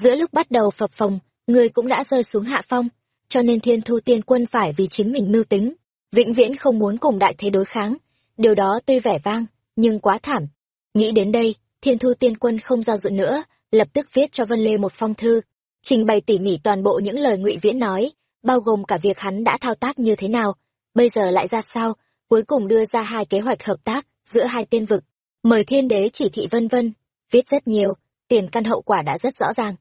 giữa lúc bắt đầu phập phồng, người cũng đã rơi xuống hạ phong, cho nên thiên thu tiên quân phải vì chính mình mưu tính. Vĩnh viễn không muốn cùng đại thế đối kháng, điều đó tuy vẻ vang, nhưng quá thảm. Nghĩ đến đây, thiên thu tiên quân không do dự nữa, lập tức viết cho vân lê một phong thư, trình bày tỉ mỉ toàn bộ những lời ngụy viễn nói, bao gồm cả việc hắn đã thao tác như thế nào, bây giờ lại ra sao, cuối cùng đưa ra hai kế hoạch hợp tác giữa hai tiên vực. Mời thiên đế chỉ thị vân vân, viết rất nhiều, tiền căn hậu quả đã rất rõ ràng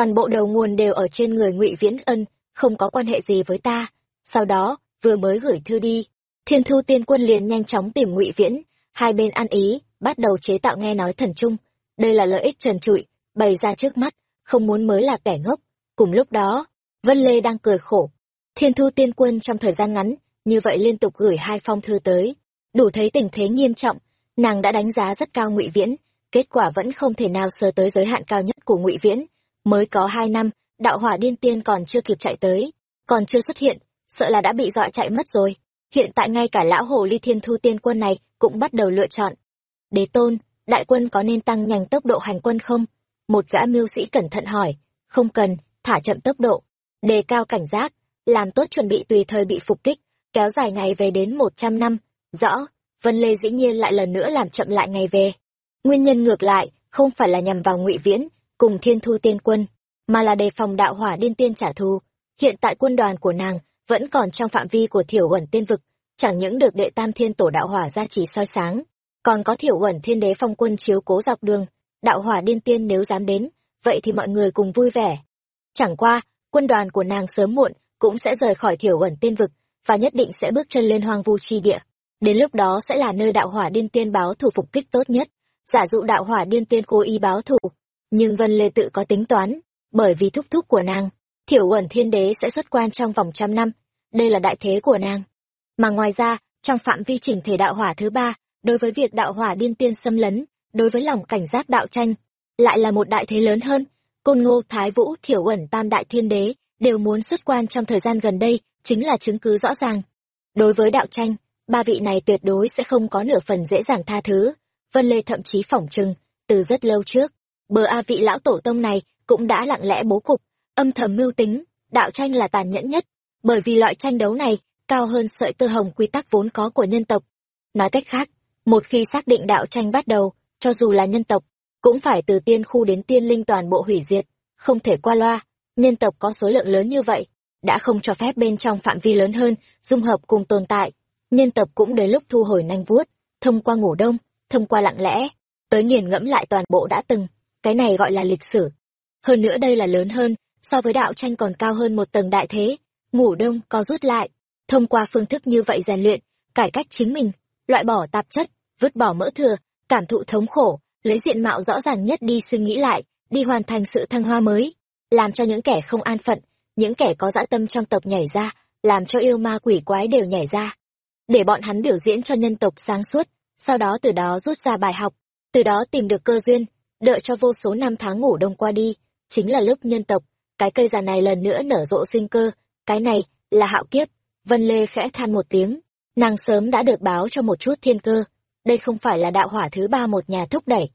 toàn bộ đầu nguồn đều ở trên người ngụy viễn ân, không có quan hệ gì với ta. Sau đó, vừa mới gửi thư đi, thiên thu tiên quân liền nhanh chóng tìm ngụy viễn. Hai bên ăn ý, bắt đầu chế tạo nghe nói thần trung đây là lợi ích trần trụi, bày ra trước mắt, không muốn mới là kẻ ngốc. Cùng lúc đó, vân lê đang cười khổ. Thiên thu tiên quân trong thời gian ngắn, như vậy liên tục gửi hai phong thư tới. Đủ thấy tình thế nghiêm trọng, nàng đã đánh giá rất cao ngụy viễn. Kết quả vẫn không thể nào sờ tới giới hạn cao nhất của ngụy viễn mới có hai năm, đạo hỏa điên tiên còn chưa kịp chạy tới, còn chưa xuất hiện, sợ là đã bị dọa chạy mất rồi. Hiện tại ngay cả lão hồ ly thiên thu tiên quân này cũng bắt đầu lựa chọn. Đế tôn, đại quân có nên tăng nhanh tốc độ hành quân không? Một gã mưu sĩ cẩn thận hỏi. Không cần, thả chậm tốc độ. Đề cao cảnh giác, làm tốt chuẩn bị tùy thời bị phục kích, kéo dài ngày về đến một trăm năm. Rõ, vân lê dĩ nhiên lại lần nữa làm chậm lại ngày về. Nguyên nhân ngược lại, không phải là nhằm vào ngụy viễn cùng thiên thu tiên quân, mà là đề phòng đạo hỏa điên tiên trả thù. Hiện tại quân đoàn của nàng vẫn còn trong phạm vi của thiểu uẩn tiên vực, chẳng những được đệ tam thiên tổ đạo hỏa gia trì soi sáng, còn có thiểu uẩn thiên đế phong quân chiếu cố dọc đường. Đạo hỏa điên tiên nếu dám đến, vậy thì mọi người cùng vui vẻ. Chẳng qua, quân đoàn của nàng sớm muộn cũng sẽ rời khỏi thiểu uẩn tiên vực và nhất định sẽ bước chân lên hoang vu chi địa. Đến lúc đó sẽ là nơi đạo hỏa điên tiên báo thủ phục kích tốt nhất. Giả dụ đạo hỏa điên tiên cố ý báo thủ nhưng vân lê tự có tính toán, bởi vì thúc thúc của nàng, thiểu uẩn thiên đế sẽ xuất quan trong vòng trăm năm, đây là đại thế của nàng. Mà ngoài ra, trong phạm vi chỉnh thể đạo hỏa thứ ba, đối với việc đạo hỏa điên tiên xâm lấn, đối với lòng cảnh giác đạo tranh, lại là một đại thế lớn hơn. Côn ngô, thái vũ, thiểu uẩn, tam đại thiên đế đều muốn xuất quan trong thời gian gần đây, chính là chứng cứ rõ ràng. Đối với đạo tranh, ba vị này tuyệt đối sẽ không có nửa phần dễ dàng tha thứ. Vân lê thậm chí phỏng chừng, từ rất lâu trước bờ a vị lão tổ tông này cũng đã lặng lẽ bố cục, âm thầm mưu tính, đạo tranh là tàn nhẫn nhất, bởi vì loại tranh đấu này cao hơn sợi tơ hồng quy tắc vốn có của nhân tộc. Nói cách khác, một khi xác định đạo tranh bắt đầu, cho dù là nhân tộc, cũng phải từ tiên khu đến tiên linh toàn bộ hủy diệt, không thể qua loa. Nhân tộc có số lượng lớn như vậy, đã không cho phép bên trong phạm vi lớn hơn dung hợp cùng tồn tại. Nhân tộc cũng đến lúc thu hồi nanh vuốt, thông qua ngủ đông, thông qua lặng lẽ, tới nghiền ngẫm lại toàn bộ đã từng cái này gọi là lịch sử. Hơn nữa đây là lớn hơn, so với đạo tranh còn cao hơn một tầng đại thế. Ngủ đông, co rút lại. Thông qua phương thức như vậy rèn luyện, cải cách chính mình, loại bỏ tạp chất, vứt bỏ mỡ thừa, cảm thụ thống khổ, lấy diện mạo rõ ràng nhất đi suy nghĩ lại, đi hoàn thành sự thăng hoa mới. Làm cho những kẻ không an phận, những kẻ có dã tâm trong tộc nhảy ra, làm cho yêu ma quỷ quái đều nhảy ra. Để bọn hắn biểu diễn cho nhân tộc sáng suốt, sau đó từ đó rút ra bài học, từ đó tìm được cơ duyên đợi cho vô số năm tháng ngủ đông qua đi, chính là lúc nhân tộc, cái cây già này lần nữa nở rộ sinh cơ, cái này là hạo kiếp. Vân lê khẽ than một tiếng, nàng sớm đã được báo cho một chút thiên cơ, đây không phải là đạo hỏa thứ ba một nhà thúc đẩy.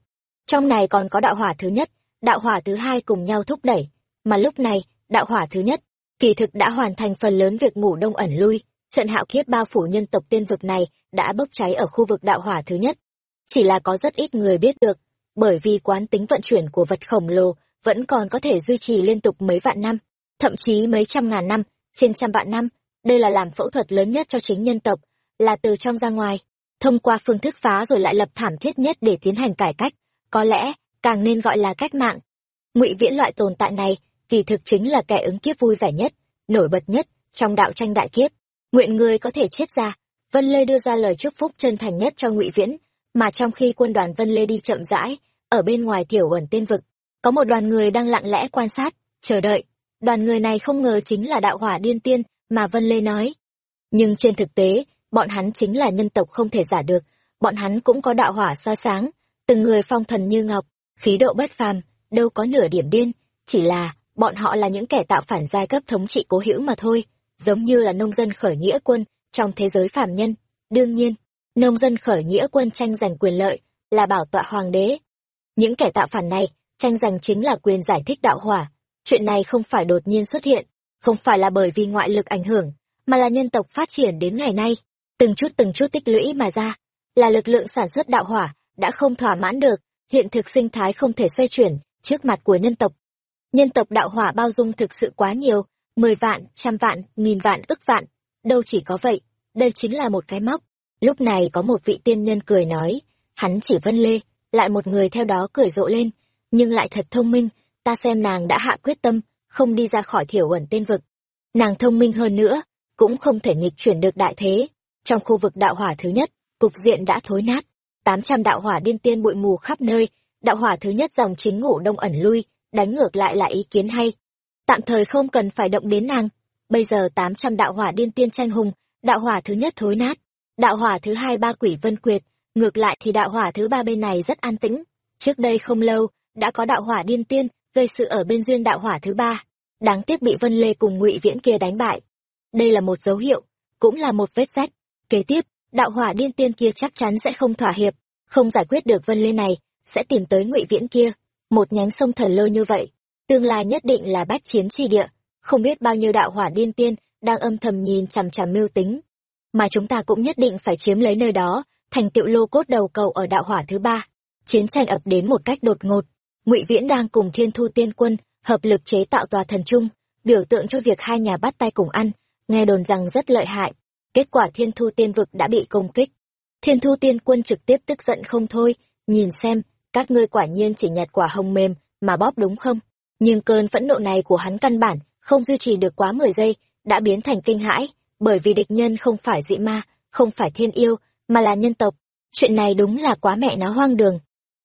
Trong này còn có đạo hỏa thứ nhất, đạo hỏa thứ hai cùng nhau thúc đẩy, mà lúc này, đạo hỏa thứ nhất, kỳ thực đã hoàn thành phần lớn việc ngủ đông ẩn lui. Trận hạo kiếp bao phủ nhân tộc tiên vực này đã bốc cháy ở khu vực đạo hỏa thứ nhất. Chỉ là có rất ít người biết được bởi vì quán tính vận chuyển của vật khổng lồ vẫn còn có thể duy trì liên tục mấy vạn năm, thậm chí mấy trăm ngàn năm, trên trăm vạn năm. Đây là làm phẫu thuật lớn nhất cho chính nhân tộc, là từ trong ra ngoài. Thông qua phương thức phá rồi lại lập thảm thiết nhất để tiến hành cải cách, có lẽ càng nên gọi là cách mạng. Ngụy viễn loại tồn tại này, kỳ thực chính là kẻ ứng kiếp vui vẻ nhất, nổi bật nhất trong đạo tranh đại kiếp. Nguyện người có thể chết ra. Vân lê đưa ra lời chúc phúc chân thành nhất cho ngụy viễn, mà trong khi quân đoàn vân lê đi chậm rãi ở bên ngoài tiểu ẩn tiên vực, có một đoàn người đang lặng lẽ quan sát, chờ đợi. Đoàn người này không ngờ chính là đạo hỏa điên tiên mà vân lê nói. Nhưng trên thực tế, bọn hắn chính là nhân tộc không thể giả được. Bọn hắn cũng có đạo hỏa soi sáng, từng người phong thần như ngọc, khí độ bất phàm, đâu có nửa điểm điên. Chỉ là, bọn họ là những kẻ tạo phản giai cấp thống trị cố hữu mà thôi, giống như là nông dân khởi nghĩa quân trong thế giới phàm nhân. Đương nhiên, nông dân khởi nghĩa quân tranh giành quyền lợi là bảo tọa hoàng đế những kẻ tạo phản này tranh giành chính là quyền giải thích đạo hỏa. Chuyện này không phải đột nhiên xuất hiện, không phải là bởi vì ngoại lực ảnh hưởng, mà là nhân tộc phát triển đến ngày nay, từng chút từng chút tích lũy mà ra, là lực lượng sản xuất đạo hỏa đã không thỏa mãn được, hiện thực sinh thái không thể xoay chuyển trước mặt của nhân tộc. Nhân tộc đạo hỏa bao dung thực sự quá nhiều, mười vạn, trăm vạn, nghìn vạn, ức vạn, đâu chỉ có vậy, đây chính là một cái móc. Lúc này có một vị tiên nhân cười nói, hắn chỉ vân lê, lại một người theo đó cười rộ lên, nhưng lại thật thông minh, ta xem nàng đã hạ quyết tâm, không đi ra khỏi thiểu ẩn tên vực. Nàng thông minh hơn nữa, cũng không thể nghịch chuyển được đại thế. Trong khu vực đạo hỏa thứ nhất, cục diện đã thối nát, tám trăm đạo hỏa điên tiên bụi mù khắp nơi, đạo hỏa thứ nhất dòng chính ngủ đông ẩn lui, đánh ngược lại là ý kiến hay. Tạm thời không cần phải động đến nàng, bây giờ tám trăm đạo hỏa điên tiên tranh hùng, đạo hỏa thứ nhất thối nát, đạo hỏa thứ hai ba quỷ vân quyệt, ngược lại thì đạo hỏa thứ ba bên này rất an tĩnh. Trước đây không lâu, đã có đạo hỏa điên tiên gây sự ở bên duyên đạo hỏa thứ ba, đáng tiếc bị Vân Lê cùng Ngụy Viễn kia đánh bại. Đây là một dấu hiệu, cũng là một vết rách. Kế tiếp, đạo hỏa điên tiên kia chắc chắn sẽ không thỏa hiệp, không giải quyết được Vân Lê này, sẽ tìm tới Ngụy Viễn kia, một nhánh sông thần lơ như vậy, tương lai nhất định là bách chiến tri địa, không biết bao nhiêu đạo hỏa điên tiên đang âm thầm nhìn chằm chằm mưu tính. Mà chúng ta cũng nhất định phải chiếm lấy nơi đó, thành tựu lô cốt đầu cầu ở đạo hỏa thứ ba. Chiến tranh ập đến một cách đột ngột, Ngụy Viễn đang cùng Thiên Thu Tiên Quân hợp lực chế tạo tòa thần trung, biểu tượng cho việc hai nhà bắt tay cùng ăn, nghe đồn rằng rất lợi hại. Kết quả Thiên Thu Tiên vực đã bị công kích. Thiên Thu Tiên Quân trực tiếp tức giận không thôi, nhìn xem, các ngươi quả nhiên chỉ nhặt quả hồng mềm mà bóp đúng không? Nhưng cơn phẫn nộ này của hắn căn bản không duy trì được quá mười giây, đã biến thành kinh hãi, bởi vì địch nhân không phải dị ma, không phải thiên yêu, mà là nhân tộc. Chuyện này đúng là quá mẹ nó hoang đường.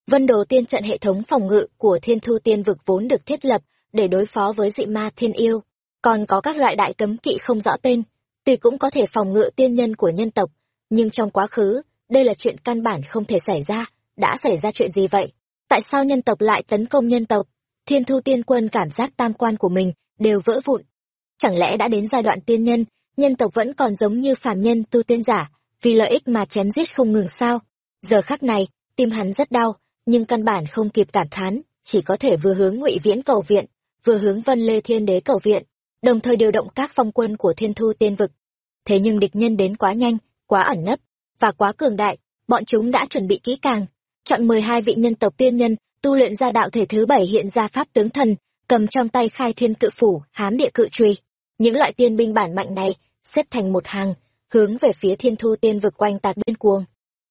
Vân Đồ Tiên trận hệ thống phòng ngự của Thiên Thu Tiên vực vốn được thiết lập để đối phó với dị ma thiên yêu, còn có các loại đại cấm kỵ không rõ tên, tuy cũng có thể phòng ngự tiên nhân của nhân tộc, nhưng trong quá khứ, đây là chuyện căn bản không thể xảy ra, đã xảy ra chuyện gì vậy? Tại sao nhân tộc lại tấn công nhân tộc? Thiên Thu Tiên Quân cảm giác tam quan của mình đều vỡ vụn. Chẳng lẽ đã đến giai đoạn tiên nhân, nhân tộc vẫn còn giống như phàm nhân tu tiên giả, vì lợi ích mà chém giết không ngừng sao? Giờ khắc này, tim hắn rất đau, nhưng căn bản không kịp cảm thán, chỉ có thể vừa hướng Ngụy Viễn cầu viện, vừa hướng Vân Lê Thiên Đế cầu viện, đồng thời điều động các phong quân của Thiên Thu Tiên vực. Thế nhưng địch nhân đến quá nhanh, quá ẩn nấp và quá cường đại, bọn chúng đã chuẩn bị kỹ càng, chọn mười hai vị nhân tộc tiên nhân, tu luyện ra đạo thể thứ bảy hiện ra pháp tướng thần, cầm trong tay khai thiên cự phủ, hám địa cự truy. Những loại tiên binh bản mạnh này xếp thành một hàng, hướng về phía Thiên Thu Tiên vực quanh tạc điên cuồng.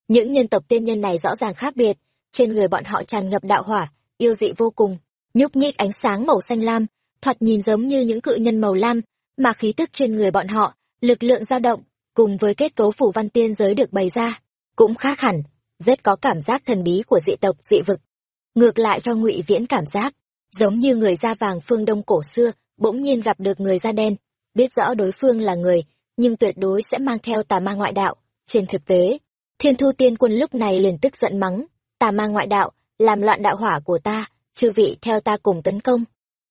Những nhân tộc tiên nhân này rõ ràng khác biệt, trên người bọn họ tràn ngập đạo hỏa, yêu dị vô cùng, nhúc nhích ánh sáng màu xanh lam, thoạt nhìn giống như những cự nhân màu lam, mà khí tức trên người bọn họ, lực lượng dao động, cùng với kết cấu phủ văn tiên giới được bày ra, cũng khác hẳn, rất có cảm giác thần bí của dị tộc dị vực. Ngược lại cho ngụy Viễn cảm giác, giống như người da vàng phương Đông cổ xưa, bỗng nhiên gặp được người da đen, biết rõ đối phương là người, nhưng tuyệt đối sẽ mang theo tà ma ngoại đạo. Trên thực tế, Thiên Thu Tiên Quân lúc này liền tức giận mắng, tà ma ngoại đạo, làm loạn đạo hỏa của ta, chư vị theo ta cùng tấn công.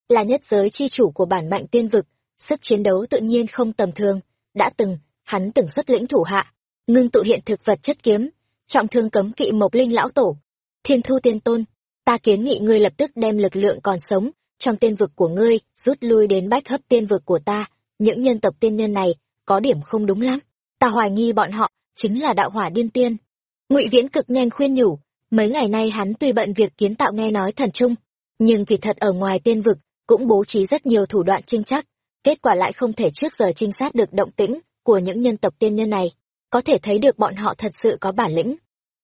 Là nhất giới chi chủ của bản mạnh tiên vực, sức chiến đấu tự nhiên không tầm thường, đã từng, hắn từng xuất lĩnh thủ hạ, ngưng tụ hiện thực vật chất kiếm, trọng thương cấm kỵ mộc linh lão tổ. Thiên thu tiên tôn, ta kiến nghị ngươi lập tức đem lực lượng còn sống trong tiên vực của ngươi rút lui đến bách hấp tiên vực của ta. Những nhân tộc tiên nhân này có điểm không đúng lắm. Ta hoài nghi bọn họ chính là đạo hỏa điên tiên. Ngụy Viễn cực nhanh khuyên nhủ, Mấy ngày nay hắn tuy bận việc kiến tạo nghe nói thần trung, nhưng kỳ thật ở ngoài tiên vực cũng bố trí rất nhiều thủ đoạn trinh chắc, kết quả lại không thể trước giờ trinh sát được động tĩnh của những nhân tộc tiên nhân này, có thể thấy được bọn họ thật sự có bản lĩnh.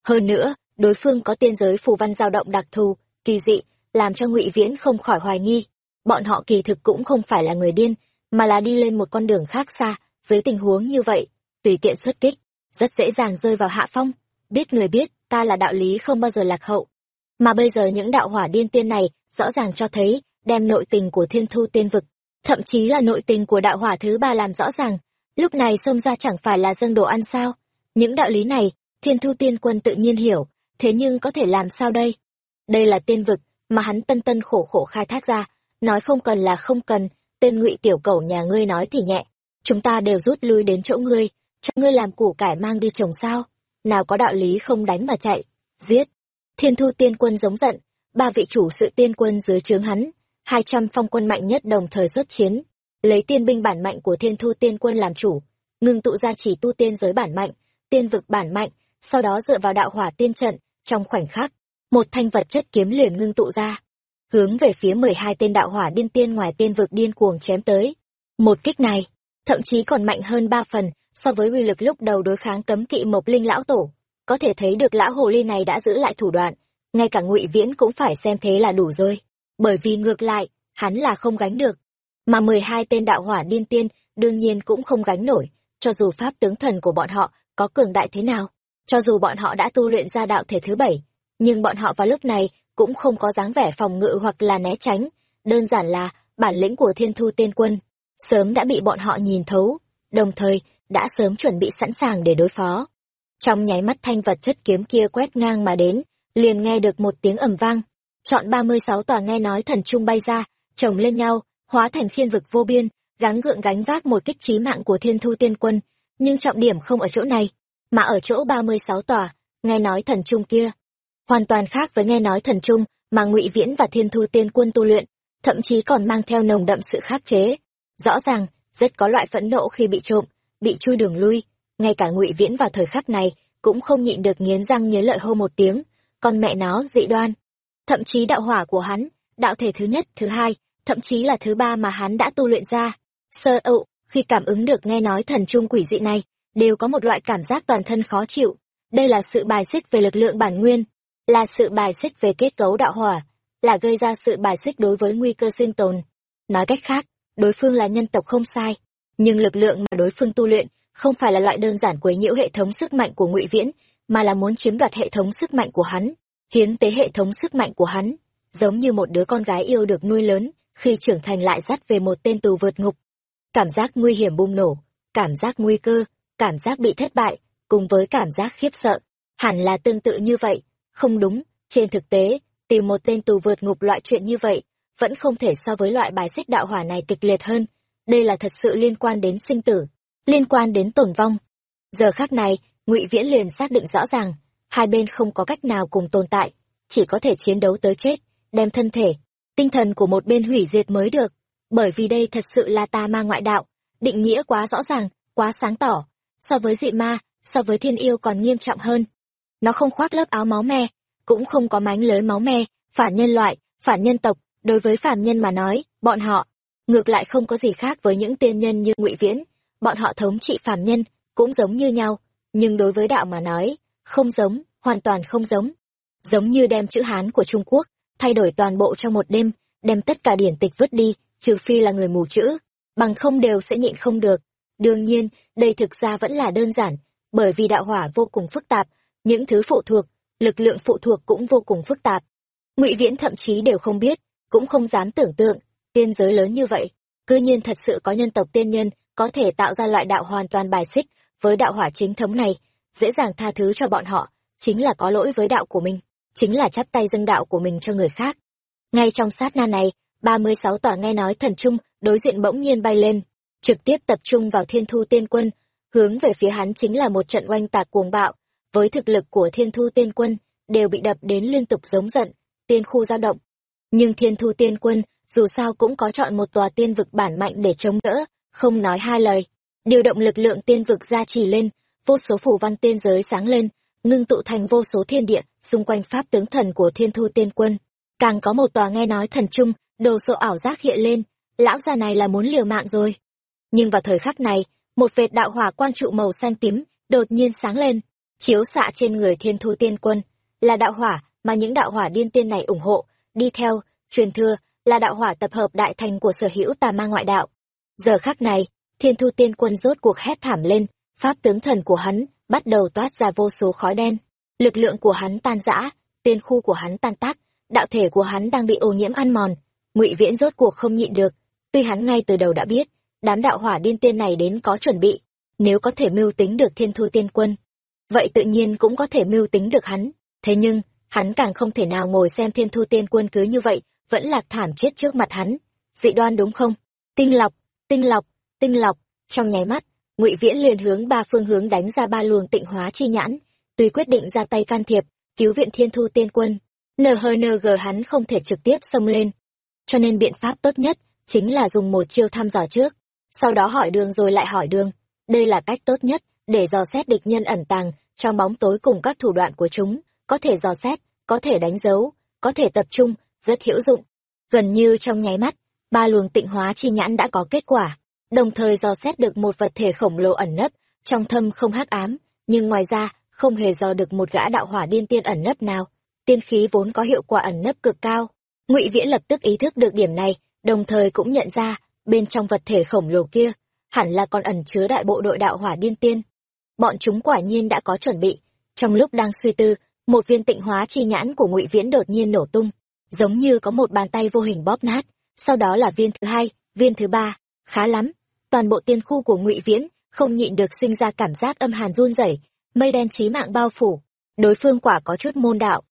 Hơn nữa, đối phương có tiên giới phù văn dao động đặc thù, kỳ dị, làm cho Ngụy Viễn không khỏi hoài nghi, bọn họ kỳ thực cũng không phải là người điên, mà là đi lên một con đường khác xa, dưới tình huống như vậy, tùy tiện xuất kích, rất dễ dàng rơi vào hạ phong, biết người biết, ta là đạo lý không bao giờ lạc hậu. Mà bây giờ những đạo hỏa điên tiên này rõ ràng cho thấy đem nội tình của thiên thu tiên vực, thậm chí là nội tình của đạo hỏa thứ ba làm rõ ràng. Lúc này xông ra chẳng phải là dân đồ ăn sao. Những đạo lý này, thiên thu tiên quân tự nhiên hiểu, thế nhưng có thể làm sao đây? Đây là tiên vực mà hắn tân tân khổ khổ khai thác ra, nói không cần là không cần, tên ngụy tiểu cẩu nhà ngươi nói thì nhẹ. Chúng ta đều rút lui đến chỗ ngươi, cho ngươi làm củ cải mang đi trồng sao nào có đạo lý không đánh mà chạy, giết. Thiên thu tiên quân giống giận, ba vị chủ sự tiên quân dưới trướng hắn, hai trăm phong quân mạnh nhất đồng thời xuất chiến, lấy tiên binh bản mạnh của thiên thu tiên quân làm chủ, ngưng tụ ra chỉ tu tiên giới bản mạnh, tiên vực bản mạnh, sau đó dựa vào đạo hỏa tiên trận, trong khoảnh khắc, một thanh vật chất kiếm liền ngưng tụ ra, hướng về phía mười hai tên đạo hỏa điên tiên ngoài tiên vực điên cuồng chém tới. Một kích này, thậm chí còn mạnh hơn ba phần so với uy lực lúc đầu đối kháng cấm kỵ mộc linh lão tổ. Có thể thấy được lão hồ ly này đã giữ lại thủ đoạn, ngay cả ngụy viễn cũng phải xem thế là đủ rồi. Bởi vì ngược lại, hắn là không gánh được. Mà mười hai tên đạo hỏa điên tiên đương nhiên cũng không gánh nổi, cho dù pháp tướng thần của bọn họ có cường đại thế nào, cho dù bọn họ đã tu luyện ra đạo thể thứ bảy, nhưng bọn họ vào lúc này cũng không có dáng vẻ phòng ngự hoặc là né tránh, đơn giản là bản lĩnh của thiên thu tiên quân, sớm đã bị bọn họ nhìn thấu, đồng thời đã sớm chuẩn bị sẵn sàng để đối phó. Trong nháy mắt thanh vật chất kiếm kia quét ngang mà đến, liền nghe được một tiếng ầm vang, chọn ba mươi sáu tòa nghe nói thần trung bay ra, chồng lên nhau, hóa thành khiên vực vô biên, gắng gượng gánh vác một kích trí mạng của thiên thu tiên quân, nhưng trọng điểm không ở chỗ này, mà ở chỗ ba mươi sáu tòa, nghe nói thần trung kia. Hoàn toàn khác với nghe nói thần trung mà ngụy Viễn và thiên thu tiên quân tu luyện, thậm chí còn mang theo nồng đậm sự khắc chế. Rõ ràng, rất có loại phẫn nộ khi bị trộm, bị chui đường lui, ngay cả ngụy Viễn vào thời khắc này cũng không nhịn được nghiến răng nhớ lợi hô một tiếng, con mẹ nó dị đoan. Thậm chí đạo hỏa của hắn, đạo thể thứ nhất, thứ hai, thậm chí là thứ ba mà hắn đã tu luyện ra. Sơ ậu, khi cảm ứng được nghe nói thần trung quỷ dị này, đều có một loại cảm giác toàn thân khó chịu. Đây là sự bài xích về lực lượng bản nguyên, là sự bài xích về kết cấu đạo hỏa, là gây ra sự bài xích đối với nguy cơ sinh tồn. Nói cách khác, đối phương là nhân tộc không sai, nhưng lực lượng mà đối phương tu luyện không phải là loại đơn giản quấy nhiễu hệ thống sức mạnh của ngụy viễn, mà là muốn chiếm đoạt hệ thống sức mạnh của hắn, hiến tế hệ thống sức mạnh của hắn, giống như một đứa con gái yêu được nuôi lớn, khi trưởng thành lại dắt về một tên tù vượt ngục. Cảm giác nguy hiểm bùng nổ, cảm giác nguy cơ, cảm giác bị thất bại, cùng với cảm giác khiếp sợ, hẳn là tương tự như vậy, không đúng, trên thực tế, tìm một tên tù vượt ngục loại chuyện như vậy, vẫn không thể so với loại bài xích đạo hỏa này kịch liệt hơn, đây là thật sự liên quan đến sinh tử, liên quan đến tổn vong. Giờ khác này, ngụy Viễn liền xác định rõ ràng, hai bên không có cách nào cùng tồn tại, chỉ có thể chiến đấu tới chết, đem thân thể, tinh thần của một bên hủy diệt mới được, bởi vì đây thật sự là tà ma ngoại đạo, định nghĩa quá rõ ràng, quá sáng tỏ, so với dị ma, so với thiên yêu còn nghiêm trọng hơn. Nó không khoác lớp áo máu me, cũng không có mánh lưới máu me, phản nhân loại, phản nhân tộc, đối với phàm nhân mà nói, bọn họ, ngược lại không có gì khác với những tiên nhân như ngụy Viễn, bọn họ thống trị phàm nhân, cũng giống như nhau, nhưng đối với đạo mà nói, không giống, hoàn toàn không giống. Giống như đem chữ Hán của Trung Quốc, thay đổi toàn bộ trong một đêm, đem tất cả điển tịch vứt đi, trừ phi là người mù chữ, bằng không đều sẽ nhịn không được. Đương nhiên, đây thực ra vẫn là đơn giản, bởi vì đạo hỏa vô cùng phức tạp, những thứ phụ thuộc, lực lượng phụ thuộc cũng vô cùng phức tạp. Ngụy Viễn thậm chí đều không biết, cũng không dám tưởng tượng, tiên giới lớn như vậy, cư nhiên thật sự có nhân tộc tiên nhân có thể tạo ra loại đạo hoàn toàn bài xích với đạo hỏa chính thống này, dễ dàng tha thứ cho bọn họ, chính là có lỗi với đạo của mình, chính là chắp tay dâng đạo của mình cho người khác. Ngay trong sát na này, ba mươi sáu tòa nghe nói thần trung đối diện bỗng nhiên bay lên, trực tiếp tập trung vào thiên thu tiên quân, hướng về phía hắn chính là một trận oanh tạc cuồng bạo, với thực lực của thiên thu tiên quân, đều bị đập đến liên tục giống giận, tiên khu dao động. Nhưng thiên thu tiên quân, dù sao cũng có chọn một tòa tiên vực bản mạnh để chống đỡ, không nói hai lời. Điều động lực lượng tiên vực ra trì lên, vô số phủ văn tiên giới sáng lên, ngưng tụ thành vô số thiên địa, xung quanh pháp tướng thần của thiên thu tiên quân. Càng có một tòa nghe nói thần trung, đồ sộ ảo giác hiện lên, lão già này là muốn liều mạng rồi. Nhưng vào thời khắc này, một vệt đạo hỏa quang trụ màu xanh tím, đột nhiên sáng lên, chiếu xạ trên người thiên thu tiên quân, là đạo hỏa mà những đạo hỏa điên tiên này ủng hộ, đi theo, truyền thừa, là đạo hỏa tập hợp đại thành của sở hữu tà ma ngoại đạo. Giờ khắc này, thiên thu tiên quân rốt cuộc hét thảm lên, pháp tướng thần của hắn bắt đầu toát ra vô số khói đen. Lực lượng của hắn tan rã, tiên khu của hắn tan tác, đạo thể của hắn đang bị ô nhiễm ăn mòn. Ngụy Viễn rốt cuộc không nhịn được, tuy hắn ngay từ đầu đã biết, đám đạo hỏa điên tiên này đến có chuẩn bị, nếu có thể mưu tính được thiên thu tiên quân, vậy tự nhiên cũng có thể mưu tính được hắn. Thế nhưng, hắn càng không thể nào ngồi xem thiên thu tiên quân cứ như vậy, vẫn lạc thảm chết trước mặt hắn. Dị đoan đúng không? Tinh lọc, tinh lọc, tinh lọc, trong nháy mắt, ngụy Viễn liền hướng ba phương hướng đánh ra ba luồng tịnh hóa chi nhãn, tuy quyết định ra tay can thiệp, cứu viện thiên thu tiên quân, NHNG hắn không thể trực tiếp xông lên. Cho nên biện pháp tốt nhất chính là dùng một chiêu thăm dò trước, sau đó hỏi đường rồi lại hỏi đường. Đây là cách tốt nhất để dò xét địch nhân ẩn tàng trong bóng tối cùng các thủ đoạn của chúng, có thể dò xét, có thể đánh dấu, có thể tập trung, rất hữu dụng. Gần như trong nháy mắt, ba luồng tịnh hóa chi nhãn đã có kết quả, đồng thời dò xét được một vật thể khổng lồ ẩn nấp, trong thâm không hắc ám, nhưng ngoài ra, không hề dò được một gã đạo hỏa điên tiên ẩn nấp nào. Tiên khí vốn có hiệu quả ẩn nấp cực cao. Ngụy Viễn lập tức ý thức được điểm này, đồng thời cũng nhận ra, bên trong vật thể khổng lồ kia, hẳn là còn ẩn chứa đại bộ đội đạo hỏa điên tiên. Bọn chúng quả nhiên đã có chuẩn bị. Trong lúc đang suy tư, một viên tịnh hóa chi nhãn của Ngụy Viễn đột nhiên nổ tung, giống như có một bàn tay vô hình bóp nát, sau đó là viên thứ hai, viên thứ ba, khá lắm. Toàn bộ tiên khu của Ngụy Viễn không nhịn được sinh ra cảm giác âm hàn run rẩy, mây đen chí mạng bao phủ, đối phương quả có chút môn đạo.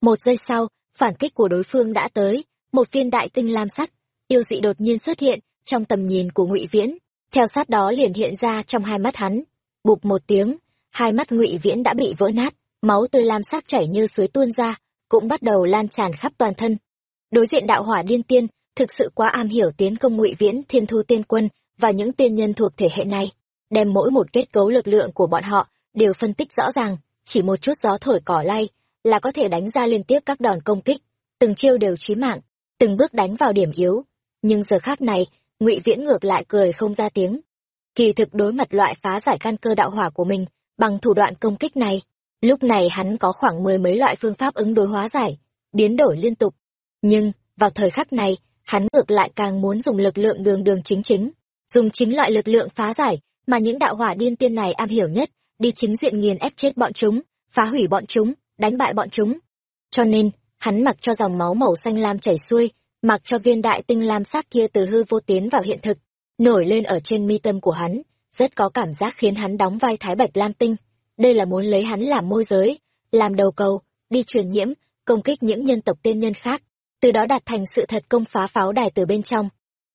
Một giây sau, phản kích của đối phương đã tới, một viên đại tinh lam sắc, yêu dị đột nhiên xuất hiện trong tầm nhìn của Ngụy Viễn, theo sát đó liền hiện ra trong hai mắt hắn. Bụp một tiếng, hai mắt Ngụy Viễn đã bị vỡ nát, máu tươi lam sắc chảy như suối tuôn ra, cũng bắt đầu lan tràn khắp toàn thân. Đối diện đạo hỏa điên tiên, thực sự quá am hiểu tiến công Ngụy Viễn, Thiên Thu Tiên Quân và những tiên nhân thuộc thể hệ này, đem mỗi một kết cấu lực lượng của bọn họ đều phân tích rõ ràng, chỉ một chút gió thổi cỏ lay là có thể đánh ra liên tiếp các đòn công kích, từng chiêu đều chí mạng, từng bước đánh vào điểm yếu. Nhưng giờ khác này, Ngụy Viễn ngược lại cười không ra tiếng. Kỳ thực đối mặt loại phá giải căn cơ đạo hỏa của mình bằng thủ đoạn công kích này, lúc này hắn có khoảng mười mấy loại phương pháp ứng đối hóa giải, biến đổi liên tục. Nhưng, vào thời khắc này, hắn ngược lại càng muốn dùng lực lượng đường đường chính chính, dùng chính loại lực lượng phá giải mà những đạo hỏa điên tiên này am hiểu nhất, đi chính diện nghiền ép chết bọn chúng, phá hủy bọn chúng, đánh bại bọn chúng. Cho nên, hắn mặc cho dòng máu màu xanh lam chảy xuôi, mặc cho viên đại tinh lam sắc kia từ hư vô tiến vào hiện thực, nổi lên ở trên mi tâm của hắn, rất có cảm giác khiến hắn đóng vai thái bạch lam tinh. Đây là muốn lấy hắn làm môi giới, làm đầu cầu, đi truyền nhiễm, công kích những nhân tộc tiên nhân khác, từ đó đạt thành sự thật công phá pháo đài từ bên trong.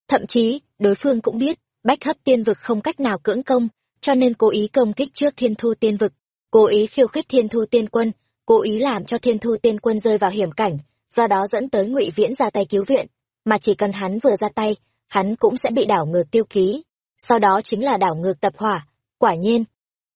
Thậm chí, đối phương cũng biết, bách hấp tiên vực không cách nào cưỡng công, cho nên cố ý công kích trước thiên thu tiên vực, cố ý khiêu khích thiên thu tiên quân, cố ý làm cho thiên thu tiên quân rơi vào hiểm cảnh, do đó dẫn tới ngụy viễn ra tay cứu viện, mà chỉ cần hắn vừa ra tay, hắn cũng sẽ bị đảo ngược tiêu ký. Sau đó chính là đảo ngược tập hỏa, quả nhiên.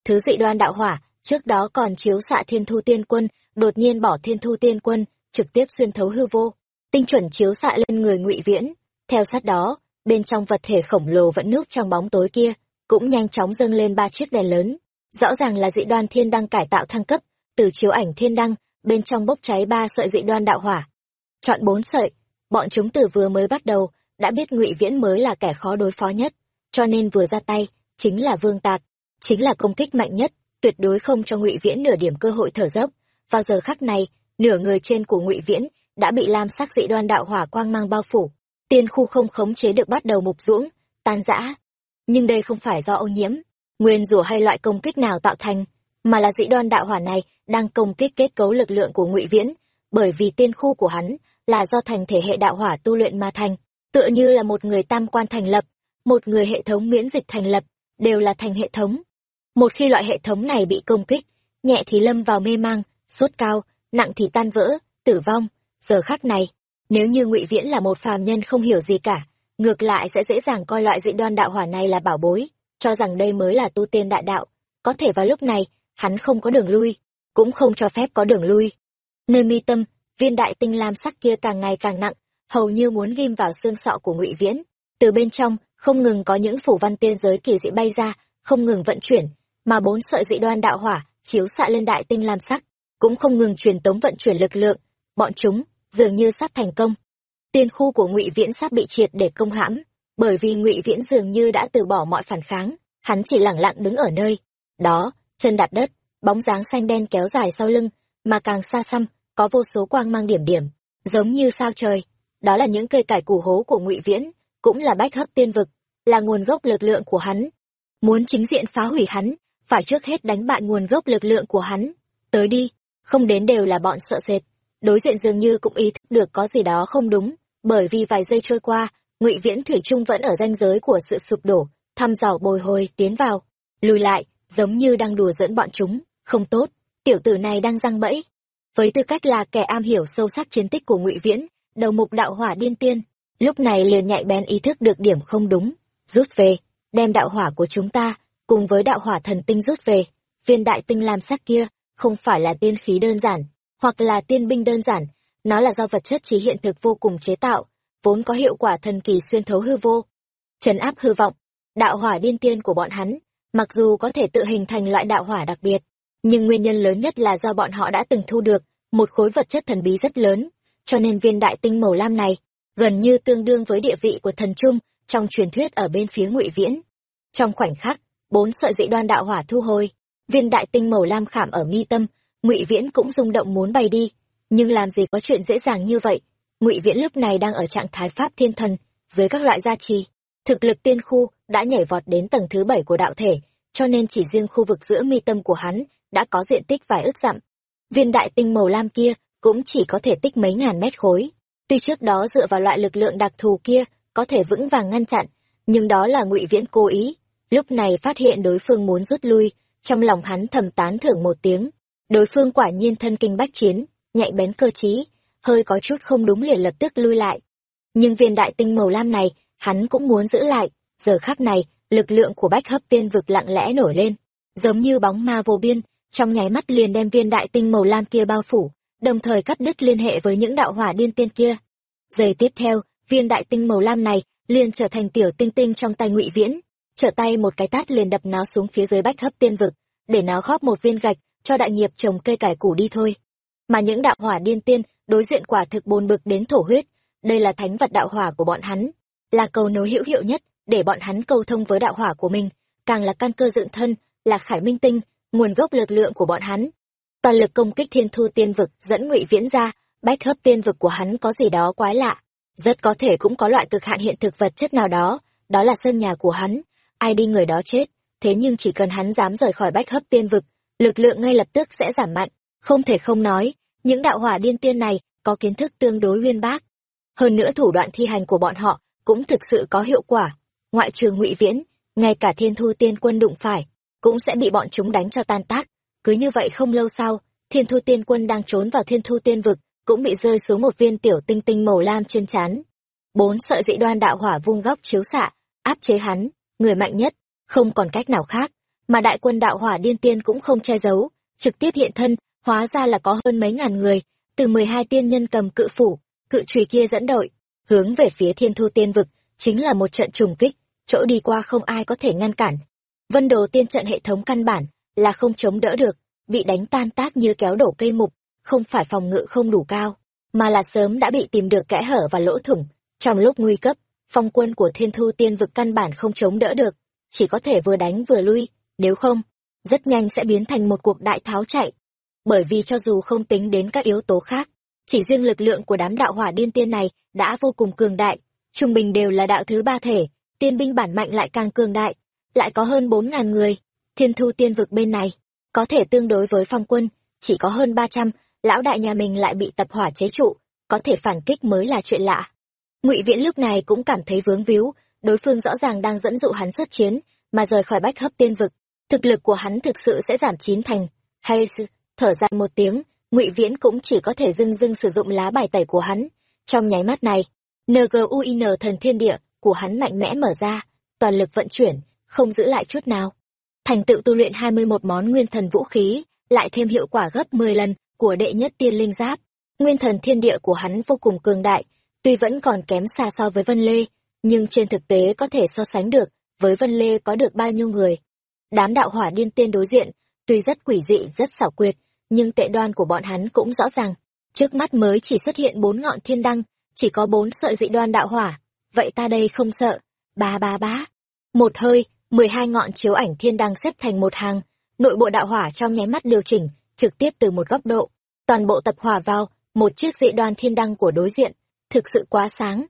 Thứ dị đoan đạo hỏa, trước đó còn chiếu xạ thiên thu tiên quân, đột nhiên bỏ thiên thu tiên quân, trực tiếp xuyên thấu hư vô, tinh chuẩn chiếu xạ lên người ngụy viễn. Theo sát đó, bên trong vật thể khổng lồ vẫn núp trong bóng tối kia, cũng nhanh chóng dâng lên ba chiếc đèn lớn. Rõ ràng là dị đoan thiên đăng cải tạo thăng cấp, từ chiếu ảnh thiên đăng, bên trong bốc cháy ba sợi dị đoan đạo hỏa. Chọn bốn sợi, bọn chúng từ vừa mới bắt đầu, đã biết ngụy Viễn mới là kẻ khó đối phó nhất, cho nên vừa ra tay, chính là vương tạc, chính là công kích mạnh nhất, tuyệt đối không cho ngụy Viễn nửa điểm cơ hội thở dốc. Vào giờ khắc này, nửa người trên của ngụy Viễn đã bị lam sắc dị đoan đạo hỏa quang mang bao phủ, tiên khu không khống chế được bắt đầu mục ruỗng tan rã. Nhưng đây không phải do ô nhiễm, nguyên rủa hay loại công kích nào tạo thành, mà là dị đoan đạo hỏa này đang công kích kết cấu lực lượng của ngụy Viễn, bởi vì tiên khu của hắn là do thành thể hệ đạo hỏa tu luyện mà thành, tựa như là một người tam quan thành lập, một người hệ thống miễn dịch thành lập, đều là thành hệ thống. Một khi loại hệ thống này bị công kích, nhẹ thì lâm vào mê mang, sốt cao, nặng thì tan vỡ, tử vong. Giờ khắc này, nếu như ngụy Viễn là một phàm nhân không hiểu gì cả, ngược lại sẽ dễ dàng coi loại dị đoan đạo hỏa này là bảo bối, cho rằng đây mới là tu tiên đại đạo. Có thể vào lúc này, hắn không có đường lui, cũng không cho phép có đường lui. Nơi mi tâm, viên đại tinh lam sắc kia càng ngày càng nặng, hầu như muốn ghim vào xương sọ của ngụy Viễn. Từ bên trong, không ngừng có những phủ văn tiên giới kỳ dị bay ra, không ngừng vận chuyển, mà bốn sợi dị đoan đạo hỏa chiếu xạ lên đại tinh lam sắc, cũng không ngừng truyền tống vận chuyển lực lượng. Bọn chúng dường như sắp thành công. Tiên khu của Ngụy Viễn sắp bị triệt để công hãm, bởi vì Ngụy Viễn dường như đã từ bỏ mọi phản kháng, hắn chỉ lặng lặng đứng ở nơi đó, chân đạp đất, bóng dáng xanh đen kéo dài sau lưng, mà càng xa xăm, có vô số quang mang điểm điểm, giống như sao trời. Đó là những cây cải củ hố của Ngụy Viễn, cũng là bách hấp tiên vực, là nguồn gốc lực lượng của hắn. Muốn chính diện phá hủy hắn, phải trước hết đánh bại nguồn gốc lực lượng của hắn. Tới đi, không đến đều là bọn sợ sệt. Đối diện dường như cũng ý thức được có gì đó không đúng, bởi vì vài giây trôi qua, Ngụy Viễn thủy trung vẫn ở ranh giới của sự sụp đổ, thăm dò bồi hồi tiến vào, lùi lại, giống như đang đùa dẫn bọn chúng, không tốt, tiểu tử này đang răng bẫy. với tư cách là kẻ am hiểu sâu sắc chiến tích của ngụy viễn đầu mục đạo hỏa điên tiên lúc này liền nhạy bén ý thức được điểm không đúng rút về đem đạo hỏa của chúng ta cùng với đạo hỏa thần tinh rút về, viên đại tinh lam sắc kia không phải là tiên khí đơn giản, hoặc là tiên binh đơn giản. Nó là do vật chất trí hiện thực vô cùng chế tạo, vốn có hiệu quả thần kỳ xuyên thấu hư vô. Trấn áp hư vọng, đạo hỏa điên tiên của bọn hắn, mặc dù có thể tự hình thành loại đạo hỏa đặc biệt, nhưng nguyên nhân lớn nhất là do bọn họ đã từng thu được một khối vật chất thần bí rất lớn, cho nên viên đại tinh màu lam này gần như tương đương với địa vị của thần trung trong truyền thuyết ở bên phía ngụy viễn. Trong khoảnh khắc bốn sợi dị đoan đạo hỏa thu hồi. Viên đại tinh màu lam khảm ở mi tâm, ngụy viễn cũng rung động muốn bay đi. Nhưng làm gì có chuyện dễ dàng như vậy? Ngụy viễn lúc này đang ở trạng thái pháp thiên thần, dưới các loại gia trì. Thực lực tiên khu đã nhảy vọt đến tầng thứ bảy của đạo thể, cho nên chỉ riêng khu vực giữa mi tâm của hắn đã có diện tích vài ước dặm. Viên đại tinh màu lam kia cũng chỉ có thể tích mấy ngàn mét khối. Tuy trước đó dựa vào loại lực lượng đặc thù kia có thể vững vàng ngăn chặn, nhưng đó là ngụy viễn cố ý lúc này phát hiện đối phương muốn rút lui, trong lòng hắn thầm tán thưởng một tiếng. Đối phương quả nhiên thân kinh bách chiến, nhạy bén cơ trí, hơi có chút không đúng liền lập tức lui lại. Nhưng viên đại tinh màu lam này, hắn cũng muốn giữ lại. Giờ khắc này, lực lượng của bách hấp tiên vực lặng lẽ nổi lên. Giống như bóng ma vô biên, trong nháy mắt liền đem viên đại tinh màu lam kia bao phủ, đồng thời cắt đứt liên hệ với những đạo hỏa điên tiên kia. Giây tiếp theo, viên đại tinh màu lam này liền trở thành tiểu tinh tinh trong tay ngụy viễn trở tay một cái tát liền đập nó xuống phía dưới bách hấp tiên vực, để nó góp một viên gạch cho đại nghiệp trồng cây cải củ đi thôi. Mà những đạo hỏa điên tiên đối diện quả thực bồn bực đến thổ huyết, đây là thánh vật đạo hỏa của bọn hắn, là cầu nối hữu hiệu nhất để bọn hắn câu thông với đạo hỏa của mình, càng là căn cơ dựng thân, là khải minh tinh, nguồn gốc lực lượng của bọn hắn. Toàn lực công kích thiên thu tiên vực dẫn ngụy viễn ra, bách hấp tiên vực của hắn có gì đó quái lạ, rất có thể cũng có loại cực hạn hiện thực vật chất nào đó đó là sân nhà của hắn ai đi người đó chết, thế nhưng chỉ cần hắn dám rời khỏi bách hấp tiên vực, lực lượng ngay lập tức sẽ giảm mạnh. Không thể không nói, những đạo hỏa điên tiên này có kiến thức tương đối uyên bác. Hơn nữa thủ đoạn thi hành của bọn họ cũng thực sự có hiệu quả. Ngoại trừ ngụy viễn, ngay cả thiên thu tiên quân đụng phải cũng sẽ bị bọn chúng đánh cho tan tác. Cứ như vậy không lâu sau, thiên thu tiên quân đang trốn vào thiên thu tiên vực cũng bị rơi xuống một viên tiểu tinh tinh màu lam trên chán. bốn sợi dị đoan đạo hỏa vung góc chiếu xạ, áp chế hắn người mạnh nhất, không còn cách nào khác, mà đại quân đạo hỏa điên tiên cũng không che giấu, trực tiếp hiện thân, hóa ra là có hơn mấy ngàn người, từ mười hai tiên nhân cầm cự phủ, cự trùy kia dẫn đội, hướng về phía thiên thu tiên vực, chính là một trận trùng kích, chỗ đi qua không ai có thể ngăn cản. Vân đồ tiên trận hệ thống căn bản là không chống đỡ được, bị đánh tan tác như kéo đổ cây mục, không phải phòng ngự không đủ cao, mà là sớm đã bị tìm được kẽ hở và lỗ thủng, trong lúc nguy cấp phong quân của thiên thu tiên vực căn bản không chống đỡ được. Chỉ có thể vừa đánh vừa lui, nếu không, rất nhanh sẽ biến thành một cuộc đại tháo chạy. Bởi vì cho dù không tính đến các yếu tố khác, chỉ riêng lực lượng của đám đạo hỏa điên tiên này đã vô cùng cường đại. Trung bình đều là đạo thứ ba thể, tiên binh bản mạnh lại càng cường đại, lại có hơn bốn ngàn người. Thiên thu tiên vực bên này, có thể tương đối với phong quân, chỉ có hơn ba trăm, lão đại nhà mình lại bị tập hỏa chế trụ, có thể phản kích mới là chuyện lạ ngụy viễn lúc này cũng cảm thấy vướng víu, đối phương rõ ràng đang dẫn dụ hắn xuất chiến, mà rời khỏi bách hấp tiên vực, thực lực của hắn thực sự sẽ giảm chín thành. Hay thở dài một tiếng, ngụy viễn cũng chỉ có thể dưng dưng sử dụng lá bài tẩy của hắn. Trong nháy mắt này nguin thần thiên địa của hắn mạnh mẽ mở ra, toàn lực vận chuyển, không giữ lại chút nào. Thành tựu tu luyện hai mươi một món nguyên thần vũ khí, lại thêm hiệu quả gấp mười lần của đệ nhất tiên linh giáp. Nguyên thần thiên địa của hắn vô cùng cường đại tuy vẫn còn kém xa so với vân lê, nhưng trên thực tế có thể so sánh được với vân lê có được bao nhiêu người. Đám đạo hỏa điên tiên đối diện, tuy rất quỷ dị, rất xảo quyệt, nhưng tệ đoan của bọn hắn cũng rõ ràng. Trước mắt mới chỉ xuất hiện bốn ngọn thiên đăng, chỉ có bốn sợi dị đoan đạo hỏa. Vậy ta đây không sợ. Ba ba bá một hơi, mười hai ngọn chiếu ảnh thiên đăng xếp thành một hàng. Nội bộ đạo hỏa trong nháy mắt điều chỉnh, trực tiếp từ một góc độ. Toàn bộ tập hỏa vào, một chiếc dị đoan thiên đăng của đối diện thực sự quá sáng.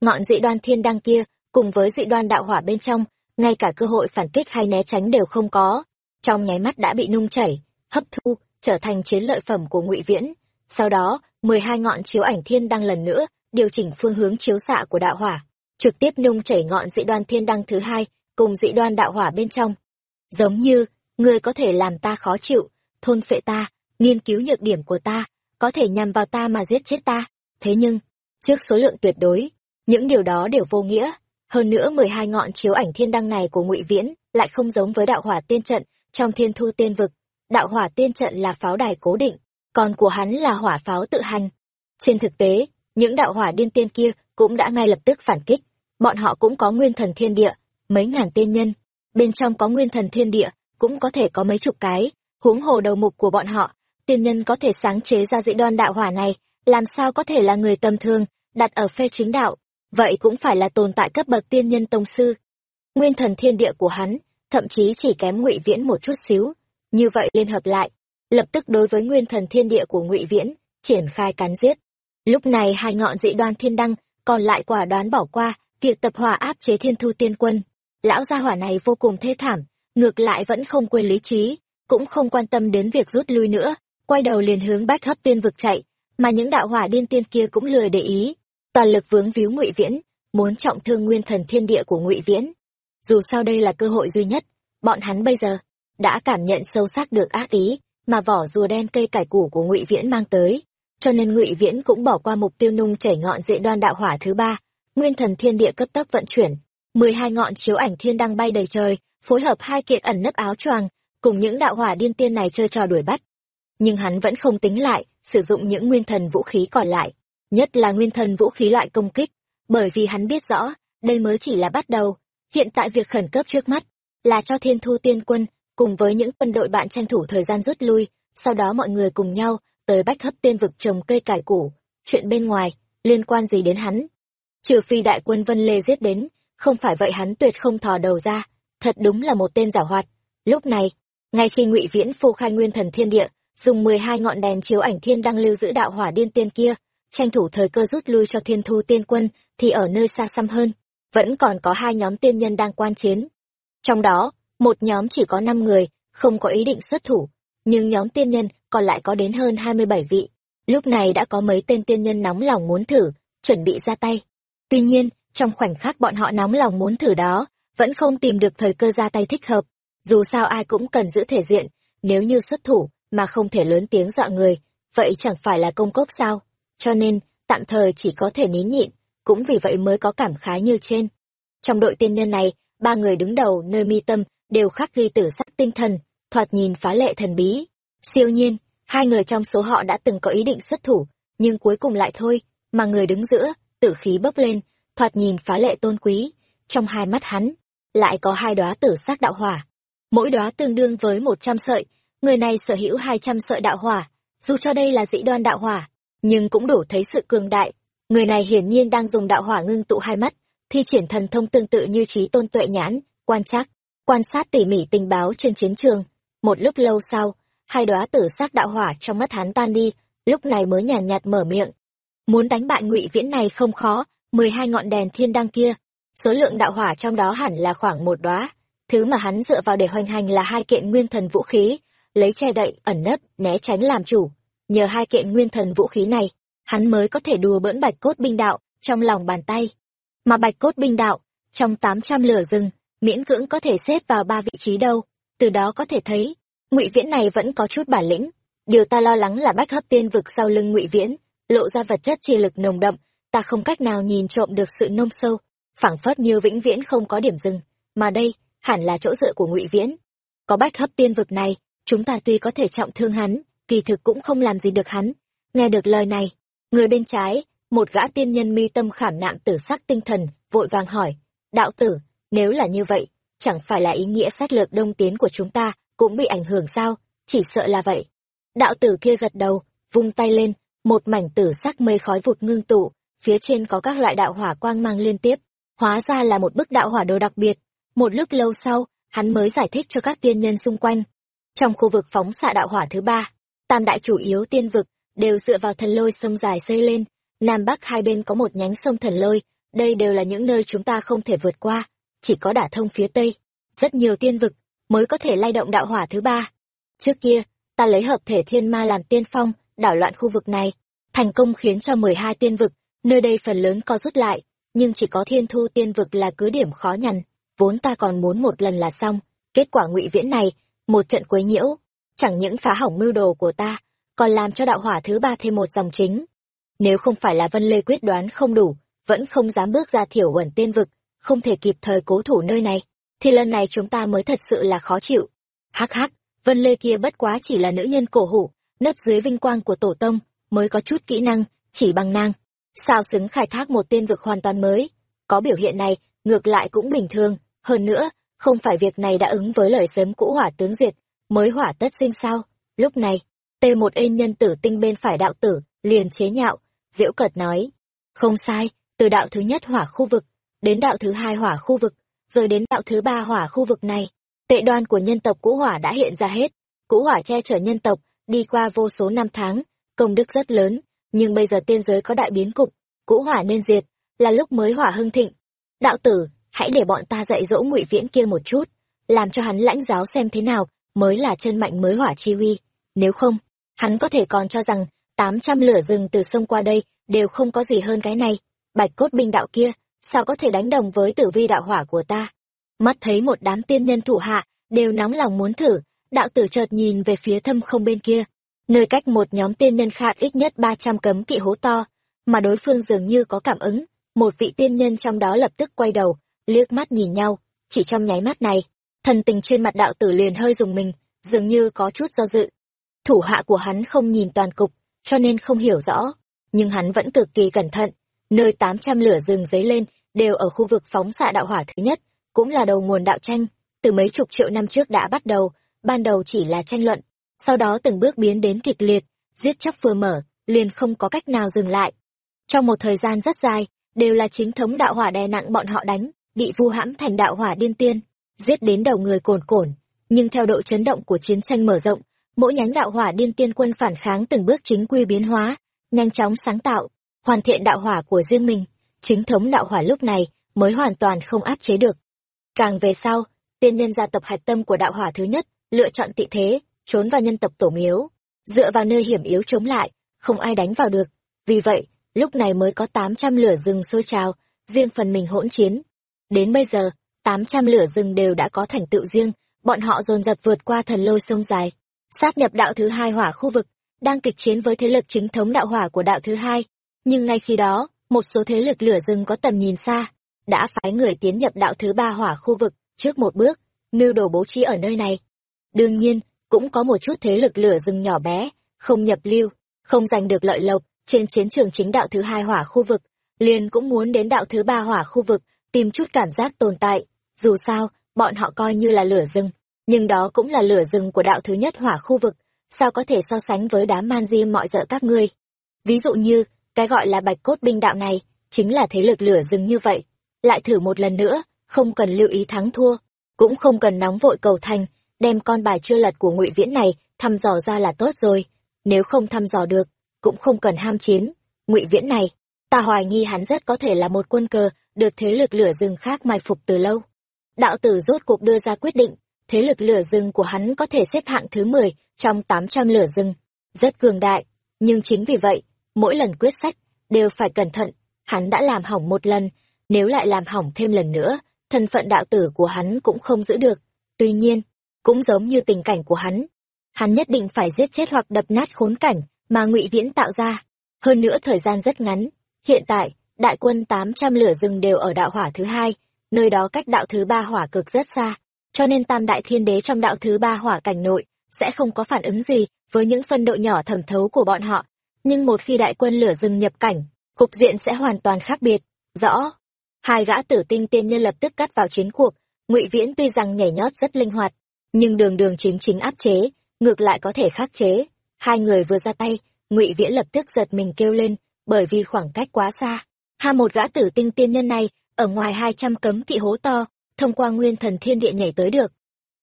Ngọn dị đoan thiên đăng kia cùng với dị đoan đạo hỏa bên trong ngay cả cơ hội phản kích hay né tránh đều không có. Trong nháy mắt đã bị nung chảy hấp thu trở thành chiến lợi phẩm của ngụy viễn. Sau đó mười hai ngọn chiếu ảnh thiên đăng lần nữa điều chỉnh phương hướng chiếu xạ của đạo hỏa trực tiếp nung chảy ngọn dị đoan thiên đăng thứ hai cùng dị đoan đạo hỏa bên trong. Giống như ngươi có thể làm ta khó chịu thôn phệ ta nghiên cứu nhược điểm của ta có thể nhằm vào ta mà giết chết ta. Thế nhưng, trước số lượng tuyệt đối, những điều đó đều vô nghĩa. Hơn nữa mười hai ngọn chiếu ảnh thiên đăng này của ngụy Viễn lại không giống với đạo hỏa tiên trận trong thiên thu tiên vực. Đạo hỏa tiên trận là pháo đài cố định, còn của hắn là hỏa pháo tự hành. Trên thực tế, những đạo hỏa điên tiên kia cũng đã ngay lập tức phản kích. Bọn họ cũng có nguyên thần thiên địa, mấy ngàn tiên nhân. Bên trong có nguyên thần thiên địa, cũng có thể có mấy chục cái, huống hồ đầu mục của bọn họ. Tiên nhân có thể sáng chế ra dĩ đoan đạo hỏa này, làm sao có thể là người tầm thường, đặt ở phe chính đạo, vậy cũng phải là tồn tại cấp bậc tiên nhân tông sư. Nguyên thần thiên địa của hắn, thậm chí chỉ kém ngụy Viễn một chút xíu, như vậy liên hợp lại, lập tức đối với nguyên thần thiên địa của ngụy Viễn, triển khai cắn giết. Lúc này hai ngọn dị đoan thiên đăng, còn lại quả đoán bỏ qua, việc tập hòa áp chế thiên thu tiên quân. Lão gia hỏa này vô cùng thê thảm, ngược lại vẫn không quên lý trí, cũng không quan tâm đến việc rút lui nữa, quay đầu liền hướng bách hấp tiên vực chạy, mà những đạo hỏa điên tiên kia cũng lười để ý, toàn lực vướng víu ngụy viễn muốn trọng thương nguyên thần thiên địa của ngụy viễn. Dù sao đây là cơ hội duy nhất bọn hắn bây giờ đã cảm nhận sâu sắc được ác ý mà vỏ rùa đen cây cải củ của ngụy viễn mang tới. Cho nên ngụy viễn cũng bỏ qua mục tiêu nung chảy ngọn dễ đoan đạo hỏa thứ ba nguyên thần thiên địa cấp tốc vận chuyển. Mười hai ngọn chiếu ảnh thiên đăng bay đầy trời phối hợp hai kiện ẩn nấp áo choàng cùng những đạo hỏa điên tiên này chơi trò đuổi bắt. Nhưng hắn vẫn không tính lại sử dụng những nguyên thần vũ khí còn lại nhất là nguyên thần vũ khí loại công kích, bởi vì hắn biết rõ, đây mới chỉ là bắt đầu. Hiện tại việc khẩn cấp trước mắt là cho thiên thu tiên quân cùng với những quân đội bạn tranh thủ thời gian rút lui, sau đó mọi người cùng nhau tới bách hấp tiên vực trồng cây cải củ. Chuyện bên ngoài, liên quan gì đến hắn? Trừ phi đại quân Vân Lê giết đến, không phải vậy hắn tuyệt không thò đầu ra, thật đúng là một tên giả hoạt. Lúc này, ngay khi ngụy Viễn phô khai nguyên thần thiên địa, dùng mười hai ngọn đèn chiếu ảnh thiên đăng lưu giữ đạo hỏa điên tiên kia, tranh thủ thời cơ rút lui cho thiên thu tiên quân thì ở nơi xa xăm hơn vẫn còn có hai nhóm tiên nhân đang quan chiến. Trong đó một nhóm chỉ có năm người không có ý định xuất thủ nhưng nhóm tiên nhân còn lại có đến hơn hai mươi bảy vị. Lúc này đã có mấy tên tiên nhân nóng lòng muốn thử chuẩn bị ra tay. Tuy nhiên trong khoảnh khắc bọn họ nóng lòng muốn thử đó vẫn không tìm được thời cơ ra tay thích hợp. Dù sao ai cũng cần giữ thể diện nếu như xuất thủ mà không thể lớn tiếng dọa người vậy chẳng phải là công cốc sao cho nên tạm thời chỉ có thể nín nhịn, cũng vì vậy mới có cảm khái như trên. Trong đội tiên nhân này, ba người đứng đầu nơi mi tâm đều khắc ghi tử sắc tinh thần, thoạt nhìn phá lệ thần bí. Siêu nhiên, hai người trong số họ đã từng có ý định xuất thủ, nhưng cuối cùng lại thôi, mà người đứng giữa, tử khí bốc lên, thoạt nhìn phá lệ tôn quý, trong hai mắt hắn, lại có hai đóa tử sắc đạo hỏa. Mỗi đóa tương đương với một trăm sợi, người này sở hữu hai trăm sợi đạo hỏa, dù cho đây là dĩ đoan đạo hỏa, nhưng cũng đủ thấy sự cường đại. Người này hiển nhiên đang dùng đạo hỏa ngưng tụ hai mắt, thi triển thần thông tương tự như trí tôn tuệ nhãn, quan trắc, quan sát tỉ mỉ tình báo trên chiến trường. Một lúc lâu sau, hai đóa tử sắc đạo hỏa trong mắt hắn tan đi, lúc này mới nhàn nhạt, nhạt mở miệng. Muốn đánh bại ngụy viễn này không khó, mười hai ngọn đèn thiên đăng kia, số lượng đạo hỏa trong đó hẳn là khoảng một đóa. Thứ mà hắn dựa vào để hoành hành là hai kiện nguyên thần vũ khí, lấy che đậy, ẩn nấp, né tránh làm chủ nhờ hai kiện nguyên thần vũ khí này, hắn mới có thể đùa bỡn bạch cốt binh đạo trong lòng bàn tay. Mà bạch cốt binh đạo, trong tám trăm lửa rừng, miễn cưỡng có thể xếp vào ba vị trí đâu, từ đó có thể thấy, ngụy viễn này vẫn có chút bản lĩnh. Điều ta lo lắng là bách hấp tiên vực sau lưng ngụy viễn, lộ ra vật chất chi lực nồng đậm, ta không cách nào nhìn trộm được sự nông sâu, phảng phất như vĩnh viễn không có điểm dừng, mà đây, hẳn là chỗ dựa của ngụy viễn. Có bách hấp tiên vực này, chúng ta tuy có thể trọng thương hắn, kỳ thực cũng không làm gì được hắn. Nghe được lời này, người bên trái, một gã tiên nhân mi tâm khảm nạm tử sắc tinh thần, vội vàng hỏi, đạo tử, nếu là như vậy, chẳng phải là ý nghĩa sách lược đông tiến của chúng ta cũng bị ảnh hưởng sao, chỉ sợ là vậy. Đạo tử kia gật đầu, vung tay lên, một mảnh tử sắc mây khói vụt ngưng tụ, phía trên có các loại đạo hỏa quang mang liên tiếp, hóa ra là một bức đạo hỏa đồ đặc biệt. Một lúc lâu sau, hắn mới giải thích cho các tiên nhân xung quanh. Trong khu vực phóng xạ đạo hỏa thứ ba, tam đại chủ yếu tiên vực đều dựa vào thần lôi sông dài xây lên. Nam bắc hai bên có một nhánh sông thần lôi đây đều là những nơi chúng ta không thể vượt qua chỉ có đả thông phía tây. Rất nhiều tiên vực mới có thể lay động đạo hỏa thứ ba. Trước kia ta lấy hợp thể thiên ma làm tiên phong đảo loạn khu vực này thành công khiến cho mười hai tiên vực nơi đây phần lớn co rút lại nhưng chỉ có thiên thu tiên vực là cứ điểm khó nhằn vốn ta còn muốn một lần là xong. Kết quả ngụy viễn này một trận quấy nhiễu chẳng những phá hỏng mưu đồ của ta, còn làm cho đạo hỏa thứ ba thêm một dòng chính. Nếu không phải là Vân Lê quyết đoán không đủ, vẫn không dám bước ra thiểu uẩn tiên vực, không thể kịp thời cố thủ nơi này, thì lần này chúng ta mới thật sự là khó chịu. Hắc hắc, Vân Lê kia bất quá chỉ là nữ nhân cổ hủ, nấp dưới vinh quang của tổ tông, mới có chút kỹ năng, chỉ bằng năng. Sao xứng khai thác một tiên vực hoàn toàn mới? Có biểu hiện này, ngược lại cũng bình thường, hơn nữa, không phải việc này đã ứng với lời sớm cũ hỏa tướng diệt, mới hỏa tất sinh sao? Lúc này, t một ên nhân tử tinh bên phải đạo tử, liền chế nhạo, diễu cợt nói. Không sai, từ đạo thứ nhất hỏa khu vực, đến đạo thứ hai hỏa khu vực, rồi đến đạo thứ ba hỏa khu vực này. Tệ đoan của nhân tộc cũ hỏa đã hiện ra hết. Cũ hỏa che chở nhân tộc, đi qua vô số năm tháng, công đức rất lớn, nhưng bây giờ tiên giới có đại biến cục, cũ hỏa nên diệt, là lúc mới hỏa hưng thịnh. Đạo tử, hãy để bọn ta dạy dỗ ngụy viễn kia một chút, làm cho hắn lãnh giáo xem thế nào mới là chân mạnh mới hỏa chi uy. Nếu không, hắn có thể còn cho rằng tám trăm lửa rừng từ sông qua đây đều không có gì hơn cái này. Bạch cốt binh đạo kia, sao có thể đánh đồng với tử vi đạo hỏa của ta? Mắt thấy một đám tiên nhân thủ hạ, đều nóng lòng muốn thử, đạo tử chợt nhìn về phía thâm không bên kia, nơi cách một nhóm tiên nhân khác ít nhất ba trăm cấm kỵ hố to, mà đối phương dường như có cảm ứng, một vị tiên nhân trong đó lập tức quay đầu, liếc mắt nhìn nhau, chỉ trong nháy mắt này, thần tình trên mặt đạo tử liền hơi dùng mình, dường như có chút do dự. Thủ hạ của hắn không nhìn toàn cục, cho nên không hiểu rõ, nhưng hắn vẫn cực kỳ cẩn thận, nơi tám trăm lửa rừng dấy lên đều ở khu vực phóng xạ đạo hỏa thứ nhất, cũng là đầu nguồn đạo tranh, từ mấy chục triệu năm trước đã bắt đầu, ban đầu chỉ là tranh luận, sau đó từng bước biến đến kịch liệt, giết chóc vừa mở, liền không có cách nào dừng lại. Trong một thời gian rất dài, đều là chính thống đạo hỏa đè nặng bọn họ đánh, bị vu hãm thành đạo hỏa điên tiên, giết đến đầu người cồn cồn. Nhưng theo độ chấn động của chiến tranh mở rộng, mỗi nhánh đạo hỏa điên tiên quân phản kháng từng bước chính quy biến hóa, nhanh chóng sáng tạo, hoàn thiện đạo hỏa của riêng mình. Chính thống đạo hỏa lúc này mới hoàn toàn không áp chế được. Càng về sau, tiên nhân gia tộc hạch tâm của đạo hỏa thứ nhất, lựa chọn tị thế, trốn vào nhân tộc tổ miếu, dựa vào nơi hiểm yếu chống lại, không ai đánh vào được. Vì vậy, lúc này mới có 800 lửa rừng sôi trào, riêng phần mình hỗn chiến. Đến bây giờ, 800 lửa rừng đều đã có thành tựu riêng, bọn họ dồn dập vượt qua thần lôi sông dài, sát nhập đạo thứ hai hỏa khu vực, đang kịch chiến với thế lực chính thống đạo hỏa của đạo thứ hai. Nhưng ngay khi đó, một số thế lực lửa rừng có tầm nhìn xa, đã phái người tiến nhập đạo thứ ba hỏa khu vực, trước một bước, mưu đồ bố trí ở nơi này. Đương nhiên, cũng có một chút thế lực lửa rừng nhỏ bé, không nhập lưu, không giành được lợi lộc trên chiến trường chính đạo thứ hai hỏa khu vực, liền cũng muốn đến đạo thứ ba hỏa khu vực, tìm chút cảm giác tồn tại. Dù sao, bọn họ coi như là lửa rừng, nhưng đó cũng là lửa rừng của đạo thứ nhất hỏa khu vực, sao có thể so sánh với đám man di mọi dợ các ngươi. Ví dụ như, cái gọi là bạch cốt binh đạo này, chính là thế lực lửa rừng như vậy. Lại thử một lần nữa, không cần lưu ý thắng thua, cũng không cần nóng vội cầu thành, đem con bài chưa lật của ngụy viễn này thăm dò ra là tốt rồi nếu không thăm dò được cũng không cần ham chiến ngụy viễn này ta hoài nghi hắn rất có thể là một quân cờ được thế lực lửa rừng khác mai phục từ lâu. Đạo tử rốt cuộc đưa ra quyết định, thế lực lửa rừng của hắn có thể xếp hạng thứ mười trong tám trăm lửa rừng. Rất cường đại, nhưng chính vì vậy, mỗi lần quyết sách đều phải cẩn thận. Hắn đã làm hỏng một lần, nếu lại làm hỏng thêm lần nữa, thân phận đạo tử của hắn cũng không giữ được. Tuy nhiên, cũng giống như tình cảnh của hắn hắn nhất định phải giết chết hoặc đập nát khốn cảnh mà ngụy viễn tạo ra. Hơn nữa thời gian rất ngắn, hiện tại đại quân tám trăm lửa rừng đều ở đạo hỏa thứ hai, nơi đó cách đạo thứ ba hỏa cực rất xa, cho nên tam đại thiên đế trong đạo thứ ba hỏa cảnh nội sẽ không có phản ứng gì với những phân độ nhỏ thẩm thấu của bọn họ. Nhưng một khi đại quân lửa rừng nhập cảnh, cục diện sẽ hoàn toàn khác biệt. Rõ. Hai gã tử tinh tiên nhân lập tức cắt vào chiến cuộc, ngụy viễn tuy rằng nhảy nhót rất linh hoạt, nhưng đường đường chính chính áp chế, ngược lại có thể khắc chế. Hai người vừa ra tay, ngụy viễn lập tức giật mình kêu lên, bởi vì khoảng cách quá xa ha một gã tử tinh tiên nhân này, ở ngoài hai trăm cấm kỵ hố to, thông qua nguyên thần thiên địa nhảy tới được.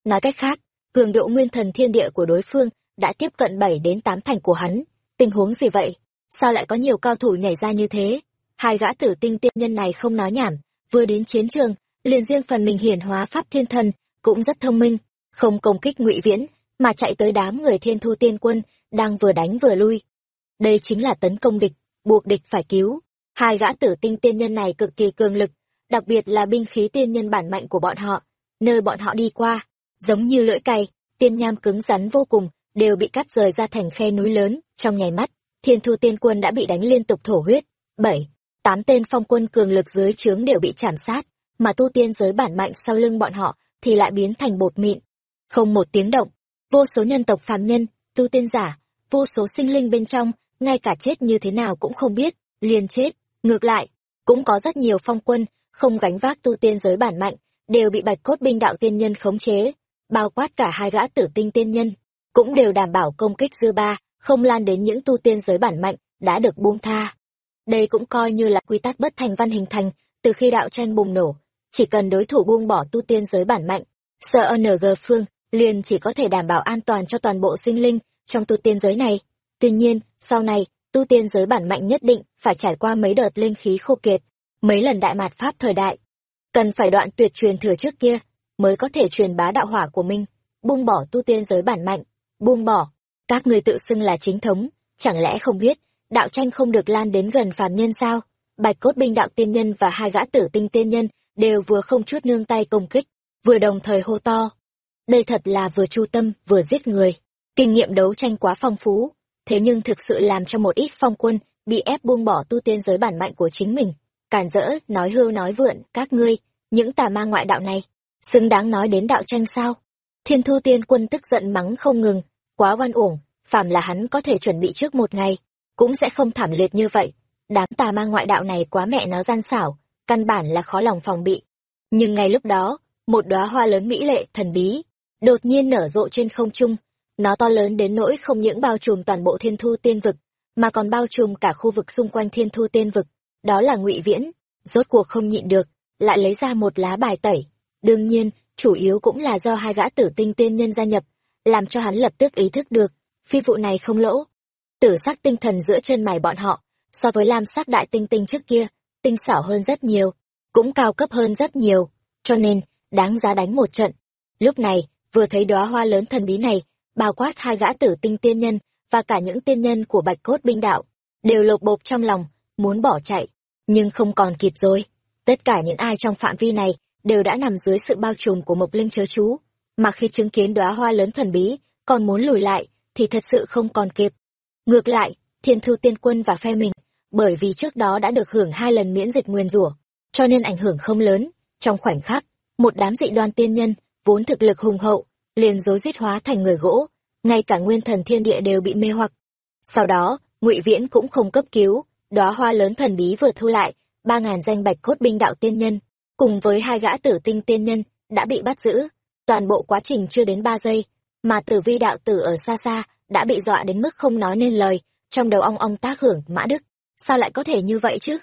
Nói cách khác, cường độ nguyên thần thiên địa của đối phương đã tiếp cận bảy đến tám thành của hắn. Tình huống gì vậy? Sao lại có nhiều cao thủ nhảy ra như thế? Hai gã tử tinh tiên nhân này không nói nhảm, vừa đến chiến trường, liền riêng phần mình hiển hóa pháp thiên thần, cũng rất thông minh, không công kích ngụy viễn, mà chạy tới đám người thiên thu tiên quân, đang vừa đánh vừa lui. Đây chính là tấn công địch, buộc địch phải cứu hai gã tử tinh tiên nhân này cực kỳ cường lực đặc biệt là binh khí tiên nhân bản mạnh của bọn họ nơi bọn họ đi qua giống như lưỡi cày tiên nham cứng rắn vô cùng đều bị cắt rời ra thành khe núi lớn, trong nháy mắt, thiên thu tiên quân đã bị đánh liên tục thổ huyết. Bảy, tám tên phong quân cường lực dưới trướng đều bị chảm sát, mà tu tiên giới bản mạnh sau lưng bọn họ thì lại biến thành bột mịn. Không một tiếng động, vô số nhân tộc phàm nhân, tu tiên giả, vô số sinh linh bên trong, ngay cả chết như thế nào cũng không biết, liền chết. Ngược lại, cũng có rất nhiều phong quân, không gánh vác tu tiên giới bản mạnh, đều bị bạch cốt binh đạo tiên nhân khống chế, bao quát cả hai gã tử tinh tiên nhân, cũng đều đảm bảo công kích dư ba, không lan đến những tu tiên giới bản mạnh, đã được buông tha. Đây cũng coi như là quy tắc bất thành văn hình thành, từ khi đạo tranh bùng nổ, chỉ cần đối thủ buông bỏ tu tiên giới bản mạnh, sợ NG phương, liền chỉ có thể đảm bảo an toàn cho toàn bộ sinh linh trong tu tiên giới này. Tuy nhiên, sau này, tu tiên giới bản mạnh nhất định phải trải qua mấy đợt linh khí khô kiệt, mấy lần đại mạt pháp thời đại. Cần phải đoạn tuyệt truyền thừa trước kia, mới có thể truyền bá đạo hỏa của mình, buông bỏ tu tiên giới bản mạnh, buông bỏ. Các người tự xưng là chính thống, chẳng lẽ không biết, đạo tranh không được lan đến gần phàm nhân sao? Bạch cốt binh đạo tiên nhân và hai gã tử tinh tiên nhân đều vừa không chút nương tay công kích, vừa đồng thời hô to. Đây thật là vừa chu tâm, vừa giết người. Kinh nghiệm đấu tranh quá phong phú, thế nhưng thực sự làm cho một ít phong quân bị ép buông bỏ tu tiên giới bản mạnh của chính mình. Cản rỡ, nói hưu nói vượn, các ngươi, những tà ma ngoại đạo này, xứng đáng nói đến đạo tranh sao? Thiên thu tiên quân tức giận mắng không ngừng, quá oan uổng, phàm là hắn có thể chuẩn bị trước một ngày, cũng sẽ không thảm liệt như vậy. Đám tà ma ngoại đạo này quá mẹ nó gian xảo, căn bản là khó lòng phòng bị. Nhưng ngay lúc đó, một đóa hoa lớn mỹ lệ, thần bí, đột nhiên nở rộ trên không trung. Nó to lớn đến nỗi không những bao trùm toàn bộ thiên thu tiên vực, mà còn bao trùm cả khu vực xung quanh thiên thu tiên vực. Đó là ngụy Viễn, rốt cuộc không nhịn được, lại lấy ra một lá bài tẩy. Đương nhiên, chủ yếu cũng là do hai gã tử tinh tiên nhân gia nhập, làm cho hắn lập tức ý thức được, phi vụ này không lỗ. Tử sắc tinh thần giữa chân mày bọn họ, so với lam sắc đại tinh tinh trước kia, tinh xảo hơn rất nhiều, cũng cao cấp hơn rất nhiều, cho nên, đáng giá đánh một trận. Lúc này, vừa thấy đóa hoa lớn thần bí này, bao quát hai gã tử tinh tiên nhân, và cả những tiên nhân của bạch cốt binh đạo, đều lột bộp trong lòng, muốn bỏ chạy, nhưng không còn kịp rồi. Tất cả những ai trong phạm vi này đều đã nằm dưới sự bao trùm của Mộc Linh chớ chú, mà khi chứng kiến đóa hoa lớn thần bí, còn muốn lùi lại, thì thật sự không còn kịp. Ngược lại, Thiên Thu Tiên Quân và phe mình, bởi vì trước đó đã được hưởng hai lần miễn dịch nguyên rủa, cho nên ảnh hưởng không lớn. Trong khoảnh khắc, một đám dị đoan tiên nhân, vốn thực lực hùng hậu, liền rối rít hóa thành người gỗ, ngay cả nguyên thần thiên địa đều bị mê hoặc. Sau đó, Ngụy Viễn cũng không cấp cứu, đóa hoa lớn thần bí vừa thu lại, ba ngàn danh bạch cốt binh đạo tiên nhân, cùng với hai gã tử tinh tiên nhân, đã bị bắt giữ. Toàn bộ quá trình chưa đến ba giây, mà tử vi đạo tử ở xa xa, đã bị dọa đến mức không nói nên lời, trong đầu ong ong tác hưởng mã đức. Sao lại có thể như vậy chứ?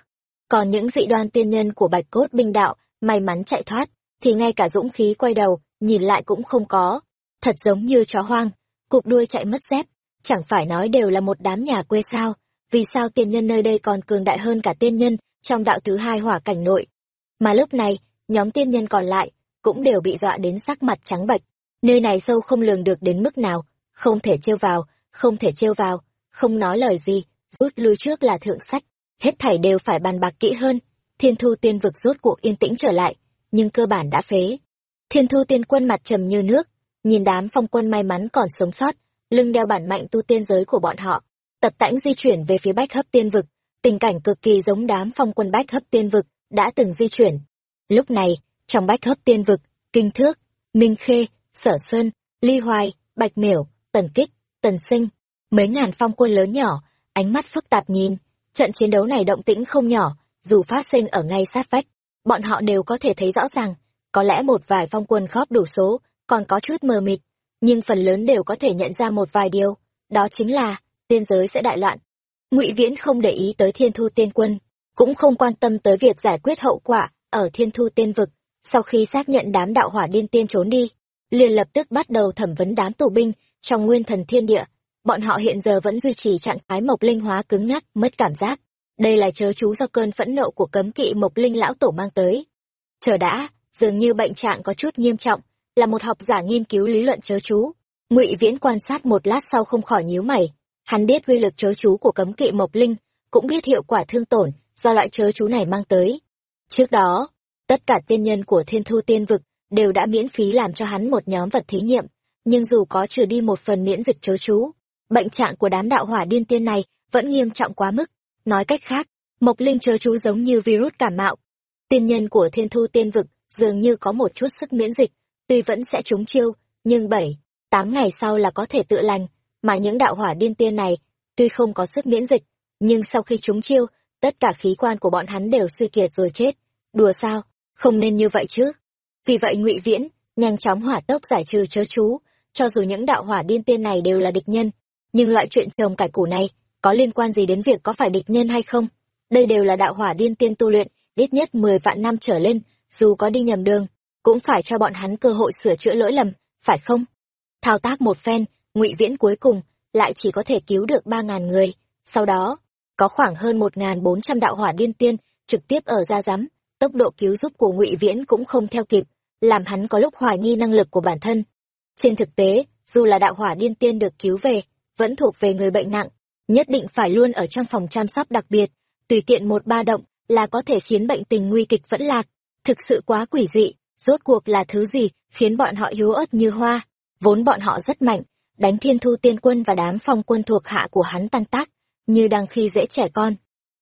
Còn những dị đoan tiên nhân của bạch cốt binh đạo, may mắn chạy thoát, thì ngay cả dũng khí quay đầu, nhìn lại cũng không có. Thật giống như chó hoang, cụp đuôi chạy mất dép, chẳng phải nói đều là một đám nhà quê sao, vì sao tiên nhân nơi đây còn cường đại hơn cả tiên nhân trong đạo thứ hai hỏa cảnh nội. Mà lúc này, nhóm tiên nhân còn lại, cũng đều bị dọa đến sắc mặt trắng bệch. Nơi này sâu không lường được đến mức nào, không thể trêu vào, không thể trêu vào, không nói lời gì, rút lui trước là thượng sách. Hết thảy đều phải bàn bạc kỹ hơn. Thiên thu tiên vực rốt cuộc yên tĩnh trở lại, nhưng cơ bản đã phế. Thiên thu tiên quân mặt trầm như nước, nhìn đám phong quân may mắn còn sống sót, lưng đeo bản mạnh tu tiên giới của bọn họ. Tập tãnh di chuyển về phía bách hấp tiên vực, tình cảnh cực kỳ giống đám phong quân bách hấp tiên vực đã từng di chuyển. Lúc này, trong bách hấp tiên vực, kinh thước, minh khê, sở sơn, ly hoài, bạch miểu, tần kích, tần sinh, mấy ngàn phong quân lớn nhỏ, ánh mắt phức tạp nhìn, trận chiến đấu này động tĩnh không nhỏ, dù phát sinh ở ngay sát vách, bọn họ đều có thể thấy rõ ràng, có lẽ một vài phong quân khóp đủ số, còn có chút mờ mịt, nhưng phần lớn đều có thể nhận ra một vài điều, đó chính là, tiên giới sẽ đại loạn. Ngụy Viễn không để ý tới Thiên Thu Tiên Quân, cũng không quan tâm tới việc giải quyết hậu quả ở Thiên Thu Tiên vực. Sau khi xác nhận đám đạo hỏa điên tiên trốn đi, liền lập tức bắt đầu thẩm vấn đám tù binh trong Nguyên Thần Thiên Địa. Bọn họ hiện giờ vẫn duy trì trạng thái mộc linh hóa cứng ngắc, mất cảm giác. Đây là chớ chú do cơn phẫn nộ của cấm kỵ mộc linh lão tổ mang tới. Chờ đã, dường như bệnh trạng có chút nghiêm trọng, là một học giả nghiên cứu lý luận chớ chú. Ngụy Viễn quan sát một lát sau không khỏi nhíu mày, Hắn biết uy lực chớ chú của cấm kỵ mộc linh, cũng biết hiệu quả thương tổn do loại chớ chú này mang tới. Trước đó, tất cả tiên nhân của thiên thu tiên vực đều đã miễn phí làm cho hắn một nhóm vật thí nghiệm, nhưng dù có trừ đi một phần miễn dịch chớ chú, bệnh trạng của đám đạo hỏa điên tiên này vẫn nghiêm trọng quá mức. Nói cách khác, Mộc Linh chớ chú giống như virus cảm mạo. Tiên nhân của thiên thu tiên vực dường như có một chút sức miễn dịch, tuy vẫn sẽ trúng chiêu, nhưng bảy, tám ngày sau là có thể tự lành, mà những đạo hỏa điên tiên này, tuy không có sức miễn dịch, nhưng sau khi trúng chiêu, tất cả khí quan của bọn hắn đều suy kiệt rồi chết. Đùa sao? Không nên như vậy chứ. Vì vậy Ngụy Viễn nhanh chóng hỏa tốc giải trừ chớ chú, cho dù những đạo hỏa điên tiên này đều là địch nhân, nhưng loại chuyện trồng cải củ này có liên quan gì đến việc có phải địch nhân hay không? Đây đều là đạo hỏa điên tiên tu luyện, ít nhất mười vạn năm trở lên, dù có đi nhầm đường, cũng phải cho bọn hắn cơ hội sửa chữa lỗi lầm, phải không? Thao tác một phen, Ngụy Viễn cuối cùng lại chỉ có thể cứu được ba ngàn người, sau đó, có khoảng hơn một ngàn bốn trăm đạo hỏa điên tiên trực tiếp ở ra giám, tốc độ cứu giúp của Ngụy Viễn cũng không theo kịp, làm hắn có lúc hoài nghi năng lực của bản thân. Trên thực tế, dù là đạo hỏa điên tiên được cứu về, vẫn thuộc về người bệnh nặng, nhất định phải luôn ở trong phòng chăm sóc đặc biệt, tùy tiện một ba động là có thể khiến bệnh tình nguy kịch vẫn lạc. Thực sự quá quỷ dị, rốt cuộc là thứ gì khiến bọn họ yếu ớt như hoa, vốn bọn họ rất mạnh, đánh thiên thu tiên quân và đám phong quân thuộc hạ của hắn tan tác, như đang khi dễ trẻ con.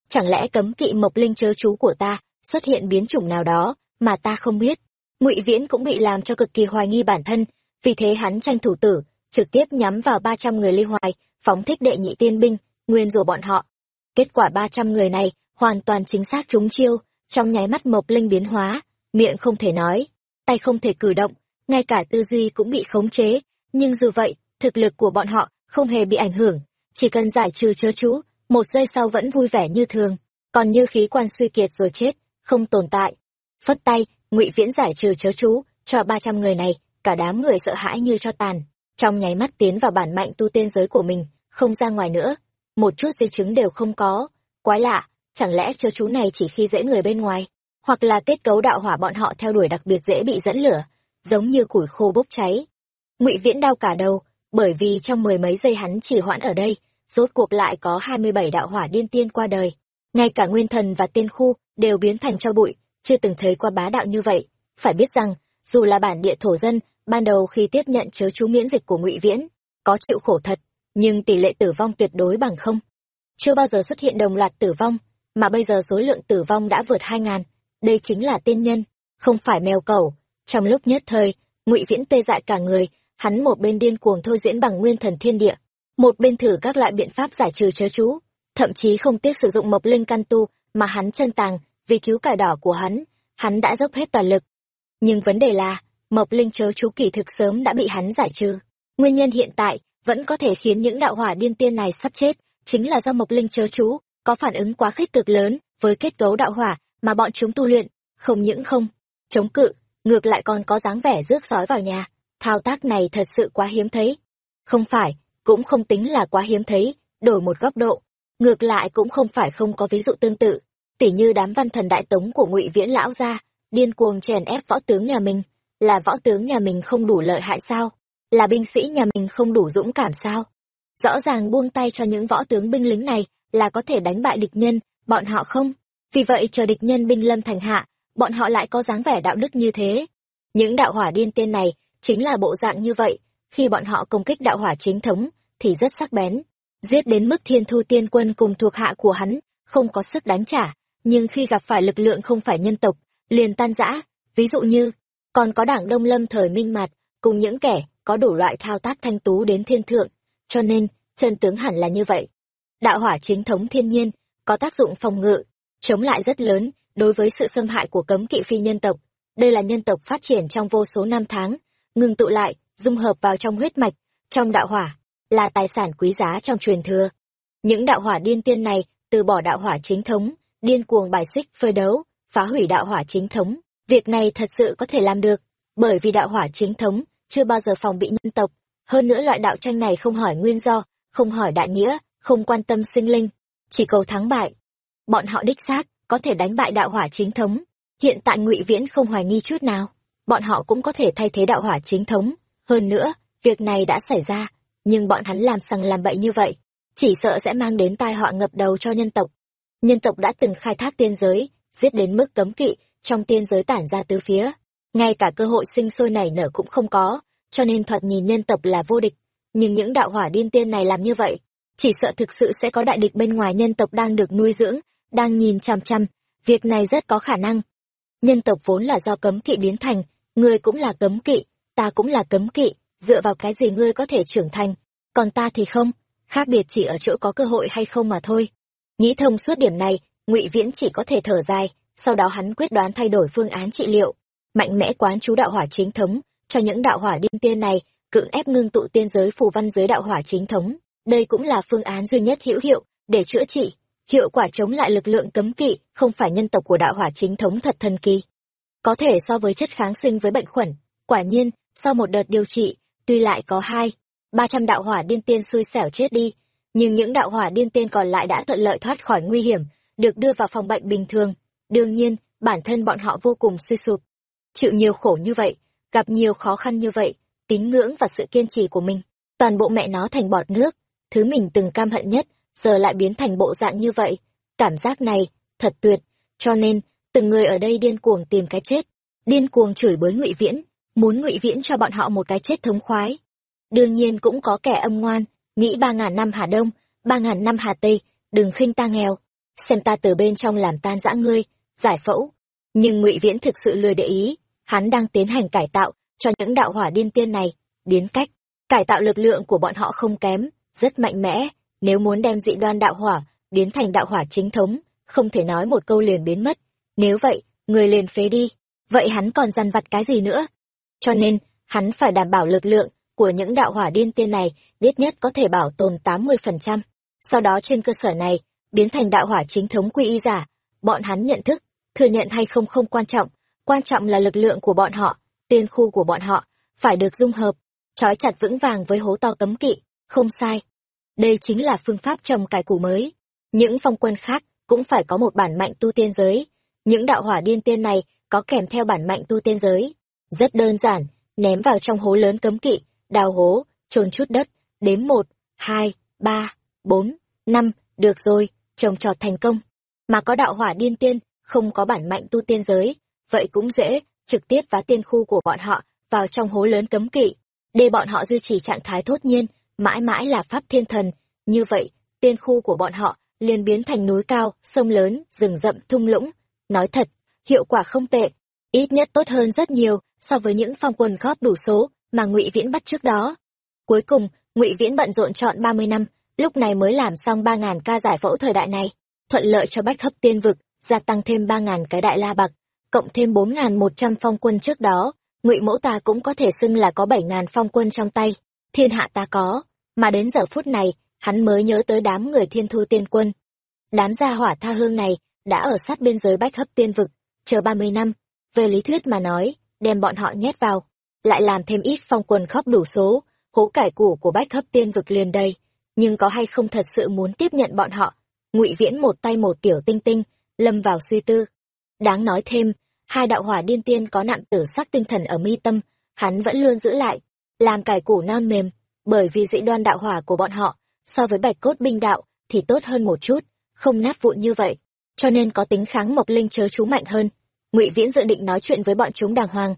Chẳng lẽ cấm kỵ mộc linh chớ chú của ta xuất hiện biến chủng nào đó mà ta không biết? ngụy Viễn cũng bị làm cho cực kỳ hoài nghi bản thân, vì thế hắn tranh thủ tử, trực tiếp nhắm vào ba trăm người ly hoài, phóng thích đệ nhị tiên binh, nguyên rủa bọn họ. Kết quả ba trăm người này hoàn toàn chính xác trúng chiêu, trong nháy mắt mộc linh biến hóa, miệng không thể nói, tay không thể cử động, ngay cả tư duy cũng bị khống chế, nhưng dù vậy, thực lực của bọn họ không hề bị ảnh hưởng, chỉ cần giải trừ chớ chú, một giây sau vẫn vui vẻ như thường, còn như khí quan suy kiệt rồi chết, không tồn tại. Phất tay, ngụy Viễn giải trừ chớ chú, cho ba trăm người này, cả đám người sợ hãi như cho tàn, trong nháy mắt tiến vào bản mạnh tu tiên giới của mình, không ra ngoài nữa, một chút di chứng đều không có. Quái lạ, chẳng lẽ chớ chú này chỉ khi dễ người bên ngoài, hoặc là kết cấu đạo hỏa bọn họ theo đuổi đặc biệt dễ bị dẫn lửa, giống như củi khô bốc cháy. Ngụy Viễn đau cả đầu, bởi vì trong mười mấy giây hắn chỉ hoãn ở đây, rốt cuộc lại có hai mươi bảy đạo hỏa điên tiên qua đời. Ngay cả nguyên thần và tiên khu đều biến thành cho bụi, chưa từng thấy qua bá đạo như vậy. Phải biết rằng, dù là bản địa thổ dân, ban đầu khi tiếp nhận chớ chú miễn dịch của ngụy Viễn, có chịu khổ thật, nhưng tỷ lệ tử vong tuyệt đối bằng không. Chưa bao giờ xuất hiện đồng loạt tử vong, mà bây giờ số lượng tử vong đã vượt hai ngàn. Đây chính là tiên nhân, không phải mèo cẩu. Trong lúc nhất thời, ngụy Viễn tê dại cả người, hắn một bên điên cuồng thôi diễn bằng nguyên thần thiên địa, một bên thử các loại biện pháp giải trừ chớ chú, thậm chí không tiếc sử dụng mộc linh căn tu mà hắn chân tàng, vì cứu cải đỏ của hắn, hắn đã dốc hết toàn lực. Nhưng vấn đề là, mộc linh chớ chú kỳ thực sớm đã bị hắn giải trừ. Nguyên nhân hiện tại vẫn có thể khiến những đạo hỏa điên tiên này sắp chết, chính là do mộc linh chớ chú có phản ứng quá khích cực lớn với kết cấu đạo hỏa mà bọn chúng tu luyện, không những không chống cự, ngược lại còn có dáng vẻ rước sói vào nhà. Thao tác này thật sự quá hiếm thấy. Không phải, cũng không tính là quá hiếm thấy, đổi một góc độ. Ngược lại cũng không phải không có ví dụ tương tự, tỉ như đám văn thần đại tống của ngụy Viễn lão gia, điên cuồng chèn ép võ tướng nhà mình, là võ tướng nhà mình không đủ lợi hại sao? Là binh sĩ nhà mình không đủ dũng cảm sao? Rõ ràng buông tay cho những võ tướng binh lính này là có thể đánh bại địch nhân, bọn họ không. Vì vậy chờ địch nhân binh lâm thành hạ, bọn họ lại có dáng vẻ đạo đức như thế. Những đạo hỏa điên tên này chính là bộ dạng như vậy, khi bọn họ công kích đạo hỏa chính thống, thì rất sắc bén, giết đến mức thiên thu tiên quân cùng thuộc hạ của hắn, không có sức đánh trả, nhưng khi gặp phải lực lượng không phải nhân tộc, liền tan rã, ví dụ như, còn có đảng Đông Lâm thời minh mạt, cùng những kẻ có đủ loại thao tác thanh tú đến thiên thượng, cho nên, chân tướng hẳn là như vậy. Đạo hỏa chính thống thiên nhiên, có tác dụng phòng ngự, chống lại rất lớn, đối với sự xâm hại của cấm kỵ phi nhân tộc. Đây là nhân tộc phát triển trong vô số năm tháng, ngừng tụ lại, dung hợp vào trong huyết mạch, trong đạo hỏa, là tài sản quý giá trong truyền thừa. Những đạo hỏa điên tiên này từ bỏ đạo hỏa chính thống, điên cuồng bài xích phơi đấu, phá hủy đạo hỏa chính thống. Việc này thật sự có thể làm được, bởi vì đạo hỏa chính thống chưa bao giờ phòng bị nhân tộc. Hơn nữa loại đạo tranh này không hỏi nguyên do, không hỏi đại nghĩa, không quan tâm sinh linh, chỉ cầu thắng bại. Bọn họ đích xác có thể đánh bại đạo hỏa chính thống. Hiện tại ngụy Viễn không hoài nghi chút nào, bọn họ cũng có thể thay thế đạo hỏa chính thống. Hơn nữa, việc này đã xảy ra, nhưng bọn hắn làm sằng làm bậy như vậy, chỉ sợ sẽ mang đến tai họa ngập đầu cho nhân tộc. Nhân tộc đã từng khai thác tiên giới, giết đến mức cấm kỵ, trong tiên giới tản ra tứ phía. Ngay cả cơ hội sinh sôi nảy nở cũng không có, cho nên thoạt nhìn nhân tộc là vô địch nhưng những đạo hỏa điên tiên này làm như vậy chỉ sợ thực sự sẽ có đại địch bên ngoài nhân tộc đang được nuôi dưỡng, đang nhìn chằm chằm. Việc này rất có khả năng. Nhân tộc vốn là do cấm kỵ biến thành, ngươi cũng là cấm kỵ, ta cũng là cấm kỵ, dựa vào cái gì ngươi có thể trưởng thành, còn ta thì không? Khác biệt chỉ ở chỗ có cơ hội hay không mà thôi. Nghĩ thông suốt điểm này, ngụy viễn chỉ có thể thở dài, sau đó hắn quyết đoán thay đổi phương án trị liệu. Mạnh mẽ quán chú đạo hỏa chính thống, cho những đạo hỏa điên tiên này, cưỡng ép ngưng tụ tiên giới phù văn dưới đạo hỏa chính thống đây cũng là phương án duy nhất hữu hiệu để chữa trị. Hiệu quả chống lại lực lượng cấm kỵ không phải nhân tộc của đạo hỏa chính thống thật thần kỳ. Có thể so với chất kháng sinh với bệnh khuẩn. Quả nhiên, sau một đợt điều trị, tuy lại có hai, ba trăm đạo hỏa điên tiên xui xẻo chết đi, nhưng những đạo hỏa điên tiên còn lại đã thuận lợi thoát khỏi nguy hiểm, được đưa vào phòng bệnh bình thường. Đương nhiên, bản thân bọn họ vô cùng suy sụp. Chịu nhiều khổ như vậy, gặp nhiều khó khăn như vậy, tín ngưỡng và sự kiên trì của mình, toàn bộ mẹ nó thành bọt nước thứ mình từng cam hận nhất giờ lại biến thành bộ dạng như vậy. Cảm giác này thật tuyệt, cho nên từng người ở đây điên cuồng tìm cái chết, điên cuồng chửi bới ngụy viễn, muốn ngụy viễn cho bọn họ một cái chết thống khoái. Đương nhiên cũng có kẻ âm ngoan, nghĩ ba ngàn năm hà đông, ba ngàn năm hà tây, đừng khinh ta nghèo, xem ta từ bên trong làm tan dã ngươi, giải phẫu. Nhưng ngụy viễn thực sự lười để ý, hắn đang tiến hành cải tạo cho những đạo hỏa điên tiên này. Biến cách, cải tạo lực lượng của bọn họ không kém rất mạnh mẽ. Nếu muốn đem dị đoan đạo hỏa biến thành đạo hỏa chính thống, không thể nói một câu liền biến mất. Nếu vậy, người liền phế đi. Vậy hắn còn dằn vặt cái gì nữa? Cho nên, hắn phải đảm bảo lực lượng của những đạo hỏa điên tiên này ít nhất có thể bảo tồn tám mươi phần trăm. Sau đó trên cơ sở này, biến thành đạo hỏa chính thống quy y giả, bọn hắn nhận thức, thừa nhận hay không không quan trọng. Quan trọng là lực lượng của bọn họ, tiên khu của bọn họ phải được dung hợp, trói chặt vững vàng với hố to cấm kỵ không sai. Đây chính là phương pháp trồng cải củ mới. Những phong quân khác cũng phải có một bản mạnh tu tiên giới. Những đạo hỏa điên tiên này có kèm theo bản mạnh tu tiên giới. Rất đơn giản, ném vào trong hố lớn cấm kỵ, đào hố trôn chút đất, đếm một, hai, ba, bốn, năm, được rồi, trồng trọt thành công. Mà có đạo hỏa điên tiên, không có bản mạnh tu tiên giới, vậy cũng dễ trực tiếp vá tiên khu của bọn họ vào trong hố lớn cấm kỵ, để bọn họ duy trì trạng thái thốt nhiên mãi mãi là pháp thiên thần. Như vậy, tiên khu của bọn họ liền biến thành núi cao, sông lớn, rừng rậm, thung lũng. Nói thật, hiệu quả không tệ. Ít nhất tốt hơn rất nhiều so với những phong quân góp đủ số mà ngụy viễn bắt trước đó. Cuối cùng, ngụy viễn bận rộn chọn ba mươi năm, lúc này mới làm xong ba ngàn ca giải phẫu thời đại này, thuận lợi cho bách hấp tiên vực gia tăng thêm ba ngàn cái đại la bạc, cộng thêm bốn ngàn một trăm phong quân trước đó. Ngụy mẫu ta cũng có thể xưng là có bảy ngàn phong quân trong tay thiên hạ ta có, mà đến giờ phút này, hắn mới nhớ tới đám người thiên thu tiên quân. Đám gia hỏa tha hương này đã ở sát biên giới bách hấp tiên vực, chờ ba mươi năm. Về lý thuyết mà nói, đem bọn họ nhét vào, lại làm thêm ít phong quân khóc đủ số, hố cải củ của bách hấp tiên vực liền đây nhưng có hay không thật sự muốn tiếp nhận bọn họ? Ngụy viễn một tay một tiểu tinh tinh, lâm vào suy tư. Đáng nói thêm, hai đạo hỏa điên tiên có nạn tử sắc tinh thần ở mi tâm, hắn vẫn luôn giữ lại làm cải củ non mềm, bởi vì dị đoan đạo hỏa của bọn họ, so với bạch cốt binh đạo, thì tốt hơn một chút, không nát vụn như vậy. Cho nên có tính kháng mộc linh chớ chú mạnh hơn. Ngụy viễn dự định nói chuyện với bọn chúng đàng hoàng.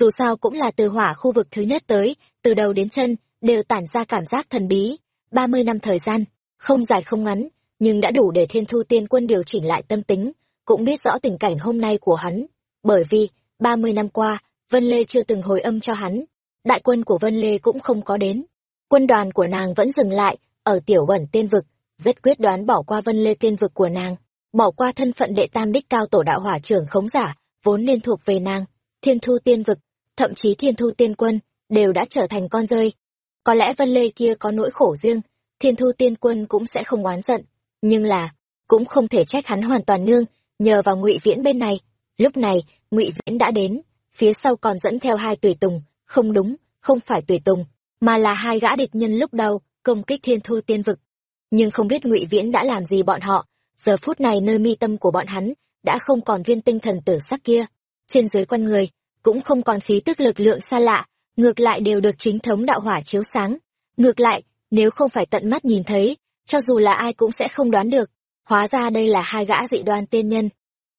Dù sao cũng là từ hỏa khu vực thứ nhất tới, từ đầu đến chân, đều tản ra cảm giác thần bí. Ba mươi năm thời gian, không dài không ngắn, nhưng đã đủ để thiên thu tiên quân điều chỉnh lại tâm tính, cũng biết rõ tình cảnh hôm nay của hắn. Bởi vì, ba mươi năm qua, vân lê chưa từng hồi âm cho hắn đại quân của vân lê cũng không có đến. Quân đoàn của nàng vẫn dừng lại, ở tiểu bẩn tiên vực, rất quyết đoán bỏ qua vân lê tiên vực của nàng, bỏ qua thân phận đệ tam đích cao tổ đạo hỏa trưởng khống giả, vốn nên thuộc về nàng, thiên thu tiên vực, thậm chí thiên thu tiên quân, đều đã trở thành con rơi. Có lẽ vân lê kia có nỗi khổ riêng, thiên thu tiên quân cũng sẽ không oán giận, nhưng là, cũng không thể trách hắn hoàn toàn nương, nhờ vào ngụy viễn bên này. Lúc này, ngụy viễn đã đến, phía sau còn dẫn theo hai tùy tùng không đúng, không phải tùy tùng, mà là hai gã địch nhân lúc đầu, công kích thiên thu tiên vực. Nhưng không biết ngụy viễn đã làm gì bọn họ, giờ phút này nơi mi tâm của bọn hắn đã không còn viên tinh thần tử sắc kia. Trên dưới quanh người, cũng không còn khí tức lực lượng xa lạ, ngược lại đều được chính thống đạo hỏa chiếu sáng. Ngược lại, nếu không phải tận mắt nhìn thấy, cho dù là ai cũng sẽ không đoán được. Hóa ra đây là hai gã dị đoan tiên nhân.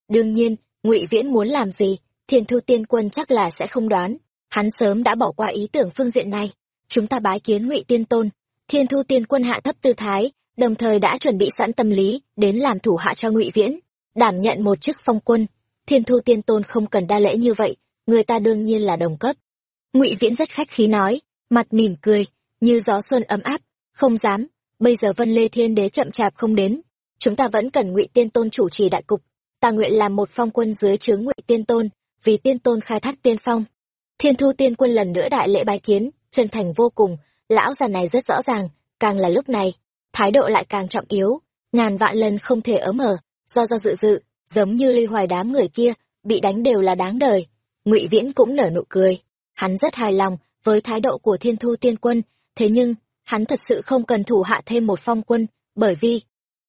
Đương nhiên, ngụy viễn muốn làm gì, thiên thu tiên quân chắc là sẽ không đoán hắn sớm đã bỏ qua ý tưởng phương diện này. Chúng ta bái kiến ngụy tiên tôn, thiên thu tiên quân hạ thấp tư thái, đồng thời đã chuẩn bị sẵn tâm lý, đến làm thủ hạ cho ngụy viễn. Đảm nhận một chức phong quân, thiên thu tiên tôn không cần đa lễ như vậy, người ta đương nhiên là đồng cấp. Ngụy viễn rất khách khí nói, mặt mỉm cười, như gió xuân ấm áp, không dám, bây giờ vân lê thiên đế chậm chạp không đến. Chúng ta vẫn cần ngụy tiên tôn chủ trì đại cục, ta nguyện làm một phong quân dưới trướng ngụy tiên tôn, vì tiên tôn khai thác tiên phong thiên thu tiên quân lần nữa đại lễ bái kiến, chân thành vô cùng. Lão già này rất rõ ràng, càng là lúc này, thái độ lại càng trọng yếu. Ngàn vạn lần không thể ấm ở, do do dự dự, giống như ly hoài đám người kia, bị đánh đều là đáng đời. Ngụy viễn cũng nở nụ cười. Hắn rất hài lòng với thái độ của thiên thu tiên quân, thế nhưng, hắn thật sự không cần thủ hạ thêm một phong quân, bởi vì,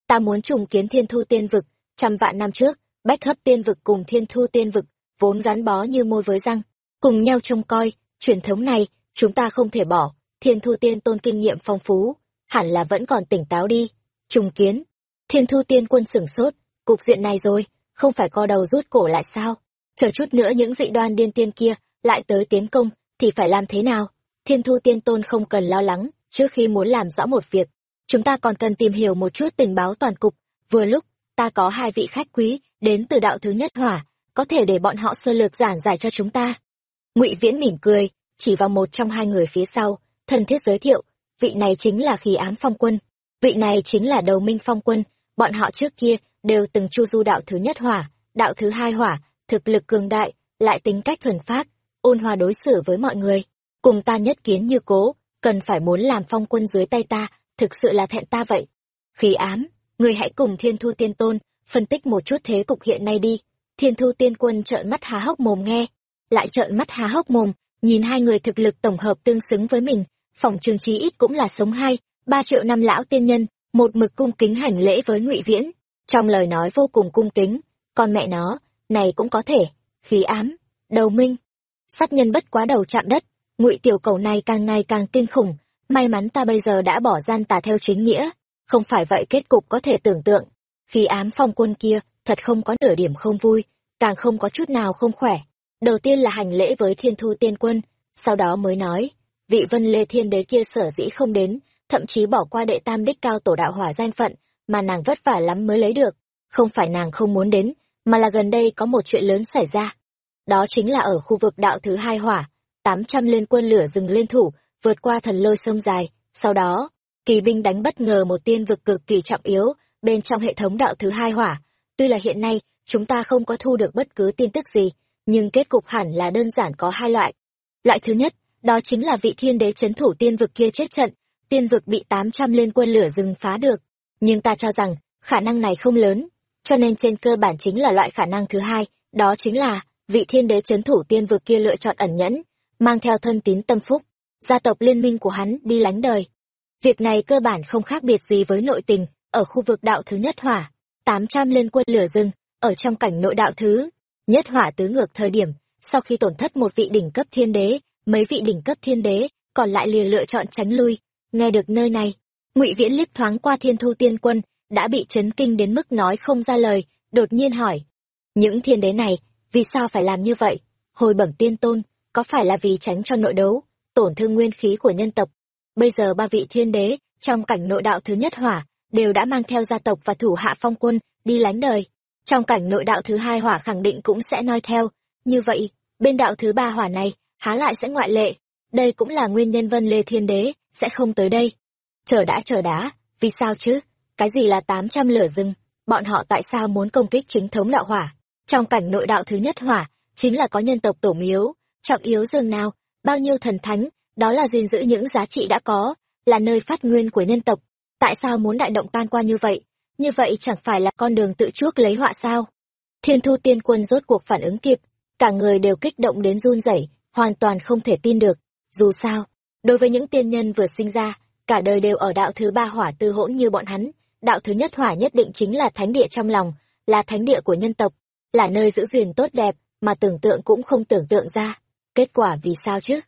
ta muốn trùng kiến thiên thu tiên vực. Trăm vạn năm trước, bách hấp tiên vực cùng thiên thu tiên vực, vốn gắn bó như môi với răng cùng nhau trông coi, truyền thống này, chúng ta không thể bỏ. Thiên thu tiên tôn kinh nghiệm phong phú, hẳn là vẫn còn tỉnh táo đi. Trùng kiến. Thiên thu tiên quân sửng sốt. Cục diện này rồi, không phải co đầu rút cổ lại sao? Chờ chút nữa những dị đoan điên tiên kia lại tới tiến công, thì phải làm thế nào? Thiên thu tiên tôn không cần lo lắng, trước khi muốn làm rõ một việc, chúng ta còn cần tìm hiểu một chút tình báo toàn cục. Vừa lúc, ta có hai vị khách quý đến từ đạo thứ nhất hỏa, có thể để bọn họ sơ lược giảng giải cho chúng ta ngụy viễn mỉm cười, chỉ vào một trong hai người phía sau, thân thiết giới thiệu, vị này chính là khí ám phong quân. Vị này chính là đầu minh phong quân. Bọn họ trước kia đều từng chu du đạo thứ nhất hỏa, đạo thứ hai hỏa, thực lực cường đại, lại tính cách thuần phát ôn hòa đối xử với mọi người. Cùng ta nhất kiến như cố, cần phải muốn làm phong quân dưới tay ta, thực sự là thẹn ta vậy. Khí ám, người hãy cùng thiên thu tiên tôn, phân tích một chút thế cục hiện nay đi. Thiên thu tiên quân trợn mắt há hốc mồm nghe lại trợn mắt há hốc mồm, nhìn hai người thực lực tổng hợp tương xứng với mình. Phòng trường trí ít cũng là sống hai, ba triệu năm lão tiên nhân, một mực cung kính hành lễ với ngụy viễn. Trong lời nói vô cùng cung kính, con mẹ nó, này cũng có thể, khí ám, đầu minh. Sát nhân bất quá đầu chạm đất, ngụy tiểu cầu này càng ngày càng kinh khủng, may mắn ta bây giờ đã bỏ gian tà theo chính nghĩa, không phải vậy kết cục có thể tưởng tượng. Khí ám phong quân kia, thật không có nửa điểm không vui, càng không có chút nào không khỏe đầu tiên là hành lễ với thiên thu tiên quân, sau đó mới nói, vị vân lê thiên đế kia sở dĩ không đến, thậm chí bỏ qua đệ tam đích cao tổ đạo hỏa danh phận, mà nàng vất vả lắm mới lấy được. Không phải nàng không muốn đến, mà là gần đây có một chuyện lớn xảy ra. Đó chính là ở khu vực đạo thứ hai hỏa, tám trăm liên quân lửa rừng liên thủ, vượt qua thần lôi sông dài. Sau đó, kỳ binh đánh bất ngờ một tiên vực cực kỳ trọng yếu, bên trong hệ thống đạo thứ hai hỏa. Tuy là hiện nay, chúng ta không có thu được bất cứ tin tức gì nhưng kết cục hẳn là đơn giản có hai loại. Loại thứ nhất, đó chính là vị thiên đế chấn thủ tiên vực kia chết trận, tiên vực bị tám trăm liên quân lửa rừng phá được. Nhưng ta cho rằng, khả năng này không lớn, cho nên trên cơ bản chính là loại khả năng thứ hai, đó chính là vị thiên đế chấn thủ tiên vực kia lựa chọn ẩn nhẫn, mang theo thân tín tâm phúc, gia tộc liên minh của hắn đi lánh đời. Việc này cơ bản không khác biệt gì với nội tình, ở khu vực đạo thứ nhất hỏa, tám trăm liên quân lửa rừng, ở trong cảnh nội đạo thứ nhất hỏa tứ ngược thời điểm, sau khi tổn thất một vị đỉnh cấp thiên đế, mấy vị đỉnh cấp thiên đế còn lại lìa lựa chọn tránh lui. Nghe được nơi này, ngụy viễn liếc thoáng qua thiên thu tiên quân, đã bị chấn kinh đến mức nói không ra lời, đột nhiên hỏi, những thiên đế này, vì sao phải làm như vậy? Hồi bẩm tiên tôn, có phải là vì tránh cho nội đấu, tổn thương nguyên khí của nhân tộc? Bây giờ ba vị thiên đế trong cảnh nội đạo thứ nhất hỏa đều đã mang theo gia tộc và thủ hạ phong quân đi lánh đời trong cảnh nội đạo thứ hai hỏa khẳng định cũng sẽ noi theo. Như vậy, bên đạo thứ ba hỏa này, há lại sẽ ngoại lệ. Đây cũng là nguyên nhân vân lê thiên đế sẽ không tới đây. Chờ đã, chờ đá vì sao chứ? Cái gì là tám trăm lửa rừng? Bọn họ tại sao muốn công kích chính thống đạo hỏa? Trong cảnh nội đạo thứ nhất hỏa, chính là có nhân tộc tổ miếu. Trọng yếu rừng nào? Bao nhiêu thần thánh? Đó là gìn giữ những giá trị đã có, là nơi phát nguyên của nhân tộc. Tại sao muốn đại động tan qua như vậy? Như vậy chẳng phải là con đường tự chuốc lấy họa sao? Thiên thu tiên quân rốt cuộc phản ứng kịp, cả người đều kích động đến run rẩy, hoàn toàn không thể tin được. Dù sao, đối với những tiên nhân vừa sinh ra, cả đời đều ở đạo thứ ba hỏa tư hỗn như bọn hắn. Đạo thứ nhất hỏa nhất định chính là thánh địa trong lòng, là thánh địa của nhân tộc, là nơi giữ gìn tốt đẹp mà tưởng tượng cũng không tưởng tượng ra. Kết quả vì sao chứ?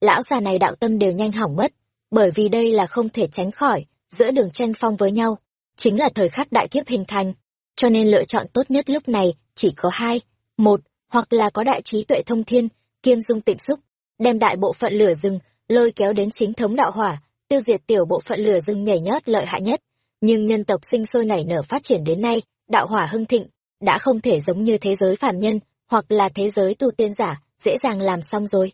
Lão già này đạo tâm đều nhanh hỏng mất, bởi vì đây là không thể tránh khỏi giữa đường tranh phong với nhau chính là thời khắc đại kiếp hình thành cho nên lựa chọn tốt nhất lúc này chỉ có hai một hoặc là có đại trí tuệ thông thiên kiêm dung tịnh xúc đem đại bộ phận lửa rừng lôi kéo đến chính thống đạo hỏa, tiêu diệt tiểu bộ phận lửa rừng nhảy nhót lợi hại nhất. Nhưng nhân tộc sinh sôi nảy nở phát triển đến nay, đạo hỏa hưng thịnh, đã không thể giống như thế giới phàm nhân, hoặc là thế giới tu tiên giả, dễ dàng làm xong rồi.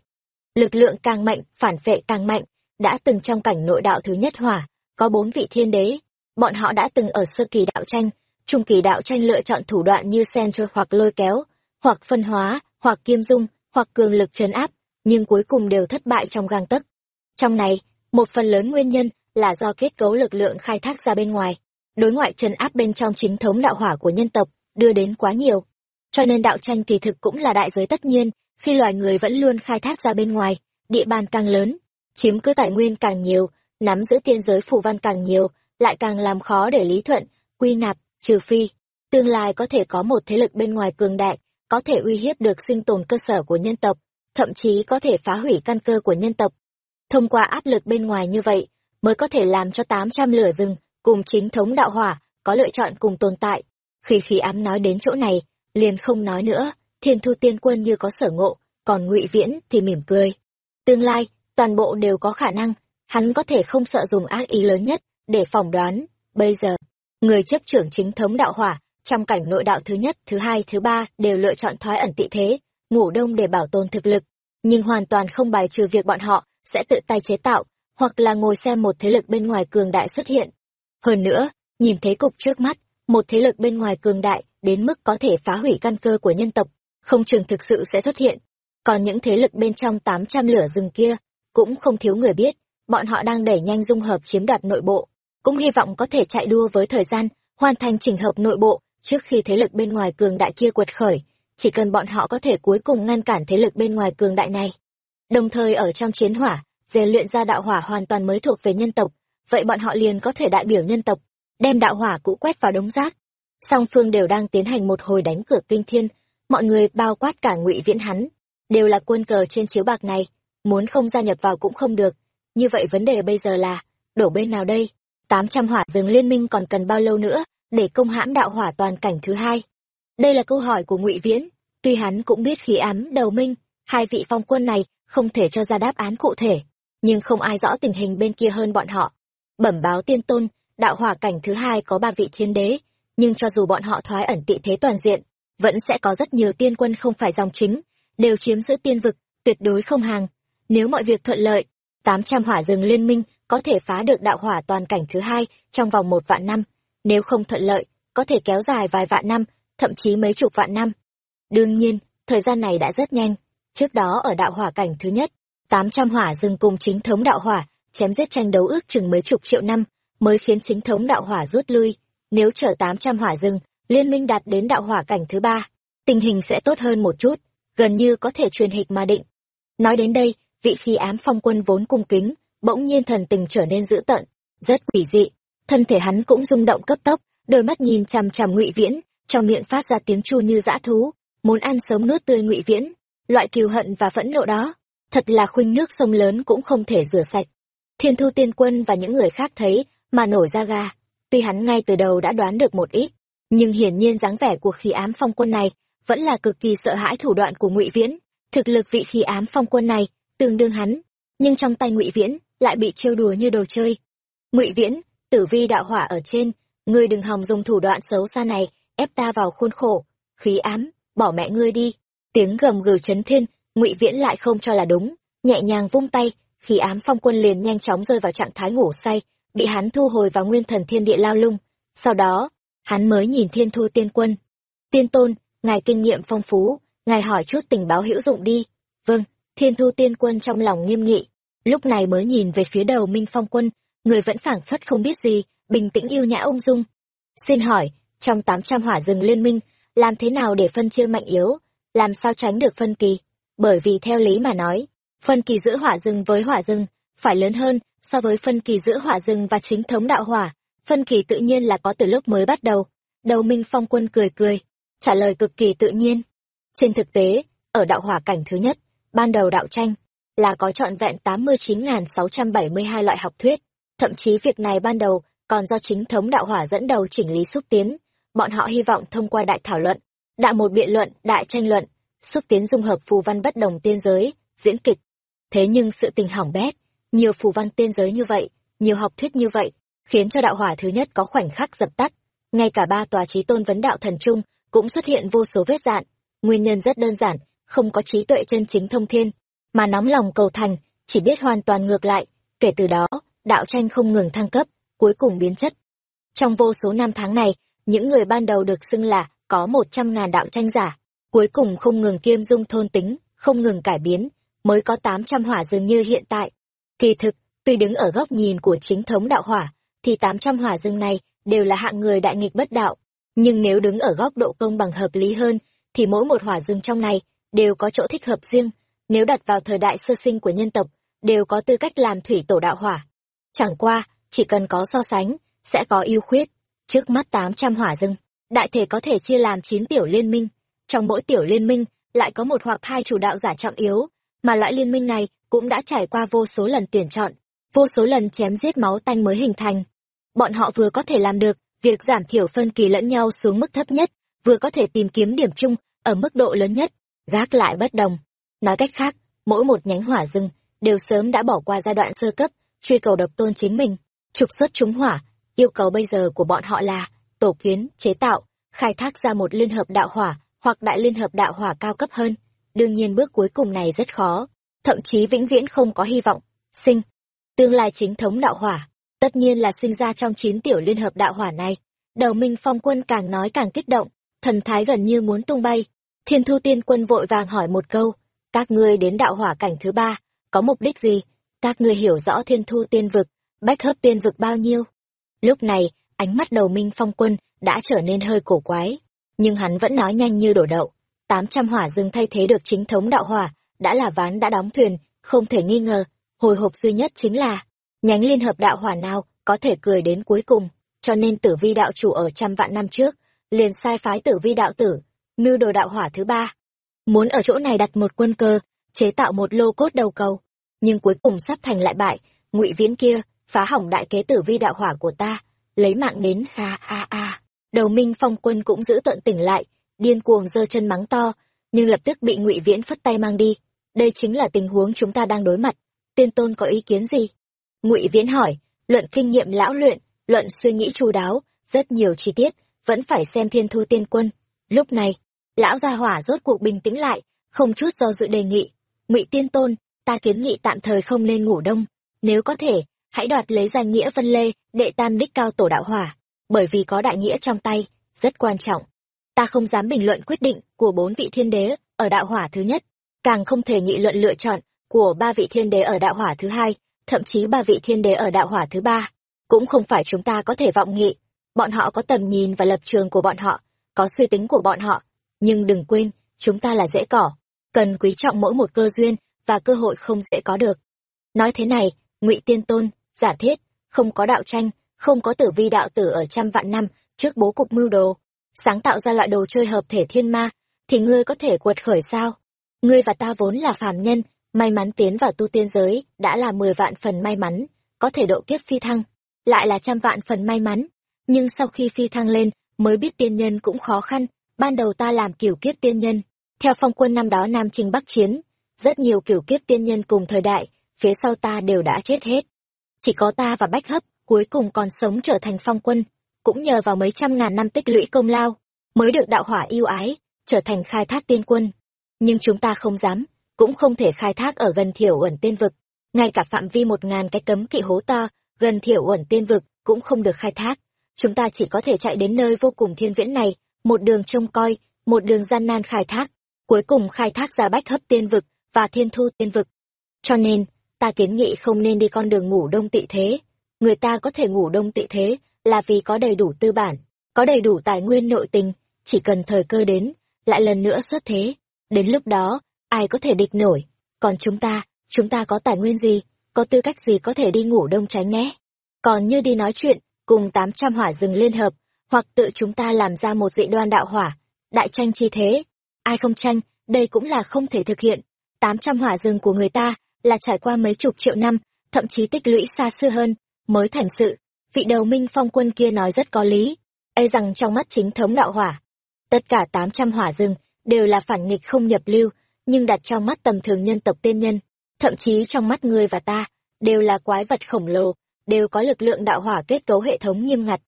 Lực lượng càng mạnh, phản vệ càng mạnh, đã từng trong cảnh nội đạo thứ nhất hỏa, có bốn vị thiên đế. Bọn họ đã từng ở sơ kỳ đạo tranh, trung kỳ đạo tranh lựa chọn thủ đoạn như sen trôi hoặc lôi kéo, hoặc phân hóa, hoặc kiêm dung, hoặc cường lực trấn áp, nhưng cuối cùng đều thất bại trong gang tấc. Trong này, một phần lớn nguyên nhân là do kết cấu lực lượng khai thác ra bên ngoài, đối ngoại trấn áp bên trong chính thống đạo hỏa của nhân tộc, đưa đến quá nhiều. Cho nên đạo tranh kỳ thực cũng là đại giới tất nhiên, khi loài người vẫn luôn khai thác ra bên ngoài, địa bàn càng lớn, chiếm cứ tài nguyên càng nhiều, nắm giữ tiên giới phù văn càng nhiều, lại càng làm khó để lý thuận, quy nạp, trừ phi. Tương lai có thể có một thế lực bên ngoài cường đại, có thể uy hiếp được sinh tồn cơ sở của nhân tộc, thậm chí có thể phá hủy căn cơ của nhân tộc. Thông qua áp lực bên ngoài như vậy, mới có thể làm cho 800 lửa rừng cùng chính thống đạo hỏa có lựa chọn cùng tồn tại. Khi khí ám nói đến chỗ này, liền không nói nữa, thiên thu tiên quân như có sở ngộ, còn ngụy Viễn thì mỉm cười. Tương lai, toàn bộ đều có khả năng, hắn có thể không sợ dùng ác ý lớn nhất để phỏng đoán. Bây giờ, người chấp trưởng chính thống đạo hỏa, trong cảnh nội đạo thứ nhất, thứ hai, thứ ba đều lựa chọn thoái ẩn tị thế, ngủ đông để bảo tồn thực lực, nhưng hoàn toàn không bài trừ việc bọn họ sẽ tự tay chế tạo, hoặc là ngồi xem một thế lực bên ngoài cường đại xuất hiện. Hơn nữa, nhìn thế cục trước mắt, một thế lực bên ngoài cường đại đến mức có thể phá hủy căn cơ của nhân tộc, không trường thực sự sẽ xuất hiện. Còn những thế lực bên trong 800 lửa rừng kia, cũng không thiếu người biết, bọn họ đang đẩy nhanh dung hợp chiếm đoạt nội bộ, cũng hy vọng có thể chạy đua với thời gian, hoàn thành chỉnh hợp nội bộ trước khi thế lực bên ngoài cường đại kia quật khởi, chỉ cần bọn họ có thể cuối cùng ngăn cản thế lực bên ngoài cường đại này. Đồng thời ở trong chiến hỏa, rèn luyện ra đạo hỏa hoàn toàn mới thuộc về nhân tộc, vậy bọn họ liền có thể đại biểu nhân tộc, đem đạo hỏa cũ quét vào đống rác. Song phương đều đang tiến hành một hồi đánh cược kinh thiên, mọi người bao quát cả ngụy viễn hắn, đều là quân cờ trên chiếu bạc này, muốn không gia nhập vào cũng không được. Như vậy vấn đề bây giờ là, đổ bên nào đây? Tám trăm hỏa rừng liên minh còn cần bao lâu nữa để công hãm đạo hỏa toàn cảnh thứ hai? Đây là câu hỏi của ngụy Viễn, tuy hắn cũng biết khí ám đầu minh, hai vị phong quân này không thể cho ra đáp án cụ thể, nhưng không ai rõ tình hình bên kia hơn bọn họ. Bẩm báo tiên tôn, đạo hỏa cảnh thứ hai có ba vị thiên đế, nhưng cho dù bọn họ thoái ẩn tị thế toàn diện, vẫn sẽ có rất nhiều tiên quân không phải dòng chính, đều chiếm giữ tiên vực, tuyệt đối không hàng. Nếu mọi việc thuận lợi, tám trăm hỏa rừng liên minh có thể phá được đạo hỏa toàn cảnh thứ hai trong vòng một vạn năm. Nếu không thuận lợi, có thể kéo dài vài vạn năm, thậm chí mấy chục vạn năm. Đương nhiên, thời gian này đã rất nhanh. Trước đó ở đạo hỏa cảnh thứ nhất, tám trăm hỏa rừng cùng chính thống đạo hỏa, chém giết tranh đấu ước chừng mấy chục triệu năm, mới khiến chính thống đạo hỏa rút lui. Nếu chở tám trăm hỏa rừng, liên minh đạt đến đạo hỏa cảnh thứ ba, tình hình sẽ tốt hơn một chút, gần như có thể truyền hịch mà định. Nói đến đây, vị khí ám phong quân vốn cung kính, bỗng nhiên thần tình trở nên dữ tợn, rất quỷ dị. Thân thể hắn cũng rung động cấp tốc, đôi mắt nhìn chằm chằm ngụy viễn, trong miệng phát ra tiếng chu như dã thú, muốn ăn sớm nuốt tươi ngụy viễn. Loại kiều hận và phẫn nộ đó, thật là khuynh nước sông lớn cũng không thể rửa sạch. Thiên thu tiên quân và những người khác thấy, mà nổi ra ga. Tuy hắn ngay từ đầu đã đoán được một ít, nhưng hiển nhiên dáng vẻ của khí ám phong quân này vẫn là cực kỳ sợ hãi thủ đoạn của ngụy viễn thực lực vị khí ám phong quân này tương đương hắn nhưng trong tay ngụy viễn lại bị trêu đùa như đồ chơi. Ngụy viễn, tử vi đạo hỏa ở trên, ngươi đừng hòng dùng thủ đoạn xấu xa này, ép ta vào khuôn khổ. Khí ám, bỏ mẹ ngươi đi. Tiếng gầm gừ chấn thiên, ngụy viễn lại không cho là đúng. Nhẹ nhàng vung tay, khí ám phong quân liền nhanh chóng rơi vào trạng thái ngủ say, bị hắn thu hồi vào nguyên thần thiên địa lao lung. Sau đó, hắn mới nhìn thiên thu tiên quân. Tiên tôn, ngài kinh nghiệm phong phú, ngài hỏi chút tình báo hữu dụng đi. Vâng thiên thu tiên quân trong lòng nghiêm nghị lúc này mới nhìn về phía đầu minh phong quân người vẫn phảng phất không biết gì bình tĩnh yêu nhã ung dung. Xin hỏi trong tám trăm hỏa rừng liên minh làm thế nào để phân chia mạnh yếu? Làm sao tránh được phân kỳ? Bởi vì theo lý mà nói phân kỳ giữa hỏa rừng với hỏa rừng phải lớn hơn so với phân kỳ giữa hỏa rừng và chính thống đạo hỏa. Phân kỳ tự nhiên là có từ lúc mới bắt đầu. Đầu minh phong quân cười cười trả lời cực kỳ tự nhiên. Trên thực tế, ở đạo hỏa cảnh thứ nhất, ban đầu đạo tranh, là có trọn vẹn 89.672 loại học thuyết. Thậm chí việc này ban đầu còn do chính thống đạo hỏa dẫn đầu chỉnh lý xúc tiến. Bọn họ hy vọng thông qua đại thảo luận, đại một biện luận, đại tranh luận, xúc tiến dung hợp phù văn bất đồng tiên giới, diễn kịch. Thế nhưng sự tình hỏng bét, nhiều phù văn tiên giới như vậy, nhiều học thuyết như vậy, khiến cho đạo hỏa thứ nhất có khoảnh khắc dập tắt. Ngay cả ba tòa trí tôn vấn đạo thần trung cũng xuất hiện vô số vết dạn. Nguyên nhân rất đơn giản, không có trí tuệ chân chính thông thiên, mà nóng lòng cầu thành, chỉ biết hoàn toàn ngược lại. Kể từ đó, đạo tranh không ngừng thăng cấp, cuối cùng biến chất. Trong vô số năm tháng này, những người ban đầu được xưng là có một trăm ngàn đạo tranh giả, cuối cùng không ngừng kiêm dung thôn tính, không ngừng cải biến, mới có tám trăm hỏa dường như hiện tại. Kỳ thực, tuy đứng ở góc nhìn của chính thống đạo hỏa, thì tám trăm hỏa dương này đều là hạng người đại nghịch bất đạo. Nhưng nếu đứng ở góc độ công bằng hợp lý hơn, thì mỗi một hỏa dương trong này đều có chỗ thích hợp riêng. Nếu đặt vào thời đại sơ sinh của nhân tộc, đều có tư cách làm thủy tổ đạo hỏa. Chẳng qua, chỉ cần có so sánh, sẽ có ưu khuyết. Trước mắt tám trăm hỏa rừng đại thể có thể chia làm chín tiểu liên minh. Trong mỗi tiểu liên minh, lại có một hoặc hai chủ đạo giả trọng yếu, mà loại liên minh này cũng đã trải qua vô số lần tuyển chọn, vô số lần chém giết máu tanh mới hình thành. Bọn họ vừa có thể làm được việc giảm thiểu phân kỳ lẫn nhau xuống mức thấp nhất, vừa có thể tìm kiếm điểm chung ở mức độ lớn nhất, gác lại bất đồng. Nói cách khác, mỗi một nhánh hỏa rừng đều sớm đã bỏ qua giai đoạn sơ cấp, truy cầu độc tôn chính mình, trục xuất chúng hỏa, yêu cầu bây giờ của bọn họ là tổ kiến, chế tạo, khai thác ra một liên hợp đạo hỏa hoặc đại liên hợp đạo hỏa cao cấp hơn. Đương nhiên bước cuối cùng này rất khó, thậm chí vĩnh viễn không có hy vọng. Sinh, tương lai chính thống đạo hỏa, tất nhiên là sinh ra trong chín tiểu liên hợp đạo hỏa này. Đầu Minh Phong quân càng nói càng kích động, thần thái gần như muốn tung bay. Thiên Thu Tiên quân vội vàng hỏi một câu, các ngươi đến đạo hỏa cảnh thứ ba, có mục đích gì? Các ngươi hiểu rõ Thiên Thu Tiên vực, bách hấp tiên vực bao nhiêu? Lúc này, ánh mắt đầu Minh Phong quân đã trở nên hơi cổ quái, nhưng hắn vẫn nói nhanh như đổ đậu. Tám trăm hỏa rừng thay thế được chính thống đạo hỏa, đã là ván đã đóng thuyền, không thể nghi ngờ. Hồi hộp duy nhất chính là, nhánh liên hợp đạo hỏa nào có thể cười đến cuối cùng, cho nên tử vi đạo chủ ở trăm vạn năm trước, liền sai phái tử vi đạo tử, mưu đồ đạo hỏa thứ ba. Muốn ở chỗ này đặt một quân cơ, chế tạo một lô cốt đầu cầu, nhưng cuối cùng sắp thành lại bại, ngụy viễn kia, phá hỏng đại kế tử vi đạo hỏa của ta, lấy mạng đến ha a a. Đầu Minh Phong quân cũng giữ tận tỉnh lại, điên cuồng giơ chân mắng to, nhưng lập tức bị Ngụy Viễn phất tay mang đi. Đây chính là tình huống chúng ta đang đối mặt. Tiên Tôn có ý kiến gì? Ngụy Viễn hỏi, luận kinh nghiệm lão luyện, luận suy nghĩ chu đáo, rất nhiều chi tiết, vẫn phải xem Thiên Thu Tiên Quân. Lúc này, lão gia hỏa rốt cuộc bình tĩnh lại, không chút do dự đề nghị, "Ngụy Tiên Tôn, ta kiến nghị tạm thời không nên ngủ đông, nếu có thể, hãy đoạt lấy danh nghĩa Vân Lê, đệ tam đích cao tổ đạo hỏa, bởi vì có đại nghĩa trong tay, rất quan trọng. Ta không dám bình luận quyết định của bốn vị thiên đế ở đạo hỏa thứ nhất, càng không thể nghị luận lựa chọn của ba vị thiên đế ở đạo hỏa thứ hai, thậm chí ba vị thiên đế ở đạo hỏa thứ ba. Cũng không phải chúng ta có thể vọng nghị, bọn họ có tầm nhìn và lập trường của bọn họ, có suy tính của bọn họ, nhưng đừng quên, chúng ta là dễ cỏ, cần quý trọng mỗi một cơ duyên và cơ hội không dễ có được. Nói thế này, Ngụy Tiên Tôn, giả thiết, không có đạo tranh, không có tử vi đạo tử ở trăm vạn năm trước bố cục mưu đồ, sáng tạo ra loại đồ chơi hợp thể thiên ma, thì ngươi có thể quật khởi sao? Ngươi và ta vốn là phàm nhân, may mắn tiến vào tu tiên giới, đã là mười vạn phần may mắn, có thể độ kiếp phi thăng, lại là trăm vạn phần may mắn. Nhưng sau khi phi thăng lên, mới biết tiên nhân cũng khó khăn, ban đầu ta làm kiểu kiếp tiên nhân. Theo phong quân năm đó Nam Trinh Bắc Chiến, rất nhiều kiểu kiếp tiên nhân cùng thời đại, phía sau ta đều đã chết hết. Chỉ có ta và Bách Hấp, cuối cùng còn sống trở thành phong quân, cũng nhờ vào mấy trăm ngàn năm tích lũy công lao, mới được đạo hỏa yêu ái, trở thành khai thác tiên quân. Nhưng chúng ta không dám, cũng không thể khai thác ở gần thiểu uẩn tiên vực. Ngay cả phạm vi một ngàn cái cấm kỵ hố to, gần thiểu uẩn tiên vực, cũng không được khai thác. Chúng ta chỉ có thể chạy đến nơi vô cùng thiên viễn này, một đường trông coi, một đường gian nan khai thác, cuối cùng khai thác ra bách hấp tiên vực và thiên thu tiên vực. Cho nên, ta kiến nghị không nên đi con đường ngủ đông tị thế. Người ta có thể ngủ đông tị thế là vì có đầy đủ tư bản, có đầy đủ tài nguyên nội tình, chỉ cần thời cơ đến, lại lần nữa xuất thế. Đến lúc đó, ai có thể địch nổi? Còn chúng ta, chúng ta có tài nguyên gì, có tư cách gì có thể đi ngủ đông tránh né? Còn như đi nói chuyện, cùng tám trăm hỏa rừng liên hợp, hoặc tự chúng ta làm ra một dị đoan đạo hỏa, đại tranh chi thế. Ai không tranh, đây cũng là không thể thực hiện. Tám trăm hỏa rừng của người ta là trải qua mấy chục triệu năm, thậm chí tích lũy xa xưa hơn, mới thành sự. Vị đầu minh phong quân kia nói rất có lý, e rằng trong mắt chính thống đạo hỏa, tất cả tám trăm hỏa rừng đều là phản nghịch không nhập lưu, nhưng đặt trong mắt tầm thường nhân tộc tiên nhân, thậm chí trong mắt người và ta, đều là quái vật khổng lồ, đều có lực lượng đạo hỏa kết cấu hệ thống nghiêm ngặt.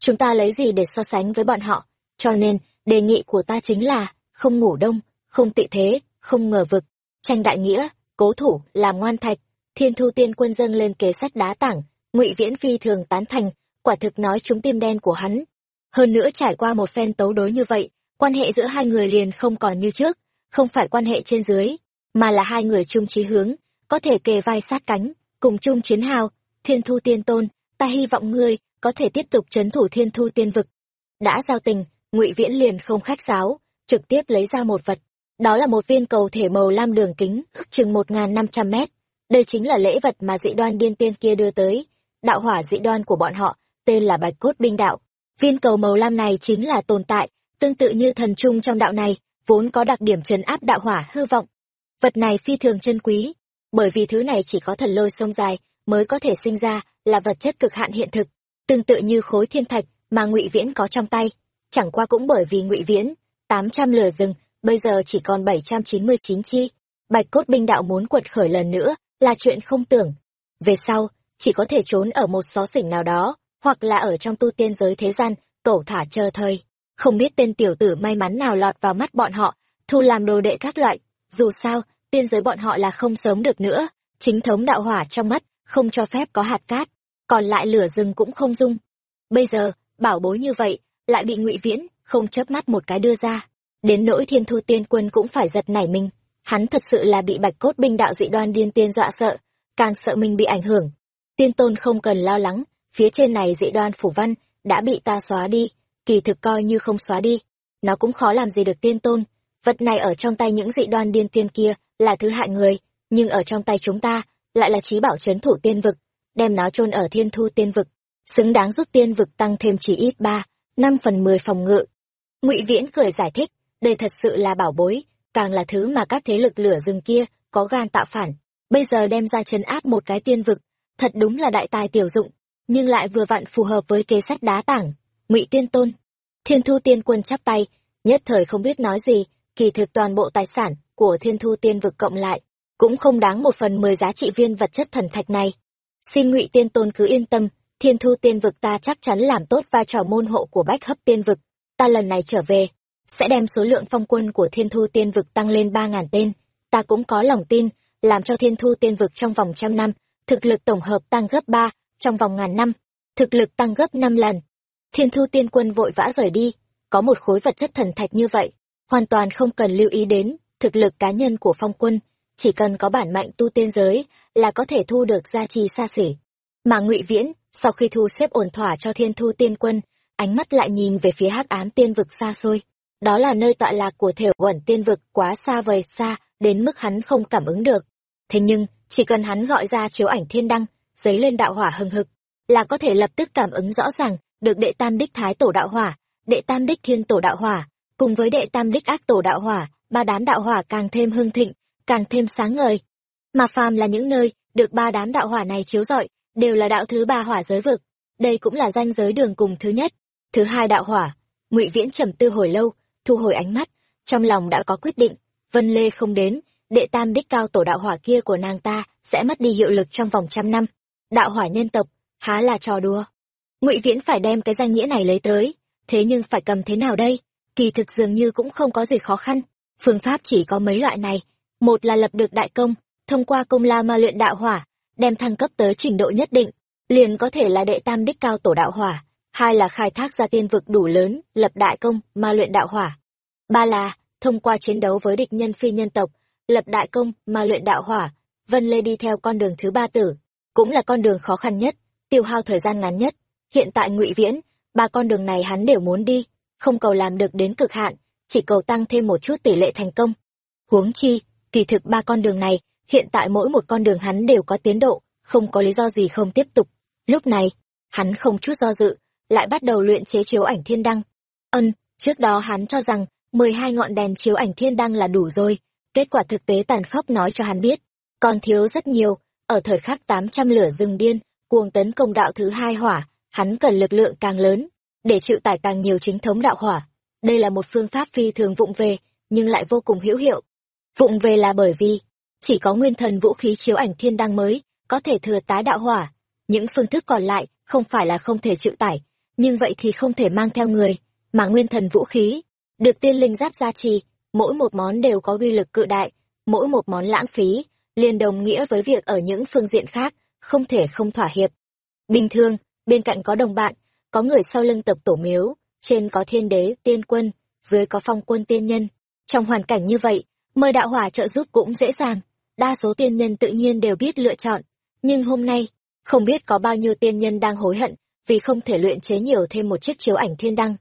Chúng ta lấy gì để so sánh với bọn họ? Cho nên, đề nghị của ta chính là, không ngủ đông, không tị thế, không ngờ vực, tranh đại nghĩa, cố thủ, làm ngoan thạch. Thiên thu tiên quân dâng lên kế sách đá tảng, ngụy Viễn Phi thường tán thành, quả thực nói chúng tim đen của hắn. Hơn nữa trải qua một phen tấu đối như vậy, quan hệ giữa hai người liền không còn như trước, không phải quan hệ trên dưới, mà là hai người chung chí hướng, có thể kề vai sát cánh, cùng chung chiến hào. Thiên thu tiên tôn, ta hy vọng ngươi có thể tiếp tục chấn thủ thiên thu tiên vực. Đã giao tình, ngụy Viễn liền không khách sáo, trực tiếp lấy ra một vật. Đó là một viên cầu thể màu lam đường kính, chừng một năm trăm mét. Đây chính là lễ vật mà dị đoan điên tiên kia đưa tới. Đạo hỏa dị đoan của bọn họ, tên là Bạch Cốt Binh Đạo. Viên cầu màu lam này chính là tồn tại, tương tự như thần trung trong đạo này, vốn có đặc điểm trấn áp đạo hỏa hư vọng. Vật này phi thường chân quý, bởi vì thứ này chỉ có thần lôi sông dài mới có thể sinh ra, là vật chất cực hạn hiện thực, tương tự như khối thiên thạch mà Ngụy Viễn có trong tay. Chẳng qua cũng bởi vì Ngụy Viễn, tám trăm lửa rừng, bây giờ chỉ còn bảy trăm chín mươi chín chi. Bạch cốt binh đạo muốn quật khởi lần nữa, là chuyện không tưởng. Về sau, chỉ có thể trốn ở một xó xỉnh nào đó, hoặc là ở trong tu tiên giới thế gian, cổ thả chờ thời. Không biết tên tiểu tử may mắn nào lọt vào mắt bọn họ, thu làm đồ đệ các loại. Dù sao, tiên giới bọn họ là không sớm được nữa, chính thống đạo hỏa trong mắt, không cho phép có hạt cát, còn lại lửa rừng cũng không dung. Bây giờ, bảo bối như vậy, lại bị ngụy Viễn, không chớp mắt một cái đưa ra. Đến nỗi thiên thu tiên quân cũng phải giật nảy mình, hắn thật sự là bị bạch cốt binh đạo dị đoan điên tiên dọa sợ, càng sợ mình bị ảnh hưởng. Tiên tôn không cần lo lắng, phía trên này dị đoan phủ văn, đã bị ta xóa đi, kỳ thực coi như không xóa đi. Nó cũng khó làm gì được tiên tôn, vật này ở trong tay những dị đoan điên tiên kia là thứ hại người, nhưng ở trong tay chúng ta, lại là trí bảo chấn thủ tiên vực, đem nó chôn ở thiên thu tiên vực, xứng đáng giúp tiên vực tăng thêm chỉ ít ba, năm phần mười phòng ngự. Ngụy Viễn cười giải thích, đây thật sự là bảo bối, càng là thứ mà các thế lực lửa rừng kia có gan tạo phản. Bây giờ đem ra chấn áp một cái tiên vực, thật đúng là đại tài tiểu dụng, nhưng lại vừa vặn phù hợp với kế sách đá tảng. Ngụy Tiên Tôn, Thiên Thu Tiên Quân chắp tay, nhất thời không biết nói gì, kỳ thực toàn bộ tài sản của Thiên Thu Tiên vực cộng lại, cũng không đáng một phần mười giá trị viên vật chất thần thạch này. Xin Ngụy Tiên Tôn cứ yên tâm, Thiên Thu Tiên vực ta chắc chắn làm tốt vai trò môn hộ của Bách Hấp Tiên vực, ta lần này trở về, sẽ đem số lượng phong quân của Thiên Thu Tiên vực tăng lên ba ngàn tên, ta cũng có lòng tin, làm cho Thiên Thu Tiên vực trong vòng trăm năm, thực lực tổng hợp tăng gấp ba, trong vòng ngàn năm, thực lực tăng gấp năm lần. Thiên Thu Tiên quân vội vã rời đi, có một khối vật chất thần thạch như vậy, hoàn toàn không cần lưu ý đến thực lực cá nhân của phong quân, chỉ cần có bản mạnh tu tiên giới là có thể thu được gia trì xa xỉ. Mà Ngụy Viễn, sau khi thu xếp ổn thỏa cho Thiên Thu Tiên quân, ánh mắt lại nhìn về phía Hắc Ám Tiên vực xa xôi. Đó là nơi tọa lạc của Thể Uẩn Tiên vực quá xa vời xa, đến mức hắn không cảm ứng được. Thế nhưng, chỉ cần hắn gọi ra chiếu ảnh thiên đăng, giấy lên đạo hỏa hừng hực, là có thể lập tức cảm ứng rõ ràng được đệ tam đích thái tổ đạo hỏa, đệ tam đích thiên tổ đạo hỏa, cùng với đệ tam đích ác tổ đạo hỏa, ba đám đạo hỏa càng thêm hưng thịnh, càng thêm sáng ngời. Mà phàm là những nơi được ba đám đạo hỏa này chiếu rọi, đều là đạo thứ ba hỏa giới vực. Đây cũng là danh giới đường cùng thứ nhất. Thứ hai đạo hỏa, Ngụy Viễn trầm tư hồi lâu, thu hồi ánh mắt, trong lòng đã có quyết định, Vân Lê không đến, đệ tam đích cao tổ đạo hỏa kia của nàng ta sẽ mất đi hiệu lực trong vòng trăm năm. Đạo hỏa nhân tộc, há là trò đùa. Ngụy Viễn phải đem cái danh nghĩa này lấy tới, thế nhưng phải cầm thế nào đây? Kỳ thực dường như cũng không có gì khó khăn, phương pháp chỉ có mấy loại này, một là lập được đại công, thông qua công la ma luyện đạo hỏa, đem thăng cấp tới trình độ nhất định, liền có thể là đệ tam đích cao tổ đạo hỏa, hai là khai thác ra tiên vực đủ lớn, lập đại công, ma luyện đạo hỏa. Ba là, thông qua chiến đấu với địch nhân phi nhân tộc, lập đại công, ma luyện đạo hỏa, Vân Lê đi theo con đường thứ ba tử, cũng là con đường khó khăn nhất, tiêu hao thời gian ngắn nhất. Hiện tại Ngụy Viễn, ba con đường này hắn đều muốn đi, không cầu làm được đến cực hạn, chỉ cầu tăng thêm một chút tỷ lệ thành công. Huống chi, kỳ thực ba con đường này, hiện tại mỗi một con đường hắn đều có tiến độ, không có lý do gì không tiếp tục. Lúc này, hắn không chút do dự, lại bắt đầu luyện chế chiếu ảnh thiên đăng. Ân, trước đó hắn cho rằng mười hai ngọn đèn chiếu ảnh thiên đăng là đủ rồi, kết quả thực tế tàn khốc nói cho hắn biết, còn thiếu rất nhiều, ở thời khắc tám trăm lửa rừng điên, cuồng tấn công đạo thứ hai hỏa, hắn cần lực lượng càng lớn, để chịu tải càng nhiều chính thống đạo hỏa. Đây là một phương pháp phi thường vụng về, nhưng lại vô cùng hữu hiệu. Vụng về là bởi vì, chỉ có nguyên thần vũ khí chiếu ảnh thiên đăng mới có thể thừa tá đạo hỏa. Những phương thức còn lại không phải là không thể chịu tải nhưng vậy thì không thể mang theo người mà nguyên thần vũ khí được tiên linh giáp gia trì mỗi một món đều có uy lực cự đại mỗi một món lãng phí liền đồng nghĩa với việc ở những phương diện khác không thể không thỏa hiệp. Bình thường bên cạnh có đồng bạn có người sau lưng tập tổ miếu trên có thiên đế tiên quân dưới có phong quân tiên nhân. Trong hoàn cảnh như vậy mời đạo hỏa trợ giúp cũng dễ dàng. Đa số tiên nhân tự nhiên đều biết lựa chọn. Nhưng hôm nay, không biết có bao nhiêu tiên nhân đang hối hận vì không thể luyện chế nhiều thêm một chiếc chiếu ảnh thiên đăng.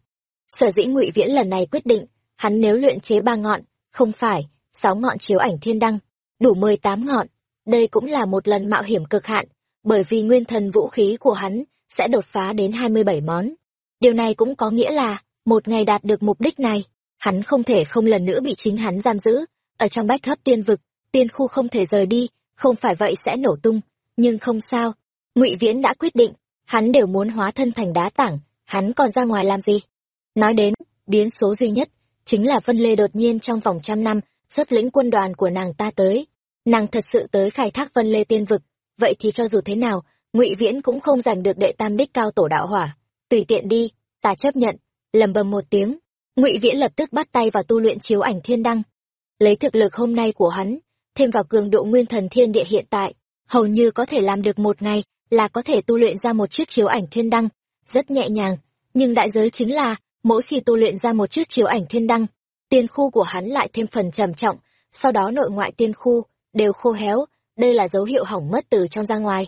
Sở dĩ ngụy viễn lần này quyết định, hắn nếu luyện chế ba ngọn, không phải, sáu ngọn chiếu ảnh thiên đăng, đủ mười tám ngọn. Đây cũng là một lần mạo hiểm cực hạn, bởi vì nguyên thần vũ khí của hắn sẽ đột phá đến hai mươi bảy món. Điều này cũng có nghĩa là, một ngày đạt được mục đích này, hắn không thể không lần nữa bị chính hắn giam giữ ở trong bách hấp tiên vực, tiên khu không thể rời đi, không phải vậy sẽ nổ tung. Nhưng không sao, ngụy viễn đã quyết định, hắn đều muốn hóa thân thành đá tảng, hắn còn ra ngoài làm gì? Nói đến, biến số duy nhất chính là vân lê đột nhiên trong vòng trăm năm xuất lĩnh quân đoàn của nàng ta tới. Nàng thật sự tới khai thác vân lê tiên vực. Vậy thì cho dù thế nào, ngụy viễn cũng không giành được đệ tam đích cao tổ đạo hỏa. Tùy tiện đi, ta chấp nhận, lầm bầm một tiếng. Ngụy viễn lập tức bắt tay vào tu luyện chiếu ảnh thiên đăng lấy thực lực hôm nay của hắn, thêm vào cường độ nguyên thần thiên địa hiện tại, hầu như có thể làm được một ngày là có thể tu luyện ra một chiếc chiếu ảnh thiên đăng, rất nhẹ nhàng. Nhưng đại giới chính là, mỗi khi tu luyện ra một chiếc chiếu ảnh thiên đăng, tiên khu của hắn lại thêm phần trầm trọng, sau đó nội ngoại tiên khu đều khô héo, đây là dấu hiệu hỏng mất từ trong ra ngoài.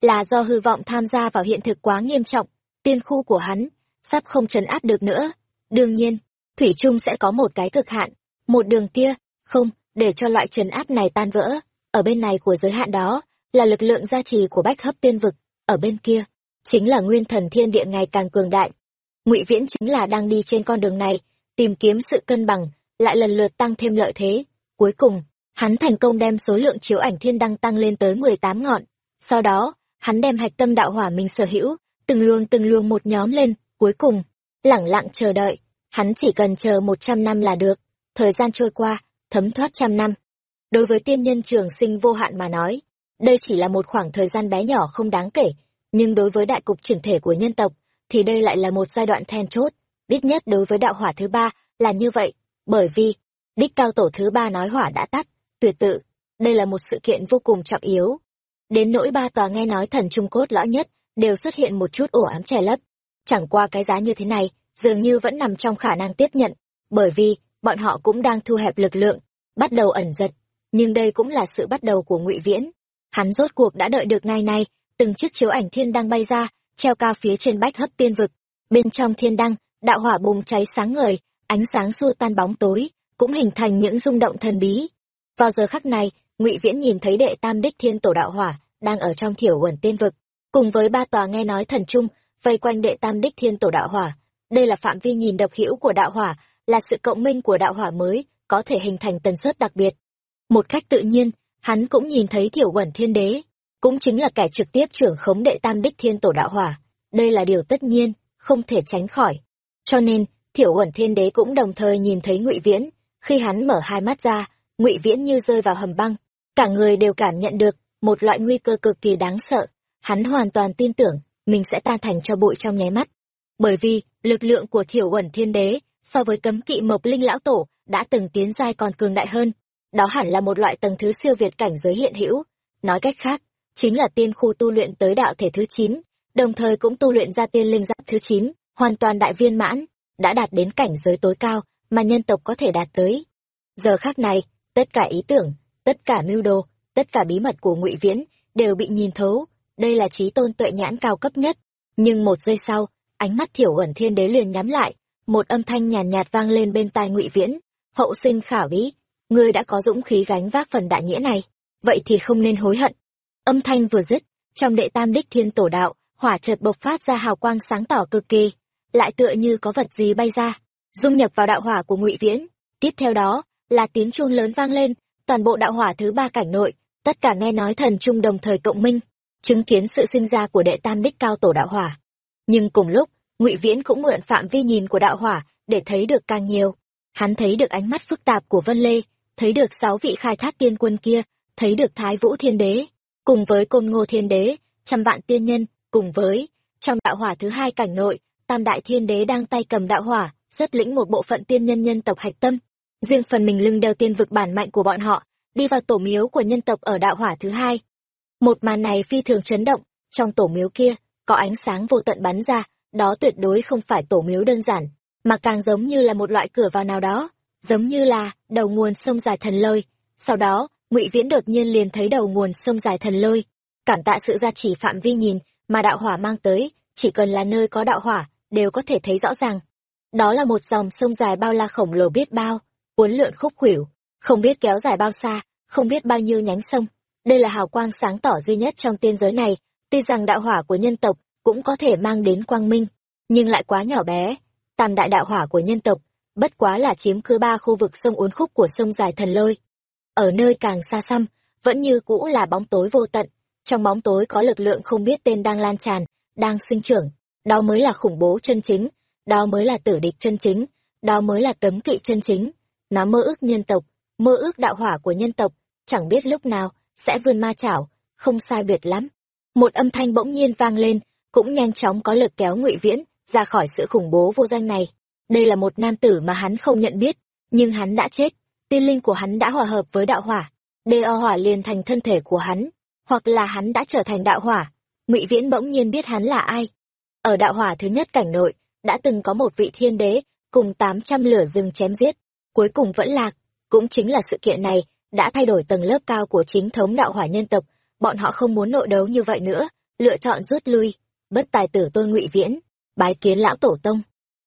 Là do hư vọng tham gia vào hiện thực quá nghiêm trọng, tiên khu của hắn sắp không trấn áp được nữa. Đương nhiên, thủy trung sẽ có một cái cực hạn một đường kia, không, để cho loại trấn áp này tan vỡ. Ở bên này của giới hạn đó, là lực lượng gia trì của bách hấp tiên vực. Ở bên kia, chính là nguyên thần thiên địa ngày càng cường đại. Ngụy viễn chính là đang đi trên con đường này, tìm kiếm sự cân bằng, lại lần lượt tăng thêm lợi thế. Cuối cùng, hắn thành công đem số lượng chiếu ảnh thiên đăng tăng lên tới mười tám ngọn. Sau đó, hắn đem hạch tâm đạo hỏa mình sở hữu, từng luồng từng luồng một nhóm lên. Cuối cùng, lẳng lặng chờ đợi, hắn chỉ cần chờ một trăm năm là được thời gian trôi qua, thấm thoát trăm năm. Đối với tiên nhân trường sinh vô hạn mà nói, đây chỉ là một khoảng thời gian bé nhỏ không đáng kể. Nhưng đối với đại cục trưởng thể của nhân tộc, thì đây lại là một giai đoạn then chốt. Ít nhất đối với đạo hỏa thứ ba là như vậy, bởi vì đích cao tổ thứ ba nói hỏa đã tắt. Tuyệt tự, đây là một sự kiện vô cùng trọng yếu. Đến nỗi ba tòa nghe nói thần trung cốt lõi nhất đều xuất hiện một chút ổ ám che lấp. Chẳng qua cái giá như thế này dường như vẫn nằm trong khả năng tiếp nhận, bởi vì bọn họ cũng đang thu hẹp lực lượng, bắt đầu ẩn giật. Nhưng đây cũng là sự bắt đầu của ngụy viễn. Hắn rốt cuộc đã đợi được ngày nay từng chiếc chiếu ảnh thiên đăng bay ra, treo cao phía trên bách hấp tiên vực. Bên trong thiên đăng, đạo hỏa bùng cháy sáng ngời, ánh sáng xua tan bóng tối, cũng hình thành những rung động thần bí. Vào giờ khắc này, ngụy viễn nhìn thấy đệ tam đích thiên tổ đạo hỏa đang ở trong thiểu uẩn tiên vực, cùng với ba tòa nghe nói thần trung vây quanh đệ tam đích thiên tổ đạo hỏa. Đây là phạm vi nhìn độc hữu của đạo hỏa là sự cộng minh của đạo hỏa mới, có thể hình thành tần suất đặc biệt. Một cách tự nhiên, hắn cũng nhìn thấy thiểu Quẩn thiên đế, cũng chính là kẻ trực tiếp trưởng khống đệ tam đích thiên tổ đạo hỏa. Đây là điều tất nhiên, không thể tránh khỏi. Cho nên, thiểu Quẩn thiên đế cũng đồng thời nhìn thấy ngụy viễn. Khi hắn mở hai mắt ra, ngụy viễn như rơi vào hầm băng. Cả người đều cảm nhận được một loại nguy cơ cực kỳ đáng sợ. Hắn hoàn toàn tin tưởng mình sẽ tan thành cho bụi trong nháy mắt. Bởi vì, lực lượng của thiểu Quẩn thiên đế so với cấm kỵ mộc linh lão tổ, đã từng tiến giai còn cường đại hơn. Đó hẳn là một loại tầng thứ siêu việt cảnh giới hiện hữu. Nói cách khác, chính là tiên khu tu luyện tới đạo thể thứ chín, đồng thời cũng tu luyện ra tiên linh giáp thứ chín, hoàn toàn đại viên mãn, đã đạt đến cảnh giới tối cao mà nhân tộc có thể đạt tới. Giờ khác này, tất cả ý tưởng, tất cả mưu đồ, tất cả bí mật của ngụy viễn đều bị nhìn thấu. Đây là trí tôn tuệ nhãn cao cấp nhất. Nhưng một giây sau, ánh mắt thiểu ẩn thiên đế liền nhắm lại một âm thanh nhàn nhạt, nhạt vang lên bên tai ngụy viễn. Hậu sinh khảo ý ngươi đã có dũng khí gánh vác phần đại nghĩa này vậy thì không nên hối hận. Âm thanh vừa dứt trong đệ tam đích thiên tổ đạo hỏa chợt bộc phát ra hào quang sáng tỏ cực kỳ lại tựa như có vật gì bay ra dung nhập vào đạo hỏa của ngụy viễn. Tiếp theo đó là tiếng chuông lớn vang lên toàn bộ đạo hỏa thứ ba cảnh nội tất cả nghe nói thần trung đồng thời cộng minh chứng kiến sự sinh ra của đệ tam đích cao tổ đạo hỏa. Nhưng cùng lúc ngụy viễn cũng mượn phạm vi nhìn của đạo hỏa để thấy được càng nhiều hắn thấy được ánh mắt phức tạp của vân lê thấy được sáu vị khai thác tiên quân kia thấy được Thái Vũ Thiên Đế, cùng với Côn Ngô Thiên Đế, trăm vạn tiên nhân, cùng với, trong đạo hỏa thứ hai cảnh nội, Tam Đại Thiên Đế đang tay cầm đạo hỏa, xuất lĩnh một bộ phận tiên nhân nhân tộc hạch tâm. Riêng phần mình lưng đeo tiên vực bản mạnh của bọn họ, đi vào tổ miếu của nhân tộc ở đạo hỏa thứ hai. Một màn này phi thường chấn động, trong tổ miếu kia, có ánh sáng vô tận bắn ra, đó tuyệt đối không phải tổ miếu đơn giản, mà càng giống như là một loại cửa vào nào đó, giống như là đầu nguồn sông dài thần lôi. Sau đó, Ngụy Viễn đột nhiên liền thấy đầu nguồn sông dài thần lôi, cảm tạ sự gia trì phạm vi nhìn mà đạo hỏa mang tới, chỉ cần là nơi có đạo hỏa, đều có thể thấy rõ ràng. Đó là một dòng sông dài bao la khổng lồ biết bao, uốn lượn khúc khuỷu, không biết kéo dài bao xa, không biết bao nhiêu nhánh sông. Đây là hào quang sáng tỏ duy nhất trong tiên giới này, tuy rằng đạo hỏa của nhân tộc cũng có thể mang đến quang minh, nhưng lại quá nhỏ bé. Tam đại đạo hỏa của nhân tộc, bất quá là chiếm cứ ba khu vực sông uốn khúc của sông dài thần lôi. Ở nơi càng xa xăm, vẫn như cũ là bóng tối vô tận, trong bóng tối có lực lượng không biết tên đang lan tràn, đang sinh trưởng, đó mới là khủng bố chân chính, đó mới là tử địch chân chính, đó mới là cấm kỵ chân chính. Nó mơ ước nhân tộc, mơ ước đạo hỏa của nhân tộc, chẳng biết lúc nào sẽ vươn ma chảo, không sai biệt lắm. Một âm thanh bỗng nhiên vang lên, cũng nhanh chóng có lực kéo Ngụy Viễn ra khỏi sự khủng bố vô danh này. Đây là một nam tử mà hắn không nhận biết, nhưng hắn đã chết, tiên linh của hắn đã hòa hợp với đạo hỏa, đê hỏa liền thành thân thể của hắn, hoặc là hắn đã trở thành đạo hỏa. Ngụy Viễn bỗng nhiên biết hắn là ai. Ở đạo hỏa thứ nhất cảnh nội, đã từng có một vị thiên đế cùng tám trăm lửa rừng chém giết, cuối cùng vẫn lạc, cũng chính là sự kiện này đã thay đổi tầng lớp cao của chính thống đạo hỏa nhân tộc, bọn họ không muốn nội đấu như vậy nữa, lựa chọn rút lui. Bất tài tử Tôn Ngụy Viễn, bái kiến lão tổ tông.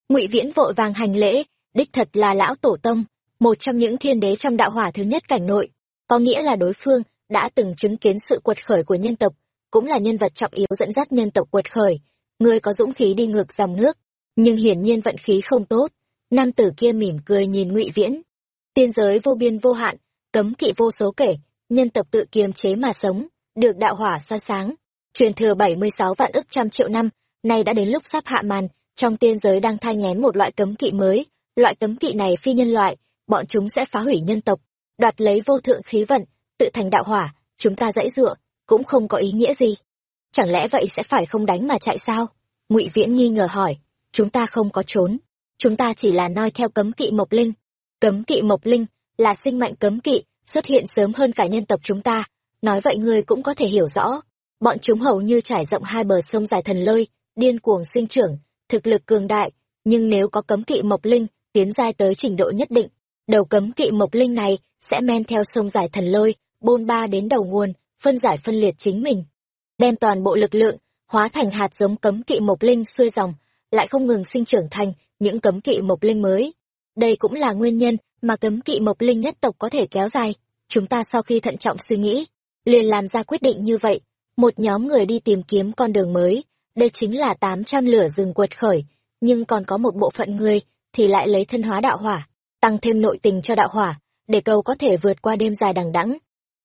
Ngụy Viễn vội vàng hành lễ, đích thật là lão tổ tông, một trong những thiên đế trong đạo hỏa thứ nhất cảnh nội, có nghĩa là đối phương đã từng chứng kiến sự quật khởi của nhân tộc, cũng là nhân vật trọng yếu dẫn dắt nhân tộc quật khởi, người có dũng khí đi ngược dòng nước, nhưng hiển nhiên vận khí không tốt. Nam tử kia mỉm cười nhìn Ngụy Viễn. Tiên giới vô biên vô hạn, cấm kỵ vô số kể, nhân tộc tự kiềm chế mà sống, được đạo hỏa soi sáng. Truyền thừa 76 vạn ức trăm triệu năm, nay đã đến lúc sắp hạ màn, trong tiên giới đang thai nghén một loại cấm kỵ mới, loại cấm kỵ này phi nhân loại, bọn chúng sẽ phá hủy nhân tộc, đoạt lấy vô thượng khí vận, tự thành đạo hỏa, chúng ta dãy dựa, cũng không có ý nghĩa gì. Chẳng lẽ vậy sẽ phải không đánh mà chạy sao? Ngụy Viễn nghi ngờ hỏi, chúng ta không có trốn, chúng ta chỉ là noi theo cấm kỵ Mộc Linh. Cấm kỵ Mộc Linh là sinh mệnh cấm kỵ, xuất hiện sớm hơn cả nhân tộc chúng ta, nói vậy ngươi cũng có thể hiểu rõ. Bọn chúng hầu như trải rộng hai bờ sông dài thần lôi, điên cuồng sinh trưởng, thực lực cường đại, nhưng nếu có cấm kỵ Mộc Linh tiến giai tới trình độ nhất định, đầu cấm kỵ Mộc Linh này sẽ men theo sông dài thần lôi, bôn ba đến đầu nguồn, phân giải phân liệt chính mình. Đem toàn bộ lực lượng, hóa thành hạt giống cấm kỵ Mộc Linh xuôi dòng, lại không ngừng sinh trưởng thành những cấm kỵ Mộc Linh mới. Đây cũng là nguyên nhân mà cấm kỵ Mộc Linh nhất tộc có thể kéo dài. Chúng ta sau khi thận trọng suy nghĩ, liền làm ra quyết định như vậy. Một nhóm người đi tìm kiếm con đường mới, đây chính là tám trăm lửa rừng quật khởi, nhưng còn có một bộ phận người thì lại lấy thân hóa đạo hỏa, tăng thêm nội tình cho đạo hỏa, để cầu có thể vượt qua đêm dài đằng đẵng.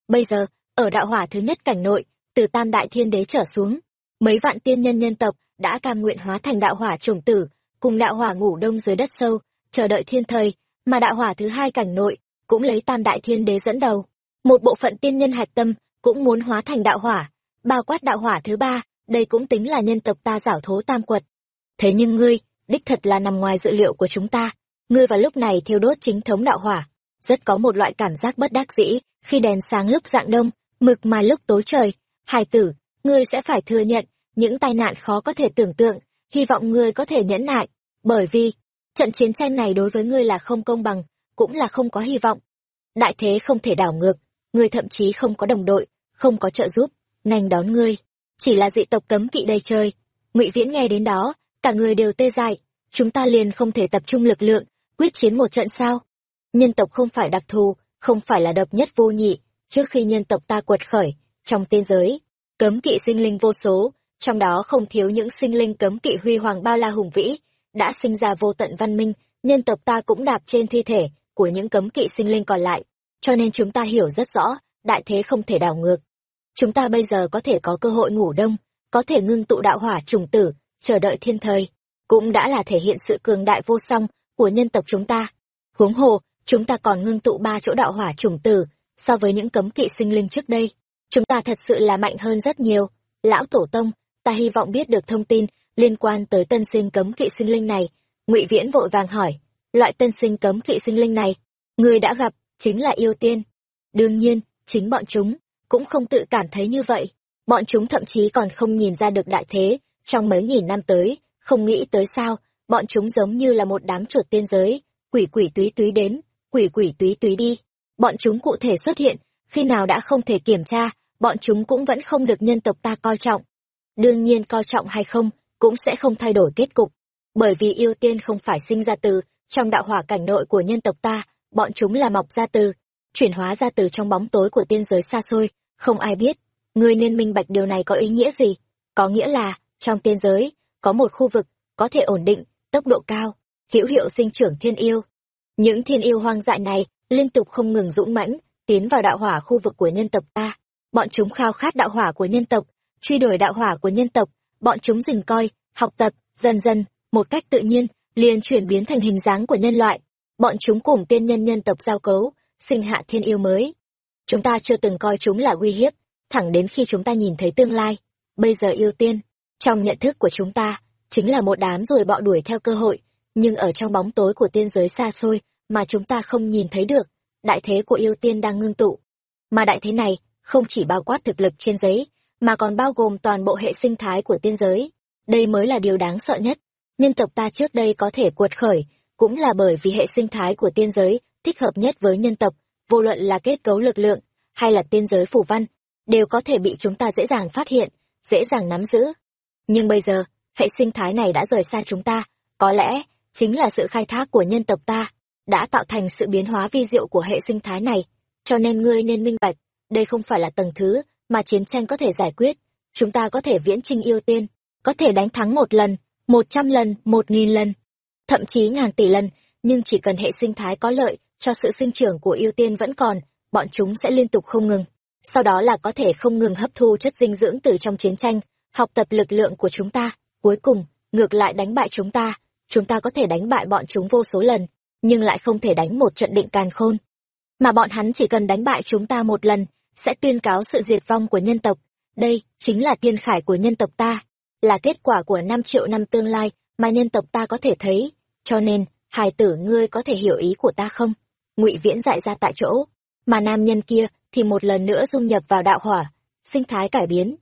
Bây giờ, ở đạo hỏa thứ nhất cảnh nội, từ tam đại thiên đế trở xuống, mấy vạn tiên nhân nhân tộc đã cam nguyện hóa thành đạo hỏa chủng tử, cùng đạo hỏa ngủ đông dưới đất sâu, chờ đợi thiên thời, mà đạo hỏa thứ hai cảnh nội cũng lấy tam đại thiên đế dẫn đầu. Một bộ phận tiên nhân hạch tâm cũng muốn hóa thành đạo hỏa, bao quát đạo hỏa thứ ba, đây cũng tính là nhân tộc ta giảo thố tam quật. Thế nhưng ngươi, đích thật là nằm ngoài dự liệu của chúng ta, ngươi vào lúc này thiêu đốt chính thống đạo hỏa, rất có một loại cảm giác bất đắc dĩ, khi đèn sáng lúc dạng đông, mực mà lúc tối trời. Hải tử, ngươi sẽ phải thừa nhận, những tai nạn khó có thể tưởng tượng, hy vọng ngươi có thể nhẫn nại, bởi vì, trận chiến tranh này đối với ngươi là không công bằng, cũng là không có hy vọng. Đại thế không thể đảo ngược, ngươi thậm chí không có đồng đội, không có trợ giúp, ngành đón ngươi, chỉ là dị tộc cấm kỵ đầy trời. Ngụy Viễn nghe đến đó, cả người đều tê dại, chúng ta liền không thể tập trung lực lượng, quyết chiến một trận sao? Nhân tộc không phải đặc thù, không phải là độc nhất vô nhị, trước khi nhân tộc ta quật khởi, trong tiên giới, cấm kỵ sinh linh vô số, trong đó không thiếu những sinh linh cấm kỵ huy hoàng bao la hùng vĩ, đã sinh ra vô tận văn minh, nhân tộc ta cũng đạp trên thi thể của những cấm kỵ sinh linh còn lại, cho nên chúng ta hiểu rất rõ, đại thế không thể đảo ngược. Chúng ta bây giờ có thể có cơ hội ngủ đông, có thể ngưng tụ đạo hỏa trùng tử, chờ đợi thiên thời, cũng đã là thể hiện sự cường đại vô song của nhân tộc chúng ta. Huống hồ, chúng ta còn ngưng tụ ba chỗ đạo hỏa trùng tử, so với những cấm kỵ sinh linh trước đây. Chúng ta thật sự là mạnh hơn rất nhiều. Lão tổ tông ta hy vọng biết được thông tin liên quan tới tân sinh cấm kỵ sinh linh này. Ngụy viễn vội vàng hỏi loại tân sinh cấm kỵ sinh linh này người đã gặp chính là yêu tiên. Đương nhiên chính bọn chúng cũng không tự cảm thấy như vậy. Bọn chúng thậm chí còn không nhìn ra được đại thế, trong mấy nghìn năm tới, không nghĩ tới sao, bọn chúng giống như là một đám chuột tiên giới, quỷ quỷ túy túy đến, quỷ quỷ túy túy đi. Bọn chúng cụ thể xuất hiện, khi nào đã không thể kiểm tra, bọn chúng cũng vẫn không được nhân tộc ta coi trọng. Đương nhiên coi trọng hay không, cũng sẽ không thay đổi kết cục. Bởi vì yêu tiên không phải sinh ra từ, trong đạo hỏa cảnh nội của nhân tộc ta, bọn chúng là mọc ra từ chuyển hóa ra từ trong bóng tối của tiên giới xa xôi. Không ai biết, ngươi nên minh bạch điều này có ý nghĩa gì. Có nghĩa là, trong tiên giới, có một khu vực có thể ổn định, tốc độ cao, hữu hiệu sinh trưởng thiên yêu. Những thiên yêu hoang dại này liên tục không ngừng dũng mãnh, tiến vào đạo hỏa khu vực của nhân tộc ta. Bọn chúng khao khát đạo hỏa của nhân tộc, truy đuổi đạo hỏa của nhân tộc. Bọn chúng dình coi, học tập, dần dần, một cách tự nhiên, liền chuyển biến thành hình dáng của nhân loại. Bọn chúng cùng tiên nhân nhân tộc giao cấu sinh hạ thiên yêu mới. Chúng ta chưa từng coi chúng là uy hiếp, thẳng đến khi chúng ta nhìn thấy tương lai. Bây giờ yêu tiên, trong nhận thức của chúng ta, chính là một đám rồi bọ đuổi theo cơ hội, nhưng ở trong bóng tối của tiên giới xa xôi mà chúng ta không nhìn thấy được, đại thế của yêu tiên đang ngưng tụ. Mà đại thế này không chỉ bao quát thực lực trên giấy mà còn bao gồm toàn bộ hệ sinh thái của tiên giới. Đây mới là điều đáng sợ nhất. Nhân tộc ta trước đây có thể cuột khởi cũng là bởi vì hệ sinh thái của tiên giới thích hợp nhất với nhân tộc, vô luận là kết cấu lực lượng hay là tiên giới phủ văn, đều có thể bị chúng ta dễ dàng phát hiện, dễ dàng nắm giữ. Nhưng bây giờ, hệ sinh thái này đã rời xa chúng ta, có lẽ chính là sự khai thác của nhân tộc ta đã tạo thành sự biến hóa vi diệu của hệ sinh thái này. Cho nên ngươi nên minh bạch, đây không phải là tầng thứ mà chiến tranh có thể giải quyết. Chúng ta có thể viễn trinh yêu tiên, có thể đánh thắng một lần, một trăm lần, một nghìn lần, thậm chí ngàn tỷ lần, nhưng chỉ cần hệ sinh thái có lợi cho sự sinh trưởng của yêu tiên vẫn còn, bọn chúng sẽ liên tục không ngừng. Sau đó là có thể không ngừng hấp thu chất dinh dưỡng từ trong chiến tranh, học tập lực lượng của chúng ta. Cuối cùng, ngược lại đánh bại chúng ta chúng ta có thể đánh bại bọn chúng vô số lần, nhưng lại không thể đánh một trận định càn khôn. Mà bọn hắn chỉ cần đánh bại chúng ta một lần, sẽ tuyên cáo sự diệt vong của nhân tộc. Đây chính là tiên khải của nhân tộc ta, là kết quả của năm triệu năm tương lai mà nhân tộc ta có thể thấy. Cho nên, hài tử ngươi có thể hiểu ý của ta không? Ngụy viễn dại ra tại chỗ. Mà nam nhân kia thì một lần nữa dung nhập vào đạo hỏa, sinh thái cải biến.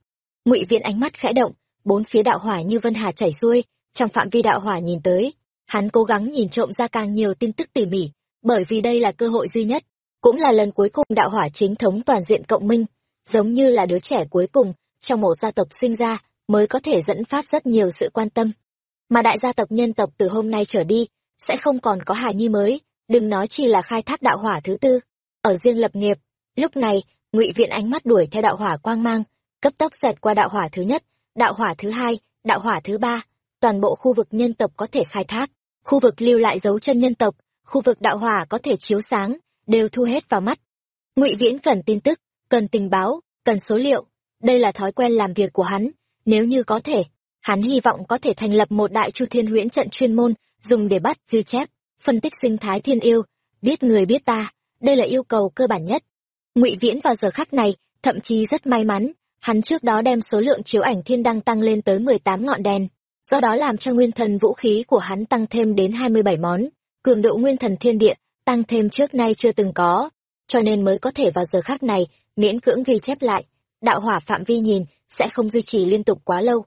Ngụy viễn ánh mắt khẽ động, bốn phía đạo hỏa như vân hà chảy xuôi, trong phạm vi đạo hỏa nhìn tới, hắn cố gắng nhìn trộm ra càng nhiều tin tức tỉ mỉ, bởi vì đây là cơ hội duy nhất, cũng là lần cuối cùng đạo hỏa chính thống toàn diện cộng minh, giống như là đứa trẻ cuối cùng trong một gia tộc sinh ra mới có thể dẫn phát rất nhiều sự quan tâm. Mà đại gia tộc nhân tộc từ hôm nay trở đi sẽ không còn có hài nhi mới đừng nói chỉ là khai thác đạo hỏa thứ tư. Ở riêng lập nghiệp, lúc này, ngụy viện ánh mắt đuổi theo đạo hỏa quang mang, cấp tốc xẹt qua đạo hỏa thứ nhất, đạo hỏa thứ hai, đạo hỏa thứ ba. Toàn bộ khu vực nhân tộc có thể khai thác, khu vực lưu lại dấu chân nhân tộc, khu vực đạo hỏa có thể chiếu sáng, đều thu hết vào mắt. Ngụy viễn cần tin tức, cần tình báo, cần số liệu. Đây là thói quen làm việc của hắn, nếu như có thể, hắn hy vọng có thể thành lập một đại chu thiên huyễn trận chuyên môn, dùng để bắt ghi chép phân tích sinh thái thiên yêu. Biết người biết ta. Đây là yêu cầu cơ bản nhất. Ngụy viễn vào giờ khắc này, thậm chí rất may mắn. Hắn trước đó đem số lượng chiếu ảnh thiên đăng tăng lên tới mười tám ngọn đèn. Do đó làm cho nguyên thần vũ khí của hắn tăng thêm đến hai mươi bảy món. Cường độ nguyên thần thiên địa tăng thêm trước nay chưa từng có. Cho nên mới có thể vào giờ khắc này miễn cưỡng ghi chép lại. Đạo hỏa phạm vi nhìn sẽ không duy trì liên tục quá lâu.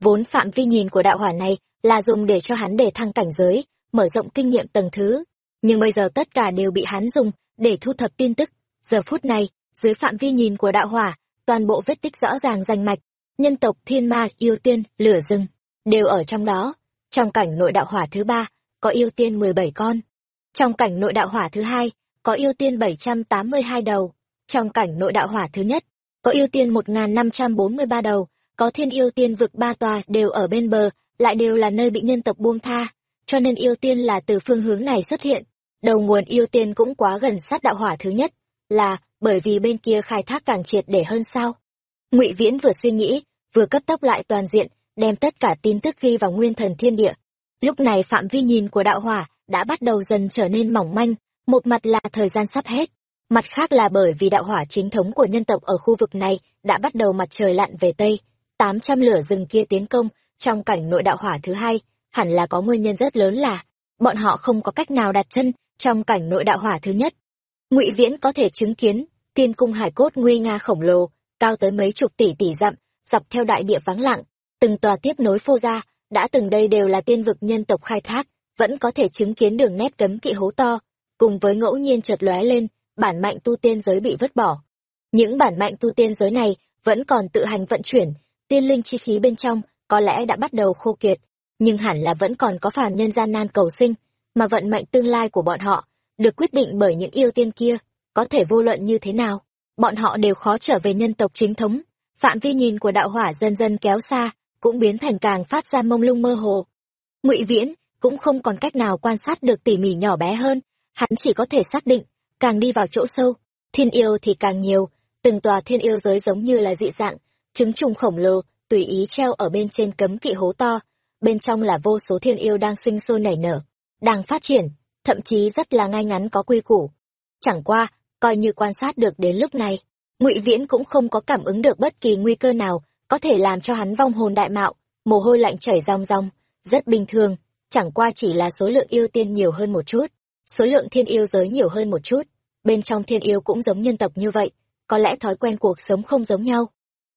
Vốn phạm vi nhìn của đạo hỏa này là dùng để cho hắn để thăng cảnh giới mở rộng kinh nghiệm tầng thứ. Nhưng bây giờ tất cả đều bị hắn dùng để thu thập tin tức. Giờ phút này, dưới phạm vi nhìn của đạo hỏa, toàn bộ vết tích rõ ràng rành mạch. Nhân tộc thiên ma yêu tiên lửa rừng đều ở trong đó. Trong cảnh nội đạo hỏa thứ ba, có yêu tiên mười bảy con. Trong cảnh nội đạo hỏa thứ hai, có yêu tiên bảy trăm tám mươi hai đầu. Trong cảnh nội đạo hỏa thứ nhất, có yêu tiên một năm trăm bốn mươi ba đầu. Có thiên yêu tiên vực ba tòa đều ở bên bờ, lại đều là nơi bị nhân tộc buông tha cho nên yêu tiên là từ phương hướng này xuất hiện. Đầu nguồn yêu tiên cũng quá gần sát đạo hỏa thứ nhất, là bởi vì bên kia khai thác càng triệt để hơn sao. Ngụy viễn vừa suy nghĩ, vừa cấp tốc lại toàn diện, đem tất cả tin tức ghi vào nguyên thần thiên địa. Lúc này phạm vi nhìn của đạo hỏa đã bắt đầu dần trở nên mỏng manh, một mặt là thời gian sắp hết, mặt khác là bởi vì đạo hỏa chính thống của nhân tộc ở khu vực này đã bắt đầu mặt trời lặn về tây. Tám trăm lửa rừng kia tiến công trong cảnh nội đạo hỏa thứ hai hẳn là có nguyên nhân rất lớn là, bọn họ không có cách nào đặt chân trong cảnh nội đạo hỏa thứ nhất. Ngụy viễn có thể chứng kiến tiên cung hải cốt nguy nga khổng lồ, cao tới mấy chục tỷ tỷ dặm, dọc theo đại địa vắng lặng, từng tòa tiếp nối phô ra đã từng đây đều là tiên vực nhân tộc khai thác, vẫn có thể chứng kiến đường nét cấm kỵ hố to, cùng với ngẫu nhiên chợt lóe lên, bản mạnh tu tiên giới bị vứt bỏ. Những bản mạnh tu tiên giới này vẫn còn tự hành vận chuyển, tiên linh chi khí bên trong có lẽ đã bắt đầu khô kiệt nhưng hẳn là vẫn còn có phàm nhân gian nan cầu sinh, mà vận mệnh tương lai của bọn họ được quyết định bởi những yêu tiên kia, có thể vô luận như thế nào, bọn họ đều khó trở về nhân tộc chính thống. Phạm vi nhìn của đạo hỏa dần dần kéo xa, cũng biến thành càng phát ra mông lung mơ hồ. Ngụy viễn cũng không còn cách nào quan sát được tỉ mỉ nhỏ bé hơn, hắn chỉ có thể xác định, càng đi vào chỗ sâu, thiên yêu thì càng nhiều, từng tòa thiên yêu giới giống như là dị dạng trứng trùng khổng lồ, tùy ý treo ở bên trên cấm kỵ hố to bên trong là vô số thiên yêu đang sinh sôi nảy nở, đang phát triển, thậm chí rất là ngay ngắn có quy củ. Chẳng qua, coi như quan sát được đến lúc này, ngụy viễn cũng không có cảm ứng được bất kỳ nguy cơ nào có thể làm cho hắn vong hồn đại mạo, mồ hôi lạnh chảy ròng ròng, rất bình thường, chẳng qua chỉ là số lượng yêu tiên nhiều hơn một chút, số lượng thiên yêu giới nhiều hơn một chút, bên trong thiên yêu cũng giống nhân tộc như vậy, có lẽ thói quen cuộc sống không giống nhau.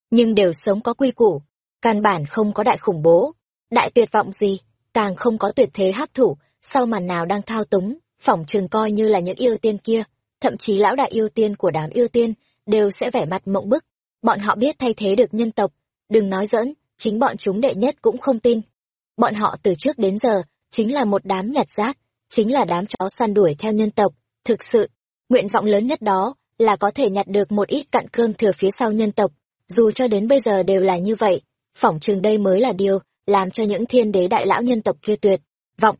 Nhưng đều sống có quy củ, căn bản không có đại khủng bố đại tuyệt vọng gì? Càng không có tuyệt thế hấp thủ sau màn nào đang thao túng, phỏng trường coi như là những yêu tiên kia. Thậm chí lão đại yêu tiên của đám yêu tiên đều sẽ vẻ mặt mộng bức. Bọn họ biết thay thế được nhân tộc. Đừng nói dỡn chính bọn chúng đệ nhất cũng không tin. Bọn họ từ trước đến giờ chính là một đám nhặt rác, chính là đám chó săn đuổi theo nhân tộc. Thực sự, nguyện vọng lớn nhất đó là có thể nhặt được một ít cặn cơm thừa phía sau nhân tộc. Dù cho đến bây giờ đều là như vậy, phỏng trường đây mới là điều làm cho những thiên đế đại lão nhân tộc kia tuyệt vọng.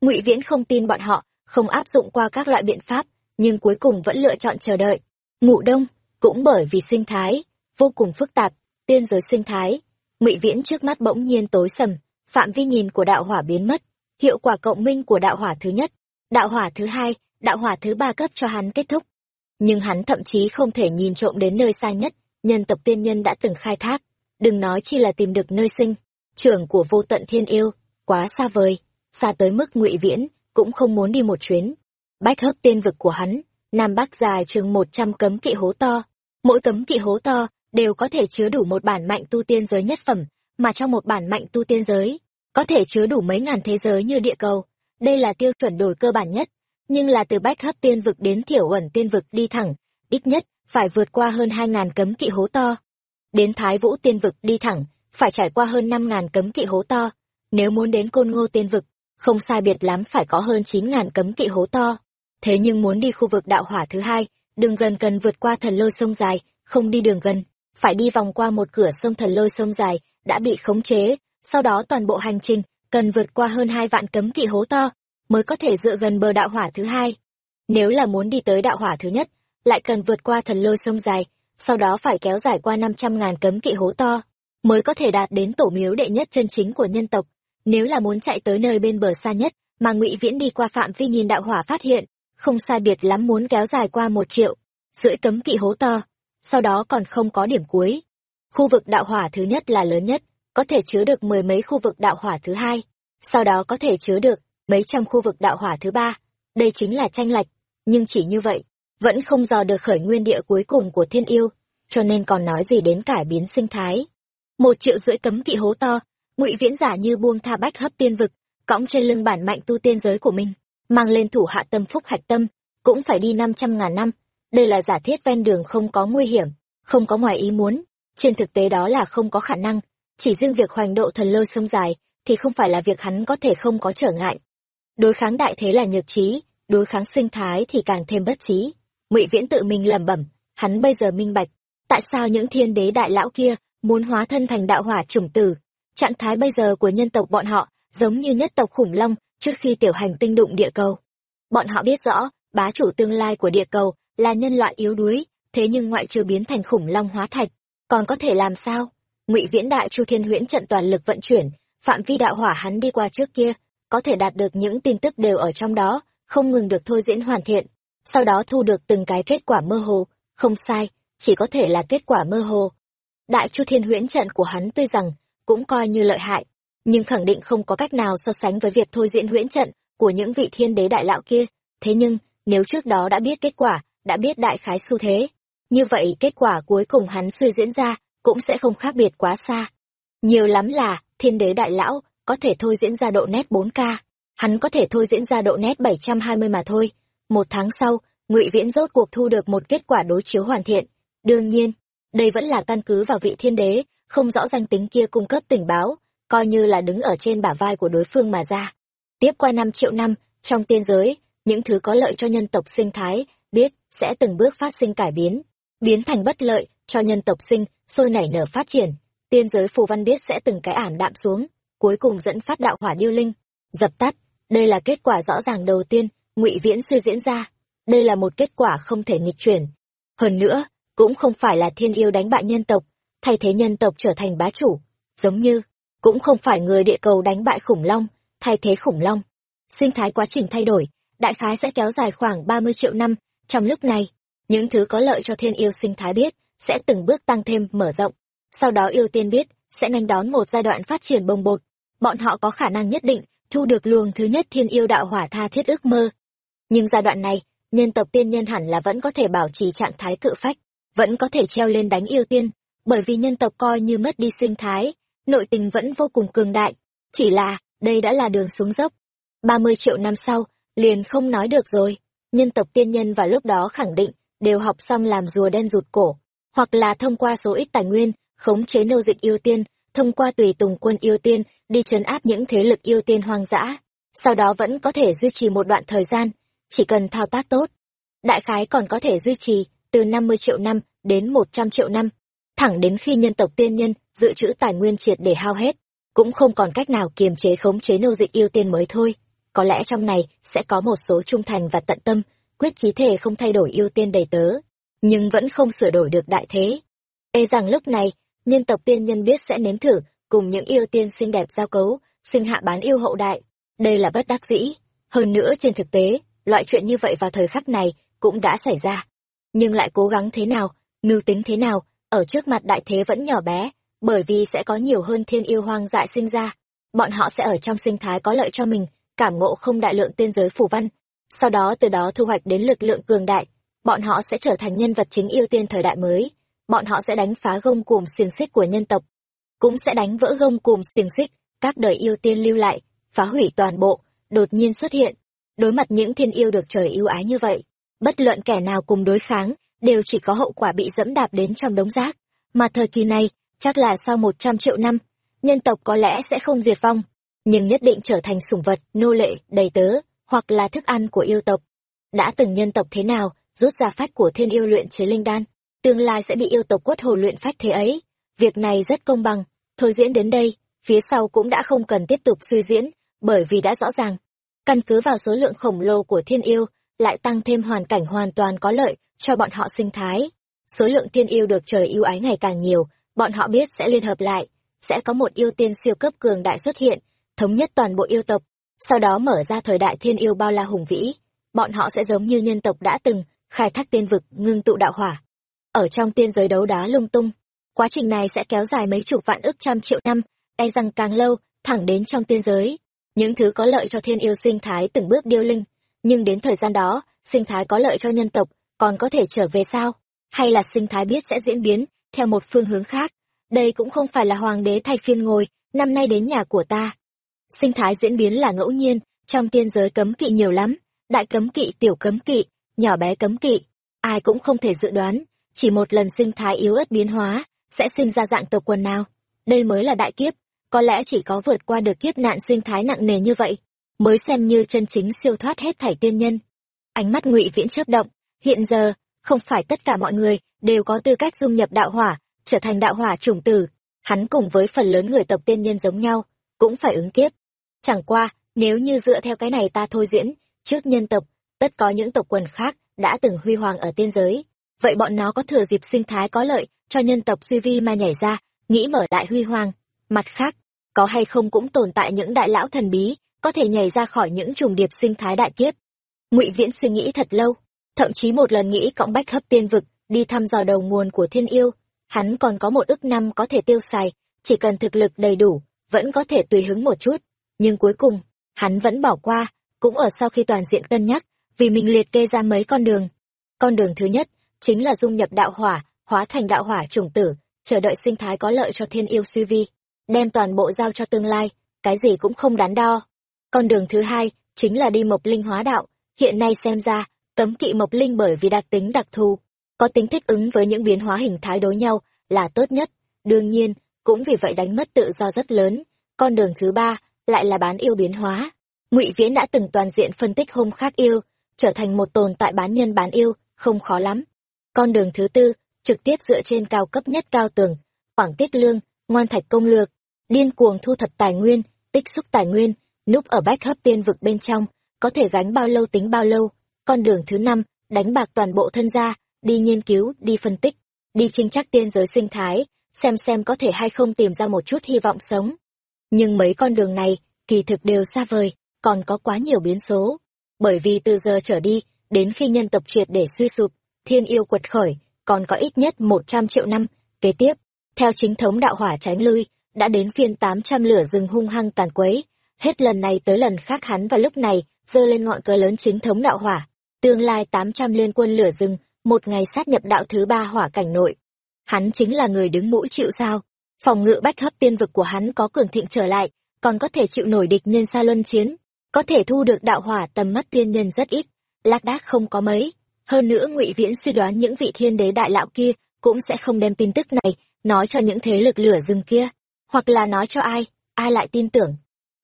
Ngụy viễn không tin bọn họ, không áp dụng qua các loại biện pháp, nhưng cuối cùng vẫn lựa chọn chờ đợi. Ngụ đông, cũng bởi vì sinh thái, vô cùng phức tạp, tiên giới sinh thái, ngụy viễn trước mắt bỗng nhiên tối sầm, phạm vi nhìn của đạo hỏa biến mất, hiệu quả cộng minh của đạo hỏa thứ nhất, đạo hỏa thứ hai, đạo hỏa thứ ba cấp cho hắn kết thúc. Nhưng hắn thậm chí không thể nhìn trộm đến nơi xa nhất, nhân tộc tiên nhân đã từng khai thác, đừng nói chi là tìm được nơi sinh trưởng của vô tận thiên yêu, quá xa vời, xa tới mức ngụy viễn cũng không muốn đi một chuyến. Bách hấp tiên vực của hắn, nam bắc dài chừng một trăm cấm kỵ hố to. Mỗi cấm kỵ hố to đều có thể chứa đủ một bản mạnh tu tiên giới nhất phẩm, mà trong một bản mạnh tu tiên giới, có thể chứa đủ mấy ngàn thế giới như địa cầu. Đây là tiêu chuẩn đổi cơ bản nhất, nhưng là từ bách hấp tiên vực đến thiểu ẩn tiên vực đi thẳng, ít nhất phải vượt qua hơn hai ngàn cấm kỵ hố to. Đến thái vũ tiên vực đi thẳng phải trải qua hơn năm ngàn cấm kỵ hố to. Nếu muốn đến côn ngô tiên vực, không sai biệt lắm phải có hơn chín ngàn cấm kỵ hố to. Thế nhưng muốn đi khu vực đạo hỏa thứ hai, đường gần cần vượt qua thần lôi sông dài, không đi đường gần. Phải đi vòng qua một cửa sông thần lôi sông dài, đã bị khống chế. Sau đó toàn bộ hành trình, cần vượt qua hơn hai vạn cấm kỵ hố to, mới có thể dựa gần bờ đạo hỏa thứ hai. Nếu là muốn đi tới đạo hỏa thứ nhất, lại cần vượt qua thần lôi sông dài, sau đó phải kéo dài qua năm trăm ngàn cấm kỵ hố to mới có thể đạt đến tổ miếu đệ nhất chân chính của nhân tộc. Nếu là muốn chạy tới nơi bên bờ xa nhất, mà ngụy viễn đi qua phạm vi nhìn đạo hỏa phát hiện, không sai biệt lắm muốn kéo dài qua một triệu rưỡi cấm kỵ hố to, sau đó còn không có điểm cuối. Khu vực đạo hỏa thứ nhất là lớn nhất, có thể chứa được mười mấy khu vực đạo hỏa thứ hai, sau đó có thể chứa được mấy trăm khu vực đạo hỏa thứ ba. Đây chính là tranh lệch, nhưng chỉ như vậy, vẫn không dò được khởi nguyên địa cuối cùng của thiên yêu, cho nên còn nói gì đến cải biến sinh thái một triệu rưỡi cấm kỵ hố to, ngụy viễn giả như buông tha bách hấp tiên vực, cõng trên lưng bản mạnh tu tiên giới của mình, mang lên thủ hạ tâm phúc hạch tâm, cũng phải đi năm trăm ngàn năm. Đây là giả thiết ven đường không có nguy hiểm, không có ngoài ý muốn, trên thực tế đó là không có khả năng, chỉ riêng việc hoành độ thần lôi sông dài thì không phải là việc hắn có thể không có trở ngại. Đối kháng đại thế là nhược trí, đối kháng sinh thái thì càng thêm bất trí. Ngụy viễn tự mình lẩm bẩm, hắn bây giờ minh bạch, tại sao những thiên đế đại lão kia muốn hóa thân thành đạo hỏa chủng tử. Trạng thái bây giờ của nhân tộc bọn họ giống như nhất tộc khủng long trước khi tiểu hành tinh đụng địa cầu. Bọn họ biết rõ bá chủ tương lai của địa cầu là nhân loại yếu đuối thế nhưng ngoại trừ biến thành khủng long hóa thạch còn có thể làm sao? Ngụy viễn đại chu thiên huyễn trận toàn lực vận chuyển phạm vi đạo hỏa hắn đi qua trước kia có thể đạt được những tin tức đều ở trong đó không ngừng được thôi diễn hoàn thiện sau đó thu được từng cái kết quả mơ hồ, không sai, chỉ có thể là kết quả mơ hồ. Đại Chu Thiên Huyễn trận của hắn tuy rằng cũng coi như lợi hại, nhưng khẳng định không có cách nào so sánh với việc thôi diễn huyễn trận của những vị thiên đế đại lão kia. Thế nhưng, nếu trước đó đã biết kết quả, đã biết đại khái xu thế, như vậy kết quả cuối cùng hắn suy diễn ra cũng sẽ không khác biệt quá xa. Nhiều lắm là, thiên đế đại lão có thể thôi diễn ra độ nét 4K, hắn có thể thôi diễn ra độ nét 720 mà thôi. Một tháng sau, ngụy Viễn rốt cuộc thu được một kết quả đối chiếu hoàn thiện. Đương nhiên, đây vẫn là căn cứ vào vị thiên đế, không rõ danh tính kia cung cấp tình báo, coi như là đứng ở trên bả vai của đối phương mà ra. Tiếp qua năm triệu năm, trong tiên giới, những thứ có lợi cho nhân tộc sinh thái, biết, sẽ từng bước phát sinh cải biến, biến thành bất lợi cho nhân tộc sinh, sôi nảy nở phát triển. Tiên giới phù văn biết sẽ từng cái ảm đạm xuống, cuối cùng dẫn phát đạo hỏa điêu linh, dập tắt. Đây là kết quả rõ ràng đầu tiên, ngụy Viễn suy diễn ra. Đây là một kết quả không thể nghịch chuyển. Hơn nữa, cũng không phải là thiên yêu đánh bại nhân tộc, thay thế nhân tộc trở thành bá chủ. Giống như, cũng không phải người địa cầu đánh bại khủng long, thay thế khủng long. Sinh thái quá trình thay đổi, đại khái sẽ kéo dài khoảng 30 triệu năm. Trong lúc này, những thứ có lợi cho thiên yêu sinh thái biết, sẽ từng bước tăng thêm, mở rộng. Sau đó yêu tiên biết, sẽ nhanh đón một giai đoạn phát triển bồng bột. Bọn họ có khả năng nhất định, thu được luồng thứ nhất thiên yêu đạo hỏa tha thiết ước mơ. Nhưng giai đoạn này, nhân tộc tiên nhân hẳn là vẫn có thể bảo trì trạng thái cự phách, vẫn có thể treo lên đánh yêu tiên, bởi vì nhân tộc coi như mất đi sinh thái, nội tình vẫn vô cùng cường đại. Chỉ là, đây đã là đường xuống dốc. 30 triệu năm sau, liền không nói được rồi. Nhân tộc tiên nhân vào lúc đó khẳng định, đều học xong làm rùa đen rụt cổ, hoặc là thông qua số ít tài nguyên, khống chế nô dịch yêu tiên, thông qua tùy tùng quân yêu tiên, đi trấn áp những thế lực yêu tiên hoang dã. Sau đó vẫn có thể duy trì một đoạn thời gian, chỉ cần thao tác tốt. Đại khái còn có thể duy trì từ 50 triệu năm đến 100 triệu năm, thẳng đến khi nhân tộc tiên nhân dự trữ tài nguyên triệt để hao hết, cũng không còn cách nào kiềm chế khống chế nô dịch yêu tiên mới thôi. Có lẽ trong này sẽ có một số trung thành và tận tâm, quyết chí thể không thay đổi yêu tiên đầy tớ, nhưng vẫn không sửa đổi được đại thế. Ê rằng lúc này, nhân tộc tiên nhân biết sẽ nếm thử, cùng những yêu tiên xinh đẹp giao cấu, sinh hạ bán yêu hậu đại. Đây là bất đắc dĩ. Hơn nữa trên thực tế, loại chuyện như vậy vào thời khắc này cũng đã xảy ra. Nhưng lại cố gắng thế nào, mưu tính thế nào, ở trước mặt đại thế vẫn nhỏ bé, bởi vì sẽ có nhiều hơn thiên yêu hoang dại sinh ra. Bọn họ sẽ ở trong sinh thái có lợi cho mình, cảm ngộ không đại lượng tiên giới phủ văn, sau đó từ đó thu hoạch đến lực lượng cường đại, bọn họ sẽ trở thành nhân vật chính ưu tiên thời đại mới, bọn họ sẽ đánh phá gông cùm xiềng xích của nhân tộc, cũng sẽ đánh vỡ gông cùm xiềng xích, các đời yêu tiên lưu lại, phá hủy toàn bộ, đột nhiên xuất hiện. Đối mặt những thiên yêu được trời yêu ái như vậy, bất luận kẻ nào cùng đối kháng, đều chỉ có hậu quả bị dẫm đạp đến trong đống rác. Mà thời kỳ này, chắc là sau một trăm triệu năm, nhân tộc có lẽ sẽ không diệt vong, nhưng nhất định trở thành sủng vật, nô lệ, đầy tớ, hoặc là thức ăn của yêu tộc. Đã từng nhân tộc thế nào, rút ra phách của thiên yêu luyện chế linh đan, tương lai sẽ bị yêu tộc quất hồ luyện phách thế ấy. Việc này rất công bằng, thôi diễn đến đây, phía sau cũng đã không cần tiếp tục suy diễn, bởi vì đã rõ ràng. Căn cứ vào số lượng khổng lồ của thiên yêu, lại tăng thêm hoàn cảnh hoàn toàn có lợi cho bọn họ sinh thái. Số lượng thiên yêu được trời yêu ái ngày càng nhiều, bọn họ biết sẽ liên hợp lại, sẽ có một yêu tiên siêu cấp cường đại xuất hiện, thống nhất toàn bộ yêu tộc, sau đó mở ra thời đại thiên yêu bao la hùng vĩ, bọn họ sẽ giống như nhân tộc đã từng, khai thác tiên vực, ngưng tụ đạo hỏa. Ở trong tiên giới đấu đá lung tung, quá trình này sẽ kéo dài mấy chục vạn ức trăm triệu năm, e rằng càng lâu, thẳng đến trong tiên giới. Những thứ có lợi cho thiên yêu sinh thái từng bước điêu linh, nhưng đến thời gian đó, sinh thái có lợi cho nhân tộc, còn có thể trở về sao? Hay là sinh thái biết sẽ diễn biến, theo một phương hướng khác? Đây cũng không phải là hoàng đế thay phiên ngồi, năm nay đến nhà của ta, sinh thái diễn biến là ngẫu nhiên trong tiên giới cấm kỵ nhiều lắm. Đại cấm kỵ tiểu cấm kỵ nhỏ bé cấm kỵ ai cũng không thể dự đoán. Chỉ một lần sinh thái yếu ớt biến hóa sẽ sinh ra dạng tộc quần nào? Đây mới là đại kiếp. Có lẽ chỉ có vượt qua được kiếp nạn sinh thái nặng nề như vậy mới xem như chân chính siêu thoát hết thảy tiên nhân. Ánh mắt ngụy viễn chớp động hiện giờ không phải tất cả mọi người đều có tư cách dung nhập đạo hỏa trở thành đạo hỏa chủng tử hắn cùng với phần lớn người tộc tiên nhân giống nhau cũng phải ứng kiếp. Chẳng qua, nếu như dựa theo cái này ta thôi diễn, trước nhân tộc, tất có những tộc quần khác đã từng huy hoàng ở tiên giới. Vậy bọn nó có thừa dịp sinh thái có lợi cho nhân tộc suy vi mà nhảy ra, nghĩ mở đại huy hoàng. Mặt khác, có hay không cũng tồn tại những đại lão thần bí, có thể nhảy ra khỏi những trùng điệp sinh thái đại kiếp. Ngụy Viễn suy nghĩ thật lâu, thậm chí một lần nghĩ cộng bách hấp tiên vực, đi thăm dò đầu nguồn của thiên yêu, hắn còn có một ức năm có thể tiêu xài, chỉ cần thực lực đầy đủ, vẫn có thể tùy hứng một chút. Nhưng cuối cùng, hắn vẫn bỏ qua, cũng ở sau khi toàn diện cân nhắc, vì mình liệt kê ra mấy con đường. Con đường thứ nhất, chính là dung nhập đạo hỏa, hóa thành đạo hỏa chủng tử, chờ đợi sinh thái có lợi cho thiên yêu suy vi, đem toàn bộ giao cho tương lai, cái gì cũng không đắn đo. Con đường thứ hai, chính là đi mộc linh hóa đạo, hiện nay xem ra cấm kỵ mộc linh bởi vì đặc tính đặc thù, có tính thích ứng với những biến hóa hình thái đối nhau là tốt nhất. Đương nhiên, cũng vì vậy đánh mất tự do rất lớn, con đường thứ ba lại là bán yêu biến hóa. Ngụy viễn đã từng toàn diện phân tích hôm khác yêu, trở thành một tồn tại bán nhân bán yêu, không khó lắm. Con đường thứ tư, trực tiếp dựa trên cao cấp nhất cao tường khoảng tiết lương, ngoan thạch công lược, điên cuồng thu thập tài nguyên, tích xúc tài nguyên, núp ở bách hấp tiên vực bên trong, có thể gánh bao lâu tính bao lâu con đường thứ năm, đánh bạc toàn bộ thân gia, đi nghiên cứu, đi phân tích, đi trinh chắc tiên giới sinh thái, xem xem có thể hay không tìm ra một chút hy vọng sống. Nhưng mấy con đường này, kỳ thực đều xa vời, còn có quá nhiều biến số. Bởi vì từ giờ trở đi, đến khi nhân tộc triệt để suy sụp, thiên yêu quật khởi, còn có ít nhất một trăm triệu năm, kế tiếp, theo chính thống đạo hỏa tránh lui, đã đến phiên tám trăm lửa rừng hung hăng tàn quấy. Hết lần này tới lần khác hắn và lúc này, giơ lên ngọn cờ lớn chính thống đạo hỏa tương lai tám trăm liên quân lửa rừng, một ngày sát nhập đạo thứ ba hỏa cảnh nội. Hắn chính là người đứng mũi chịu sao? Phòng ngự bách hấp tiên vực của hắn có cường thịnh trở lại, còn có thể chịu nổi địch nhân xa luân chiến, có thể thu được đạo hỏa tầm mắt tiên nhân rất ít, lác đác không có mấy. Hơn nữa ngụy viễn suy đoán những vị thiên đế đại lão kia cũng sẽ không đem tin tức này nói cho những thế lực lửa rừng kia, hoặc là nói cho ai ai lại tin tưởng.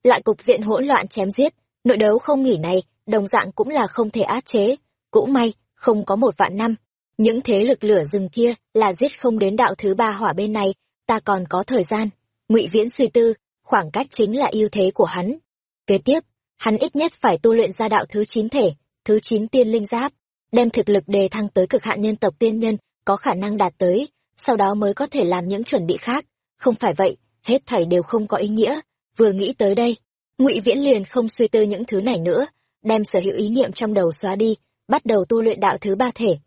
Loại cục diện hỗn loạn chém giết, nội đấu không nghỉ này đồng dạng cũng là không thể át chế. Cũng may, không có một vạn năm, những thế lực lửa rừng kia là giết không đến đạo thứ ba hỏa bên này, ta còn có thời gian. Ngụy viễn suy tư, khoảng cách chính là ưu thế của hắn. Kế tiếp, hắn ít nhất phải tu luyện ra đạo thứ chín thể, thứ chín tiên linh giáp, đem thực lực đề thăng tới cực hạn nhân tộc tiên nhân có khả năng đạt tới, sau đó mới có thể làm những chuẩn bị khác. Không phải vậy, hết thảy đều không có ý nghĩa. Vừa nghĩ tới đây, ngụy viễn liền không suy tư những thứ này nữa đem sở hữu ý niệm trong đầu xóa đi, bắt đầu tu luyện đạo thứ ba thể.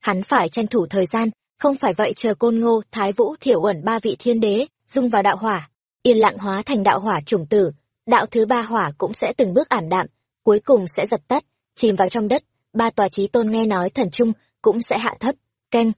Hắn phải tranh thủ thời gian, không phải vậy chờ côn ngô, thái vũ, thiểu uẩn ba vị thiên đế, dung vào đạo hỏa, yên lặng hóa thành đạo hỏa chủng tử. Đạo thứ ba hỏa cũng sẽ từng bước ảm đạm, cuối cùng sẽ dập tắt, chìm vào trong đất. Ba tòa trí tôn nghe nói thần trung cũng sẽ hạ thấp, keng.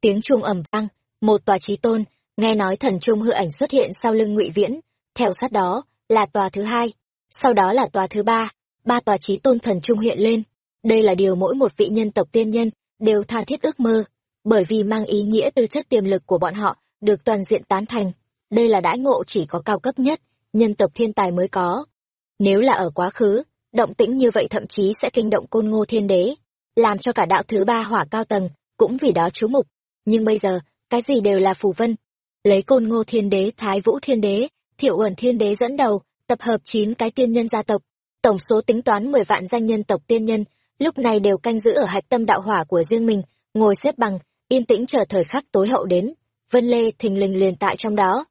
tiếng chuông ầm vang, một tòa trí tôn nghe nói thần trung hư ảnh xuất hiện sau lưng ngụy viễn. Theo sát đó là tòa thứ hai, sau đó là tòa thứ ba ba tòa trí tôn thần trung hiện lên. Đây là điều mỗi một vị nhân tộc tiên nhân đều tha thiết ước mơ, bởi vì mang ý nghĩa tư chất tiềm lực của bọn họ được toàn diện tán thành. Đây là đãi ngộ chỉ có cao cấp nhất, nhân tộc thiên tài mới có. Nếu là ở quá khứ, động tĩnh như vậy thậm chí sẽ kinh động côn ngô thiên đế, làm cho cả đạo thứ ba hỏa cao tầng cũng vì đó chú mục. Nhưng bây giờ, cái gì đều là phù vân. Lấy côn ngô thiên đế, thái vũ thiên đế, thiệu uẩn thiên đế dẫn đầu, tập hợp chín cái tiên nhân gia tộc tổng số tính toán mười vạn danh nhân tộc tiên nhân, lúc này đều canh giữ ở hạch tâm đạo hỏa của riêng mình, ngồi xếp bằng, yên tĩnh chờ thời khắc tối hậu đến. Vân lê thình lình liền tại trong đó.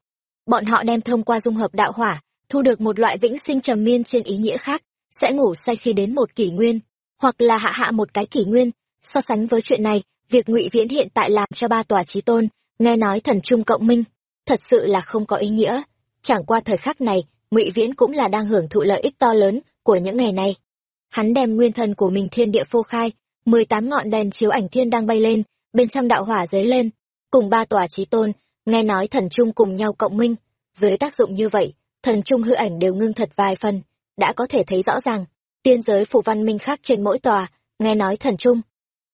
Bọn họ đem thông qua dung hợp đạo hỏa, thu được một loại vĩnh sinh trầm miên trên ý nghĩa khác, sẽ ngủ say khi đến một kỷ nguyên, hoặc là hạ hạ một cái kỷ nguyên. So sánh với chuyện này, việc ngụy viễn hiện tại làm cho ba tòa trí tôn, nghe nói thần trung cộng minh, thật sự là không có ý nghĩa. Chẳng qua thời khắc này, ngụy viễn cũng là đang hưởng thụ lợi ích to lớn của những ngày này. Hắn đem nguyên thần của mình thiên địa phô khai, mười tám ngọn đèn chiếu ảnh thiên đang bay lên, bên trong đạo hỏa dấy lên, cùng ba tòa trí tôn, nghe nói thần trung cùng nhau cộng minh. Dưới tác dụng như vậy, thần trung hư ảnh đều ngưng thật vài phần, đã có thể thấy rõ ràng, tiên giới phủ văn minh khác trên mỗi tòa, nghe nói thần trung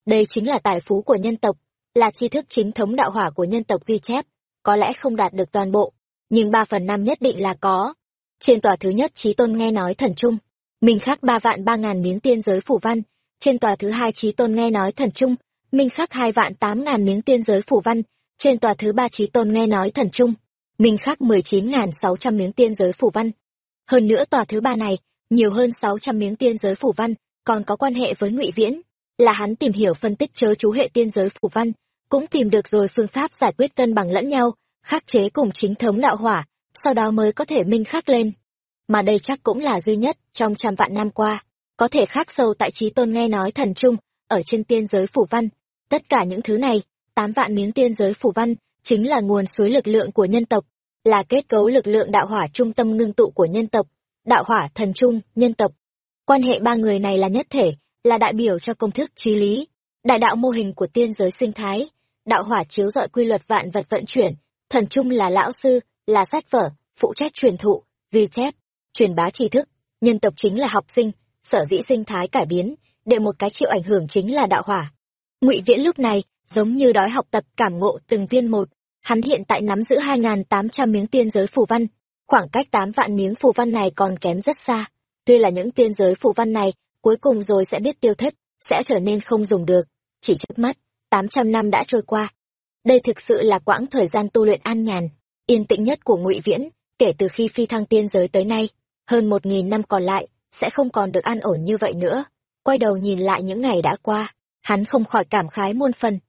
đây chính là tài phú của nhân tộc, là tri thức chính thống đạo hỏa của nhân tộc ghi chép, có lẽ không đạt được toàn bộ, nhưng ba phần năm nhất định là có. Trên tòa thứ nhất trí tôn nghe nói thần trung minh khắc ba vạn ba ngàn miếng tiên giới phủ văn. Trên tòa thứ hai trí tôn nghe nói thần trung. Minh khắc hai vạn tám ngàn miếng tiên giới phủ văn. Trên tòa thứ ba trí tôn nghe nói thần trung. Minh khắc mười chín ngàn sáu trăm miếng tiên giới phủ văn. Hơn nữa tòa thứ ba này, nhiều hơn sáu trăm miếng tiên giới phủ văn, còn có quan hệ với ngụy viễn. Là hắn tìm hiểu phân tích chớ chú hệ tiên giới phủ văn, cũng tìm được rồi phương pháp giải quyết cân bằng lẫn nhau, khắc chế cùng chính thống đạo hỏa, sau đó mới có thể minh khắc lên mà đây chắc cũng là duy nhất trong trăm vạn năm qua có thể khác sâu tại trí tôn nghe nói thần trung ở trên tiên giới phủ văn. Tất cả những thứ này, tám vạn miếng tiên giới phủ văn, chính là nguồn suối lực lượng của nhân tộc, là kết cấu lực lượng đạo hỏa trung tâm ngưng tụ của nhân tộc, đạo hỏa thần trung, nhân tộc. Quan hệ ba người này là nhất thể, là đại biểu cho công thức trí lý, đại đạo mô hình của tiên giới sinh thái, đạo hỏa chiếu dọi quy luật vạn vật vận chuyển, thần trung là lão sư, là sách vở, phụ trách truyền thụ, ghi chép, truyền bá tri thức, nhân tộc chính là học sinh, sở dĩ sinh thái cải biến, để một cái chịu ảnh hưởng chính là đạo hỏa. Ngụy Viễn lúc này, giống như đói học tập cảm ngộ từng viên một, hắn hiện tại nắm giữ 2.800 miếng tiên giới phù văn, khoảng cách tám vạn miếng phù văn này còn kém rất xa. Tuy là những tiên giới phù văn này, cuối cùng rồi sẽ biết tiêu thất, sẽ trở nên không dùng được. Chỉ trước mắt, 800 năm đã trôi qua. Đây thực sự là quãng thời gian tu luyện an nhàn, yên tĩnh nhất của ngụy Viễn, kể từ khi phi thăng tiên giới tới nay. Hơn 1.000 năm còn lại, sẽ không còn được an ổn như vậy nữa. Quay đầu nhìn lại những ngày đã qua, hắn không khỏi cảm khái muôn phần.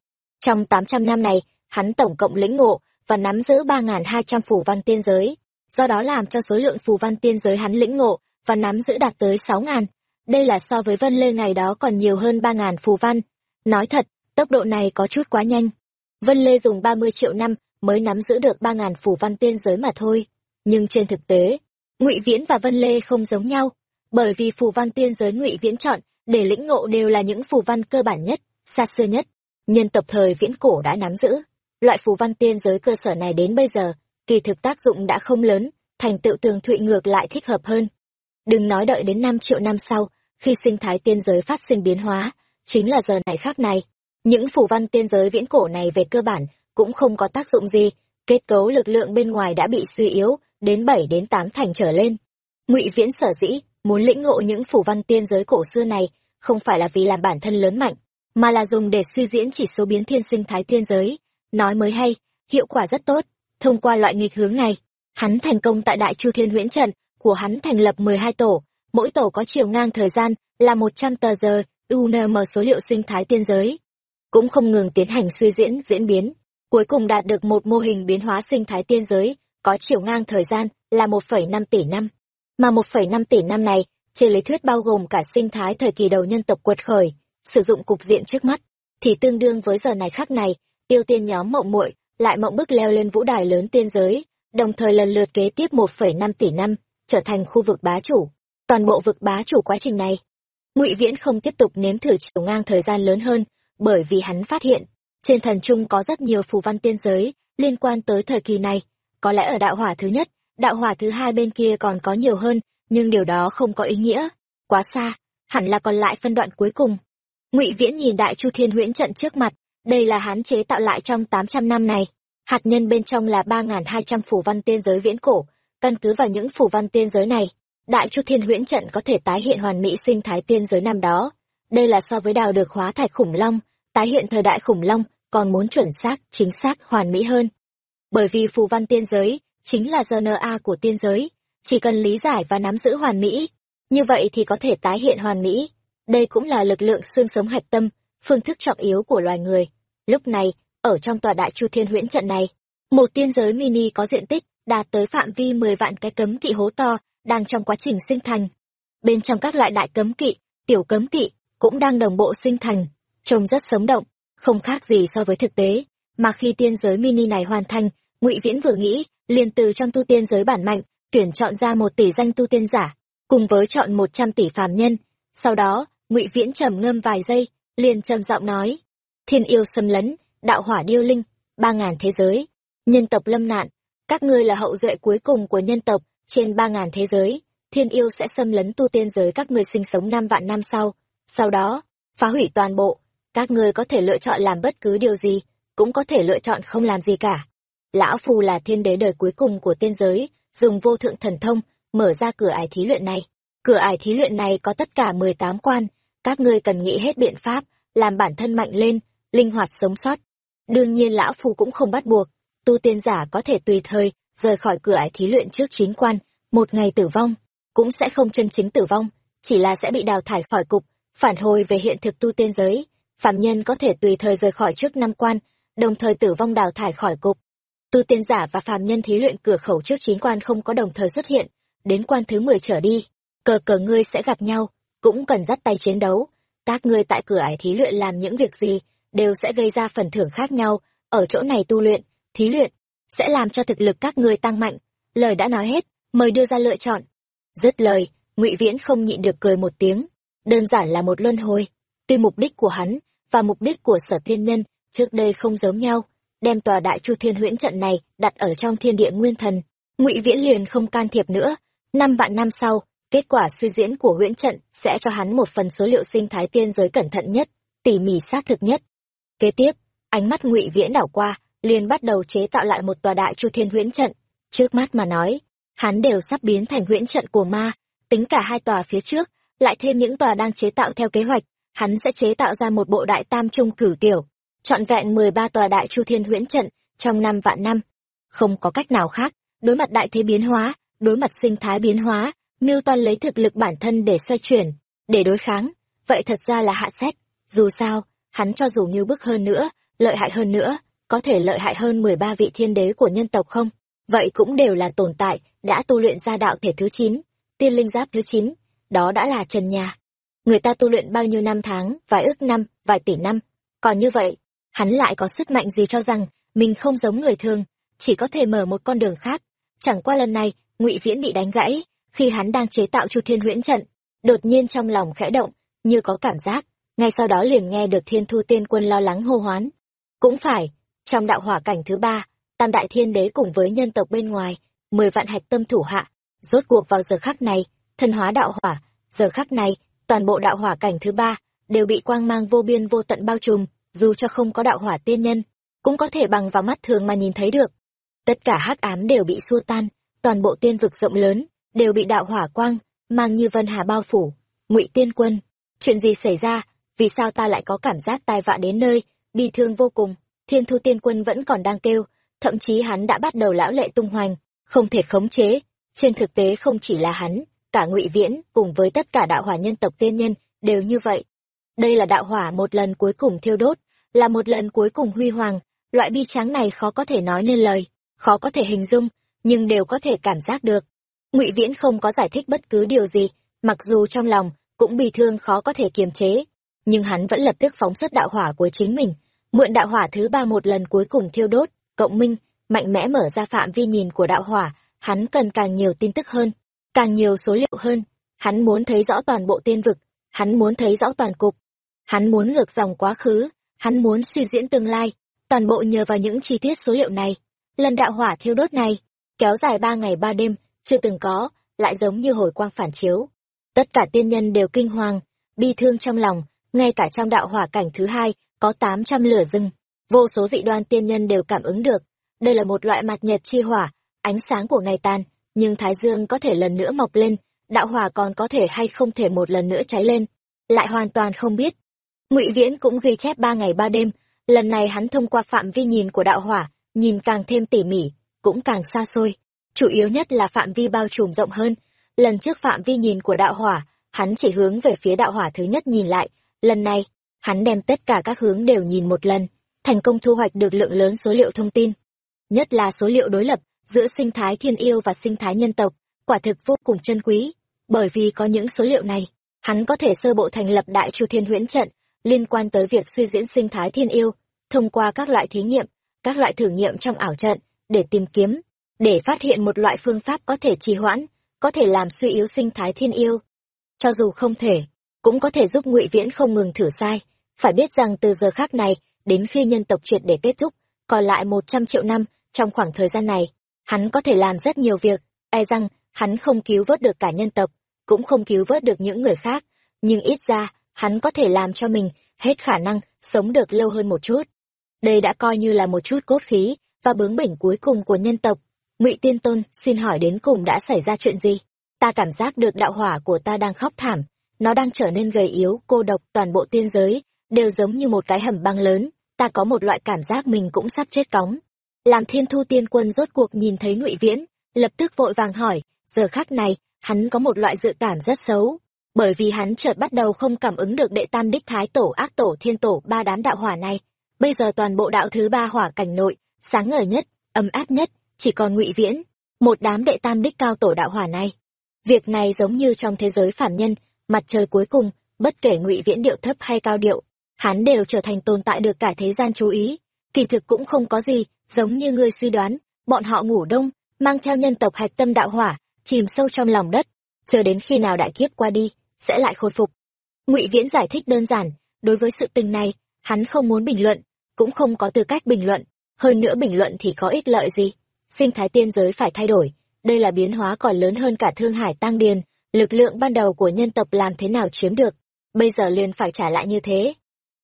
Trong 800 năm này, hắn tổng cộng lĩnh ngộ và nắm giữ 3.200 phù văn tiên giới, do đó làm cho số lượng phù văn tiên giới hắn lĩnh ngộ và nắm giữ đạt tới 6.000. Đây là so với Vân Lê ngày đó còn nhiều hơn 3.000 phù văn. Nói thật, tốc độ này có chút quá nhanh. Vân Lê dùng 30 triệu năm mới nắm giữ được ba ngàn phù văn tiên giới mà thôi. Nhưng trên thực tế, Ngụy Viễn và Vân Lê không giống nhau, bởi vì phù văn tiên giới Ngụy Viễn chọn để lĩnh ngộ đều là những phù văn cơ bản nhất, xa xưa nhất, nhân tộc thời viễn cổ đã nắm giữ. Loại phù văn tiên giới cơ sở này đến bây giờ, kỳ thực tác dụng đã không lớn, thành tựu tường thụy ngược lại thích hợp hơn. Đừng nói đợi đến năm triệu năm sau, khi sinh thái tiên giới phát sinh biến hóa, chính là giờ này khác này. Những phù văn tiên giới viễn cổ này về cơ bản cũng không có tác dụng gì, kết cấu lực lượng bên ngoài đã bị suy yếu, đến 7 đến 8 thành trở lên. Ngụy Viễn sở dĩ muốn lĩnh ngộ những phù văn tiên giới cổ xưa này, không phải là vì làm bản thân lớn mạnh, mà là dùng để suy diễn chỉ số biến thiên sinh thái tiên giới. Nói mới hay, hiệu quả rất tốt. Thông qua loại nghịch hướng này, hắn thành công tại Đại Chu Thiên Huyễn Trận của hắn thành lập 12 tổ, mỗi tổ có chiều ngang thời gian là 100 tờ giờ, UNM số liệu sinh thái tiên giới. Cũng không ngừng tiến hành suy diễn, diễn biến, cuối cùng đạt được một mô hình biến hóa sinh thái tiên giới, có chiều ngang thời gian là 1,5 tỷ năm. Mà 1,5 tỷ năm này, trên lý thuyết bao gồm cả sinh thái thời kỳ đầu nhân tộc quật khởi, sử dụng cục diện trước mắt, thì tương đương với giờ này khác này, tiêu tiên nhóm mộng muội lại mộng bức leo lên vũ đài lớn tiên giới, đồng thời lần lượt kế tiếp 1,5 tỷ năm, trở thành khu vực bá chủ. Toàn bộ vực bá chủ quá trình này, Ngụy Viễn không tiếp tục nếm thử chiều ngang thời gian lớn hơn, bởi vì hắn phát hiện, trên thần trung có rất nhiều phù văn tiên giới liên quan tới thời kỳ này, có lẽ ở đạo hỏa thứ nhất, đạo hỏa thứ hai bên kia còn có nhiều hơn, nhưng điều đó không có ý nghĩa, quá xa, hẳn là còn lại phân đoạn cuối cùng. Ngụy Viễn nhìn Đại Chu Thiên Huyễn trận trước mặt, đây là hán chế tạo lại trong 800 năm này. Hạt nhân bên trong là ba ngàn hai trăm phủ văn tiên giới viễn cổ, căn cứ vào những phủ văn tiên giới này, Đại Chu Thiên Huyễn trận có thể tái hiện hoàn mỹ sinh thái tiên giới năm đó. Đây là so với đào được hóa thạch khủng long, tái hiện thời đại khủng long, còn muốn chuẩn xác, chính xác, hoàn mỹ hơn. Bởi vì phù văn tiên giới chính là GNA của tiên giới, chỉ cần lý giải và nắm giữ hoàn mỹ, như vậy thì có thể tái hiện hoàn mỹ. Đây cũng là lực lượng xương sống hạch tâm, phương thức trọng yếu của loài người. Lúc này, ở trong tòa đại chu thiên huyễn trận này, một tiên giới mini có diện tích đạt tới phạm vi 10 vạn cái cấm kỵ hố to đang trong quá trình sinh thành. Bên trong các loại đại cấm kỵ, tiểu cấm kỵ cũng đang đồng bộ sinh thành, trông rất sống động, không khác gì so với thực tế. Mà khi tiên giới mini này hoàn thành, Ngụy Viễn vừa nghĩ, liền từ trong tu tiên giới bản mạnh, tuyển chọn ra một tỷ danh tu tiên giả, cùng với chọn một trăm tỷ phàm nhân. Sau đó, Ngụy Viễn trầm ngâm vài giây, liền trầm giọng nói: "Thiên yêu xâm lấn, đạo hỏa điêu linh, ba ngàn thế giới, nhân tộc lâm nạn, các ngươi là hậu duệ cuối cùng của nhân tộc trên ba ngàn thế giới, thiên yêu sẽ xâm lấn tu tiên giới các ngươi sinh sống năm vạn năm sau, sau đó phá hủy toàn bộ, các ngươi có thể lựa chọn làm bất cứ điều gì, cũng có thể lựa chọn không làm gì cả." Lão Phu là thiên đế đời cuối cùng của tiên giới, dùng vô thượng thần thông, mở ra cửa ải thí luyện này. Cửa ải thí luyện này có tất cả 18 quan, các ngươi cần nghĩ hết biện pháp, làm bản thân mạnh lên, linh hoạt sống sót. Đương nhiên Lão Phu cũng không bắt buộc, tu tiên giả có thể tùy thời, rời khỏi cửa ải thí luyện trước chín quan, một ngày tử vong, cũng sẽ không chân chính tử vong, chỉ là sẽ bị đào thải khỏi cục, phản hồi về hiện thực tu tiên giới. Phạm nhân có thể tùy thời rời khỏi trước năm quan, đồng thời tử vong đào thải khỏi cục tu tiên giả và phàm nhân thí luyện cửa khẩu trước chín quan không có đồng thời xuất hiện, đến quan thứ 10 trở đi, cờ cờ ngươi sẽ gặp nhau, cũng cần dắt tay chiến đấu. các ngươi tại cửa ải thí luyện làm những việc gì đều sẽ gây ra phần thưởng khác nhau. Ở chỗ này tu luyện thí luyện sẽ làm cho thực lực các ngươi tăng mạnh. Lời đã nói hết mời đưa ra lựa chọn. Dứt lời ngụy viễn không nhịn được cười một tiếng. Đơn giản là một luân hồi. Tuy mục đích của hắn và mục đích của sở thiên nhân trước đây không giống nhau đem tòa đại chu thiên huyễn trận này đặt ở trong thiên địa nguyên thần. Ngụy viễn liền không can thiệp nữa. Năm vạn năm sau, kết quả suy diễn của huyễn trận sẽ cho hắn một phần số liệu sinh thái tiên giới cẩn thận nhất, tỉ mỉ xác thực nhất. Kế tiếp, ánh mắt ngụy viễn đảo qua, liền bắt đầu chế tạo lại một tòa đại chu thiên huyễn trận. Trước mắt mà nói, hắn đều sắp biến thành huyễn trận của ma, tính cả hai tòa phía trước, lại thêm những tòa đang chế tạo theo kế hoạch, hắn sẽ chế tạo ra một bộ đại tam trung cửu tiểu trọn vẹn mười ba tòa đại chu thiên huyễn trận trong năm vạn năm. Không có cách nào khác, đối mặt đại thế biến hóa, đối mặt sinh thái biến hóa Newton lấy thực lực bản thân để xoay chuyển, để đối kháng. Vậy thật ra là hạ xét. Dù sao, hắn cho dù như bức hơn nữa, lợi hại hơn nữa, có thể lợi hại hơn mười ba vị thiên đế của nhân tộc không? Vậy cũng đều là tồn tại, đã tu luyện ra đạo thể thứ chín, tiên linh giáp thứ chín, đó đã là trần nhà. Người ta tu luyện bao nhiêu năm tháng, vài ước năm, vài tỷ năm, còn như vậy hắn lại có sức mạnh gì cho rằng mình không giống người thường, chỉ có thể mở một con đường khác. Chẳng qua lần này, ngụy viễn bị đánh gãy, khi hắn đang chế tạo chu thiên huyễn trận, đột nhiên trong lòng khẽ động, như có cảm giác. Ngay sau đó liền nghe được thiên thu tiên quân lo lắng hô hoán. Cũng phải, trong đạo hỏa cảnh thứ ba, tam đại thiên đế cùng với nhân tộc bên ngoài, mười vạn hạch tâm thủ hạ, rốt cuộc vào giờ khắc này thân hóa đạo hỏa, giờ khắc này, toàn bộ đạo hỏa cảnh thứ ba, đều bị quang mang vô biên vô tận bao trùm dù cho không có đạo hỏa tiên nhân, cũng có thể bằng vào mắt thường mà nhìn thấy được. Tất cả hắc ám đều bị xua tan, toàn bộ tiên vực rộng lớn đều bị đạo hỏa quang mang như vân hà bao phủ. Ngụy tiên quân, chuyện gì xảy ra? Vì sao ta lại có cảm giác tai vạ đến nơi? Bi thương vô cùng, thiên thu tiên quân vẫn còn đang kêu, thậm chí hắn đã bắt đầu lão lệ tung hoành, không thể khống chế. Trên thực tế không chỉ là hắn, cả ngụy viễn cùng với tất cả đạo hỏa nhân tộc tiên nhân đều như vậy đây là đạo hỏa một lần cuối cùng thiêu đốt, là một lần cuối cùng huy hoàng. Loại bi tráng này khó có thể nói nên lời, khó có thể hình dung, nhưng đều có thể cảm giác được. Ngụy viễn không có giải thích bất cứ điều gì, mặc dù trong lòng cũng bị thương khó có thể kiềm chế, nhưng hắn vẫn lập tức phóng xuất đạo hỏa của chính mình, mượn đạo hỏa thứ ba một lần cuối cùng thiêu đốt. Cộng minh, mạnh mẽ mở ra phạm vi nhìn của đạo hỏa, hắn cần càng nhiều tin tức hơn, càng nhiều số liệu hơn. Hắn muốn thấy rõ toàn bộ tiên vực, hắn muốn thấy rõ toàn cục hắn muốn ngược dòng quá khứ, hắn muốn suy diễn tương lai, toàn bộ nhờ vào những chi tiết số liệu này. Lần đạo hỏa thiêu đốt này, kéo dài ba ngày ba đêm, chưa từng có, lại giống như hồi quang phản chiếu. Tất cả tiên nhân đều kinh hoàng, bi thương trong lòng, ngay cả trong đạo hỏa cảnh thứ hai, có tám trăm lửa rừng. Vô số dị đoan tiên nhân đều cảm ứng được. Đây là một loại mặt nhật chi hỏa, ánh sáng của ngày tàn, nhưng thái dương có thể lần nữa mọc lên, đạo hỏa còn có thể hay không thể một lần nữa cháy lên, lại hoàn toàn không biết ngụy viễn cũng ghi chép ba ngày ba đêm. Lần này hắn thông qua phạm vi nhìn của đạo hỏa, nhìn càng thêm tỉ mỉ, cũng càng xa xôi. Chủ yếu nhất là phạm vi bao trùm rộng hơn. Lần trước phạm vi nhìn của đạo hỏa, hắn chỉ hướng về phía đạo hỏa thứ nhất nhìn lại. Lần này, hắn đem tất cả các hướng đều nhìn một lần, thành công thu hoạch được lượng lớn số liệu thông tin. Nhất là số liệu đối lập giữa sinh thái thiên yêu và sinh thái nhân tộc, quả thực vô cùng chân quý, bởi vì có những số liệu này, hắn có thể sơ bộ thành lập đại chu thiên huyễn trận liên quan tới việc suy diễn sinh thái thiên yêu, thông qua các loại thí nghiệm, các loại thử nghiệm trong ảo trận để tìm kiếm, để phát hiện một loại phương pháp có thể trì hoãn, có thể làm suy yếu sinh thái thiên yêu. Cho dù không thể, cũng có thể giúp ngụy viễn không ngừng thử sai. Phải biết rằng từ giờ khác này, đến khi nhân tộc triệt để kết thúc, còn lại một trăm triệu năm trong khoảng thời gian này, hắn có thể làm rất nhiều việc. E rằng, hắn không cứu vớt được cả nhân tộc, cũng không cứu vớt được những người khác, nhưng ít ra hắn có thể làm cho mình hết khả năng sống được lâu hơn một chút. Đây đã coi như là một chút cốt khí và bướng bỉnh cuối cùng của nhân tộc. Ngụy tiên tôn xin hỏi đến cùng đã xảy ra chuyện gì? Ta cảm giác được đạo hỏa của ta đang khóc thảm. Nó đang trở nên gầy yếu, cô độc, toàn bộ tiên giới đều giống như một cái hầm băng lớn. Ta có một loại cảm giác mình cũng sắp chết cóng. Làm thiên thu tiên quân rốt cuộc nhìn thấy ngụy viễn, lập tức vội vàng hỏi, giờ khác này, hắn có một loại dự cảm rất xấu bởi vì hắn chợt bắt đầu không cảm ứng được đệ tam đích thái tổ, ác tổ, thiên tổ, ba đám đạo hỏa này. Bây giờ toàn bộ đạo thứ ba hỏa cảnh nội, sáng ngời nhất, ấm áp nhất, chỉ còn ngụy viễn, một đám đệ tam đích cao tổ đạo hỏa này. Việc này giống như trong thế giới phản nhân, mặt trời cuối cùng, bất kể ngụy viễn điệu thấp hay cao điệu, hắn đều trở thành tồn tại được cả thế gian chú ý. Kỳ thực cũng không có gì, giống như ngươi suy đoán, bọn họ ngủ đông, mang theo nhân tộc hạch tâm đạo hỏa, chìm sâu trong lòng đất. Chờ đến khi nào đại kiếp qua đi sẽ lại khôi phục. Ngụy viễn giải thích đơn giản, đối với sự tình này, hắn không muốn bình luận, cũng không có tư cách bình luận. Hơn nữa bình luận thì có ích lợi gì? Sinh thái tiên giới phải thay đổi, đây là biến hóa còn lớn hơn cả thương hải tăng điền, lực lượng ban đầu của nhân tộc làm thế nào chiếm được, bây giờ liền phải trả lại như thế.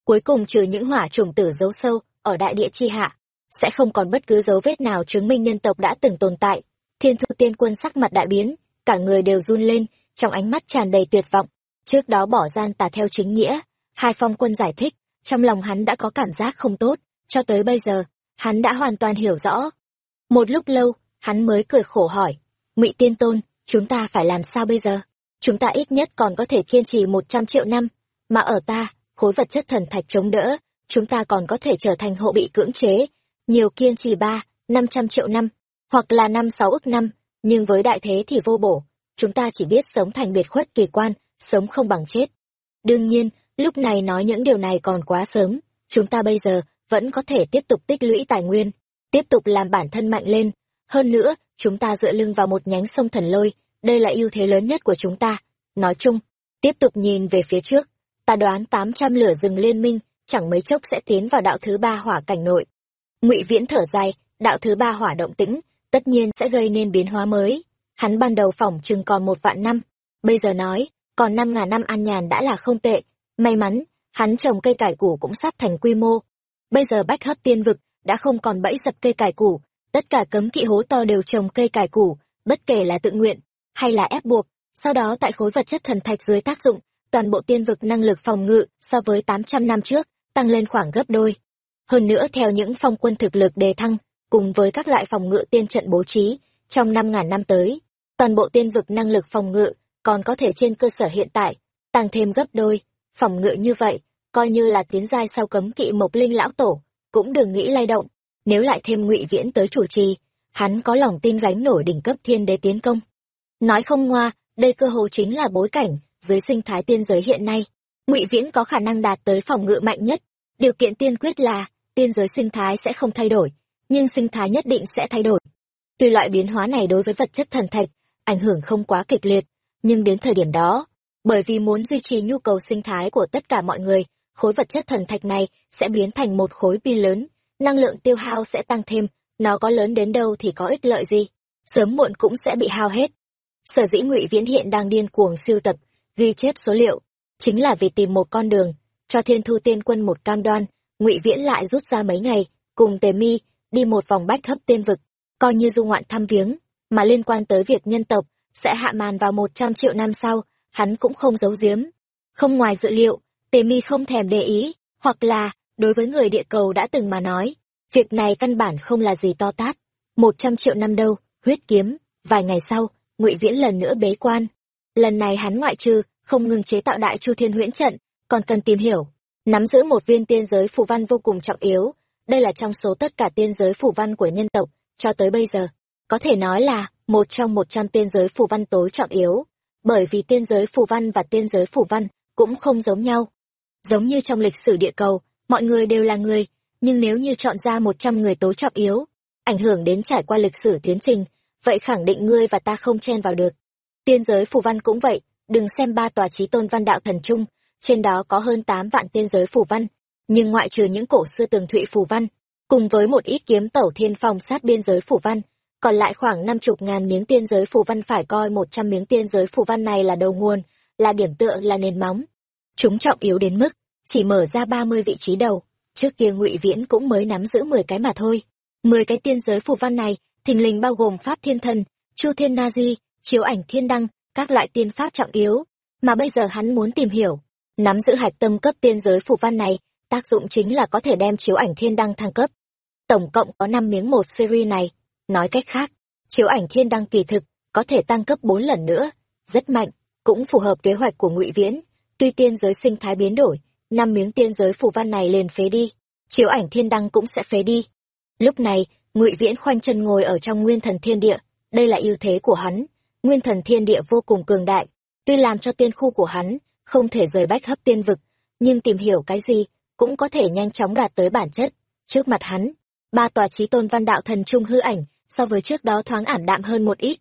Cuối cùng trừ những hỏa trùng tử giấu sâu ở đại địa chi hạ, sẽ không còn bất cứ dấu vết nào chứng minh nhân tộc đã từng tồn tại. Thiên thu tiên quân sắc mặt đại biến, cả người đều run lên trong ánh mắt tràn đầy tuyệt vọng. Trước đó bỏ gian tà theo chính nghĩa, hai phong quân giải thích, trong lòng hắn đã có cảm giác không tốt, cho tới bây giờ, hắn đã hoàn toàn hiểu rõ. Một lúc lâu, hắn mới cười khổ hỏi, ngụy tiên tôn, chúng ta phải làm sao bây giờ? Chúng ta ít nhất còn có thể kiên trì một trăm triệu năm, mà ở ta, khối vật chất thần thạch chống đỡ, chúng ta còn có thể trở thành hộ bị cưỡng chế, nhiều kiên trì ba, năm trăm triệu năm, hoặc là năm sáu ức năm, nhưng với đại thế thì vô bổ chúng ta chỉ biết sống thành biệt khuất kỳ quan, sống không bằng chết. Đương nhiên, lúc này nói những điều này còn quá sớm. Chúng ta bây giờ vẫn có thể tiếp tục tích lũy tài nguyên, tiếp tục làm bản thân mạnh lên. Hơn nữa, chúng ta dựa lưng vào một nhánh sông thần lôi. Đây là ưu thế lớn nhất của chúng ta. Nói chung, tiếp tục nhìn về phía trước. Ta đoán tám trăm lửa rừng liên minh chẳng mấy chốc sẽ tiến vào đạo thứ ba hỏa cảnh nội. Ngụy viễn thở dài, đạo thứ ba hỏa động tĩnh tất nhiên sẽ gây nên biến hóa mới hắn ban đầu phỏng chừng còn một vạn năm, bây giờ nói, còn năm ngàn năm an nhàn đã là không tệ. May mắn, hắn trồng cây cải củ cũng sắp thành quy mô. Bây giờ bách hấp tiên vực đã không còn bẫy dập cây cải củ, tất cả cấm kỵ hố to đều trồng cây cải củ, bất kể là tự nguyện hay là ép buộc. Sau đó tại khối vật chất thần thạch dưới tác dụng, toàn bộ tiên vực năng lực phòng ngự so với tám trăm năm trước tăng lên khoảng gấp đôi. Hơn nữa theo những phong quân thực lực đề thăng, cùng với các loại phòng ngự tiên trận bố trí, trong năm ngàn năm tới toàn bộ tiên vực năng lực phòng ngự còn có thể trên cơ sở hiện tại, tăng thêm gấp đôi. Phòng ngự như vậy, coi như là tiến giai sau cấm kỵ mộc linh lão tổ, cũng đừng nghĩ lay động. Nếu lại thêm ngụy viễn tới chủ trì, hắn có lòng tin gánh nổi đỉnh cấp thiên đế tiến công. Nói không ngoa, đây cơ hồ chính là bối cảnh dưới sinh thái tiên giới hiện nay. Ngụy viễn có khả năng đạt tới phòng ngự mạnh nhất. Điều kiện tiên quyết là, tiên giới sinh thái sẽ không thay đổi, nhưng sinh thái nhất định sẽ thay đổi. Tuy loại biến hóa này đối với vật chất thần thạch ảnh hưởng không quá kịch liệt. Nhưng đến thời điểm đó, bởi vì muốn duy trì nhu cầu sinh thái của tất cả mọi người, khối vật chất thần thạch này sẽ biến thành một khối pin lớn. Năng lượng tiêu hao sẽ tăng thêm, nó có lớn đến đâu thì có ích lợi gì? Sớm muộn cũng sẽ bị hao hết. Sở dĩ ngụy viễn hiện đang điên cuồng siêu tập, ghi chép số liệu, chính là vì tìm một con đường, cho thiên thu tiên quân một cam đoan, ngụy viễn lại rút ra mấy ngày, cùng tề mi đi một vòng bách hấp tiên vực, coi như du ngoạn thăm viếng mà liên quan tới việc nhân tộc sẽ hạ màn vào một trăm triệu năm sau, hắn cũng không giấu giếm. Không ngoài dự liệu, tề mi không thèm để ý, hoặc là đối với người địa cầu đã từng mà nói, việc này căn bản không là gì to tát. Một trăm triệu năm đâu, huyết kiếm, vài ngày sau, ngụy viễn lần nữa bế quan. Lần này hắn ngoại trừ không ngừng chế tạo đại chu thiên huyễn trận, còn cần tìm hiểu, nắm giữ một viên tiên giới phù văn vô cùng trọng yếu. Đây là trong số tất cả tiên giới phù văn của nhân tộc, cho tới bây giờ có thể nói là một trong một trăm tiên giới phù văn tối trọng yếu, bởi vì tiên giới phù văn và tiên giới phù văn cũng không giống nhau. Giống như trong lịch sử địa cầu, mọi người đều là người, nhưng nếu như chọn ra một trăm người tối trọng yếu, ảnh hưởng đến trải qua lịch sử tiến trình, vậy khẳng định ngươi và ta không chen vào được. Tiên giới phù văn cũng vậy, đừng xem ba tòa trí tôn văn đạo thần trung trên đó có hơn tám vạn tiên giới phù văn, nhưng ngoại trừ những cổ xưa tường thụy phù văn, cùng với một ít kiếm tẩu thiên phong sát biên giới phù văn còn lại khoảng năm chục ngàn miếng tiên giới phù văn phải coi một trăm miếng tiên giới phù văn này là đầu nguồn, là điểm tựa, là nền móng. Chúng trọng yếu đến mức, chỉ mở ra ba mươi vị trí đầu, trước kia ngụy viễn cũng mới nắm giữ mười cái mà thôi. Mười cái tiên giới phù văn này, thình lình bao gồm pháp thiên thần, chu thiên na di, chiếu ảnh thiên đăng, các loại tiên pháp trọng yếu. Mà bây giờ hắn muốn tìm hiểu, nắm giữ hạch tâm cấp tiên giới phù văn này, tác dụng chính là có thể đem chiếu ảnh thiên đăng thăng cấp. Tổng cộng có năm miếng một series này nói cách khác chiếu ảnh thiên đăng kỳ thực có thể tăng cấp bốn lần nữa rất mạnh cũng phù hợp kế hoạch của ngụy viễn tuy tiên giới sinh thái biến đổi năm miếng tiên giới phù văn này liền phế đi chiếu ảnh thiên đăng cũng sẽ phế đi lúc này ngụy viễn khoanh chân ngồi ở trong nguyên thần thiên địa đây là ưu thế của hắn nguyên thần thiên địa vô cùng cường đại tuy làm cho tiên khu của hắn không thể rời bách hấp tiên vực, nhưng tìm hiểu cái gì cũng có thể nhanh chóng đạt tới bản chất. Trước mặt hắn, ba tòa trí tôn văn đạo thần trung hư ảnh, so với trước đó thoáng ảm đạm hơn một ít.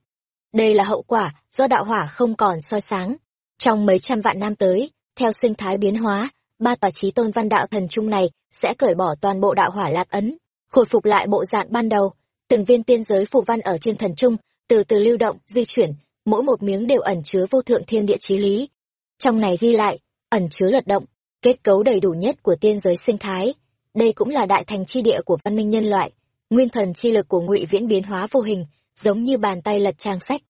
Đây là hậu quả do đạo hỏa không còn soi sáng. Trong mấy trăm vạn năm tới, theo sinh thái biến hóa, ba tòa trí tôn văn đạo thần trung này sẽ cởi bỏ toàn bộ đạo hỏa lạc ấn, khôi phục lại bộ dạng ban đầu. Từng viên tiên giới phù văn ở trên thần trung, từ từ lưu động, di chuyển, mỗi một miếng đều ẩn chứa vô thượng thiên địa chí lý. Trong này ghi lại, ẩn chứa luật động, kết cấu đầy đủ nhất của tiên giới sinh thái. Đây cũng là đại thành chi địa của văn minh nhân loại, nguyên thần chi lực của ngụy viễn biến hóa vô hình, giống như bàn tay lật trang sách.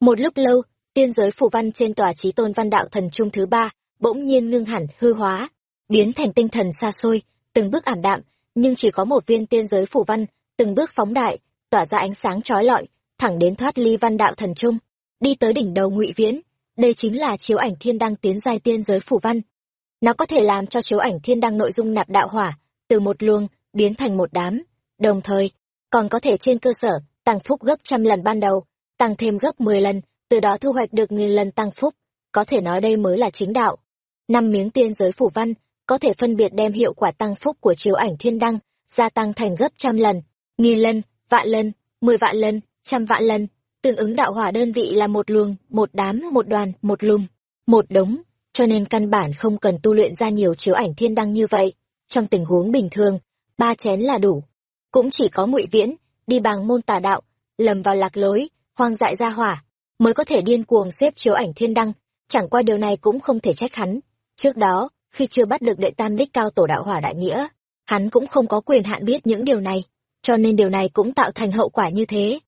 Một lúc lâu, tiên giới phù văn trên tòa trí tôn văn đạo thần trung thứ ba, bỗng nhiên ngưng hẳn hư hóa, biến thành tinh thần xa xôi, từng bước ảm đạm, nhưng chỉ có một viên tiên giới phủ văn, từng bước phóng đại, tỏa ra ánh sáng chói lọi, thẳng đến thoát ly văn đạo thần trung, đi tới đỉnh đầu ngụy viễn. Đây chính là chiếu ảnh thiên đăng tiến giai tiên giới phủ văn. Nó có thể làm cho chiếu ảnh thiên đăng nội dung nạp đạo hỏa, từ một luồng, biến thành một đám, đồng thời, còn có thể trên cơ sở, tăng phúc gấp trăm lần ban đầu, tăng thêm gấp mười lần, từ đó thu hoạch được nghìn lần tăng phúc. Có thể nói đây mới là chính đạo. Năm miếng tiên giới phủ văn, có thể phân biệt đem hiệu quả tăng phúc của chiếu ảnh thiên đăng, gia tăng thành gấp trăm lần, nghìn lần, vạn lần, mười vạn lần, trăm vạn lần. Tương ứng đạo hỏa đơn vị là một luồng, một đám, một đoàn, một lùm, một đống, cho nên căn bản không cần tu luyện ra nhiều chiếu ảnh thiên đăng như vậy. Trong tình huống bình thường, ba chén là đủ. Cũng chỉ có ngụy viễn, đi bằng môn tà đạo, lầm vào lạc lối, hoang dại ra hỏa, mới có thể điên cuồng xếp chiếu ảnh thiên đăng, chẳng qua điều này cũng không thể trách hắn. Trước đó, khi chưa bắt được đệ tam đích cao tổ đạo hỏa đại nghĩa, hắn cũng không có quyền hạn biết những điều này, cho nên điều này cũng tạo thành hậu quả như thế.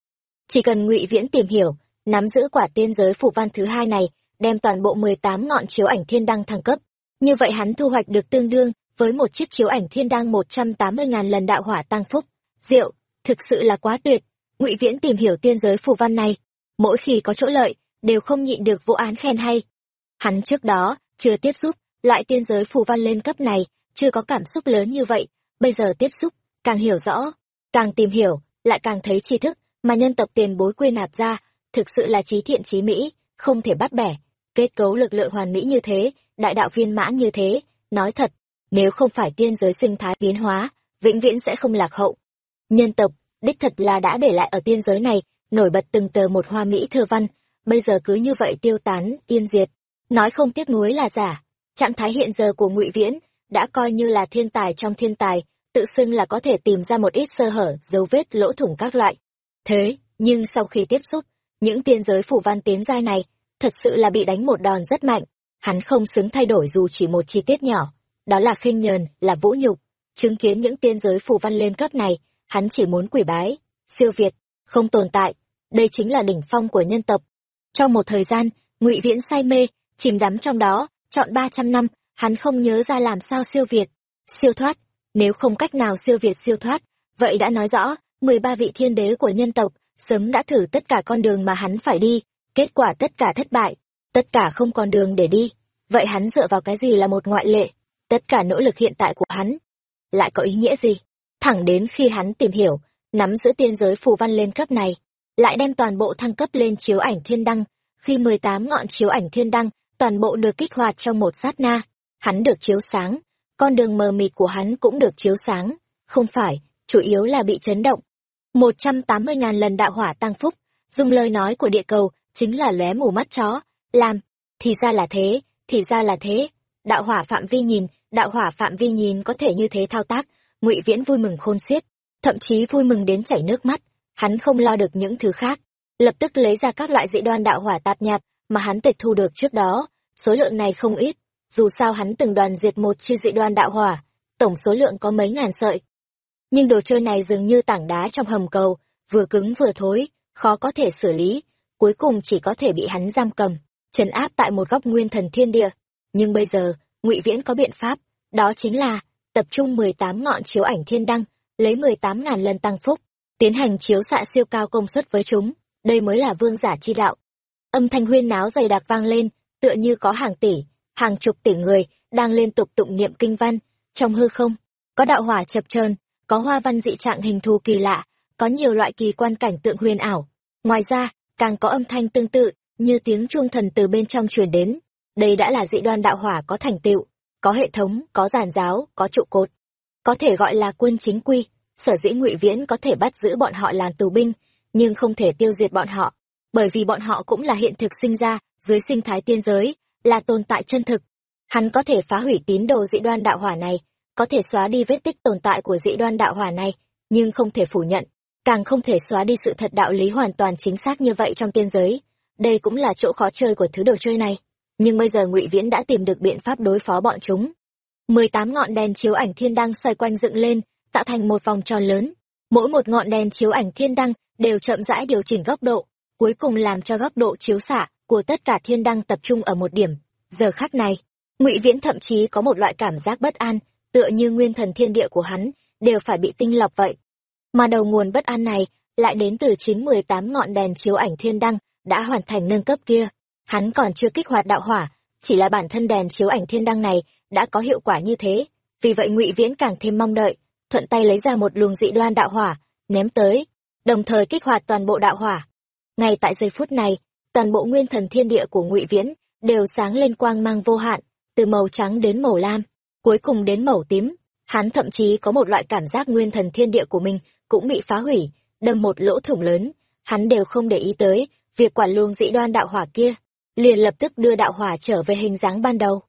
Chỉ cần ngụy viễn tìm hiểu, nắm giữ quả tiên giới phủ văn thứ hai này, đem toàn bộ mười tám ngọn chiếu ảnh thiên đăng thăng cấp, như vậy hắn thu hoạch được tương đương với một chiếc chiếu ảnh thiên đăng một trăm tám mươi ngàn lần đạo hỏa tăng phúc. Diệu, thực sự là quá tuyệt. Ngụy Viễn tìm hiểu tiên giới phù văn này, mỗi khi có chỗ lợi, đều không nhịn được vô án khen hay. Hắn trước đó, chưa tiếp xúc, loại tiên giới phù văn lên cấp này, chưa có cảm xúc lớn như vậy, bây giờ tiếp xúc, càng hiểu rõ, càng tìm hiểu, lại càng thấy tri thức mà nhân tộc tiền bối quy nạp ra, thực sự là trí thiện trí mỹ, không thể bắt bẻ. Kết cấu lực lượng hoàn mỹ như thế, đại đạo viên mãn như thế, nói thật, nếu không phải tiên giới sinh thái biến hóa, vĩnh viễn sẽ không lạc hậu. Nhân tộc, đích thật là đã để lại ở tiên giới này, nổi bật từng tờ một hoa mỹ thơ văn, bây giờ cứ như vậy tiêu tán, yên diệt. Nói không tiếc nuối là giả. Trạng thái hiện giờ của ngụy Viễn đã coi như là thiên tài trong thiên tài, tự xưng là có thể tìm ra một ít sơ hở, dấu vết, lỗ thủng các loại. Thế, nhưng sau khi tiếp xúc, những tiên giới phủ văn tiến giai này, thật sự là bị đánh một đòn rất mạnh. Hắn không xứng thay đổi dù chỉ một chi tiết nhỏ đó là khinh nhờn, là vũ nhục. Chứng kiến những tiên giới phù văn lên cấp này, hắn chỉ muốn quỷ bái, siêu việt, không tồn tại. Đây chính là đỉnh phong của nhân tộc. Trong một thời gian, ngụy Viễn say mê, chìm đắm trong đó, chọn ba trăm năm, hắn không nhớ ra làm sao siêu việt, siêu thoát. Nếu không cách nào siêu việt siêu thoát, vậy đã nói rõ, mười ba vị thiên đế của nhân tộc sớm đã thử tất cả con đường mà hắn phải đi, kết quả tất cả thất bại, tất cả không còn đường để đi. Vậy hắn dựa vào cái gì là một ngoại lệ? tất cả nỗ lực hiện tại của hắn lại có ý nghĩa gì thẳng đến khi hắn tìm hiểu, nắm giữ tiên giới phù văn lên cấp này, lại đem toàn bộ thăng cấp lên chiếu ảnh thiên đăng. Khi mười tám ngọn chiếu ảnh thiên đăng, toàn bộ được kích hoạt trong một sát na, hắn được chiếu sáng. Con đường mờ mịt của hắn cũng được chiếu sáng. Không phải, chủ yếu là bị chấn động. Một trăm tám mươi ngàn lần đạo hỏa tăng phúc, dùng lời nói của địa cầu, chính là lóe mù mắt chó. Làm, thì ra là thế, thì ra là thế. Đạo hỏa phạm vi nhìn, đạo hỏa phạm vi nhìn có thể như thế thao tác ngụy viễn vui mừng khôn xiết, thậm chí vui mừng đến chảy nước mắt. Hắn không lo được những thứ khác, lập tức lấy ra các loại dị đoan đạo hỏa tạp nhạp mà hắn tịch thu được trước đó. Số lượng này không ít, dù sao hắn từng đoàn diệt một chi dị đoan đạo hỏa, tổng số lượng có mấy ngàn sợi. Nhưng đồ chơi này dường như tảng đá trong hầm cầu, vừa cứng vừa thối, khó có thể xử lý, cuối cùng chỉ có thể bị hắn giam cầm, trấn áp tại một góc nguyên thần thiên địa. Nhưng bây giờ, ngụy viễn có biện pháp, đó chính là tập trung mười tám ngọn chiếu ảnh thiên đăng lấy mười tám ngàn lần tăng phúc tiến hành chiếu xạ siêu cao công suất với chúng. Đây mới là vương giả chi đạo. Âm thanh huyên náo dày đặc vang lên tựa như có hàng tỷ hàng chục tỷ người đang liên tục tụng niệm kinh văn. Trong hư không có đạo hỏa chập chờn có hoa văn dị trạng hình thù kỳ lạ có nhiều loại kỳ quan cảnh tượng huyền ảo. Ngoài ra càng có âm thanh tương tự như tiếng chuông thần từ bên trong truyền đến. Đây đã là dị đoan đạo hỏa có thành tựu, có hệ thống, có giàn giáo, có trụ cột. Có thể gọi là quân chính quy, sở dĩ ngụy Viễn có thể bắt giữ bọn họ làm tù binh, nhưng không thể tiêu diệt bọn họ, bởi vì bọn họ cũng là hiện thực sinh ra dưới sinh thái tiên giới, là tồn tại chân thực. Hắn có thể phá hủy tín đồ dị đoan đạo hỏa này, có thể xóa đi vết tích tồn tại của dị đoan đạo hỏa này, nhưng không thể phủ nhận, càng không thể xóa đi sự thật đạo lý hoàn toàn chính xác như vậy trong tiên giới. Đây cũng là chỗ khó chơi của thứ đồ chơi này. Nhưng bây giờ Ngụy Viễn đã tìm được biện pháp đối phó bọn chúng. mười tám ngọn đèn chiếu ảnh thiên đăng xoay quanh dựng lên, tạo thành một vòng tròn lớn. Mỗi một ngọn đèn chiếu ảnh thiên đăng đều chậm rãi điều chỉnh góc độ, cuối cùng làm cho góc độ chiếu xạ của tất cả thiên đăng tập trung ở một điểm. Giờ khắc này, Ngụy Viễn thậm chí có một loại cảm giác bất an, tựa như nguyên thần thiên địa của hắn đều phải bị tinh lọc vậy. Mà đầu nguồn bất an này lại đến từ chính mười tám ngọn đèn chiếu ảnh thiên đăng đã hoàn thành nâng cấp kia. Hắn còn chưa kích hoạt đạo hỏa, chỉ là bản thân đèn chiếu ảnh thiên đăng này đã có hiệu quả như thế, vì vậy Ngụy Viễn càng thêm mong đợi, thuận tay lấy ra một luồng dị đoan đạo hỏa, ném tới, đồng thời kích hoạt toàn bộ đạo hỏa. Ngay tại giây phút này, toàn bộ nguyên thần thiên địa của Ngụy Viễn đều sáng lên quang mang vô hạn, từ màu trắng đến màu lam, cuối cùng đến màu tím. Hắn thậm chí có một loại cảm giác nguyên thần thiên địa của mình cũng bị phá hủy, đâm một lỗ thủng lớn. Hắn đều không để ý tới việc quản luồng dị đoan đạo hỏa kia, liền lập tức đưa đạo hỏa trở về hình dáng ban đầu.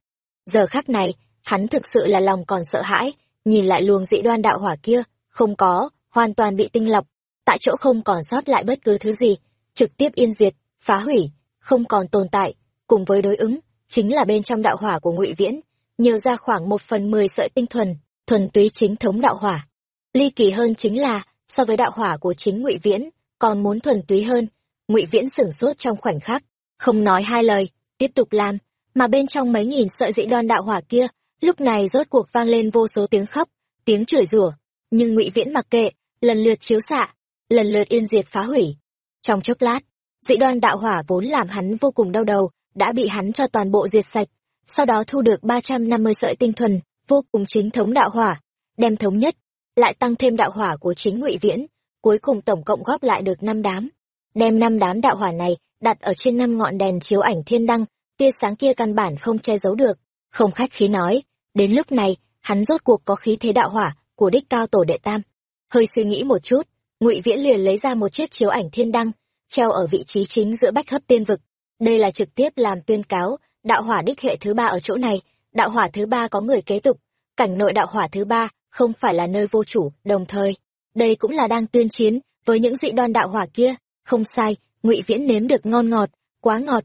Giờ khắc này, hắn thực sự là lòng còn sợ hãi, nhìn lại luồng dị đoan đạo hỏa kia, không có, hoàn toàn bị tinh lọc, tại chỗ không còn sót lại bất cứ thứ gì, trực tiếp yên diệt, phá hủy, không còn tồn tại, cùng với đối ứng, chính là bên trong đạo hỏa của ngụy Viễn, nhiều ra khoảng một phần mười sợi tinh thuần, thuần túy chính thống đạo hỏa. Ly kỳ hơn chính là, so với đạo hỏa của chính ngụy Viễn, còn muốn thuần túy hơn, ngụy Viễn sửng sốt trong khoảnh khắc, không nói hai lời, tiếp tục làm, mà bên trong mấy nghìn sợi dị đoan đạo hỏa kia, lúc này rốt cuộc vang lên vô số tiếng khóc, tiếng chửi rủa, nhưng ngụy Viễn mặc kệ, lần lượt chiếu xạ, lần lượt yên diệt phá hủy. Trong chốc lát, dị đoan đạo hỏa vốn làm hắn vô cùng đau đầu, đã bị hắn cho toàn bộ diệt sạch, sau đó thu được 350 sợi tinh thuần, vô cùng chính thống đạo hỏa, đem thống nhất, lại tăng thêm đạo hỏa của chính Ngụy Viễn, cuối cùng tổng cộng góp lại được năm đám. Đem năm đám đạo hỏa này đặt ở trên năm ngọn đèn chiếu ảnh thiên đăng, tia sáng kia căn bản không che giấu được, không khách khí nói, đến lúc này, hắn rốt cuộc có khí thế đạo hỏa của đích cao tổ đệ tam. Hơi suy nghĩ một chút, Ngụy Viễn liền lấy ra một chiếc chiếu ảnh thiên đăng, treo ở vị trí chính giữa bách hấp tiên vực. Đây là trực tiếp làm tuyên cáo đạo hỏa đích hệ thứ ba ở chỗ này, đạo hỏa thứ ba có người kế tục, cảnh nội đạo hỏa thứ ba không phải là nơi vô chủ, đồng thời, đây cũng là đang tuyên chiến với những dị đoan đạo hỏa kia, không sai, Ngụy Viễn nếm được ngon ngọt, quá ngọt.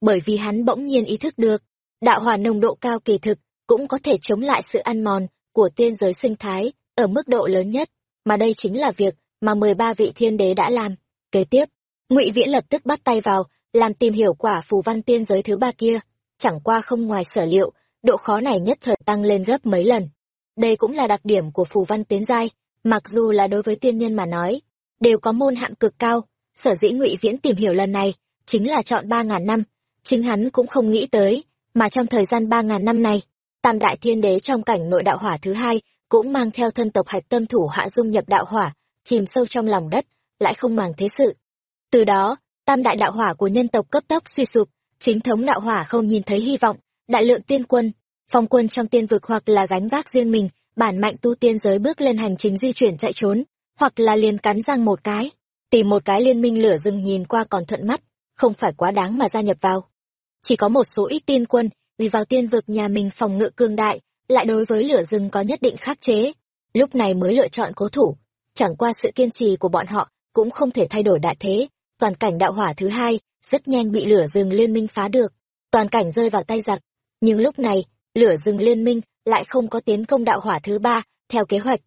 Bởi vì hắn bỗng nhiên ý thức được, đạo hỏa nồng độ cao kỳ thực cũng có thể chống lại sự ăn mòn của tiên giới sinh thái ở mức độ lớn nhất, mà đây chính là việc mà mười ba vị thiên đế đã làm. Kế tiếp, Ngụy Viễn lập tức bắt tay vào làm tìm hiểu quả phù văn tiên giới thứ ba kia chẳng qua không ngoài sở liệu, độ khó này nhất thời tăng lên gấp mấy lần. Đây cũng là đặc điểm của phù văn tiến giai, mặc dù là đối với tiên nhân mà nói, đều có môn hạng cực cao, sở dĩ ngụy Viễn tìm hiểu lần này, chính là chọn ba ngàn năm, chính hắn cũng không nghĩ tới, mà trong thời gian ba ngàn năm này, tam đại thiên đế trong cảnh nội đạo hỏa thứ hai cũng mang theo thân tộc hạch tâm thủ hạ dung nhập đạo hỏa, chìm sâu trong lòng đất, lại không màng thế sự. Từ đó, tam đại đạo hỏa của nhân tộc cấp tốc suy sụp, chính thống đạo hỏa không nhìn thấy hy vọng đại lượng tiên quân phong quân trong tiên vực hoặc là gánh vác riêng mình bản mạnh tu tiên giới bước lên hành trình di chuyển chạy trốn hoặc là liền cắn răng một cái tìm một cái liên minh lửa rừng nhìn qua còn thuận mắt không phải quá đáng mà gia nhập vào chỉ có một số ít tiên quân vì vào tiên vực nhà mình phòng ngự cương đại lại đối với lửa rừng có nhất định khắc chế lúc này mới lựa chọn cố thủ chẳng qua sự kiên trì của bọn họ cũng không thể thay đổi đại thế toàn cảnh đạo hỏa thứ hai rất nhanh bị lửa rừng liên minh phá được, toàn cảnh rơi vào tay giặc. Nhưng lúc này, lửa rừng liên minh lại không có tiến công đạo hỏa thứ ba theo kế hoạch.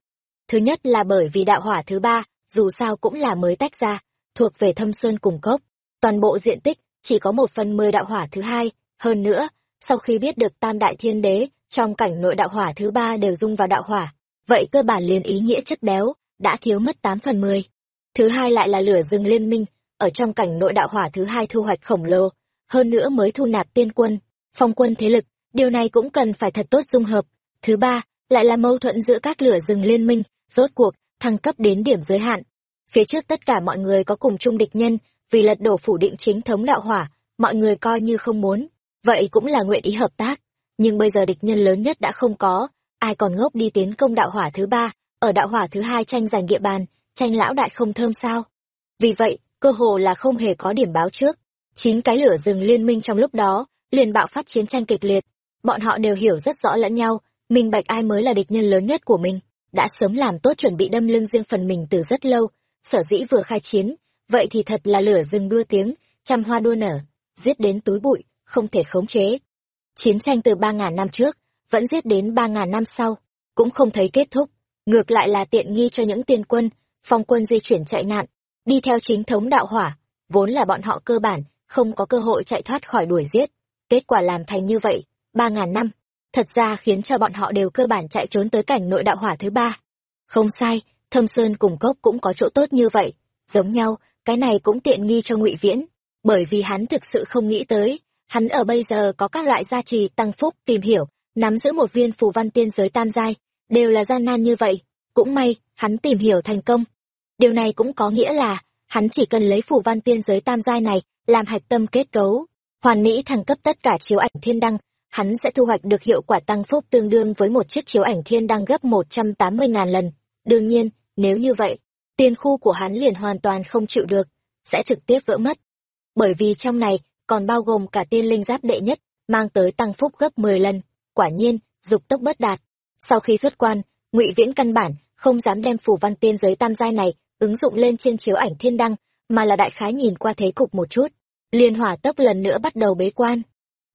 Thứ nhất là bởi vì đạo hỏa thứ ba, dù sao cũng là mới tách ra, thuộc về thâm sơn cùng cốc. Toàn bộ diện tích chỉ có một phần mười đạo hỏa thứ hai, hơn nữa, sau khi biết được tam đại thiên đế trong cảnh nội đạo hỏa thứ ba đều dung vào đạo hỏa, vậy cơ bản liền ý nghĩa chất béo, đã thiếu mất tám phần mười. Thứ hai lại là lửa rừng liên minh, ở trong cảnh nội đạo hỏa thứ hai thu hoạch khổng lồ, hơn nữa mới thu nạp tiên quân, phong quân thế lực, điều này cũng cần phải thật tốt dung hợp. Thứ ba, lại là mâu thuẫn giữa các lửa rừng liên minh, rốt cuộc, thăng cấp đến điểm giới hạn. Phía trước tất cả mọi người có cùng chung địch nhân, vì lật đổ phủ định chính thống đạo hỏa, mọi người coi như không muốn. vậy cũng là nguyện ý hợp tác. Nhưng bây giờ địch nhân lớn nhất đã không có, ai còn ngốc đi tiến công đạo hỏa thứ ba, ở đạo hỏa thứ hai tranh giành địa bàn, tranh lão đại không thơm sao. Vì vậy, cơ hồ là không hề có điểm báo trước. Chín cái lửa rừng liên minh trong lúc đó, liền bạo phát chiến tranh kịch liệt. Bọn họ đều hiểu rất rõ lẫn nhau, minh bạch ai mới là địch nhân lớn nhất của mình, đã sớm làm tốt chuẩn bị đâm lưng riêng phần mình từ rất lâu, sở dĩ vừa khai chiến, vậy thì thật là lửa rừng đua tiếng, trăm hoa đua nở, giết đến túi bụi, không thể khống chế. Chiến tranh từ ba ngàn năm trước, vẫn giết đến ba ngàn năm sau, cũng không thấy kết thúc, ngược lại là tiện nghi cho những tiên quân, phong quân di chuyển chạy nạn, đi theo chính thống đạo hỏa, vốn là bọn họ cơ bản, không có cơ hội chạy thoát khỏi đuổi giết. Kết quả làm thành như vậy, ba ngàn năm, thật ra khiến cho bọn họ đều cơ bản chạy trốn tới cảnh nội đạo hỏa thứ ba. Không sai, thâm sơn cùng cốc cũng có chỗ tốt như vậy, giống nhau, cái này cũng tiện nghi cho ngụy Viễn, bởi vì hắn thực sự không nghĩ tới, hắn ở bây giờ có các loại gia trì tăng phúc tìm hiểu, nắm giữ một viên phù văn tiên giới tam giai, đều là gian nan như vậy, cũng may, hắn tìm hiểu thành công. Điều này cũng có nghĩa là, hắn chỉ cần lấy phù văn tiên giới tam giai này làm hạch tâm kết cấu, hoàn mỹ thăng cấp tất cả chiếu ảnh thiên đăng, hắn sẽ thu hoạch được hiệu quả tăng phúc tương đương với một chiếc chiếu ảnh thiên đăng gấp một trăm tám mươi ngàn lần. Đương nhiên, nếu như vậy, tiền khu của hắn liền hoàn toàn không chịu được, sẽ trực tiếp vỡ mất. Bởi vì trong này còn bao gồm cả tiên linh giáp đệ nhất, mang tới tăng phúc gấp 10 lần. Quả nhiên, dục tốc bất đạt. Sau khi xuất quan, Ngụy Viễn căn bản không dám đem phủ văn tiên giới tam giai này ứng dụng lên trên chiếu ảnh thiên đăng, mà là đại khái nhìn qua thế cục một chút. Liên hỏa tốc lần nữa bắt đầu bế quan.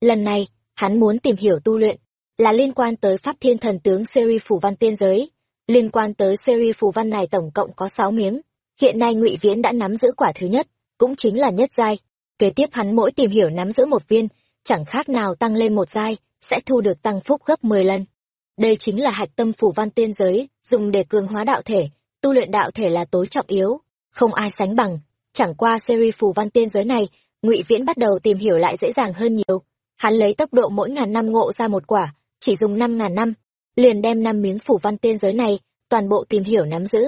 Lần này, hắn muốn tìm hiểu tu luyện, là liên quan tới Pháp Thiên Thần Tướng series phủ văn tiên giới. Liên quan tới series phù văn này tổng cộng có sáu miếng. Hiện nay Ngụy Viễn đã nắm giữ quả thứ nhất, cũng chính là nhất giai. Kế tiếp hắn mỗi tìm hiểu nắm giữ một viên, chẳng khác nào tăng lên một giai, sẽ thu được tăng phúc gấp 10 lần. Đây chính là hạch tâm phủ văn tiên giới, dùng để cường hóa đạo thể, tu luyện đạo thể là tối trọng yếu, không ai sánh bằng. Chẳng qua series phù văn tiên giới này, Ngụy Viễn bắt đầu tìm hiểu lại dễ dàng hơn nhiều. Hắn lấy tốc độ mỗi ngàn năm ngộ ra một quả, chỉ dùng năm ngàn năm, liền đem năm miếng phủ văn tiên giới này toàn bộ tìm hiểu nắm giữ.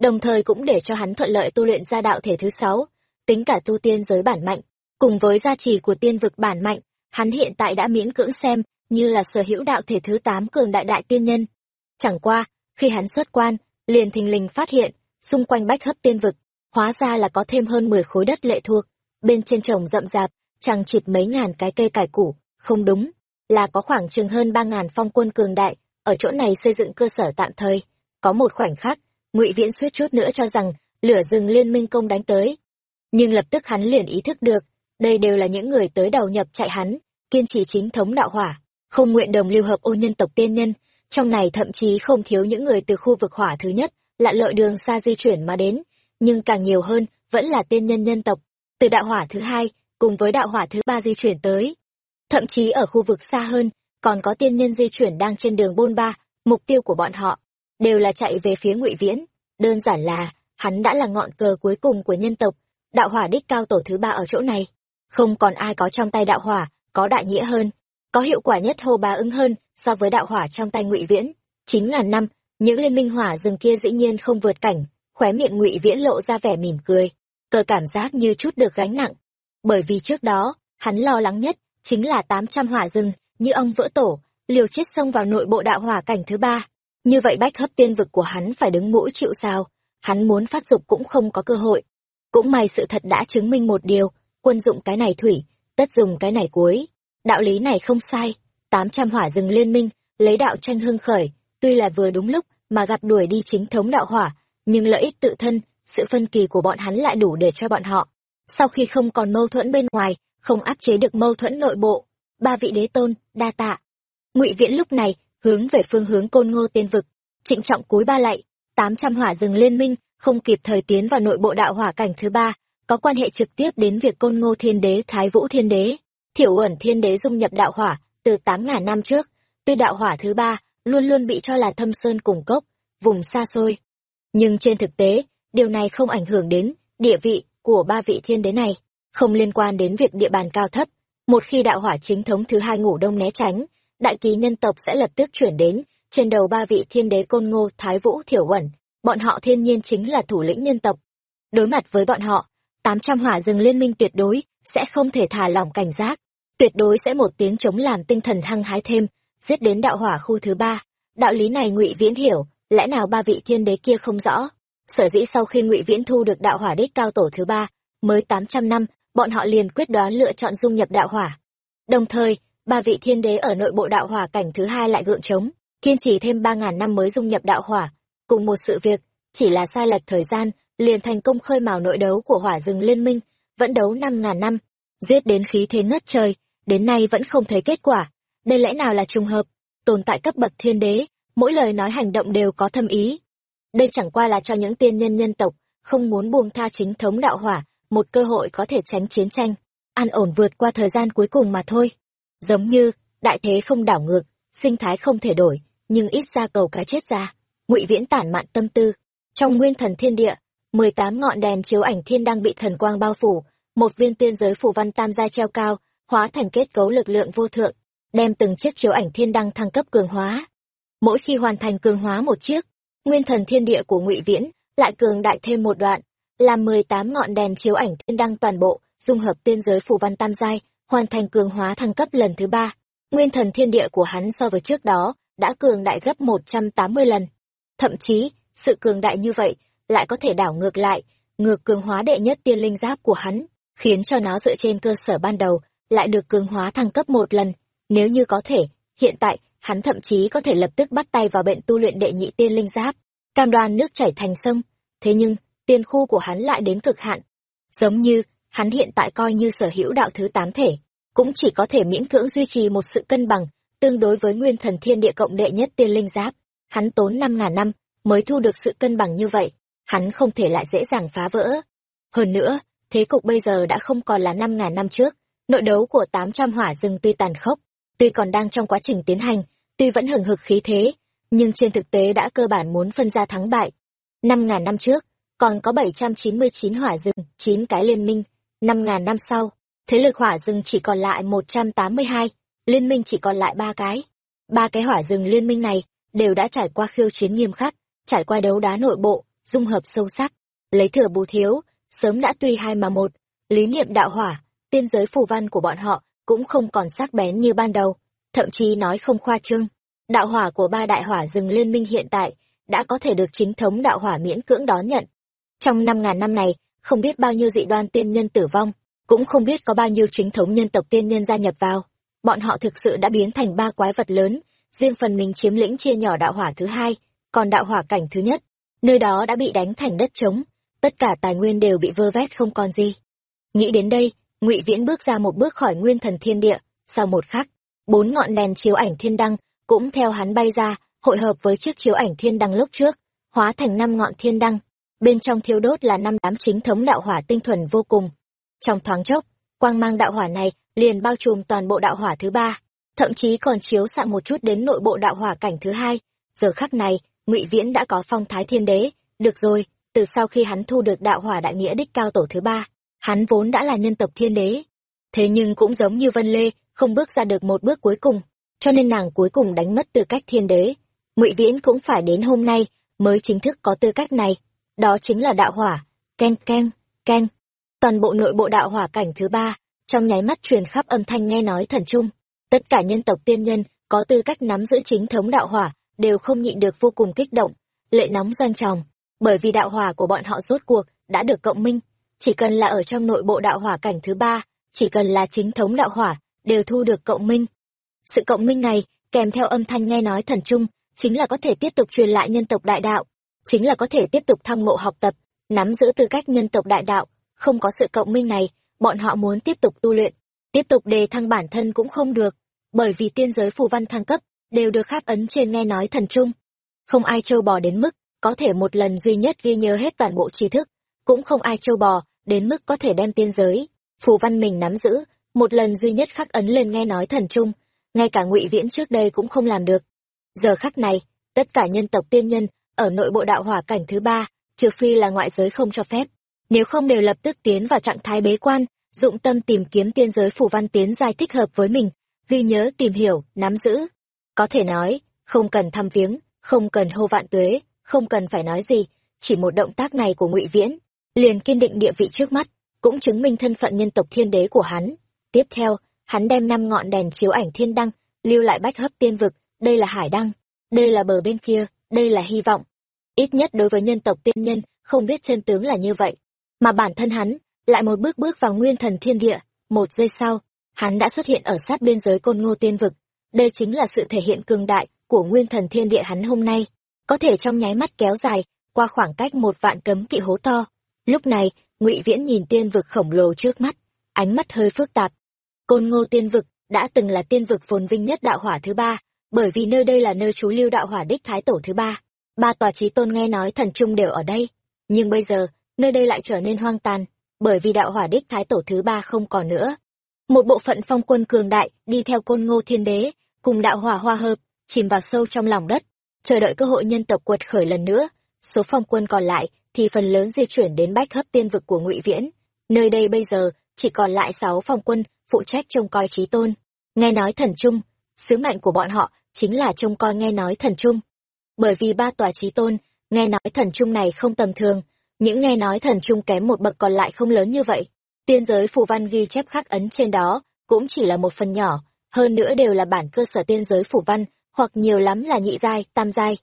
Đồng thời cũng để cho hắn thuận lợi tu luyện ra đạo thể thứ sáu tính cả tu tiên giới bản mạnh. Cùng với gia trì của tiên vực bản mạnh hắn hiện tại đã miễn cưỡng xem như là sở hữu đạo thể thứ tám cường đại đại tiên nhân. Chẳng qua khi hắn xuất quan liền thình lình phát hiện xung quanh bách hấp tiên vực hóa ra là có thêm hơn mười khối đất lệ thuộc bên trên trồng rậm rạp chẳng chịt mấy ngàn cái cây cải củ, không đúng, là có khoảng chừng hơn ba ngàn phong quân cường đại, ở chỗ này xây dựng cơ sở tạm thời. Có một khoảnh khắc, ngụy viễn suýt chút nữa cho rằng lửa rừng liên minh công đánh tới. Nhưng lập tức hắn liền ý thức được, đây đều là những người tới đầu nhập chạy hắn, kiên trì chính thống đạo hỏa, không nguyện đồng lưu hợp ô nhân tộc tiên nhân. Trong này thậm chí không thiếu những người từ khu vực hỏa thứ nhất, lặn lội đường xa di chuyển mà đến, nhưng càng nhiều hơn vẫn là tiên nhân nhân tộc. Từ đạo hỏa thứ hai cùng với đạo hỏa thứ ba di chuyển tới. Thậm chí ở khu vực xa hơn, còn có tiên nhân di chuyển đang trên đường bôn ba, mục tiêu của bọn họ, đều là chạy về phía ngụy viễn. Đơn giản là, hắn đã là ngọn cờ cuối cùng của nhân tộc, đạo hỏa đích cao tổ thứ ba ở chỗ này. Không còn ai có trong tay đạo hỏa, có đại nghĩa hơn, có hiệu quả nhất hô bá ứng hơn so với đạo hỏa trong tay ngụy viễn. Chín ngàn năm, những liên minh hỏa rừng kia dĩ nhiên không vượt cảnh, khóe miệng ngụy viễn lộ ra vẻ mỉm cười. Cờ cảm giác như chút được gánh nặng bởi vì trước đó hắn lo lắng nhất chính là tám trăm hỏa rừng như ông vỡ tổ liều chết xông vào nội bộ đạo hỏa cảnh thứ ba như vậy bách hấp tiên vực của hắn phải đứng mũi chịu sao, hắn muốn phát dục cũng không có cơ hội. Cũng may sự thật đã chứng minh một điều, quân dụng cái này thủy, tất dùng cái này cuối. Đạo lý này không sai, tám trăm hỏa rừng liên minh, lấy đạo tranh hưng khởi, tuy là vừa đúng lúc mà gặp đuổi đi chính thống đạo hỏa, nhưng lợi ích tự thân, sự phân kỳ của bọn hắn lại đủ để cho bọn họ. Sau khi không còn mâu thuẫn bên ngoài, không áp chế được mâu thuẫn nội bộ, ba vị đế tôn, đa tạ. Ngụy Viễn lúc này hướng về phương hướng côn ngô tiên vực trịnh trọng cúi ba lạy tám trăm hỏa rừng liên minh không kịp thời tiến vào nội bộ đạo hỏa cảnh thứ ba có quan hệ trực tiếp đến việc côn ngô thiên đế thái vũ thiên đế thiểu uẩn thiên đế dung nhập đạo hỏa từ tám ngàn năm trước tuy đạo hỏa thứ ba luôn luôn bị cho là thâm sơn cùng cốc vùng xa xôi nhưng trên thực tế điều này không ảnh hưởng đến địa vị của ba vị thiên đế này không liên quan đến việc địa bàn cao thấp. Một khi đạo hỏa chính thống thứ hai ngủ đông né tránh, đại kỳ nhân tộc sẽ lập tức chuyển đến trên đầu ba vị thiên đế côn ngô, thái vũ, thiểu uẩn. Bọn họ thiên nhiên chính là thủ lĩnh nhân tộc. Đối mặt với bọn họ, tám trăm hỏa rừng liên minh tuyệt đối sẽ không thể thả lỏng cảnh giác. Tuyệt đối sẽ một tiếng chống làm tinh thần hăng hái thêm, giết đến đạo hỏa khu thứ ba. Đạo lý này ngụy viễn hiểu, lẽ nào ba vị thiên đế kia không rõ? Sở dĩ sau khi ngụy viễn thu được đạo hỏa đích cao tổ thứ ba, mới tám trăm năm, bọn họ liền quyết đoán lựa chọn dung nhập đạo hỏa. Đồng thời, ba vị thiên đế ở nội bộ đạo hỏa cảnh thứ hai lại gượng trống kiên trì thêm ba ngàn năm mới dung nhập đạo hỏa. Cùng một sự việc, chỉ là sai lệch thời gian, liền thành công khơi mào nội đấu của hỏa rừng liên minh, vẫn đấu năm ngàn năm, giết đến khí thế ngất trời, đến nay vẫn không thấy kết quả. Đây lẽ nào là trùng hợp? Tồn tại cấp bậc thiên đế, mỗi lời nói hành động đều có thâm ý đây chẳng qua là cho những tiên nhân nhân tộc không muốn buông tha chính thống đạo hỏa, một cơ hội có thể tránh chiến tranh, an ổn vượt qua thời gian cuối cùng mà thôi. Giống như, đại thế không đảo ngược, sinh thái không thể đổi, nhưng ít ra cầu cái chết ra, ngụy viễn tản mạn tâm tư. Trong nguyên thần thiên địa, mười tám ngọn đèn chiếu ảnh thiên đang bị thần quang bao phủ, một viên tiên giới phủ văn tam gia treo cao, hóa thành kết cấu lực lượng vô thượng, đem từng chiếc chiếu ảnh thiên đăng thăng cấp cường hóa. Mỗi khi hoàn thành cường hóa một chiếc nguyên thần thiên địa của ngụy viễn, lại cường đại thêm một đoạn làm mười tám ngọn đèn chiếu ảnh thiên đăng toàn bộ, dung hợp tiên giới phủ văn tam giai, hoàn thành cường hóa thăng cấp lần thứ ba. Nguyên thần thiên địa của hắn so với trước đó, đã cường đại gấp một trăm tám mươi lần. Thậm chí, sự cường đại như vậy lại có thể đảo ngược lại, ngược cường hóa đệ nhất tiên linh giáp của hắn, khiến cho nó dựa trên cơ sở ban đầu, lại được cường hóa thăng cấp một lần. Nếu như có thể, hiện tại hắn thậm chí có thể lập tức bắt tay vào bệnh tu luyện đệ nhị tiên linh giáp. Cam đoan nước chảy thành sông. Thế nhưng, tiên khu của hắn lại đến cực hạn. Giống như, hắn hiện tại coi như sở hữu đạo thứ tám thể, cũng chỉ có thể miễn cưỡng duy trì một sự cân bằng tương đối với nguyên thần thiên địa cộng đệ nhất tiên linh giáp. Hắn tốn năm ngàn năm mới thu được sự cân bằng như vậy, hắn không thể lại dễ dàng phá vỡ. Hơn nữa, thế cục bây giờ đã không còn là năm ngàn năm trước, nội đấu của tám trăm hỏa rừng tuy tàn khốc tuy còn đang trong quá trình tiến hành, tuy vẫn hừng hực khí thế, nhưng trên thực tế đã cơ bản muốn phân ra thắng bại. Năm ngàn năm trước, còn có bảy trăm chín mươi chín hỏa rừng, chín cái liên minh. Năm ngàn năm sau, thế lực hỏa rừng chỉ còn lại một trăm tám mươi hai, liên minh chỉ còn lại ba cái. Ba cái hỏa rừng liên minh này đều đã trải qua khiêu chiến nghiêm khắc, trải qua đấu đá nội bộ, dung hợp sâu sắc. Lấy thừa bù thiếu, sớm đã tuy hai mà một, lý niệm đạo hỏa, tiên giới phù văn của bọn họ cũng không còn sắc bén như ban đầu, thậm chí nói không khoa trương. Đạo hỏa của ba đại hỏa rừng liên minh hiện tại đã có thể được chính thống đạo hỏa miễn cưỡng đón nhận. Trong năm ngàn năm này, không biết bao nhiêu dị đoan tiên nhân tử vong, cũng không biết có bao nhiêu chính thống nhân tộc tiên nhân gia nhập vào. Bọn họ thực sự đã biến thành ba quái vật lớn, riêng phần mình chiếm lĩnh chia nhỏ đạo hỏa thứ hai, còn đạo hỏa cảnh thứ nhất. Nơi đó đã bị đánh thành đất trống, tất cả tài nguyên đều bị vơ vét không còn gì. Nghĩ đến đây ngụy viễn bước ra một bước khỏi nguyên thần thiên địa. Sau một khắc, bốn ngọn đèn chiếu ảnh thiên đăng cũng theo hắn bay ra, hội hợp với chiếc chiếu ảnh thiên đăng lúc trước, hóa thành năm ngọn thiên đăng. Bên trong thiêu đốt là năm đám chính thống đạo hỏa tinh thuần vô cùng. Trong thoáng chốc, quang mang đạo hỏa này liền bao trùm toàn bộ đạo hỏa thứ ba, thậm chí còn chiếu xạ một chút đến nội bộ đạo hỏa cảnh thứ hai. Giờ khắc này, ngụy viễn đã có phong thái thiên đế. Được rồi, từ sau khi hắn thu được đạo hỏa đại nghĩa đích cao tổ thứ ba hắn vốn đã là nhân tộc thiên đế, thế nhưng cũng giống như vân lê, không bước ra được một bước cuối cùng, cho nên nàng cuối cùng đánh mất tư cách thiên đế. Ngụy viễn cũng phải đến hôm nay mới chính thức có tư cách này, đó chính là đạo hỏa, ken ken ken. Toàn bộ nội bộ đạo hỏa cảnh thứ ba, trong nháy mắt truyền khắp âm thanh nghe nói thần trung, tất cả nhân tộc tiên nhân có tư cách nắm giữ chính thống đạo hỏa đều không nhịn được vô cùng kích động, lệ nóng doanh tròng, bởi vì đạo hỏa của bọn họ rốt cuộc đã được cộng minh chỉ cần là ở trong nội bộ đạo hỏa cảnh thứ ba, chỉ cần là chính thống đạo hỏa, đều thu được cộng minh. Sự cộng minh này, kèm theo âm thanh nghe nói thần trung, chính là có thể tiếp tục truyền lại nhân tộc đại đạo, chính là có thể tiếp tục thăng ngộ học tập, nắm giữ tư cách nhân tộc đại đạo. Không có sự cộng minh này, bọn họ muốn tiếp tục tu luyện, tiếp tục đề thăng bản thân cũng không được, bởi vì tiên giới phù văn thăng cấp, đều được khắc ấn trên nghe nói thần trung. Không ai trâu bò đến mức, có thể một lần duy nhất ghi nhớ hết toàn bộ tri thức, cũng không ai trâu bò đến mức có thể đem tiên giới, phù văn mình nắm giữ, một lần duy nhất khắc ấn lên nghe nói thần trung, ngay cả ngụy viễn trước đây cũng không làm được. Giờ khắc này, tất cả nhân tộc tiên nhân ở nội bộ đạo hỏa cảnh thứ ba, trừ phi là ngoại giới không cho phép, nếu không đều lập tức tiến vào trạng thái bế quan, dụng tâm tìm kiếm tiên giới phù văn tiến giai thích hợp với mình, ghi nhớ tìm hiểu, nắm giữ. Có thể nói, không cần thăm viếng, không cần hô vạn tuế, không cần phải nói gì, chỉ một động tác này của ngụy viễn liền kiên định địa vị trước mắt cũng chứng minh thân phận nhân tộc thiên đế của hắn tiếp theo hắn đem năm ngọn đèn chiếu ảnh thiên đăng, lưu lại bách hấp tiên vực, đây là hải đăng, đây là bờ bên kia, đây là hy vọng. Ít nhất đối với nhân tộc tiên nhân, không biết chân tướng là như vậy. Mà bản thân hắn, lại một bước bước vào nguyên thần thiên địa, một giây sau, hắn đã xuất hiện ở sát biên giới côn ngô tiên vực. Đây chính là sự thể hiện cường đại của nguyên thần thiên địa hắn hôm nay, có thể trong nháy mắt kéo dài qua khoảng cách một vạn cấm kỵ hố to. Lúc này, Ngụy Viễn nhìn tiên vực khổng lồ trước mắt, ánh mắt hơi phức tạp. Côn Ngô Tiên vực đã từng là tiên vực phồn vinh nhất đạo hỏa thứ ba, bởi vì nơi đây là nơi trú lưu đạo hỏa đích thái tổ thứ ba. Ba tòa chí tôn nghe nói thần trung đều ở đây, nhưng bây giờ, nơi đây lại trở nên hoang tàn, bởi vì đạo hỏa đích thái tổ thứ ba không còn nữa. Một bộ phận phong quân cường đại đi theo côn ngô thiên đế, cùng đạo hỏa hoa hợp, chìm vào sâu trong lòng đất, chờ đợi cơ hội nhân tộc quật khởi lần nữa. Số phong quân còn lại thì phần lớn di chuyển đến bách hấp tiên vực của ngụy Viễn. Nơi đây bây giờ chỉ còn lại sáu phòng quân phụ trách trông coi trí tôn. Nghe nói thần trung, sứ mệnh của bọn họ chính là trông coi nghe nói thần trung. Bởi vì ba tòa trí tôn, nghe nói thần trung này không tầm thường, những nghe nói thần trung kém một bậc còn lại không lớn như vậy. Tiên giới phù văn ghi chép khắc ấn trên đó, cũng chỉ là một phần nhỏ, hơn nữa đều là bản cơ sở tiên giới phù văn, hoặc nhiều lắm là nhị giai, tam giai.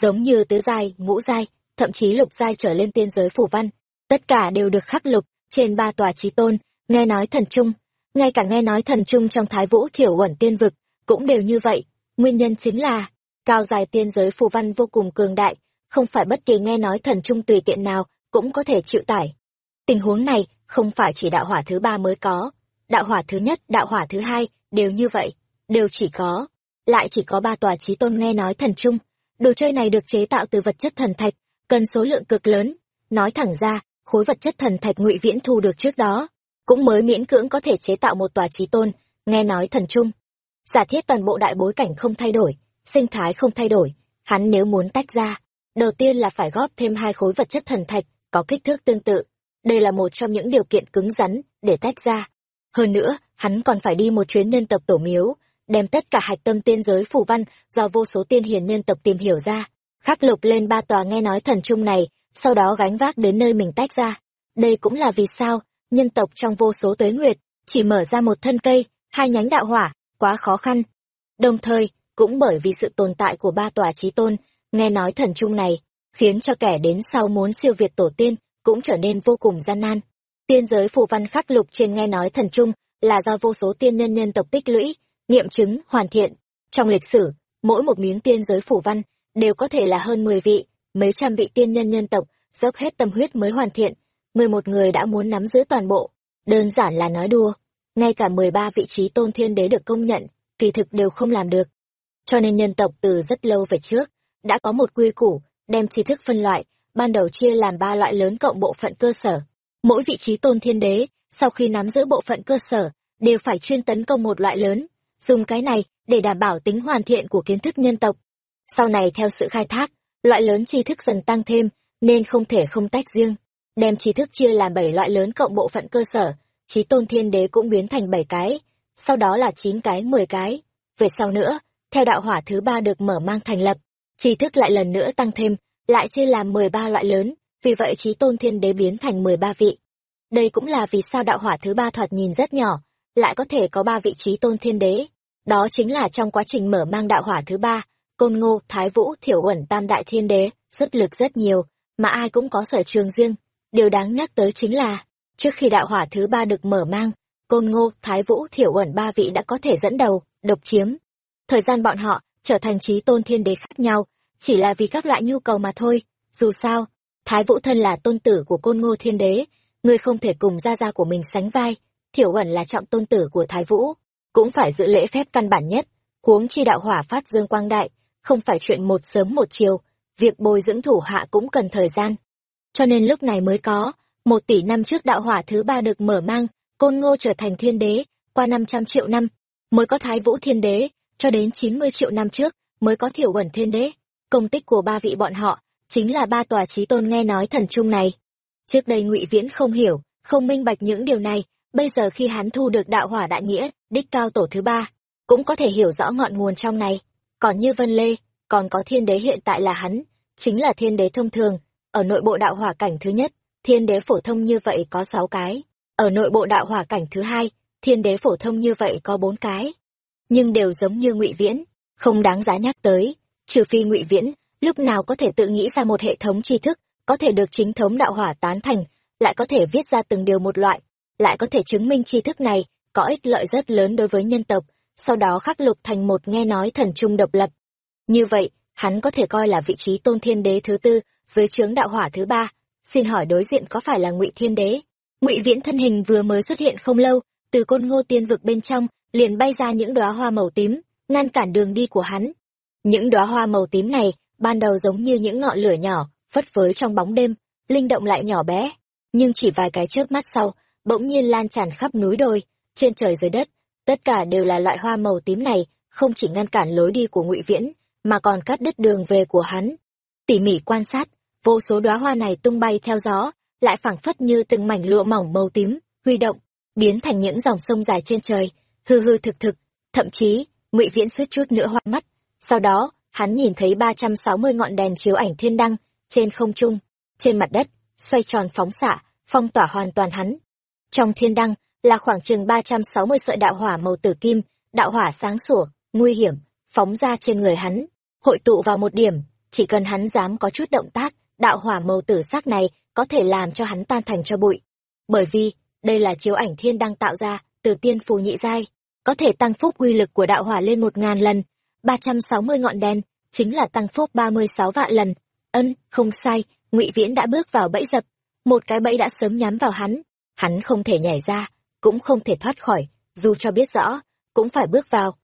Giống như tứ giai, ngũ giai, thậm chí lục giai trở lên tiên giới phủ văn, tất cả đều được khắc lục trên ba tòa trí tôn, nghe nói thần trung, ngay cả nghe nói thần trung trong Thái Vũ Thiểu Uẩn tiên vực cũng đều như vậy, nguyên nhân chính là cao dài tiên giới phù văn vô cùng cường đại, không phải bất kỳ nghe nói thần trung tùy tiện nào cũng có thể chịu tải. Tình huống này không phải chỉ đạo hỏa thứ ba mới có, đạo hỏa thứ nhất, đạo hỏa thứ hai đều như vậy, đều chỉ có, lại chỉ có ba tòa trí tôn nghe nói thần trung. Đồ chơi này được chế tạo từ vật chất thần thạch, cần số lượng cực lớn. Nói thẳng ra, khối vật chất thần thạch ngụy viễn thu được trước đó, cũng mới miễn cưỡng có thể chế tạo một tòa trí tôn, nghe nói thần trung. Giả thiết toàn bộ đại bối cảnh không thay đổi, sinh thái không thay đổi, hắn nếu muốn tách ra, đầu tiên là phải góp thêm hai khối vật chất thần thạch có kích thước tương tự. Đây là một trong những điều kiện cứng rắn để tách ra. Hơn nữa, hắn còn phải đi một chuyến nhân tộc tổ miếu, đem tất cả hạch tâm tiên giới phủ văn do vô số tiên hiền nhân tộc tìm hiểu ra, khắc lục lên ba tòa nghe nói thần trung này, sau đó gánh vác đến nơi mình tách ra. Đây cũng là vì sao, nhân tộc trong vô số tuế nguyệt, chỉ mở ra một thân cây, hai nhánh đạo hỏa, quá khó khăn. Đồng thời, cũng bởi vì sự tồn tại của ba tòa trí tôn, nghe nói thần trung này, khiến cho kẻ đến sau muốn siêu việt tổ tiên, cũng trở nên vô cùng gian nan. Tiên giới phù văn khắc lục trên nghe nói thần trung là do vô số tiên nhân nhân tộc tích lũy, nghiệm chứng, hoàn thiện. Trong lịch sử, mỗi một miếng tiên giới phủ văn đều có thể là hơn 10 vị, mấy trăm vị tiên nhân nhân tộc, dốc hết tâm huyết mới hoàn thiện. 11 người đã muốn nắm giữ toàn bộ. Đơn giản là nói đùa. Ngay cả 13 vị trí tôn thiên đế được công nhận, kỳ thực đều không làm được. Cho nên nhân tộc từ rất lâu về trước, đã có một quy củ, đem tri thức phân loại, ban đầu chia làm ba loại lớn cộng bộ phận cơ sở. Mỗi vị trí tôn thiên đế, sau khi nắm giữ bộ phận cơ sở, đều phải chuyên tấn công một loại lớn, dùng cái này để đảm bảo tính hoàn thiện của kiến thức nhân tộc. Sau này theo sự khai thác, loại lớn tri thức dần tăng thêm, nên không thể không tách riêng. Đem tri thức chia làm bảy loại lớn cộng bộ phận cơ sở, trí tôn thiên đế cũng biến thành bảy cái, sau đó là chín cái, mười cái. Về sau nữa, theo đạo hỏa thứ ba được mở mang thành lập, tri thức lại lần nữa tăng thêm, lại chia làm mười ba loại lớn, vì vậy trí tôn thiên đế biến thành mười ba vị. Đây cũng là vì sao đạo hỏa thứ ba thoạt nhìn rất nhỏ, lại có thể có ba vị trí tôn thiên đế. Đó chính là trong quá trình mở mang đạo hỏa thứ ba, Côn Ngô, Thái Vũ, Thiểu Uẩn Tam Đại Thiên Đế, xuất lực rất nhiều, mà ai cũng có sở trường riêng. Điều đáng nhắc tới chính là, trước khi đạo hỏa thứ ba được mở mang, Côn Ngô, Thái Vũ, Thiểu Uẩn ba vị đã có thể dẫn đầu, độc chiếm. Thời gian bọn họ trở thành trí tôn thiên đế khác nhau, chỉ là vì các loại nhu cầu mà thôi. Dù sao, Thái Vũ thân là tôn tử của Côn Ngô Thiên Đế, người không thể cùng gia gia của mình sánh vai. Thiểu Uẩn là trọng tôn tử của Thái Vũ, cũng phải giữ lễ phép căn bản nhất, huống chi đạo hỏa phát dương quang đại, không phải chuyện một sớm một chiều, việc bồi dưỡng thủ hạ cũng cần thời gian. Cho nên lúc này mới có, một tỷ năm trước đạo hỏa thứ ba được mở mang, côn ngô trở thành thiên đế, qua 500 triệu năm, mới có thái vũ thiên đế, cho đến 90 triệu năm trước, mới có thiểu ẩn thiên đế. Công tích của ba vị bọn họ, chính là ba tòa trí tôn nghe nói thần trung này. Trước đây ngụy Viễn không hiểu, không minh bạch những điều này, bây giờ khi hắn thu được đạo hỏa đại nghĩa, đích cao tổ thứ ba, cũng có thể hiểu rõ ngọn nguồn trong này. Còn như Vân Lê, còn có thiên đế hiện tại là hắn, chính là thiên đế thông thường, ở nội bộ đạo hỏa cảnh thứ nhất, thiên đế phổ thông như vậy có sáu cái, ở nội bộ đạo hỏa cảnh thứ hai, thiên đế phổ thông như vậy có bốn cái. Nhưng đều giống như ngụy viễn không đáng giá nhắc tới. Trừ phi ngụy viễn lúc nào có thể tự nghĩ ra một hệ thống tri thức có thể được chính thống đạo hỏa tán thành lại có thể viết ra từng điều một loại lại có thể chứng minh tri thức này có ích lợi rất lớn đối với nhân tộc sau đó khắc lục thành một nghe nói thần trung độc lập. Như vậy, hắn có thể coi là vị trí tôn thiên đế thứ tư dưới trướng đạo hỏa thứ ba. Xin hỏi đối diện có phải là ngụy thiên đế? Ngụy viễn thân hình vừa mới xuất hiện không lâu, từ côn ngô tiên vực bên trong, liền bay ra những đóa hoa màu tím, ngăn cản đường đi của hắn. Những đóa hoa màu tím này, ban đầu giống như những ngọn lửa nhỏ, phất phới trong bóng đêm, linh động lại nhỏ bé. Nhưng chỉ vài cái chớp mắt sau, bỗng nhiên lan tràn khắp núi đồi, trên trời dưới đất tất cả đều là loại hoa màu tím này, không chỉ ngăn cản lối đi của ngụy viễn, mà còn cắt đứt đường về của hắn. Tỉ mỉ quan sát, vô số đóa hoa này tung bay theo gió, lại phảng phất như từng mảnh lụa mỏng màu tím, huy động, biến thành những dòng sông dài trên trời, hư hư thực thực. Thậm chí, ngụy viễn suýt chút nữa hoa mắt. Sau đó, hắn nhìn thấy ba trăm sáu mươi ngọn đèn chiếu ảnh thiên đăng trên không trung. Trên mặt đất, xoay tròn phóng xạ, phong tỏa hoàn toàn hắn. Trong thiên đăng là khoảng chừng ba trăm sáu mươi sợi đạo hỏa màu tử kim, đạo hỏa sáng sủa, nguy hiểm, phóng ra trên người hắn. Hội tụ vào một điểm, chỉ cần hắn dám có chút động tác, đạo hỏa màu tử sắc này có thể làm cho hắn tan thành cho bụi. Bởi vì, đây là chiếu ảnh thiên đang tạo ra từ tiên phù nhị giai, có thể tăng phúc uy lực của đạo hỏa lên một ngàn lần. ba trăm sáu mươi ngọn đèn chính là tăng phúc ba mươi sáu vạn lần. Ân, không sai, ngụy viễn đã bước vào bẫy dập. Một cái bẫy đã sớm nhắm vào hắn hắn không thể nhảy ra cũng không thể thoát khỏi, dù cho biết rõ, cũng phải bước vào.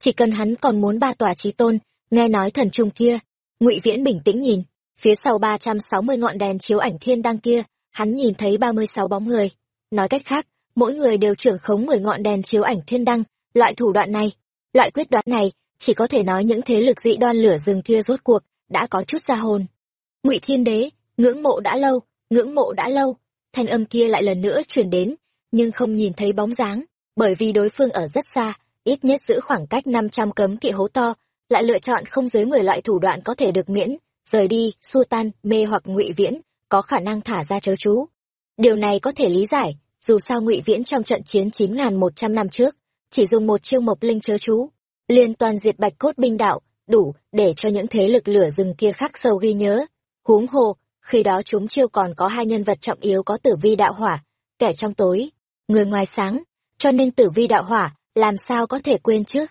Chỉ cần hắn còn muốn ba tòa trí tôn, nghe nói thần trung kia, ngụy viễn bình tĩnh nhìn, phía sau ba trăm sáu mươi ngọn đèn chiếu ảnh thiên đăng kia, hắn nhìn thấy ba mươi sáu bóng người. Nói cách khác, mỗi người đều trưởng khống mười ngọn đèn chiếu ảnh thiên đăng, loại thủ đoạn này, loại quyết đoán này, chỉ có thể nói những thế lực dị đoan lửa rừng kia rốt cuộc, đã có chút ra hồn. Ngụy thiên đế, ngưỡng mộ đã lâu, ngưỡng mộ đã lâu, thanh âm kia lại lần nữa truyền đến nhưng không nhìn thấy bóng dáng, bởi vì đối phương ở rất xa, ít nhất giữ khoảng cách năm trăm cấm kỵ hố to, lại lựa chọn không dưới mười loại thủ đoạn có thể được miễn, rời đi, xua tan, mê hoặc ngụy viễn, có khả năng thả ra chớ chú. Điều này có thể lý giải, dù sao ngụy viễn trong trận chiến chín nghìn một trăm năm trước, chỉ dùng một chiêu mộc linh chớ chú, liên toàn diệt bạch cốt binh đạo, đủ để cho những thế lực lửa rừng kia khắc sâu ghi nhớ. Huống hồ, khi đó chúng chiêu còn có hai nhân vật trọng yếu có tử vi đạo hỏa, kẻ trong tối người ngoài sáng, cho nên tử vi đạo hỏa, làm sao có thể quên chứ?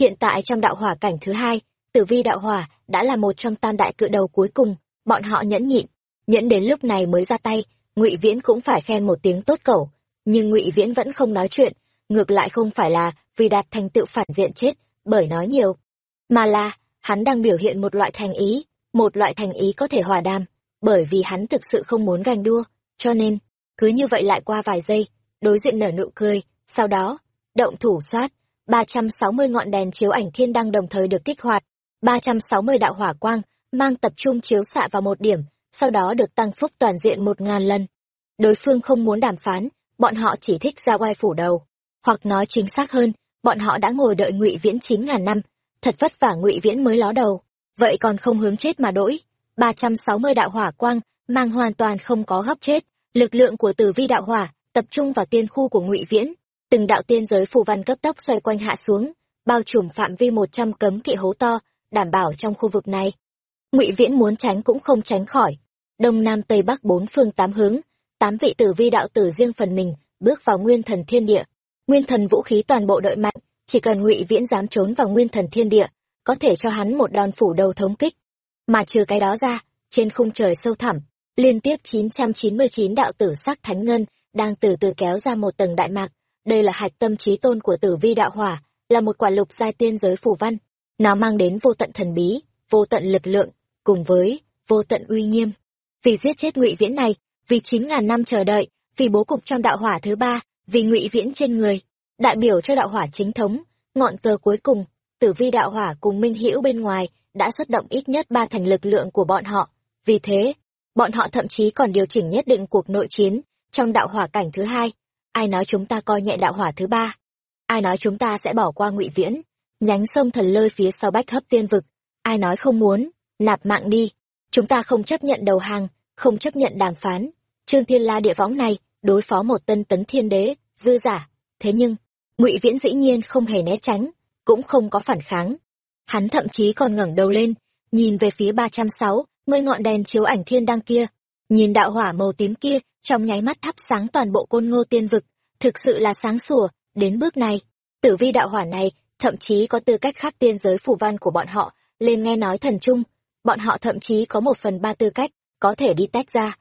Hiện tại trong đạo hỏa cảnh thứ hai, tử vi đạo hỏa đã là một trong tam đại cự đầu cuối cùng, bọn họ nhẫn nhịn, nhẫn đến lúc này mới ra tay, ngụy viễn cũng phải khen một tiếng tốt cẩu. Nhưng ngụy viễn vẫn không nói chuyện, ngược lại không phải là vì đạt thành tựu phản diện chết, bởi nói nhiều, mà là hắn đang biểu hiện một loại thành ý, một loại thành ý có thể hòa đàm, bởi vì hắn thực sự không muốn ganh đua, cho nên, cứ như vậy lại qua vài giây đối diện nở nụ cười. Sau đó, động thủ soát, ba trăm sáu mươi ngọn đèn chiếu ảnh thiên đăng đồng thời được kích hoạt. ba trăm sáu mươi đạo hỏa quang mang tập trung chiếu xạ vào một điểm, sau đó được tăng phúc toàn diện một ngàn lần. Đối phương không muốn đàm phán, bọn họ chỉ thích ra oai phủ đầu. Hoặc nói chính xác hơn, bọn họ đã ngồi đợi ngụy viễn chín ngàn năm, thật vất vả ngụy viễn mới ló đầu. Vậy còn không hướng chết mà đỗi ba trăm sáu mươi đạo hỏa quang mang hoàn toàn không có hấp chết, lực lượng của tử vi đạo hỏa tập trung vào tiên khu của ngụy viễn. Từng đạo tiên giới phù văn cấp tốc xoay quanh hạ xuống, bao trùm phạm vi một trăm cấm kỵ hố to, đảm bảo trong khu vực này. Ngụy viễn muốn tránh cũng không tránh khỏi. Đông nam tây bắc bốn phương tám hướng, tám vị tử vi đạo tử riêng phần mình, bước vào nguyên thần thiên địa. Nguyên thần vũ khí toàn bộ đội mạnh, chỉ cần ngụy viễn dám trốn vào nguyên thần thiên địa, có thể cho hắn một đòn phủ đầu thống kích. Mà trừ cái đó ra, trên khung trời sâu thẳm, liên tiếp 999 đạo tử sắc thánh ngân đang từ từ kéo ra một tầng đại mạc. Đây là hạch tâm trí tôn của tử vi đạo hỏa, là một quả lục giai tiên giới phù văn. Nó mang đến vô tận thần bí, vô tận lực lượng, cùng với vô tận uy nghiêm. Vì giết chết ngụy viễn này, vì chín ngàn năm chờ đợi, vì bố cục trong đạo hỏa thứ ba, vì ngụy viễn trên người, đại biểu cho đạo hỏa chính thống, ngọn cờ cuối cùng, tử vi đạo hỏa cùng minh hữu bên ngoài đã xuất động ít nhất ba thành lực lượng của bọn họ. Vì thế, bọn họ thậm chí còn điều chỉnh nhất định cuộc nội chiến trong đạo hỏa cảnh thứ hai, ai nói chúng ta coi nhẹ đạo hỏa thứ ba? Ai nói chúng ta sẽ bỏ qua ngụy viễn, nhánh sông thần lơi phía sau bách hấp tiên vực? Ai nói không muốn, nạp mạng đi. Chúng ta không chấp nhận đầu hàng, không chấp nhận đàm phán. Trương thiên la địa võng này, đối phó một tân tấn thiên đế, dư giả. Thế nhưng, ngụy viễn dĩ nhiên không hề né tránh, cũng không có phản kháng. Hắn thậm chí còn ngẩng đầu lên, nhìn về phía ba trăm sáu mươi ngọn đèn chiếu ảnh thiên đăng kia. Nhìn đạo hỏa màu tím kia trong nháy mắt thắp sáng toàn bộ côn ngô tiên vực, thực sự là sáng sủa, đến bước này, tử vi đạo hỏa này, thậm chí có tư cách khác tiên giới phủ văn của bọn họ, lên nghe nói thần trung bọn họ thậm chí có một phần ba tư cách, có thể đi tách ra,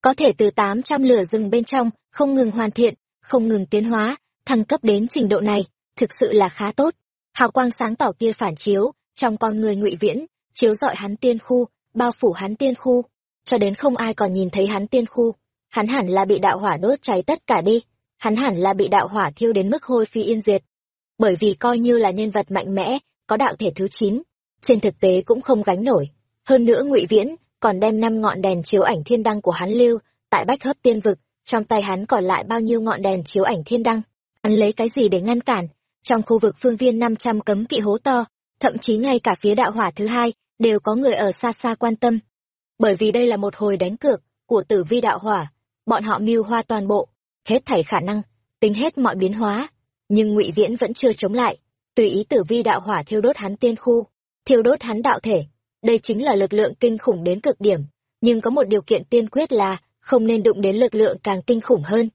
có thể từ tám trăm lửa rừng bên trong, không ngừng hoàn thiện, không ngừng tiến hóa, thăng cấp đến trình độ này, thực sự là khá tốt. Hào quang sáng tỏ kia phản chiếu, trong con người ngụy viễn, chiếu rọi hắn tiên khu, bao phủ hắn tiên khu, cho đến không ai còn nhìn thấy hắn tiên khu hắn hẳn là bị đạo hỏa đốt cháy tất cả đi. Hắn hẳn là bị đạo hỏa thiêu đến mức hôi phi yên diệt. Bởi vì coi như là nhân vật mạnh mẽ, có đạo thể thứ chín, trên thực tế cũng không gánh nổi. Hơn nữa ngụy viễn còn đem năm ngọn đèn chiếu ảnh thiên đăng của hắn lưu tại bách hấp tiên vực, trong tay hắn còn lại bao nhiêu ngọn đèn chiếu ảnh thiên đăng? Hắn lấy cái gì để ngăn cản? Trong khu vực phương viên năm trăm cấm kỵ hố to, thậm chí ngay cả phía đạo hỏa thứ hai đều có người ở xa xa quan tâm. Bởi vì đây là một hồi đánh cược của tử vi đạo hỏa bọn họ mưu hoa toàn bộ, hết thảy khả năng, tính hết mọi biến hóa, nhưng ngụy viễn vẫn chưa chống lại. Tùy ý tử vi đạo hỏa thiêu đốt hắn tiên khu, thiêu đốt hắn đạo thể, đây chính là lực lượng kinh khủng đến cực điểm, nhưng có một điều kiện tiên quyết là không nên đụng đến lực lượng càng kinh khủng hơn.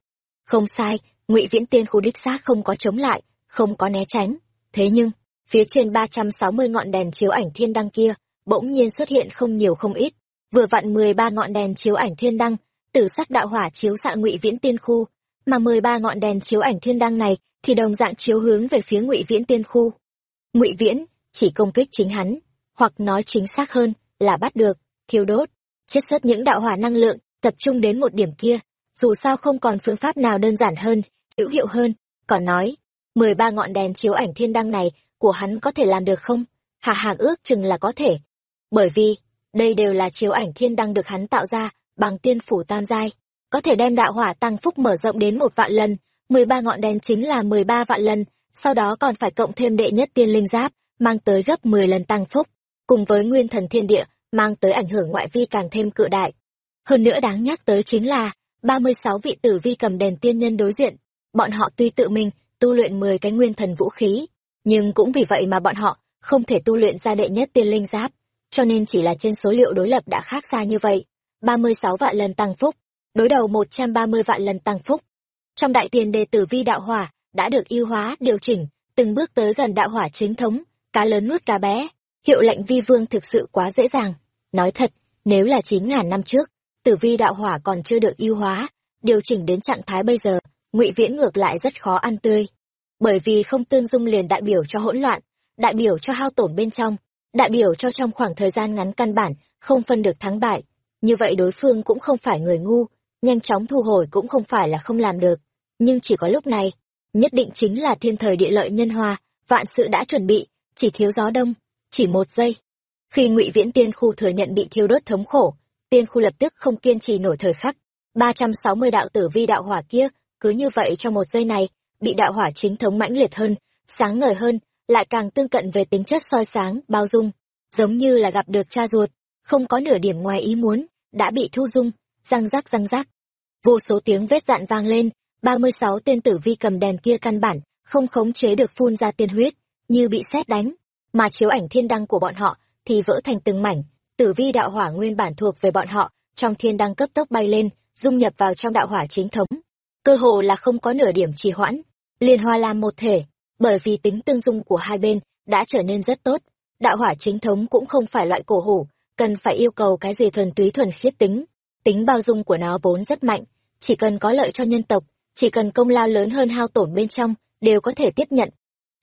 Không sai, ngụy viễn tiên khu đích xác không có chống lại, không có né tránh. Thế nhưng, phía trên ba trăm sáu mươi ngọn đèn chiếu ảnh thiên đăng kia bỗng nhiên xuất hiện không nhiều không ít. Vừa vặn mười ba ngọn đèn chiếu ảnh thiên đăng tử sắc đạo hỏa chiếu xạ ngụy viễn tiên khu, mà mười ba ngọn đèn chiếu ảnh thiên đăng này thì đồng dạng chiếu hướng về phía ngụy viễn tiên khu. Ngụy viễn, chỉ công kích chính hắn, hoặc nói chính xác hơn là bắt được, thiêu đốt, chiết xuất những đạo hỏa năng lượng, tập trung đến một điểm kia, dù sao không còn phương pháp nào đơn giản hơn, hữu hiệu hơn, còn nói, mười ba ngọn đèn chiếu ảnh thiên đăng này của hắn có thể làm được không? Hà hàng ước chừng là có thể, bởi vì đây đều là chiếu ảnh thiên đăng được hắn tạo ra bằng tiên phủ tam giai, có thể đem đạo hỏa tăng phúc mở rộng đến một vạn lần. Mười ba ngọn đèn chính là mười ba vạn lần, sau đó còn phải cộng thêm đệ nhất tiên linh giáp, mang tới gấp mười lần tăng phúc, cùng với nguyên thần thiên địa, mang tới ảnh hưởng ngoại vi càng thêm cự đại. Hơn nữa đáng nhắc tới chính là, ba mươi sáu vị tử vi cầm đèn tiên nhân đối diện, bọn họ tuy tự mình tu luyện mười cái nguyên thần vũ khí, nhưng cũng vì vậy mà bọn họ không thể tu luyện ra đệ nhất tiên linh giáp, cho nên chỉ là trên số liệu đối lập đã khác xa như vậy ba mươi sáu vạn lần tăng phúc, đối đầu một trăm ba mươi vạn lần tăng phúc. Trong đại tiền đề tử vi đạo hỏa đã được ưu hóa, điều chỉnh, từng bước tới gần đạo hỏa chính thống, cá lớn nuốt cá bé. Hiệu lệnh vi vương thực sự quá dễ dàng. Nói thật, nếu là chín ngàn năm trước, tử vi đạo hỏa còn chưa được ưu hóa, điều chỉnh đến trạng thái bây giờ, ngụy viễn ngược lại rất khó ăn tươi. Bởi vì không tương dung liền đại biểu cho hỗn loạn, đại biểu cho hao tổn bên trong, đại biểu cho trong khoảng thời gian ngắn căn bản không phân được thắng bại như vậy đối phương cũng không phải người ngu, nhanh chóng thu hồi cũng không phải là không làm được. Nhưng chỉ có lúc này, nhất định chính là thiên thời địa lợi nhân hòa, vạn sự đã chuẩn bị, chỉ thiếu gió đông, chỉ một giây. Khi ngụy viễn tiên khu thừa nhận bị thiêu đốt thống khổ, tiên khu lập tức không kiên trì nổi thời khắc. Ba trăm sáu mươi đạo tử vi đạo hỏa kia, cứ như vậy trong một giây này, bị đạo hỏa chính thống mãnh liệt hơn, sáng ngời hơn, lại càng tương cận về tính chất soi sáng, bao dung. Giống như là gặp được cha ruột, không có nửa điểm ngoài ý muốn đã bị thu dung. Răng rắc răng rắc. Vô số tiếng vết dạn vang lên. Ba mươi sáu tên tử vi cầm đèn kia căn bản không khống chế được phun ra tiên huyết, như bị sét đánh. Mà chiếu ảnh thiên đăng của bọn họ thì vỡ thành từng mảnh. Tử vi đạo hỏa nguyên bản thuộc về bọn họ, trong thiên đăng cấp tốc bay lên, dung nhập vào trong đạo hỏa chính thống. Cơ hồ là không có nửa điểm trì hoãn. Liên hoa làm một thể, bởi vì tính tương dung của hai bên đã trở nên rất tốt. Đạo hỏa chính thống cũng không phải loại cổ hủ cần phải yêu cầu cái gì thuần túy thuần khiết tính. Tính bao dung của nó vốn rất mạnh. Chỉ cần có lợi cho nhân tộc, chỉ cần công lao lớn hơn hao tổn bên trong, đều có thể tiếp nhận.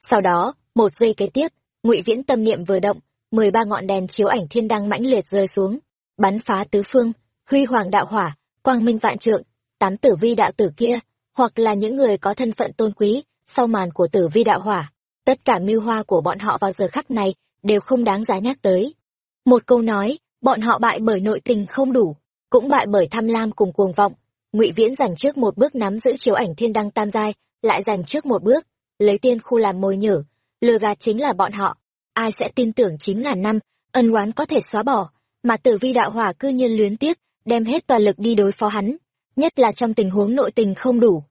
Sau đó, một giây kế tiếp, ngụy viễn tâm niệm vừa động, mười ba ngọn đèn chiếu ảnh thiên đăng mãnh liệt rơi xuống, bắn phá tứ phương, huy hoàng đạo hỏa, quang minh vạn trượng, tám tử vi đạo tử kia, hoặc là những người có thân phận tôn quý, sau màn của tử vi đạo hỏa. Tất cả mưu hoa của bọn họ vào giờ khắc này đều không đáng giá nhắc tới một câu nói, bọn họ bại bởi nội tình không đủ, cũng bại bởi tham lam cùng cuồng vọng. Ngụy viễn giành trước một bước nắm giữ chiếu ảnh thiên đăng tam giai, lại giành trước một bước, lấy tiên khu làm mồi nhử. Lừa gạt chính là bọn họ. Ai sẽ tin tưởng chín ngàn năm, ân oán có thể xóa bỏ, mà tử vi đạo hỏa cư nhiên luyến tiếc, đem hết toàn lực đi đối phó hắn, nhất là trong tình huống nội tình không đủ.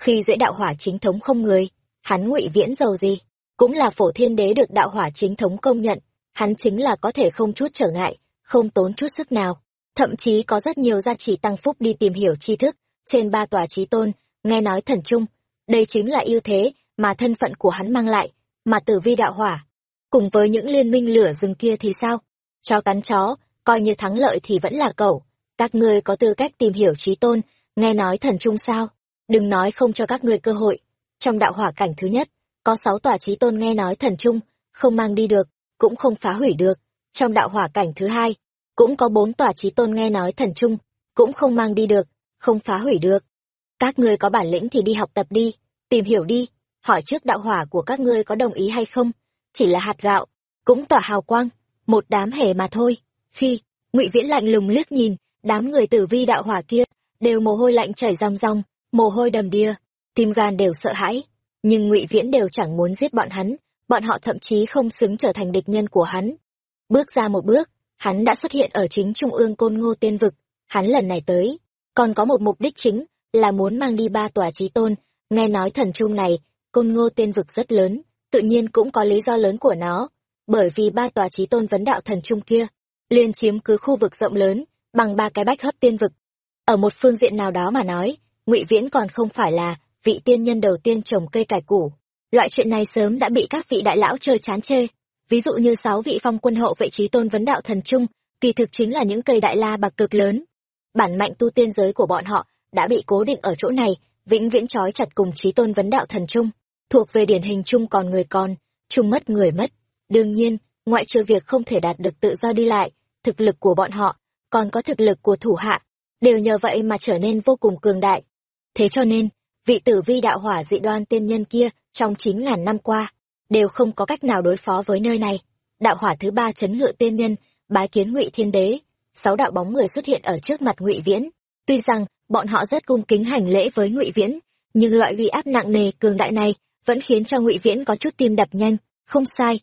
Khi dễ đạo hỏa chính thống không người, hắn ngụy viễn giàu gì? Cũng là phổ thiên đế được đạo hỏa chính thống công nhận hắn chính là có thể không chút trở ngại, không tốn chút sức nào. Thậm chí có rất nhiều gia trị tăng phúc đi tìm hiểu tri thức trên ba tòa trí tôn, nghe nói thần trung đây chính là ưu thế mà thân phận của hắn mang lại, mà tử vi đạo hỏa, cùng với những liên minh lửa rừng kia thì sao? Cho cắn chó, coi như thắng lợi thì vẫn là cậu. Các ngươi có tư cách tìm hiểu trí tôn, nghe nói thần trung sao? Đừng nói không cho các ngươi cơ hội. Trong đạo hỏa cảnh thứ nhất, có sáu tòa trí tôn nghe nói thần trung không mang đi được cũng không phá hủy được. Trong đạo hỏa cảnh thứ hai, cũng có bốn tòa trí tôn nghe nói thần trung cũng không mang đi được, không phá hủy được. Các ngươi có bản lĩnh thì đi học tập đi, tìm hiểu đi, hỏi trước đạo hỏa của các ngươi có đồng ý hay không. Chỉ là hạt gạo, cũng tỏa hào quang, một đám hề mà thôi. Phi, ngụy viễn lạnh lùng liếc nhìn, đám người tử vi đạo hỏa kia, đều mồ hôi lạnh chảy ròng ròng, mồ hôi đầm đìa, tim gan đều sợ hãi. Nhưng ngụy viễn đều chẳng muốn giết bọn hắn bọn họ thậm chí không xứng trở thành địch nhân của hắn. Bước ra một bước, hắn đã xuất hiện ở chính trung ương côn ngô tiên vực. Hắn lần này tới, còn có một mục đích chính là muốn mang đi ba tòa trí tôn. Nghe nói thần trung này, côn ngô tiên vực rất lớn, tự nhiên cũng có lý do lớn của nó. Bởi vì ba tòa trí tôn vấn đạo thần trung kia, liên chiếm cứ khu vực rộng lớn, bằng ba cái bách hấp tiên vực. Ở một phương diện nào đó mà nói, ngụy viễn còn không phải là vị tiên nhân đầu tiên trồng cây cải củ loại chuyện này sớm đã bị các vị đại lão chơi chán chê. Ví dụ như sáu vị phong quân hậu vệ trí tôn vấn đạo thần trung, kỳ thực chính là những cây đại la bạc cực lớn. Bản mạnh tu tiên giới của bọn họ đã bị cố định ở chỗ này, vĩnh viễn trói chặt cùng trí tôn vấn đạo thần trung. Thuộc về điển hình chung còn người còn chung mất người mất. Đương nhiên, ngoại trừ việc không thể đạt được tự do đi lại, thực lực của bọn họ còn có thực lực của thủ hạ. Đều nhờ vậy mà trở nên vô cùng cường đại. Thế cho nên vị tử vi đạo hỏa dị đoan tiên nhân kia trong chín ngàn năm qua đều không có cách nào đối phó với nơi này. Đạo hỏa thứ ba chấn ngự tiên nhân, bái kiến ngụy thiên đế. Sáu đạo bóng người xuất hiện ở trước mặt ngụy viễn. Tuy rằng, bọn họ rất cung kính hành lễ với ngụy viễn, nhưng loại uy áp nặng nề, cường đại này vẫn khiến cho ngụy viễn có chút tim đập nhanh. Không sai.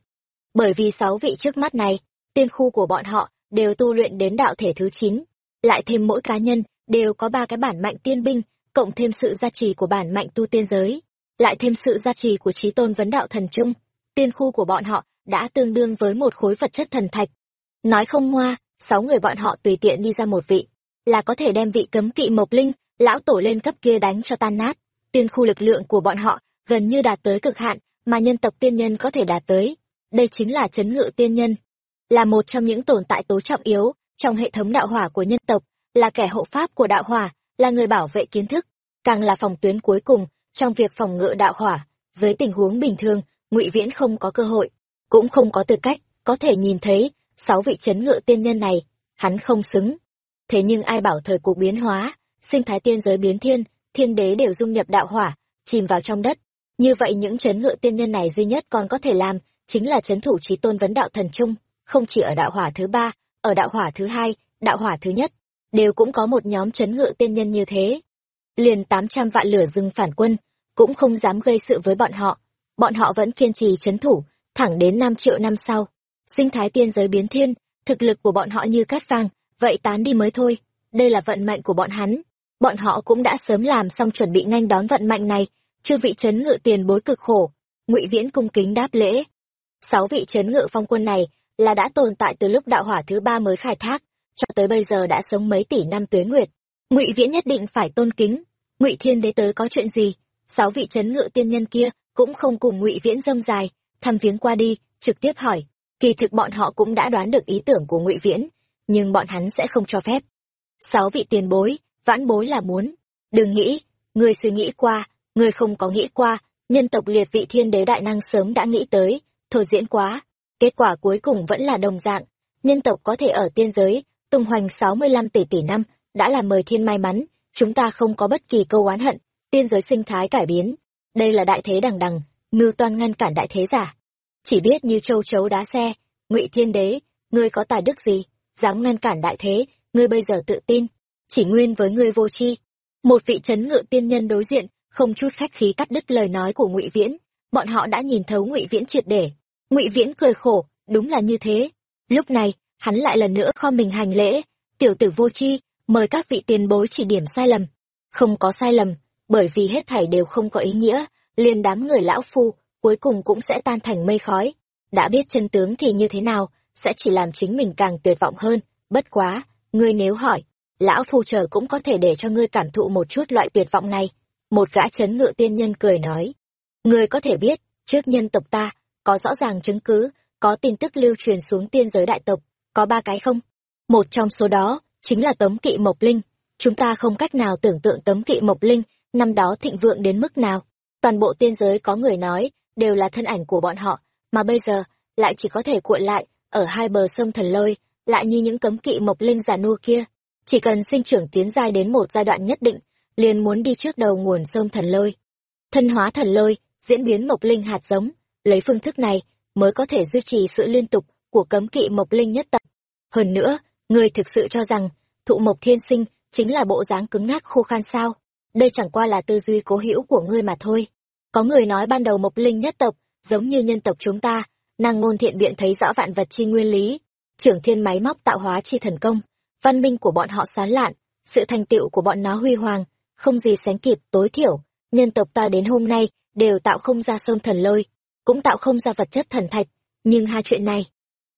Bởi vì sáu vị trước mắt này, tiên khu của bọn họ đều tu luyện đến đạo thể thứ chín. Lại thêm mỗi cá nhân đều có ba cái bản mạnh tiên binh cộng thêm sự gia trì của bản mạnh tu tiên giới, lại thêm sự gia trì của trí tôn vấn đạo thần trung. Tiên khu của bọn họ đã tương đương với một khối vật chất thần thạch. Nói không ngoa, sáu người bọn họ tùy tiện đi ra một vị, là có thể đem vị cấm kỵ mộc linh, lão tổ lên cấp kia đánh cho tan nát. Tiên khu lực lượng của bọn họ gần như đạt tới cực hạn mà nhân tộc tiên nhân có thể đạt tới. Đây chính là chấn ngự tiên nhân, là một trong những tồn tại tố trọng yếu trong hệ thống đạo hỏa của nhân tộc, là kẻ hộ pháp của đạo hỏa là người bảo vệ kiến thức, càng là phòng tuyến cuối cùng trong việc phòng ngự đạo hỏa. Dưới tình huống bình thường, ngụy viễn không có cơ hội, cũng không có tư cách có thể nhìn thấy sáu vị chấn ngự tiên nhân này. Hắn không xứng. Thế nhưng ai bảo thời cuộc biến hóa, sinh thái tiên giới biến thiên thiên đế đều dung nhập đạo hỏa, chìm vào trong đất. Như vậy những chấn ngự tiên nhân này duy nhất còn có thể làm chính là chấn thủ trí tôn vấn đạo thần trung, không chỉ ở đạo hỏa thứ ba, ở đạo hỏa thứ hai, đạo hỏa thứ nhất đều cũng có một nhóm chấn ngự tiên nhân như thế. Liền tám trăm vạn lửa rừng phản quân cũng không dám gây sự với bọn họ. Bọn họ vẫn kiên trì chấn thủ, thẳng đến năm triệu năm sau. Sinh thái tiên giới biến thiên, thực lực của bọn họ như cát vàng, vậy tán đi mới thôi. Đây là vận mệnh của bọn hắn. Bọn họ cũng đã sớm làm xong chuẩn bị nhanh đón vận mệnh này. Chư vị chấn ngự tiền bối cực khổ, ngụy viễn cung kính đáp lễ. Sáu vị chấn ngự phong quân này là đã tồn tại từ lúc đạo hỏa thứ ba mới khai thác cho tới bây giờ đã sống mấy tỷ năm tuế nguyệt. Ngụy viễn nhất định phải tôn kính. Ngụy thiên đế tới có chuyện gì? Sáu vị chấn ngự tiên nhân kia cũng không cùng ngụy viễn dâm dài, thăm viếng qua đi, trực tiếp hỏi. Kỳ thực bọn họ cũng đã đoán được ý tưởng của ngụy viễn, nhưng bọn hắn sẽ không cho phép. Sáu vị tiền bối, vãn bối là muốn. Đừng nghĩ, người suy nghĩ qua, người không có nghĩ qua, nhân tộc liệt vị thiên đế đại năng sớm đã nghĩ tới, thôi diễn quá. Kết quả cuối cùng vẫn là đồng dạng, nhân tộc có thể ở tiên giới tung hoành sáu mươi lăm tỷ tỷ năm, đã là mời thiên may mắn, chúng ta không có bất kỳ câu oán hận, tiên giới sinh thái cải biến. Đây là đại thế đằng đằng ngưu toan ngăn cản đại thế giả. Chỉ biết như châu chấu đá xe, ngụy thiên đế, ngươi có tài đức gì, dám ngăn cản đại thế, ngươi bây giờ tự tin, chỉ nguyên với ngươi vô tri. Một vị trấn ngự tiên nhân đối diện, không chút khách khí cắt đứt lời nói của ngụy viễn. Bọn họ đã nhìn thấu ngụy viễn triệt để. Ngụy viễn cười khổ, đúng là như thế. Lúc này hắn lại lần nữa kho mình hành lễ tiểu tử vô chi mời các vị tiền bối chỉ điểm sai lầm không có sai lầm bởi vì hết thảy đều không có ý nghĩa, liền đám người lão phu, cuối cùng cũng sẽ tan thành mây khói. Đã biết chân tướng thì như thế nào, sẽ chỉ làm chính mình càng tuyệt vọng hơn, bất quá, ngươi nếu hỏi, lão phu chờ cũng có thể để cho ngươi cảm thụ một chút loại tuyệt vọng này. Một gã chấn ngựa tiên nhân cười nói, ngươi có thể biết, trước nhân tộc ta, có rõ ràng chứng cứ, có tin tức lưu truyền xuống tiên giới đại tộc, có ba cái không? Một trong số đó, chính là tấm Kỵ Mộc Linh. Chúng ta không cách nào tưởng tượng tấm Kỵ Mộc Linh, năm đó thịnh vượng đến mức nào. Toàn bộ tiên giới có người nói, đều là thân ảnh của bọn họ, mà bây giờ, lại chỉ có thể cuộn lại, ở hai bờ sông Thần Lôi, lại như những cấm kỵ Mộc Linh giả nua kia. Chỉ cần sinh trưởng tiến giai đến một giai đoạn nhất định, liền muốn đi trước đầu nguồn sông Thần Lôi. Thân hóa Thần Lôi, diễn biến Mộc Linh hạt giống, lấy phương thức này, mới có thể duy trì sự liên tục của cấm kỵ Mộc Linh nhất tập. Hơn nữa, người thực sự cho rằng, thụ Mộc Thiên Sinh chính là bộ dáng cứng ngắc khô khan sao? Đây chẳng qua là tư duy cố hữu của ngươi mà thôi. Có người nói ban đầu Mộc Linh nhất tộc, giống như nhân tộc chúng ta, năng ngôn thiện biện thấy rõ vạn vật chi nguyên lý, trưởng thiên máy móc tạo hóa chi thần công, văn minh của bọn họ sán lạn, sự thành tựu của bọn nó huy hoàng, không gì sánh kịp tối thiểu, nhân tộc ta đến hôm nay đều tạo không ra sơn thần lôi, cũng tạo không ra vật chất thần thạch, nhưng hai chuyện này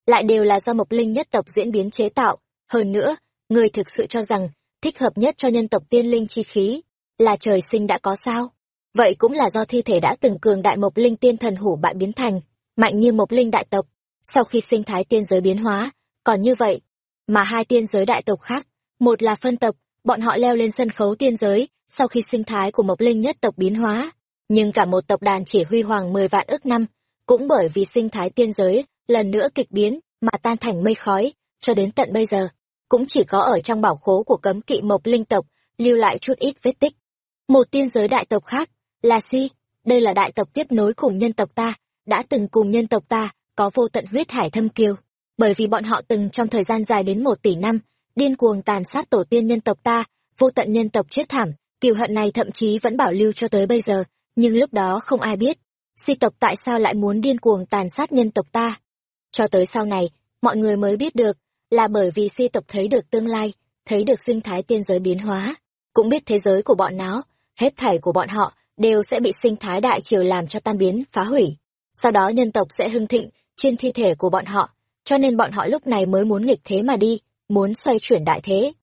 lại đều là do Mộc Linh nhất tộc diễn biến chế tạo, hơn nữa, người thực sự cho rằng thích hợp nhất cho nhân tộc tiên linh chi khí là trời sinh đã có sao? Vậy cũng là do thi thể đã từng cường đại Mộc Linh tiên thần hủ bại biến thành, mạnh như Mộc Linh đại tộc, sau khi sinh thái tiên giới biến hóa, còn như vậy, mà hai tiên giới đại tộc khác, một là phân tộc, bọn họ leo lên sân khấu tiên giới, sau khi sinh thái của Mộc Linh nhất tộc biến hóa, nhưng cả một tộc đàn chỉ huy hoàng mười vạn ước năm, cũng bởi vì sinh thái tiên giới, lần nữa kịch biến, mà tan thành mây khói, cho đến tận bây giờ, cũng chỉ có ở trong bảo khố của cấm kỵ Mộc Linh tộc, lưu lại chút ít vết tích. Một tiên giới đại tộc khác, là Si, đây là đại tộc tiếp nối cùng nhân tộc ta, đã từng cùng nhân tộc ta, có vô tận huyết hải thâm kiêu. Bởi vì bọn họ từng trong thời gian dài đến một tỷ năm, điên cuồng tàn sát tổ tiên nhân tộc ta, vô tận nhân tộc chết thảm, kiều hận này thậm chí vẫn bảo lưu cho tới bây giờ, nhưng lúc đó không ai biết, si tộc tại sao lại muốn điên cuồng tàn sát nhân tộc ta. Cho tới sau này, mọi người mới biết được, là bởi vì si tộc thấy được tương lai, thấy được sinh thái tiên giới biến hóa, cũng biết thế giới của bọn nó, hết thảy của bọn họ đều sẽ bị sinh thái đại triều làm cho tan biến, phá hủy. Sau đó nhân tộc sẽ hưng thịnh trên thi thể của bọn họ, cho nên bọn họ lúc này mới muốn nghịch thế mà đi, muốn xoay chuyển đại thế.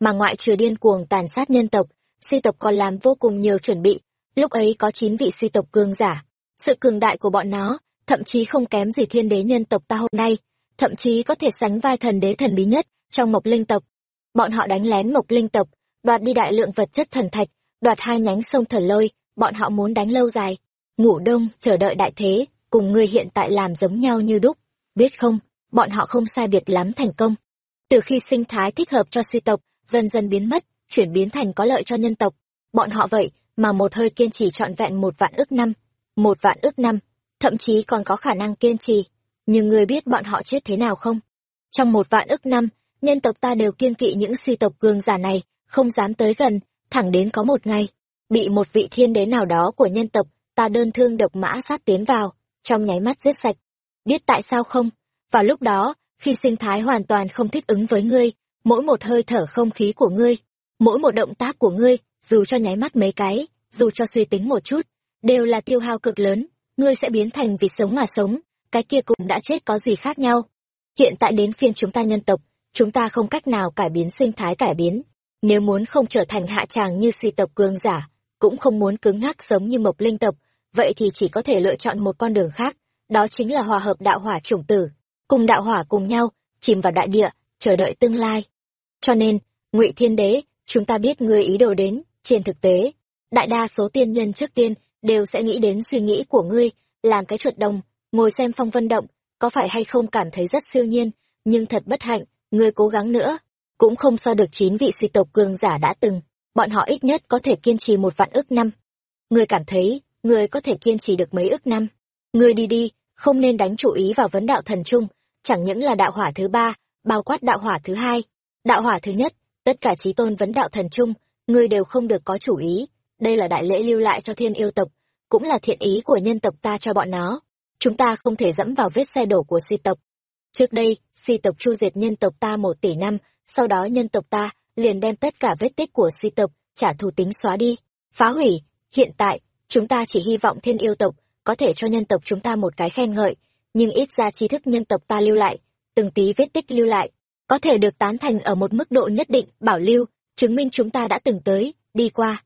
Mà ngoại trừ điên cuồng tàn sát nhân tộc, si tộc còn làm vô cùng nhiều chuẩn bị, lúc ấy có chín vị si tộc cường giả. Sự cường đại của bọn nó, thậm chí không kém gì thiên đế nhân tộc ta hôm nay, thậm chí có thể sánh vai thần đế thần bí nhất trong mộc linh tộc. Bọn họ đánh lén mộc linh tộc, đoạt đi đại lượng vật chất thần thạch, đoạt hai nhánh sông thần lôi, bọn họ muốn đánh lâu dài. Ngủ đông, chờ đợi đại thế, cùng người hiện tại làm giống nhau như đúc. Biết không, bọn họ không sai biệt lắm thành công. Từ khi sinh thái thích hợp cho si tộc, dần dần biến mất, chuyển biến thành có lợi cho nhân tộc. Bọn họ vậy, mà một hơi kiên trì trọn vẹn một vạn ước năm. Một vạn ước năm, thậm chí còn có khả năng kiên trì. Nhưng người biết bọn họ chết thế nào không? Trong một vạn ước năm, nhân tộc ta đều kiên kỵ những si tộc cường giả này, không dám tới gần, thẳng đến có một ngày, bị một vị thiên đế nào đó của nhân tộc ta đơn thương độc mã sát tiến vào, trong nháy mắt giết sạch. Biết tại sao không? Vào lúc đó, khi sinh thái hoàn toàn không thích ứng với ngươi, mỗi một hơi thở không khí của ngươi, mỗi một động tác của ngươi, dù cho nháy mắt mấy cái, dù cho suy tính một chút, đều là tiêu hao cực lớn, ngươi sẽ biến thành vịt sống mà sống, cái kia cũng đã chết có gì khác nhau. Hiện tại đến phiên chúng ta nhân tộc, chúng ta không cách nào cải biến sinh thái cải biến. Nếu muốn không trở thành hạ tràng như si tộc cương giả, cũng không muốn cứng ngắc sống như mộc linh tộc, vậy thì chỉ có thể lựa chọn một con đường khác, đó chính là hòa hợp đạo hỏa chủng tử, cùng đạo hỏa cùng nhau, chìm vào đại địa, chờ đợi tương lai. Cho nên, ngụy Thiên Đế, chúng ta biết ngươi ý đồ đến, trên thực tế, đại đa số tiên nhân trước tiên đều sẽ nghĩ đến suy nghĩ của ngươi, làm cái chuột đồng, ngồi xem phong vân động, có phải hay không cảm thấy rất siêu nhiên, nhưng thật bất hạnh, ngươi cố gắng nữa, cũng không so được chín vị si tộc cường giả đã từng, bọn họ ít nhất có thể kiên trì một vạn ước năm. Ngươi cảm thấy, ngươi có thể kiên trì được mấy ước năm. Ngươi đi đi, không nên đánh chủ ý vào vấn đạo thần trung, chẳng những là đạo hỏa thứ ba, bao quát đạo hỏa thứ hai, đạo hỏa thứ nhất, tất cả trí tôn vấn đạo thần trung, ngươi đều không được có chủ ý. Đây là đại lễ lưu lại cho thiên yêu tộc, cũng là thiện ý của nhân tộc ta cho bọn nó. Chúng ta không thể dẫm vào vết xe đổ của si tộc. Trước đây, si tộc chu diệt nhân tộc ta một tỷ năm, sau đó nhân tộc ta liền đem tất cả vết tích của si tộc trả thù tính xóa đi phá hủy hiện tại chúng ta chỉ hy vọng thiên yêu tộc có thể cho nhân tộc chúng ta một cái khen ngợi nhưng ít ra tri thức nhân tộc ta lưu lại từng tí vết tích lưu lại có thể được tán thành ở một mức độ nhất định bảo lưu chứng minh chúng ta đã từng tới đi qua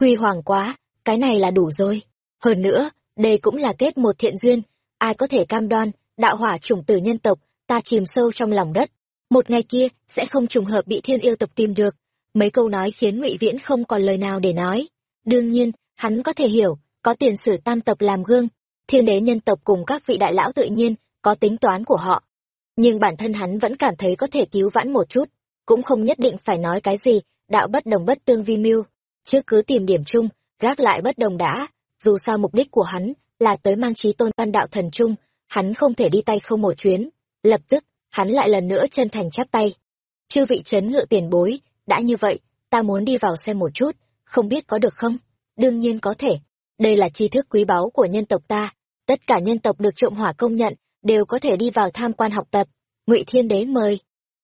huy hoàng quá, cái này là đủ rồi. Hơn nữa, đây cũng là kết một thiện duyên. Ai có thể cam đoan, đạo hỏa chủng tử nhân tộc, ta chìm sâu trong lòng đất. Một ngày kia, sẽ không trùng hợp bị thiên yêu tộc tìm được. Mấy câu nói khiến ngụy viễn không còn lời nào để nói. Đương nhiên, hắn có thể hiểu, có tiền sử tam tộc làm gương. Thiên đế nhân tộc cùng các vị đại lão tự nhiên, có tính toán của họ. Nhưng bản thân hắn vẫn cảm thấy có thể cứu vãn một chút. Cũng không nhất định phải nói cái gì, đạo bất đồng bất tương vi mưu trước cứ tìm điểm chung, gác lại bất đồng đã. Dù sao mục đích của hắn là tới mang trí tôn văn đạo thần chung, hắn không thể đi tay không một chuyến. Lập tức, hắn lại lần nữa chân thành chắp tay. Chư vị trấn ngự tiền bối, đã như vậy, ta muốn đi vào xem một chút, không biết có được không? Đương nhiên có thể. Đây là tri thức quý báu của nhân tộc ta. Tất cả nhân tộc được trộm hỏa công nhận, đều có thể đi vào tham quan học tập. Ngụy thiên đế mời.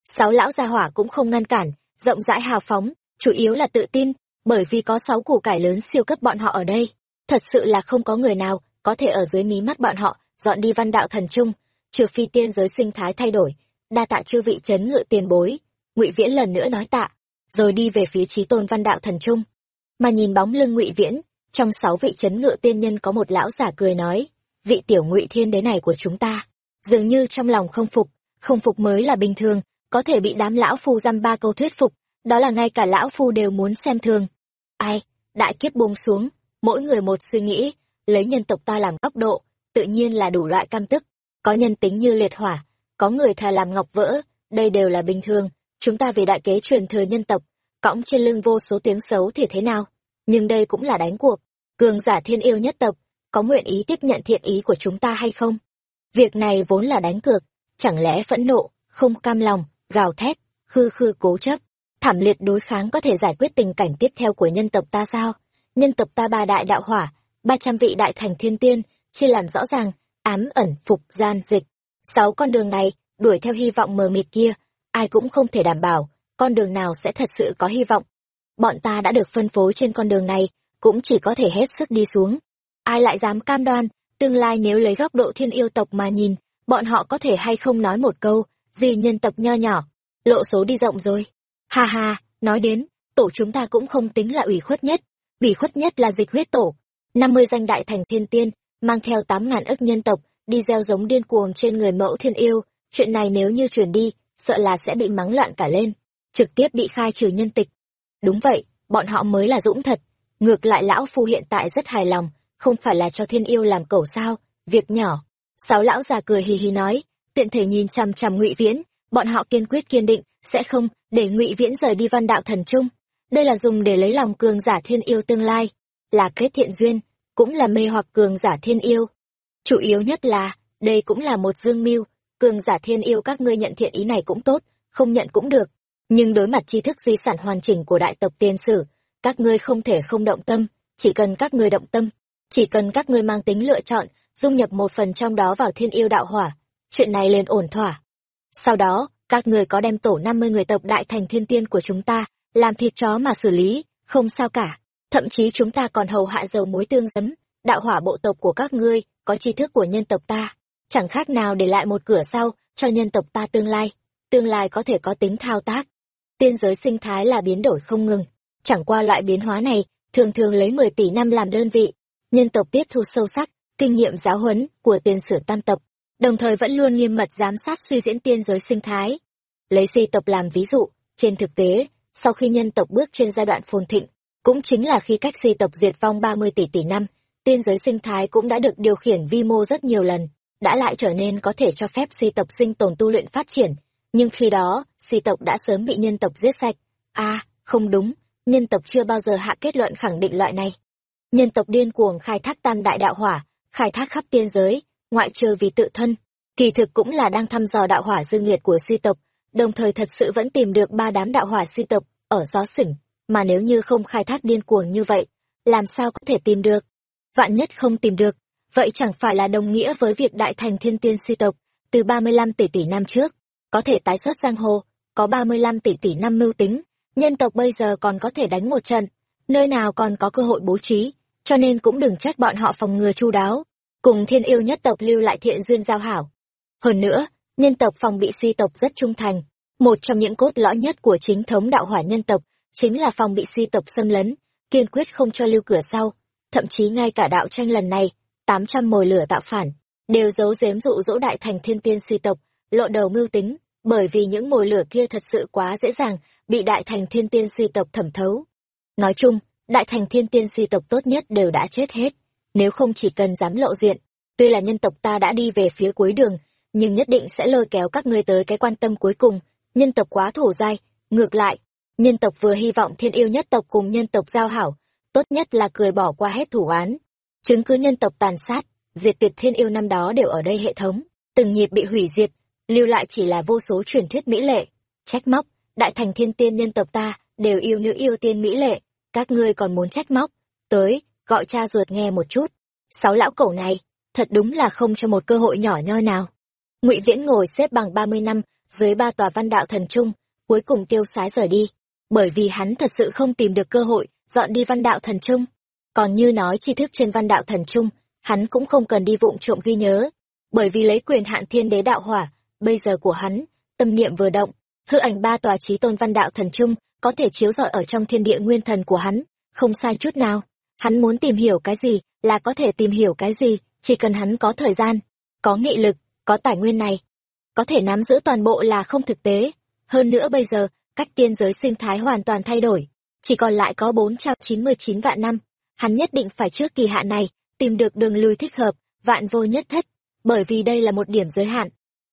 Sáu lão gia hỏa cũng không ngăn cản, rộng rãi hào phóng, chủ yếu là tự tin bởi vì có sáu củ cải lớn siêu cấp bọn họ ở đây. Thật sự là không có người nào có thể ở dưới mí mắt bọn họ, dọn đi văn đạo thần trung trừ phi tiên giới sinh thái thay đổi. Đa tạ chư vị chấn ngự tiền bối. Ngụy viễn lần nữa nói tạ, rồi đi về phía trí tôn văn đạo thần trung mà nhìn bóng lưng ngụy viễn, trong sáu vị chấn ngự tiên nhân có một lão giả cười nói, vị tiểu ngụy thiên đế này của chúng ta, dường như trong lòng không phục không phục mới là bình thường, có thể bị đám lão phu dăm ba câu thuyết phục, đó là ngay cả lão phu đều muốn xem thường ai, đại kiếp buông xuống, mỗi người một suy nghĩ, lấy nhân tộc ta làm góc độ, tự nhiên là đủ loại cam tức. Có nhân tính như liệt hỏa, có người thà làm ngọc vỡ, đây đều là bình thường. Chúng ta vì đại kế truyền thừa nhân tộc, cõng trên lưng vô số tiếng xấu thì thế nào? Nhưng đây cũng là đánh cuộc. Cường giả thiên yêu nhất tộc, có nguyện ý tiếp nhận thiện ý của chúng ta hay không? Việc này vốn là đánh cược, chẳng lẽ phẫn nộ, không cam lòng, gào thét, khư khư cố chấp? Thảm liệt đối kháng có thể giải quyết tình cảnh tiếp theo của nhân tộc ta sao? Nhân tộc ta ba đại đạo hỏa, ba trăm vị đại thành thiên tiên, chia làm rõ ràng, ám ẩn, phục, gian, dịch. Sáu con đường này, đuổi theo hy vọng mờ mịt kia, ai cũng không thể đảm bảo, con đường nào sẽ thật sự có hy vọng. Bọn ta đã được phân phối trên con đường này, cũng chỉ có thể hết sức đi xuống. Ai lại dám cam đoan, tương lai nếu lấy góc độ thiên yêu tộc mà nhìn, bọn họ có thể hay không nói một câu gì nhân tộc nho nhỏ. Lộ số đi rộng rồi ha ha, nói đến, tổ chúng ta cũng không tính là ủy khuất nhất. Ủy khuất nhất là dịch huyết tổ. Năm mươi danh đại thành thiên tiên, mang theo tám ngàn ức nhân tộc, đi gieo giống điên cuồng trên người mẫu thiên yêu. Chuyện này nếu như truyền đi, sợ là sẽ bị mắng loạn cả lên. Trực tiếp bị khai trừ nhân tịch. Đúng vậy, bọn họ mới là dũng thật. Ngược lại lão phu hiện tại rất hài lòng, không phải là cho thiên yêu làm cẩu sao? Việc nhỏ. Sáu lão già cười hì hì nói, tiện thể nhìn chằm chằm ngụy viễn, bọn họ kiên quyết kiên định, sẽ không để ngụy viễn rời đi văn đạo thần trung. Đây là dùng để lấy lòng cường giả thiên yêu tương lai, là kết thiện duyên, cũng là mê hoặc cường giả thiên yêu. Chủ yếu nhất là, đây cũng là một dương mưu, cường giả thiên yêu các ngươi nhận thiện ý này cũng tốt, không nhận cũng được. Nhưng đối mặt tri thức di sản hoàn chỉnh của đại tộc tiên sử, các ngươi không thể không động tâm, chỉ cần các ngươi động tâm, chỉ cần các ngươi mang tính lựa chọn, dung nhập một phần trong đó vào thiên yêu đạo hỏa, chuyện này lên ổn thỏa. Sau đó các người có đem tổ năm mươi người tộc đại thành thiên tiên của chúng ta làm thịt chó mà xử lý, không sao cả. Thậm chí chúng ta còn hầu hạ dầu muối tương giấm, đạo hỏa bộ tộc của các ngươi có tri thức của nhân tộc ta. Chẳng khác nào để lại một cửa sau cho nhân tộc ta tương lai. Tương lai có thể có tính thao tác. Tiên giới sinh thái là biến đổi không ngừng. Chẳng qua loại biến hóa này thường thường lấy mười tỷ năm làm đơn vị. Nhân tộc tiếp thu sâu sắc, kinh nghiệm giáo huấn của tiên sử tam tộc đồng thời vẫn luôn nghiêm mật giám sát suy diễn tiên giới sinh thái. Lấy si tộc làm ví dụ trên thực tế sau khi nhân tộc bước trên giai đoạn phồn thịnh cũng chính là khi cách si tộc diệt vong ba mươi tỷ tỷ năm tiên giới sinh thái cũng đã được điều khiển vi mô rất nhiều lần đã lại trở nên có thể cho phép si tộc sinh tồn tu luyện phát triển. Nhưng khi đó si tộc đã sớm bị nhân tộc giết sạch. A à, không đúng nhân tộc chưa bao giờ hạ kết luận khẳng định loại này. Nhân tộc điên cuồng khai thác tam đại đạo hỏa khai thác khắp tiên giới ngoại trừ vì tự thân. Kỳ thực cũng là đang thăm dò đạo hỏa dương liệt của si tộc đồng thời thật sự vẫn tìm được ba đám đạo hỏa si tộc ở gió sỉnh mà nếu như không khai thác điên cuồng như vậy làm sao có thể tìm được? Vạn nhất không tìm được vậy chẳng phải là đồng nghĩa với việc đại thành thiên tiên si tộc từ ba mươi lăm tỷ tỷ năm trước có thể tái xuất giang hồ có ba mươi lăm tỷ tỷ năm mưu tính nhân tộc bây giờ còn có thể đánh một trận nơi nào còn có cơ hội bố trí, cho nên cũng đừng trách bọn họ phòng ngừa chu đáo, cùng thiên yêu nhất tộc lưu lại thiện duyên giao hảo. Hơn nữa, nhân tộc phòng bị si tộc rất trung thành, một trong những cốt lõi nhất của chính thống đạo hỏa nhân tộc chính là phòng bị si tộc xâm lấn, kiên quyết không cho lưu cửa sau, thậm chí ngay cả đạo tranh lần này, tám trăm mồi lửa tạo phản, đều giấu giếm dụ dỗ đại thành thiên tiên si tộc, lộ đầu mưu tính, bởi vì những mồi lửa kia thật sự quá dễ dàng bị đại thành thiên tiên si tộc thẩm thấu. Nói chung, đại thành thiên tiên si tộc tốt nhất đều đã chết hết, nếu không chỉ cần dám lộ diện, tuy là nhân tộc ta đã đi về phía cuối đường, nhưng nhất định sẽ lôi kéo các ngươi tới cái quan tâm cuối cùng, nhân tộc quá thổ dai, ngược lại, nhân tộc vừa hy vọng thiên yêu nhất tộc cùng nhân tộc giao hảo, tốt nhất là cười bỏ qua hết thủ án. Chứng cứ nhân tộc tàn sát, diệt tuyệt thiên yêu năm đó đều ở đây hệ thống, từng nhịp bị hủy diệt, lưu lại chỉ là vô số truyền thuyết mỹ lệ. Trách móc, đại thành thiên tiên nhân tộc ta, đều yêu nữ yêu tiên mỹ lệ, các ngươi còn muốn trách móc, tới, gọi cha ruột nghe một chút. Sáu lão cẩu này, thật đúng là không cho một cơ hội nhỏ nhoi nào. Ngụy Viễn ngồi xếp bằng ba mươi năm, dưới ba tòa văn đạo thần trung, cuối cùng tiêu sái rời đi, bởi vì hắn thật sự không tìm được cơ hội dọn đi văn đạo thần trung. Còn như nói tri thức trên văn đạo thần trung, hắn cũng không cần đi vụng trộm ghi nhớ, bởi vì lấy quyền hạn thiên đế đạo hỏa, bây giờ của hắn, tâm niệm vừa động, hư ảnh ba tòa trí tôn văn đạo thần trung có thể chiếu rọi ở trong thiên địa nguyên thần của hắn, không sai chút nào. Hắn muốn tìm hiểu cái gì là có thể tìm hiểu cái gì, chỉ cần hắn có thời gian, có nghị lực, có tài nguyên này. Có thể nắm giữ toàn bộ là không thực tế. Hơn nữa bây giờ, cách tiên giới sinh thái hoàn toàn thay đổi. Chỉ còn lại có 499 vạn năm. Hắn nhất định phải trước kỳ hạn này, tìm được đường lui thích hợp, vạn vô nhất thất. Bởi vì đây là một điểm giới hạn.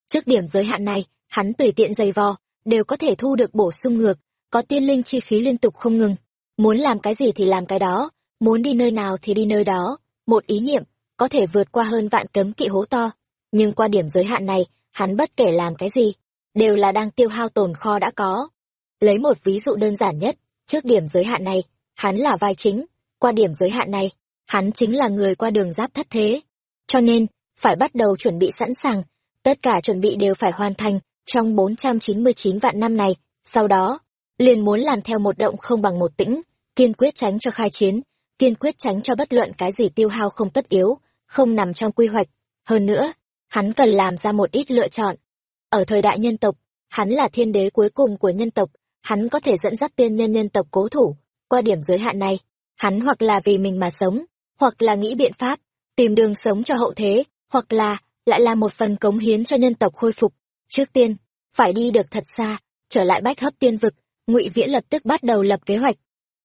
Trước điểm giới hạn này, hắn tùy tiện giày vò, đều có thể thu được bổ sung ngược, có tiên linh chi khí liên tục không ngừng. Muốn làm cái gì thì làm cái đó, muốn đi nơi nào thì đi nơi đó. Một ý niệm, có thể vượt qua hơn vạn cấm kỵ hố to. Nhưng qua điểm giới hạn này, hắn bất kể làm cái gì, đều là đang tiêu hao tồn kho đã có. Lấy một ví dụ đơn giản nhất, trước điểm giới hạn này, hắn là vai chính, qua điểm giới hạn này, hắn chính là người qua đường giáp thất thế. Cho nên, phải bắt đầu chuẩn bị sẵn sàng, tất cả chuẩn bị đều phải hoàn thành trong 499 vạn năm này, sau đó, liền muốn làm theo một động không bằng một tĩnh, kiên quyết tránh cho khai chiến, kiên quyết tránh cho bất luận cái gì tiêu hao không tất yếu, không nằm trong quy hoạch. Hơn nữa, hắn cần làm ra một ít lựa chọn. Ở thời đại nhân tộc, hắn là thiên đế cuối cùng của nhân tộc, hắn có thể dẫn dắt tiên nhân nhân tộc cố thủ, qua điểm giới hạn này, hắn hoặc là vì mình mà sống, hoặc là nghĩ biện pháp, tìm đường sống cho hậu thế, hoặc là lại là một phần cống hiến cho nhân tộc khôi phục. Trước tiên, phải đi được thật xa, trở lại bách hấp tiên vực, ngụy Viễn lập tức bắt đầu lập kế hoạch.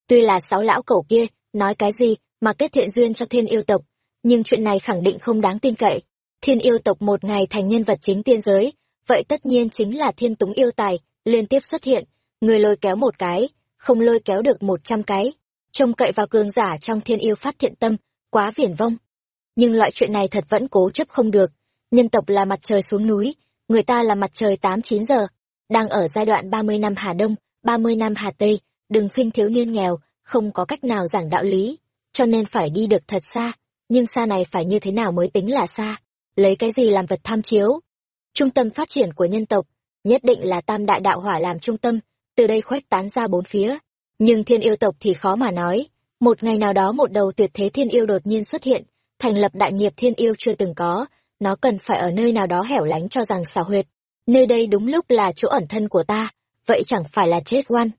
Tuy là sáu lão cẩu kia, nói cái gì mà kết thiện duyên cho thiên yêu tộc, nhưng chuyện này khẳng định không đáng tin cậy. Thiên yêu tộc một ngày thành nhân vật chính tiên giới, vậy tất nhiên chính là thiên túng yêu tài, liên tiếp xuất hiện, người lôi kéo một cái, không lôi kéo được một trăm cái. Trông cậy vào cường giả trong thiên yêu phát thiện tâm, quá viển vông. Nhưng loại chuyện này thật vẫn cố chấp không được. Nhân tộc là mặt trời xuống núi, người ta là mặt trời tám chín giờ. Đang ở giai đoạn ba mươi năm Hà Đông, ba mươi năm Hà Tây, đừng phinh thiếu niên nghèo, không có cách nào giảng đạo lý, cho nên phải đi được thật xa. Nhưng xa này phải như thế nào mới tính là xa? lấy cái gì làm vật tham chiếu. Trung tâm phát triển của nhân tộc, nhất định là tam đại đạo hỏa làm trung tâm, từ đây khuếch tán ra bốn phía. Nhưng thiên yêu tộc thì khó mà nói, một ngày nào đó một đầu tuyệt thế thiên yêu đột nhiên xuất hiện, thành lập đại nghiệp thiên yêu chưa từng có, nó cần phải ở nơi nào đó hẻo lánh cho rằng xảo huyệt. Nơi đây đúng lúc là chỗ ẩn thân của ta, vậy chẳng phải là chết oan.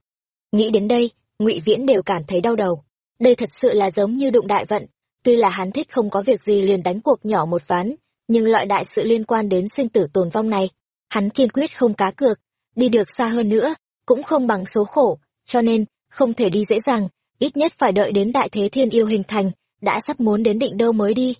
Nghĩ đến đây, ngụy Viễn đều cảm thấy đau đầu. Đây thật sự là giống như đụng đại vận, tuy là hắn thích không có việc gì liền đánh cuộc nhỏ một ván, nhưng loại đại sự liên quan đến sinh tử tồn vong này, hắn kiên quyết không cá cược, đi được xa hơn nữa, cũng không bằng số khổ, cho nên, không thể đi dễ dàng, ít nhất phải đợi đến đại thế thiên yêu hình thành, đã sắp muốn đến định đâu mới đi.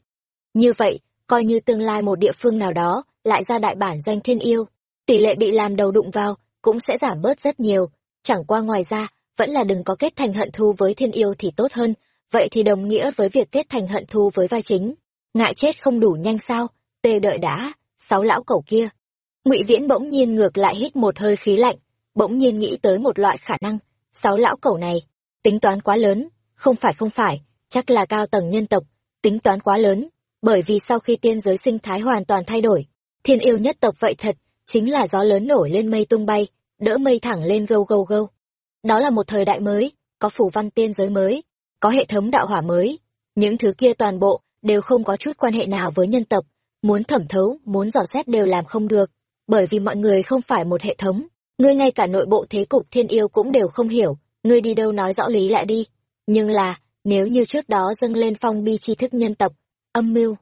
Như vậy, coi như tương lai một địa phương nào đó, lại ra đại bản doanh thiên yêu, tỷ lệ bị làm đầu đụng vào, cũng sẽ giảm bớt rất nhiều, chẳng qua ngoài ra, vẫn là đừng có kết thành hận thù với thiên yêu thì tốt hơn, vậy thì đồng nghĩa với việc kết thành hận thù với vai chính. Ngại chết không đủ nhanh sao, tê đợi đã sáu lão cẩu kia. Ngụy viễn bỗng nhiên ngược lại hít một hơi khí lạnh bỗng nhiên nghĩ tới một loại khả năng sáu lão cẩu này tính toán quá lớn. Không phải không phải chắc là cao tầng nhân tộc tính toán quá lớn bởi vì sau khi tiên giới sinh thái hoàn toàn thay đổi thiên yêu nhất tộc vậy thật chính là gió lớn nổi lên mây tung bay đỡ mây thẳng lên gâu gâu gâu đó là một thời đại mới, có phủ văn tiên giới mới, có hệ thống đạo hỏa mới. Những thứ kia toàn bộ đều không có chút quan hệ nào với nhân tộc. Muốn thẩm thấu, muốn dò xét đều làm không được, bởi vì mọi người không phải một hệ thống. Ngươi ngay cả nội bộ thế cục thiên yêu cũng đều không hiểu. Ngươi đi đâu nói rõ lý lại đi. Nhưng là, nếu như trước đó dâng lên phong bi tri thức nhân tộc, âm mưu,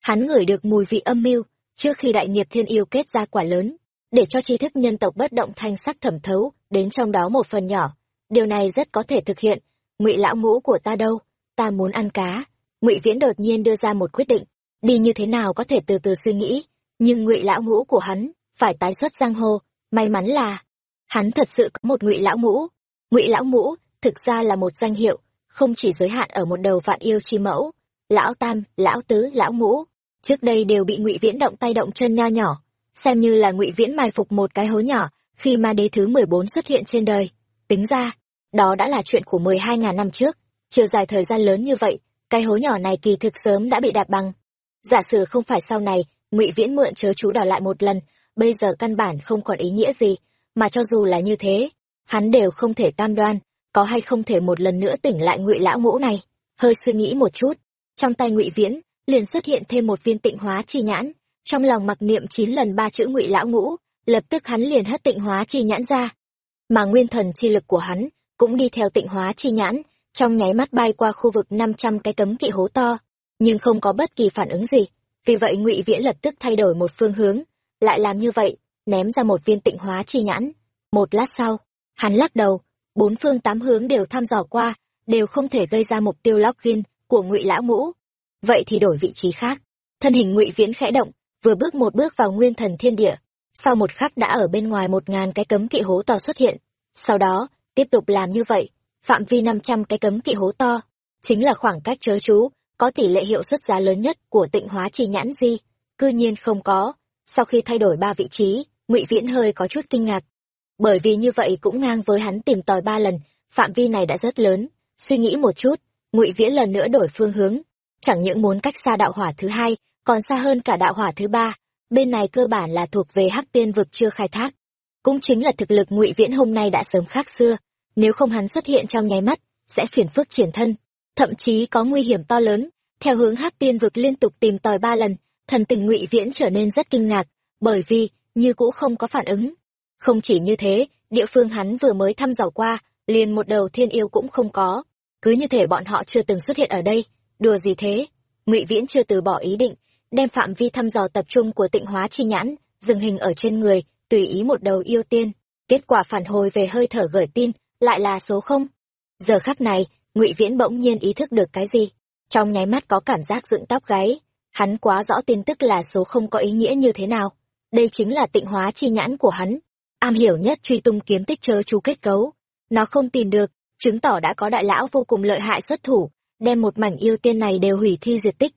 hắn ngửi được mùi vị âm mưu trước khi đại nghiệp thiên yêu kết ra quả lớn, để cho tri thức nhân tộc bất động thanh sắc thẩm thấu đến trong đó một phần nhỏ. Điều này rất có thể thực hiện. Ngụy lão ngũ của ta đâu? Ta muốn ăn cá. Ngụy viễn đột nhiên đưa ra một quyết định. Đi như thế nào có thể từ từ suy nghĩ? Nhưng ngụy lão ngũ của hắn phải tái xuất giang hồ. May mắn là hắn thật sự có một ngụy lão ngũ. Ngụy lão ngũ thực ra là một danh hiệu, không chỉ giới hạn ở một đầu vạn yêu chi mẫu. Lão tam, lão tứ, lão ngũ, trước đây đều bị ngụy viễn động tay động chân nho nhỏ. Xem như là ngụy viễn mai phục một cái hố nhỏ khi ma đế thứ mười bốn xuất hiện trên đời. Tính ra, đó đã là chuyện của mười hai ngàn năm trước. Chiều dài thời gian lớn như vậy, cái hố nhỏ này kỳ thực sớm đã bị đạp bằng. Giả sử không phải sau này, ngụy viễn mượn chớ chú đỏ lại một lần, bây giờ căn bản không còn ý nghĩa gì. Mà cho dù là như thế, hắn đều không thể cam đoan, có hay không thể một lần nữa tỉnh lại ngụy lão ngũ này. Hơi suy nghĩ một chút, trong tay ngụy viễn, liền xuất hiện thêm một viên tịnh hóa chi nhãn. Trong lòng mặc niệm chín lần ba chữ ngụy lão ngũ lập tức hắn liền hất tịnh hóa chi nhãn ra. Mà nguyên thần chi lực của hắn cũng đi theo tịnh hóa chi nhãn, trong nháy mắt bay qua khu vực năm trăm cái cấm kỵ hố to, nhưng không có bất kỳ phản ứng gì. Vì vậy ngụy viễn lập tức thay đổi một phương hướng, lại làm như vậy, ném ra một viên tịnh hóa chi nhãn. Một lát sau, hắn lắc đầu, bốn phương tám hướng đều thăm dò qua, đều không thể gây ra mục tiêu lóc ghin của ngụy lão ngũ. Vậy thì đổi vị trí khác. Thân hình ngụy viễn khẽ động, vừa bước một bước vào nguyên thần thiên địa sau một khắc đã ở bên ngoài một ngàn cái cấm kỵ hố to xuất hiện. Sau đó, tiếp tục làm như vậy. Phạm vi năm trăm cái cấm kỵ hố to, chính là khoảng cách chớ chú, có tỷ lệ hiệu suất giá lớn nhất của tịnh hóa chi nhãn di cư nhiên không có. Sau khi thay đổi ba vị trí, ngụy viễn hơi có chút kinh ngạc. Bởi vì như vậy cũng ngang với hắn tìm tòi ba lần, phạm vi này đã rất lớn. Suy nghĩ một chút, ngụy viễn lần nữa đổi phương hướng. Chẳng những muốn cách xa đạo hỏa thứ hai, còn xa hơn cả đạo hỏa thứ ba bên này cơ bản là thuộc về hắc tiên vực chưa khai thác. Cũng chính là thực lực ngụy viễn hôm nay đã sớm khác xưa. Nếu không hắn xuất hiện trong nháy mắt, sẽ phiền phức triển thân. Thậm chí có nguy hiểm to lớn. Theo hướng hắc tiên vực liên tục tìm tòi ba lần, thần tình ngụy viễn trở nên rất kinh ngạc, bởi vì như cũ không có phản ứng. Không chỉ như thế, địa phương hắn vừa mới thăm dò qua, liền một đầu thiên yêu cũng không có. Cứ như thể bọn họ chưa từng xuất hiện ở đây. Đùa gì thế? Ngụy viễn chưa từ bỏ ý định đem phạm vi thăm dò tập trung của tịnh hóa chi nhãn, dừng hình ở trên người, tùy ý một đầu yêu tiên. Kết quả phản hồi về hơi thở gửi tin, lại là số không. Giờ khắc này, ngụy viễn bỗng nhiên ý thức được cái gì? Trong nháy mắt có cảm giác dựng tóc gáy. Hắn quá rõ tin tức là số không có ý nghĩa như thế nào. Đây chính là tịnh hóa chi nhãn của hắn. Am hiểu nhất truy tung kiếm tích chớ chú kết cấu. Nó không tìm được, chứng tỏ đã có đại lão vô cùng lợi hại xuất thủ, đem một mảnh yêu tiên này đều hủy thi diệt tích.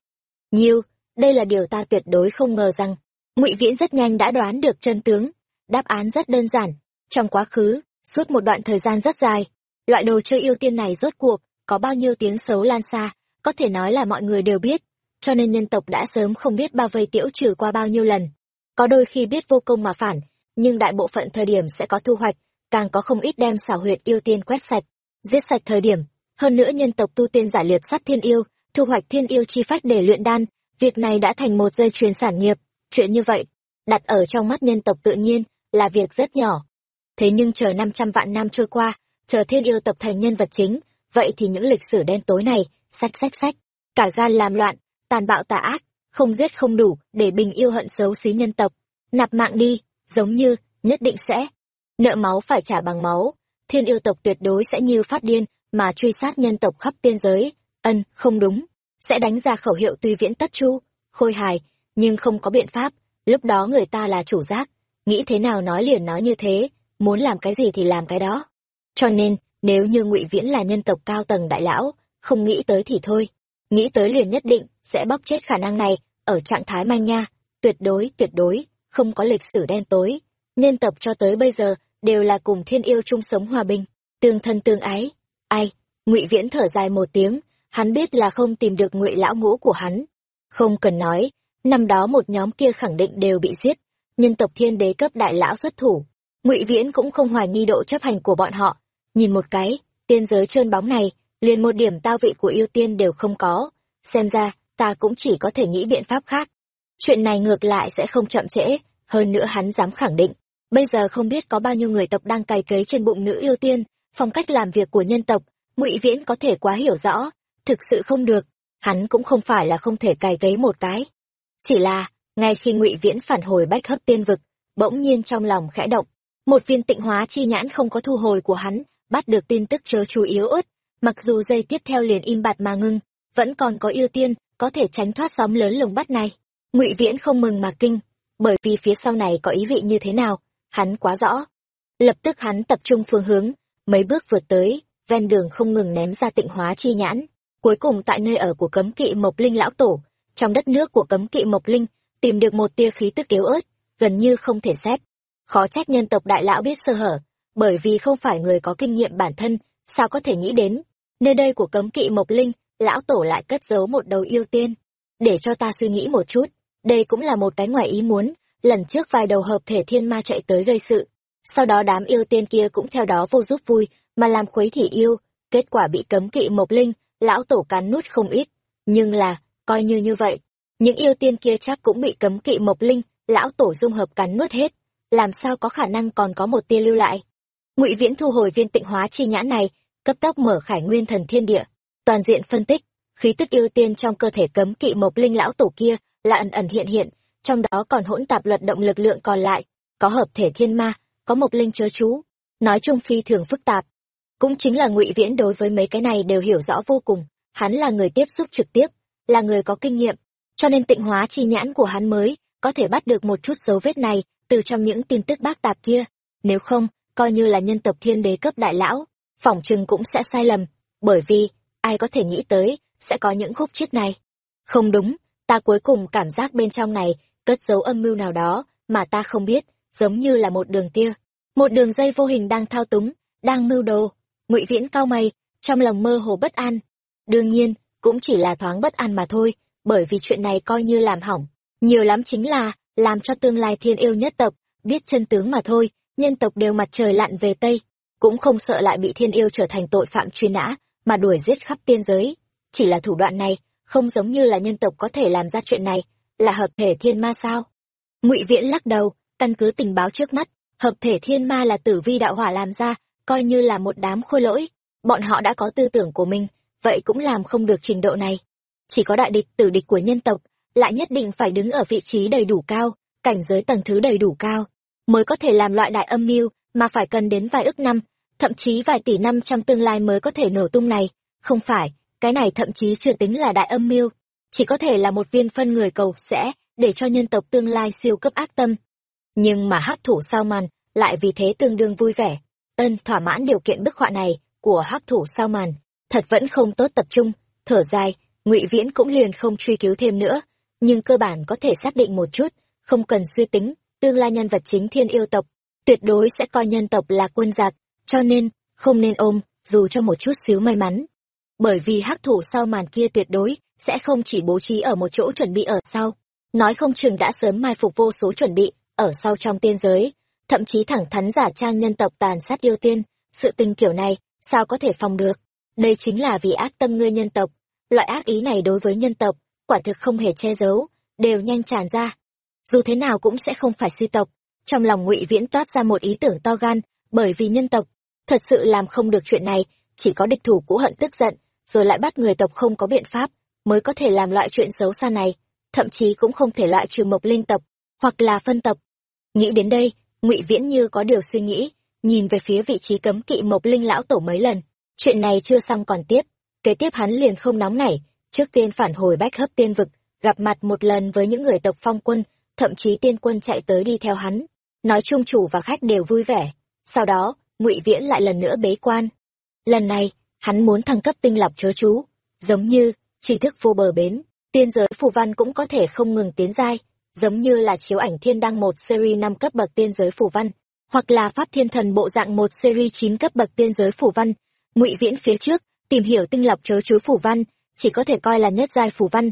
Nhiêu đây là điều ta tuyệt đối không ngờ rằng, ngụy viễn rất nhanh đã đoán được chân tướng. Đáp án rất đơn giản. Trong quá khứ, suốt một đoạn thời gian rất dài, loại đồ chơi yêu tiên này rốt cuộc có bao nhiêu tiếng xấu lan xa, có thể nói là mọi người đều biết. Cho nên nhân tộc đã sớm không biết bao vây tiễu trừ qua bao nhiêu lần. Có đôi khi biết vô công mà phản, nhưng đại bộ phận thời điểm sẽ có thu hoạch, càng có không ít đem xảo huyệt yêu tiên quét sạch, giết sạch thời điểm. Hơn nữa nhân tộc tu tiên giải liệt sắt thiên yêu, thu hoạch thiên yêu chi phách để luyện đan việc này đã thành một dây chuyền sản nghiệp. Chuyện như vậy, đặt ở trong mắt nhân tộc tự nhiên, là việc rất nhỏ. Thế nhưng chờ năm trăm vạn năm trôi qua, chờ thiên yêu tập thành nhân vật chính, vậy thì những lịch sử đen tối này sách sách sách cả gan làm loạn, tàn bạo tà ác, không giết không đủ để bình yêu hận xấu xí nhân tộc. Nạp mạng đi, giống như, nhất định sẽ. Nợ máu phải trả bằng máu, thiên yêu tộc tuyệt đối sẽ như phát điên mà truy sát nhân tộc khắp tiên giới, ân, không đúng sẽ đánh ra khẩu hiệu tuy viễn tất chu, khôi hài, nhưng không có biện pháp. Lúc đó người ta là chủ giác. Nghĩ thế nào nói liền nói như thế, muốn làm cái gì thì làm cái đó. Cho nên, nếu như ngụy viễn là nhân tộc cao tầng đại lão, không nghĩ tới thì thôi. Nghĩ tới liền nhất định sẽ bóc chết khả năng này, ở trạng thái manh nha. Tuyệt đối tuyệt đối, không có lịch sử đen tối. Nhân tộc cho tới bây giờ đều là cùng thiên yêu chung sống hòa bình. Tương thân tương ái. Ai, ngụy viễn thở dài một tiếng hắn biết là không tìm được ngụy lão ngũ của hắn không cần nói năm đó một nhóm kia khẳng định đều bị giết nhân tộc thiên đế cấp đại lão xuất thủ ngụy viễn cũng không hoài nghi độ chấp hành của bọn họ nhìn một cái tiên giới trơn bóng này, liền một điểm tao vị của yêu tiên đều không có. Xem ra, ta cũng chỉ có thể nghĩ biện pháp khác. Chuyện này ngược lại sẽ không chậm trễ, hơn nữa hắn dám khẳng định. Bây giờ không biết có bao nhiêu người tộc đang cày cấy trên bụng nữ yêu tiên, phong cách làm việc của nhân tộc, ngụy Viễn có thể quá hiểu rõ, thực sự không được, hắn cũng không phải là không thể cài cấy một cái. Chỉ là, ngay khi ngụy Viễn phản hồi bách hấp tiên vực, bỗng nhiên trong lòng khẽ động, một viên tịnh hóa chi nhãn không có thu hồi của hắn, bắt được tin tức chớ chú yếu ớt, mặc dù dây tiếp theo liền im bặt mà ngưng, vẫn còn có ưu tiên, có thể tránh thoát sóng lớn lồng bắt này. Ngụy Viễn không mừng mà kinh, bởi vì phía sau này có ý vị như thế nào, hắn quá rõ. Lập tức hắn tập trung phương hướng, mấy bước vượt tới, ven đường không ngừng ném ra tịnh hóa chi nhãn. Cuối cùng tại nơi ở của cấm kỵ Mộc Linh lão tổ, trong đất nước của cấm kỵ Mộc Linh, tìm được một tia khí tức yếu ớt, gần như không thể xét. Khó trách nhân tộc đại lão biết sơ hở, bởi vì không phải người có kinh nghiệm bản thân, sao có thể nghĩ đến. Nơi đây của cấm kỵ Mộc Linh, lão tổ lại cất giấu một đầu yêu tiên. Để cho ta suy nghĩ một chút, đây cũng là một cái ngoài ý muốn, lần trước vài đầu hợp thể thiên ma chạy tới gây sự. Sau đó đám yêu tiên kia cũng theo đó vô giúp vui, mà làm khuấy thị yêu, kết quả bị cấm kỵ Mộc Linh, lão tổ cắn nuốt không ít. Nhưng là, coi như như vậy, những yêu tiên kia chắc cũng bị cấm kỵ Mộc Linh, lão tổ dung hợp cắn nuốt hết. Làm sao có khả năng còn có một tia lưu lại? ngụy Viễn thu hồi viên tịnh hóa chi nhãn này, cấp tốc mở khải nguyên thần thiên địa, toàn diện phân tích, khí tức yêu tiên trong cơ thể cấm kỵ Mộc Linh lão tổ kia là ẩn ẩn hiện hiện, trong đó còn hỗn tạp luật động lực lượng còn lại, có hợp thể thiên ma, có Mộc Linh chớ chú, nói chung phi thường phức tạp cũng chính là ngụy viễn đối với mấy cái này đều hiểu rõ vô cùng, hắn là người tiếp xúc trực tiếp, là người có kinh nghiệm, cho nên tịnh hóa chi nhãn của hắn mới có thể bắt được một chút dấu vết này từ trong những tin tức bác tạp kia. Nếu không, coi như là nhân tộc thiên đế cấp đại lão, phỏng chừng cũng sẽ sai lầm, bởi vì ai có thể nghĩ tới sẽ có những khúc chết này. Không đúng, ta cuối cùng cảm giác bên trong này cất dấu âm mưu nào đó mà ta không biết, giống như là một đường tia, một đường dây vô hình đang thao túng, đang mưu đồ ngụy viễn cao mày, trong lòng mơ hồ bất an. Đương nhiên, cũng chỉ là thoáng bất an mà thôi, bởi vì chuyện này coi như làm hỏng. Nhiều lắm chính là, làm cho tương lai thiên yêu nhất tộc, biết chân tướng mà thôi, nhân tộc đều mặt trời lặn về tây. Cũng không sợ lại bị thiên yêu trở thành tội phạm truy nã, mà đuổi giết khắp tiên giới. Chỉ là thủ đoạn này, không giống như là nhân tộc có thể làm ra chuyện này, là hợp thể thiên ma sao? Ngụy viễn lắc đầu, căn cứ tình báo trước mắt, hợp thể thiên ma là tử vi đạo hỏa làm ra coi như là một đám khôi lỗi, bọn họ đã có tư tưởng của mình, vậy cũng làm không được trình độ này. Chỉ có đại địch tử địch của nhân tộc, lại nhất định phải đứng ở vị trí đầy đủ cao, cảnh giới tầng thứ đầy đủ cao, mới có thể làm loại đại âm mưu mà phải cần đến vài ức năm, thậm chí vài tỷ năm trong tương lai mới có thể nổ tung này. Không phải, cái này thậm chí chưa tính là đại âm mưu, chỉ có thể là một viên phân người cầu sẽ để cho nhân tộc tương lai siêu cấp ác tâm. Nhưng mà hắc thủ sao màn lại vì thế tương đương vui vẻ, ân, thỏa mãn điều kiện bức họa này của hắc thủ sao màn. Thật vẫn không tốt tập trung. Thở dài, ngụy viễn cũng liền không truy cứu thêm nữa. Nhưng cơ bản có thể xác định một chút, không cần suy tính, tương lai nhân vật chính thiên yêu tộc, tuyệt đối sẽ coi nhân tộc là quân giặc, cho nên không nên ôm, dù cho một chút xíu may mắn. Bởi vì hắc thủ sau màn kia tuyệt đối sẽ không chỉ bố trí ở một chỗ chuẩn bị ở sau. Nói không chừng đã sớm mai phục vô số chuẩn bị ở sau trong tiên giới thậm chí thẳng thắn giả trang nhân tộc tàn sát yêu tiên, sự tình kiểu này, sao có thể phòng được? Đây chính là vì ác tâm ngươi nhân tộc. Loại ác ý này đối với nhân tộc, quả thực không hề che giấu, đều nhanh tràn ra. Dù thế nào cũng sẽ không phải si tộc. Trong lòng ngụy Viễn toát ra một ý tưởng to gan, bởi vì nhân tộc, thật sự làm không được chuyện này, chỉ có địch thủ cũ hận tức giận, rồi lại bắt người tộc không có biện pháp, mới có thể làm loại chuyện xấu xa này, thậm chí cũng không thể loại trừ mộc linh tộc, hoặc là phân tộc. Nghĩ đến đây, ngụy viễn như có điều suy nghĩ, nhìn về phía vị trí cấm kỵ mộc linh lão tổ mấy lần. Chuyện này chưa xong còn tiếp. Kế tiếp hắn liền không nóng nảy, trước tiên phản hồi bách hấp tiên vực, gặp mặt một lần với những người tộc phong quân, thậm chí tiên quân chạy tới đi theo hắn. Nói chung chủ và khách đều vui vẻ. Sau đó, ngụy viễn lại lần nữa bế quan. Lần này, hắn muốn thăng cấp tinh lọc chớ chú, giống như, tri thức vô bờ bến, tiên giới phù văn cũng có thể không ngừng tiến giai giống như là chiếu ảnh thiên đăng một series năm cấp bậc tiên giới phủ văn, hoặc là pháp thiên thần bộ dạng một series chín cấp bậc tiên giới phủ văn. Ngụy Viễn phía trước, tìm hiểu tinh lọc chớ chú phủ văn, chỉ có thể coi là nhất giai phủ văn,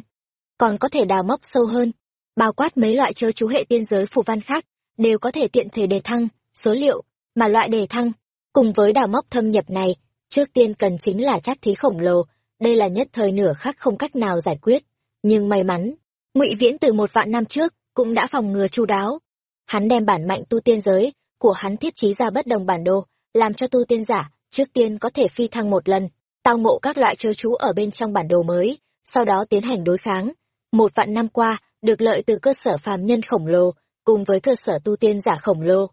còn có thể đào móc sâu hơn, bao quát mấy loại chớ chú hệ tiên giới phủ văn khác, đều có thể tiện thể đề thăng số liệu, mà loại đề thăng cùng với đào móc thâm nhập này, trước tiên cần chính là chắc thí khổng lồ đây là nhất thời nửa khắc không cách nào giải quyết nhưng may mắn ngụy viễn từ một vạn năm trước cũng đã phòng ngừa chu đáo. Hắn đem bản mạnh tu tiên giới của hắn thiết trí ra bất đồng bản đồ, làm cho tu tiên giả trước tiên có thể phi thăng một lần, tao ngộ các loại chớ chú ở bên trong bản đồ mới, sau đó tiến hành đối kháng. Một vạn năm qua, được lợi từ cơ sở phàm nhân khổng lồ cùng với cơ sở tu tiên giả khổng lồ.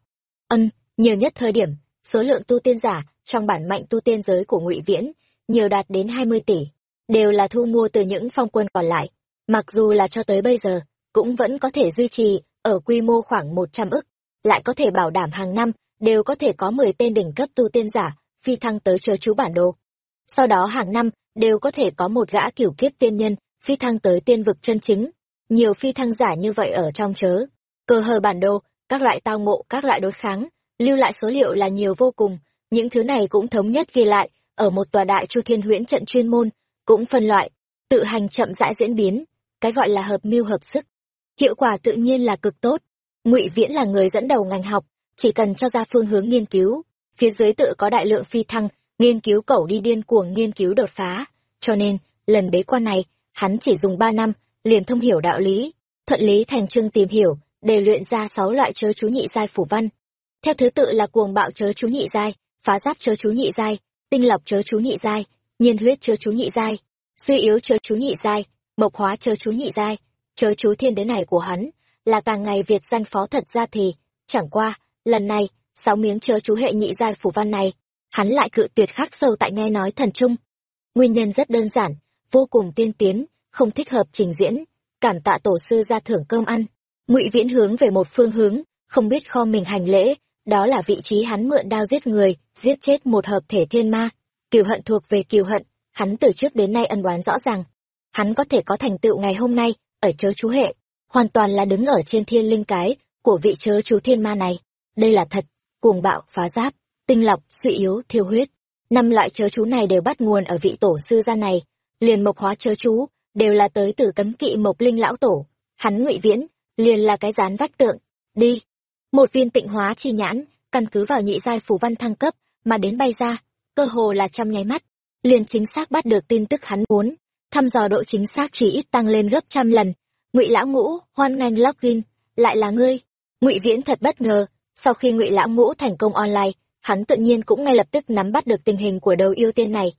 Ân nhiều nhất thời điểm, số lượng tu tiên giả trong bản mạnh tu tiên giới của ngụy viễn nhiều đạt đến hai mươi tỷ, đều là thu mua từ những phong quân còn lại mặc dù là cho tới bây giờ, cũng vẫn có thể duy trì ở quy mô khoảng một trăm ức, lại có thể bảo đảm hàng năm đều có thể có mười tên đỉnh cấp tu tiên giả phi thăng tới chớ chú bản đồ. Sau đó hàng năm đều có thể có một gã kiểu kiếp tiên nhân phi thăng tới tiên vực chân chính. Nhiều phi thăng giả như vậy ở trong chớ, cơ hờ bản đồ, các loại tao ngộ, các loại đối kháng, lưu lại số liệu là nhiều vô cùng. Những thứ này cũng thống nhất ghi lại ở một tòa đại chu thiên huyễn trận chuyên môn, cũng phân loại, tự hành chậm rãi diễn biến cái gọi là hợp mưu hợp sức. Hiệu quả tự nhiên là cực tốt. Ngụy viễn là người dẫn đầu ngành học, chỉ cần cho ra phương hướng nghiên cứu. Phía dưới tự có đại lượng phi thăng, nghiên cứu cẩu đi điên cuồng nghiên cứu đột phá. Cho nên, lần bế quan này, hắn chỉ dùng ba năm, liền thông hiểu đạo lý. Thuận lý thành trương tìm hiểu, để luyện ra sáu loại chớ chú nhị giai phủ văn. Theo thứ tự là cuồng bạo chớ chú nhị giai, phá giáp chớ chú nhị giai, tinh lọc chớ chú nhị giai, nhiên huyết chớ chú nhị giai, suy yếu chớ chú nhị giai mộc hóa chớ chú nhị giai, chớ chú thiên đế này của hắn, là càng ngày việt danh phó thật ra thì, chẳng qua, lần này, sáu miếng chớ chú hệ nhị giai phủ văn này, hắn lại cự tuyệt khắc sâu tại nghe nói thần trung. Nguyên nhân rất đơn giản, vô cùng tiên tiến, không thích hợp trình diễn cảm tạ tổ sư ra thưởng cơm ăn. Ngụy viễn hướng về một phương hướng, không biết kho mình hành lễ, đó là vị trí hắn mượn đao giết người, giết chết một hợp thể thiên ma. Kiều hận thuộc về kiều hận, hắn từ trước đến nay ân oán rõ ràng hắn có thể có thành tựu ngày hôm nay, ở chớ chú hệ. Hoàn toàn là đứng ở trên thiên linh cái của vị chớ chú thiên ma này. Đây là thật, cuồng bạo, phá giáp, tinh lọc, suy yếu, thiêu huyết. Năm loại chớ chú này đều bắt nguồn ở vị tổ sư gia này. Liền mộc hóa chớ chú, đều là tới từ cấm kỵ mộc linh lão tổ. Hắn ngụy viễn, liền là cái dán vách tượng. Đi. Một viên tịnh hóa chi nhãn, căn cứ vào nhị giai phù văn thăng cấp, mà đến bay ra, cơ hồ là trong nháy mắt. Liền chính xác bắt được tin tức hắn muốn thăm dò độ chính xác chỉ ít tăng lên gấp trăm lần. Ngụy lão ngũ, hoan nghênh login, lại là ngươi. Ngụy viễn thật bất ngờ, sau khi ngụy lão ngũ thành công online, hắn tự nhiên cũng ngay lập tức nắm bắt được tình hình của đầu yêu tiên này.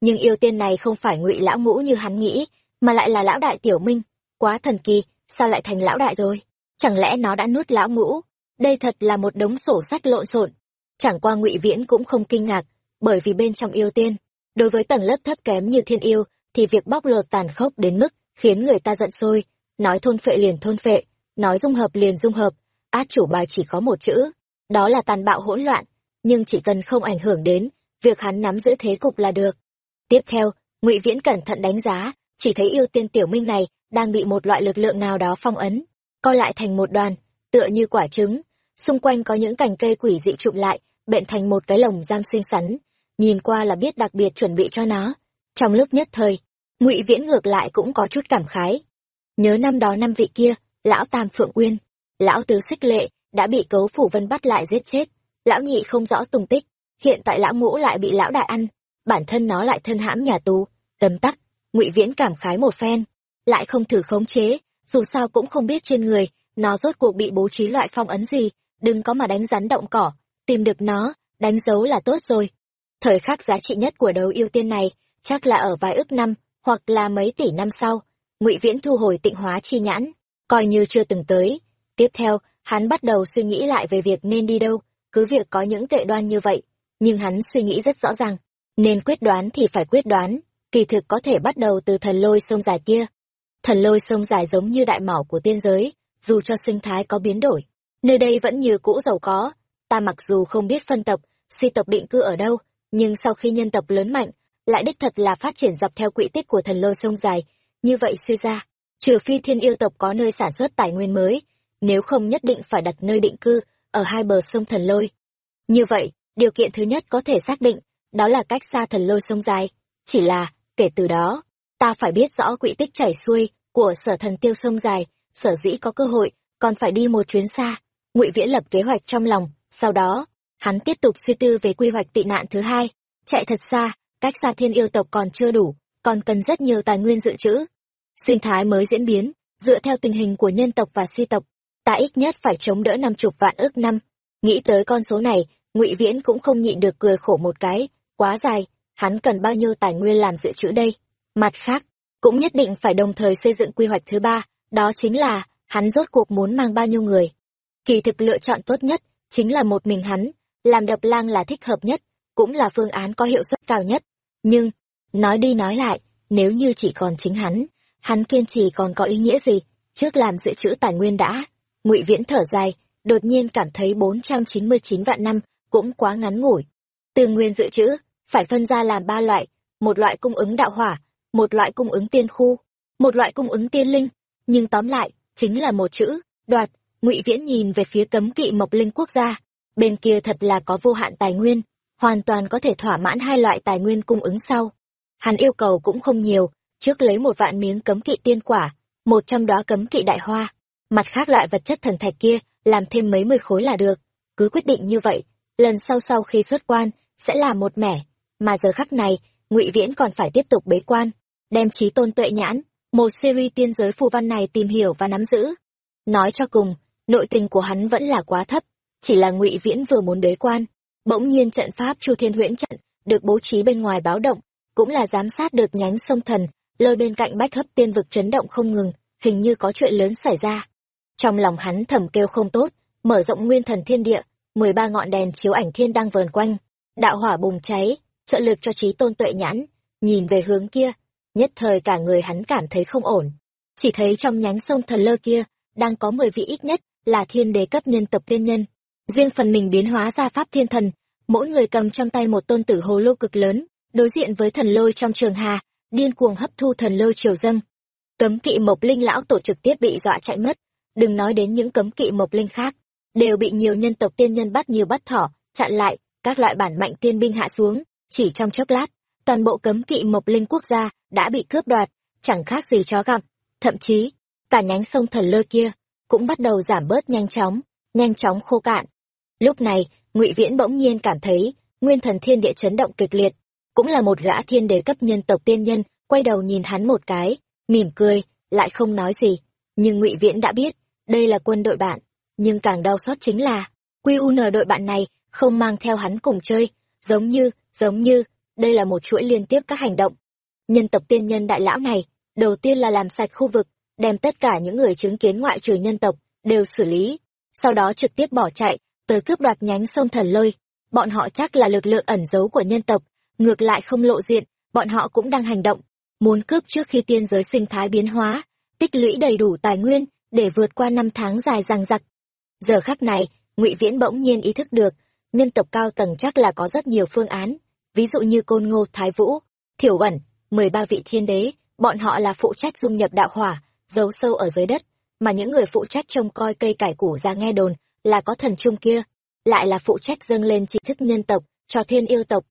Nhưng yêu tiên này không phải ngụy lão ngũ như hắn nghĩ, mà lại là lão đại tiểu minh. Quá thần kỳ, sao lại thành lão đại rồi? Chẳng lẽ nó đã nuốt lão ngũ? Đây thật là một đống sổ sách lộn xộn. Chẳng qua ngụy viễn cũng không kinh ngạc, bởi vì bên trong yêu tiên, đối với tầng lớp thấp kém như thiên yêu thì việc bóc lột tàn khốc đến mức khiến người ta giận sôi. Nói thôn phệ liền thôn phệ, nói dung hợp liền dung hợp, át chủ bài chỉ có một chữ. Đó là tàn bạo hỗn loạn, nhưng chỉ cần không ảnh hưởng đến, việc hắn nắm giữ thế cục là được. Tiếp theo, ngụy viễn cẩn thận đánh giá, chỉ thấy yêu tiên tiểu minh này đang bị một loại lực lượng nào đó phong ấn, co lại thành một đoàn, tựa như quả trứng. Xung quanh có những cành cây quỷ dị trụm lại, bện thành một cái lồng giam xinh xắn. Nhìn qua là biết đặc biệt chuẩn bị cho nó trong lúc nhất thời, ngụy viễn ngược lại cũng có chút cảm khái. Nhớ năm đó năm vị kia, lão tam phượng uyên, lão tứ xích lệ đã bị cấu phủ vân bắt lại giết chết. Lão nhị không rõ tung tích, hiện tại lão ngũ lại bị lão đại ăn, bản thân nó lại thân hãm nhà tù. Tấm tắc, ngụy viễn cảm khái một phen, lại không thử khống chế, dù sao cũng không biết trên người, nó rốt cuộc bị bố trí loại phong ấn gì, đừng có mà đánh rắn động cỏ, tìm được nó, đánh dấu là tốt rồi. Thời khắc giá trị nhất của đấu yêu tiên này chắc là ở vài ước năm, hoặc là mấy tỷ năm sau, ngụy viễn thu hồi tịnh hóa chi nhãn, coi như chưa từng tới. Tiếp theo, hắn bắt đầu suy nghĩ lại về việc nên đi đâu, cứ việc có những tệ đoan như vậy, nhưng hắn suy nghĩ rất rõ ràng, nên quyết đoán thì phải quyết đoán, kỳ thực có thể bắt đầu từ thần lôi sông dài kia. Thần lôi sông dài giống như đại mỏ của tiên giới, dù cho sinh thái có biến đổi, nơi đây vẫn như cũ giàu có. Ta mặc dù không biết phân tộc, si tộc định cư ở đâu, nhưng sau khi nhân tộc lớn mạnh lại đích thật là phát triển dọc theo quỹ tích của thần lôi sông dài. Như vậy suy ra trừ phi thiên yêu tộc có nơi sản xuất tài nguyên mới, nếu không nhất định phải đặt nơi định cư ở hai bờ sông thần lôi. Như vậy, điều kiện thứ nhất có thể xác định, đó là cách xa thần lôi sông dài. Chỉ là, kể từ đó, ta phải biết rõ quỹ tích chảy xuôi của sở thần tiêu sông dài. Sở dĩ có cơ hội, còn phải đi một chuyến xa. Ngụy viễn lập kế hoạch trong lòng, sau đó, hắn tiếp tục suy tư về quy hoạch tị nạn thứ hai. Chạy thật xa cách xa thiên yêu tộc còn chưa đủ, còn cần rất nhiều tài nguyên dự trữ. Sinh thái mới diễn biến, dựa theo tình hình của nhân tộc và si tộc, ta ít nhất phải chống đỡ năm chục vạn ước năm. Nghĩ tới con số này, ngụy viễn cũng không nhịn được cười khổ một cái, quá dài, hắn cần bao nhiêu tài nguyên làm dự trữ đây? Mặt khác, cũng nhất định phải đồng thời xây dựng quy hoạch thứ ba, đó chính là, hắn rốt cuộc muốn mang bao nhiêu người. Kỳ thực lựa chọn tốt nhất, chính là một mình hắn, làm đập lang là thích hợp nhất, cũng là phương án có hiệu suất cao nhất nhưng, nói đi nói lại, nếu như chỉ còn chính hắn hắn kiên trì còn có ý nghĩa gì? Trước làm dự trữ tài nguyên đã, ngụy viễn thở dài, đột nhiên cảm thấy bốn trăm chín mươi chín vạn năm cũng quá ngắn ngủi. Từ nguyên dự trữ, phải phân ra làm ba loại, một loại cung ứng đạo hỏa, một loại cung ứng tiên khu, một loại cung ứng tiên linh. Nhưng tóm lại, chính là một chữ, đoạt. Ngụy viễn nhìn về phía cấm kỵ mộc linh quốc gia, bên kia thật là có vô hạn tài nguyên hoàn toàn có thể thỏa mãn hai loại tài nguyên cung ứng sau. Hắn yêu cầu cũng không nhiều, trước lấy một vạn miếng cấm kỵ tiên quả, một trăm đóa cấm kỵ đại hoa. Mặt khác loại vật chất thần thạch kia, làm thêm mấy mươi khối là được. Cứ quyết định như vậy, lần sau sau khi xuất quan, sẽ là một mẻ. Mà giờ khắc này, ngụy viễn còn phải tiếp tục bế quan, đem trí tôn tuệ nhãn, một series tiên giới phù văn này tìm hiểu và nắm giữ. Nói cho cùng, nội tình của hắn vẫn là quá thấp, chỉ là ngụy viễn vừa muốn bế quan bỗng nhiên trận pháp chu thiên huyễn trận được bố trí bên ngoài báo động, cũng là giám sát được nhánh sông thần, lôi bên cạnh bách hấp tiên vực chấn động không ngừng, hình như có chuyện lớn xảy ra. Trong lòng hắn thầm kêu không tốt, mở rộng nguyên thần thiên địa, mười ba ngọn đèn chiếu ảnh thiên đang vờn quanh, đạo hỏa bùng cháy, trợ lực cho trí tôn tuệ nhãn, nhìn về hướng kia, nhất thời cả người hắn cảm thấy không ổn. Chỉ thấy trong nhánh sông thần lơ kia, đang có mười vị ít nhất là thiên đế cấp nhân tộc tiên nhân riêng phần mình biến hóa ra pháp thiên thần, mỗi người cầm trong tay một tôn tử hồ lô cực lớn, đối diện với thần lôi trong trường hà, điên cuồng hấp thu thần lôi triều dâng. Cấm kỵ mộc linh lão tổ trực tiếp bị dọa chạy mất, đừng nói đến những cấm kỵ mộc linh khác, đều bị nhiều nhân tộc tiên nhân bắt nhiều bắt thỏ, chặn lại, các loại bản mạnh tiên binh hạ xuống, chỉ trong chốc lát, toàn bộ cấm kỵ mộc linh quốc gia đã bị cướp đoạt, chẳng khác gì chó gặm. Thậm chí, cả nhánh sông thần lôi kia cũng bắt đầu giảm bớt nhanh chóng nhanh chóng khô cạn lúc này, ngụy viễn bỗng nhiên cảm thấy nguyên thần thiên địa chấn động kịch liệt, cũng là một gã thiên đế cấp nhân tộc tiên nhân, quay đầu nhìn hắn một cái, mỉm cười, lại không nói gì. Nhưng ngụy viễn đã biết, đây là quân đội bạn, nhưng càng đau xót chính là, quy đội bạn này không mang theo hắn cùng chơi, giống như giống như, đây là một chuỗi liên tiếp các hành động. Nhân tộc tiên nhân đại lão này, đầu tiên là làm sạch khu vực, đem tất cả những người chứng kiến ngoại trừ nhân tộc, đều xử lý, sau đó trực tiếp bỏ chạy tới cướp đoạt nhánh sông thần lôi, bọn họ chắc là lực lượng ẩn giấu của nhân tộc, ngược lại không lộ diện, bọn họ cũng đang hành động, muốn cướp trước khi tiên giới sinh thái biến hóa, tích lũy đầy đủ tài nguyên để vượt qua năm tháng dài dằng dặc. Giờ khắc này, ngụy viễn bỗng nhiên ý thức được, nhân tộc cao tầng chắc là có rất nhiều phương án, ví dụ như côn ngô, thái vũ, thiểu ẩn mười ba vị thiên đế, bọn họ là phụ trách dung nhập đạo hỏa, giấu sâu ở dưới đất, mà những người phụ trách trông coi cây cải củ ra nghe đồn là có thần trung kia, lại là phụ trách dâng lên tri thức nhân tộc, cho thiên yêu tộc.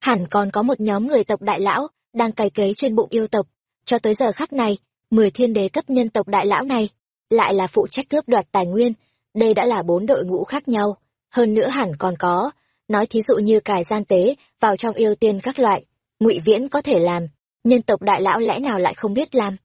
Hẳn còn có một nhóm người tộc đại lão, đang cày cấy trên bụng yêu tộc. Cho tới giờ khắc này, mười thiên đế cấp nhân tộc đại lão này, lại là phụ trách cướp đoạt tài nguyên. Đây đã là bốn đội ngũ khác nhau. Hơn nữa hẳn còn có, nói thí dụ như cài gian tế vào trong yêu tiên các loại, ngụy viễn có thể làm, nhân tộc đại lão lẽ nào lại không biết làm.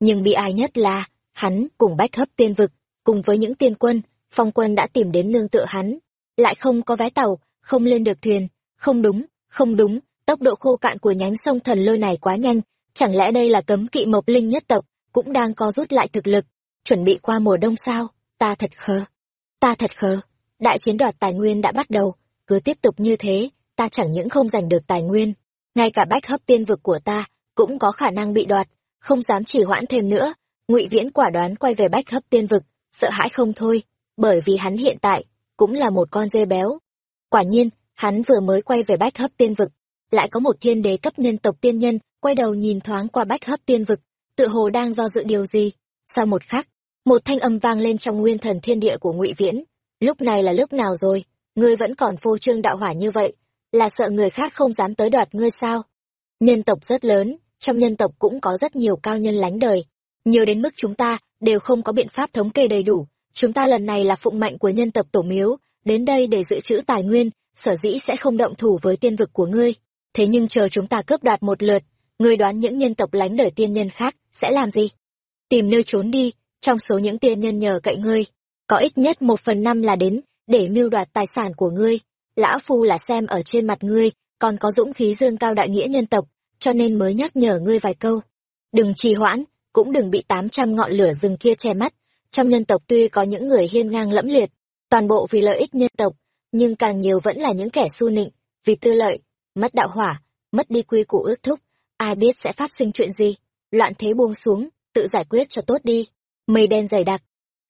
Nhưng bị ai nhất là, hắn cùng bách hấp tiên vực, cùng với những tiên quân phong quân đã tìm đến nương tựa hắn. Lại không có vé tàu, không lên được thuyền. Không đúng không đúng, tốc độ khô cạn của nhánh sông thần lôi này quá nhanh. Chẳng lẽ đây là cấm kỵ mộc linh nhất tộc, cũng đang co rút lại thực lực? Chuẩn bị qua mùa đông sao? Ta thật khờ. Ta thật khờ. Đại chiến đoạt tài nguyên đã bắt đầu. Cứ tiếp tục như thế, ta chẳng những không giành được tài nguyên. Ngay cả bách hấp tiên vực của ta cũng có khả năng bị đoạt. Không dám chỉ hoãn thêm nữa. Ngụy viễn quả đoán quay về bách hấp tiên vực. Sợ hãi không thôi bởi vì hắn hiện tại cũng là một con dê béo. Quả nhiên, hắn vừa mới quay về bách hấp tiên vực, lại có một thiên đế cấp nhân tộc tiên nhân quay đầu nhìn thoáng qua bách hấp tiên vực, tựa hồ đang do dự điều gì. Sau một khắc, một thanh âm vang lên trong nguyên thần thiên địa của ngụy viễn. Lúc này là lúc nào rồi? Ngươi vẫn còn phô trương đạo hỏa như vậy, là sợ người khác không dám tới đoạt ngươi sao? Nhân tộc rất lớn, trong nhân tộc cũng có rất nhiều cao nhân lánh đời. Nhiều đến mức chúng ta đều không có biện pháp thống kê đầy đủ chúng ta lần này là phụng mệnh của nhân tộc tổ miếu, đến đây để dự trữ tài nguyên, sở dĩ sẽ không động thủ với tiên vực của ngươi. Thế nhưng chờ chúng ta cướp đoạt một lượt, ngươi đoán những nhân tộc lánh đời tiên nhân khác sẽ làm gì? Tìm nơi trốn đi, trong số những tiên nhân nhờ cậy ngươi, có ít nhất một phần năm là đến để mưu đoạt tài sản của ngươi. Lão phu là xem ở trên mặt ngươi, còn có dũng khí dương cao đại nghĩa nhân tộc, cho nên mới nhắc nhở ngươi vài câu. Đừng trì hoãn, cũng đừng bị tám trăm ngọn lửa rừng kia che mắt trong nhân tộc tuy có những người hiên ngang lẫm liệt, toàn bộ vì lợi ích nhân tộc, nhưng càng nhiều vẫn là những kẻ su nịnh, vì tư lợi, mất đạo hỏa, mất đi quy củ ước thúc, ai biết sẽ phát sinh chuyện gì. Loạn thế buông xuống, tự giải quyết cho tốt đi. Mây đen dày đặc.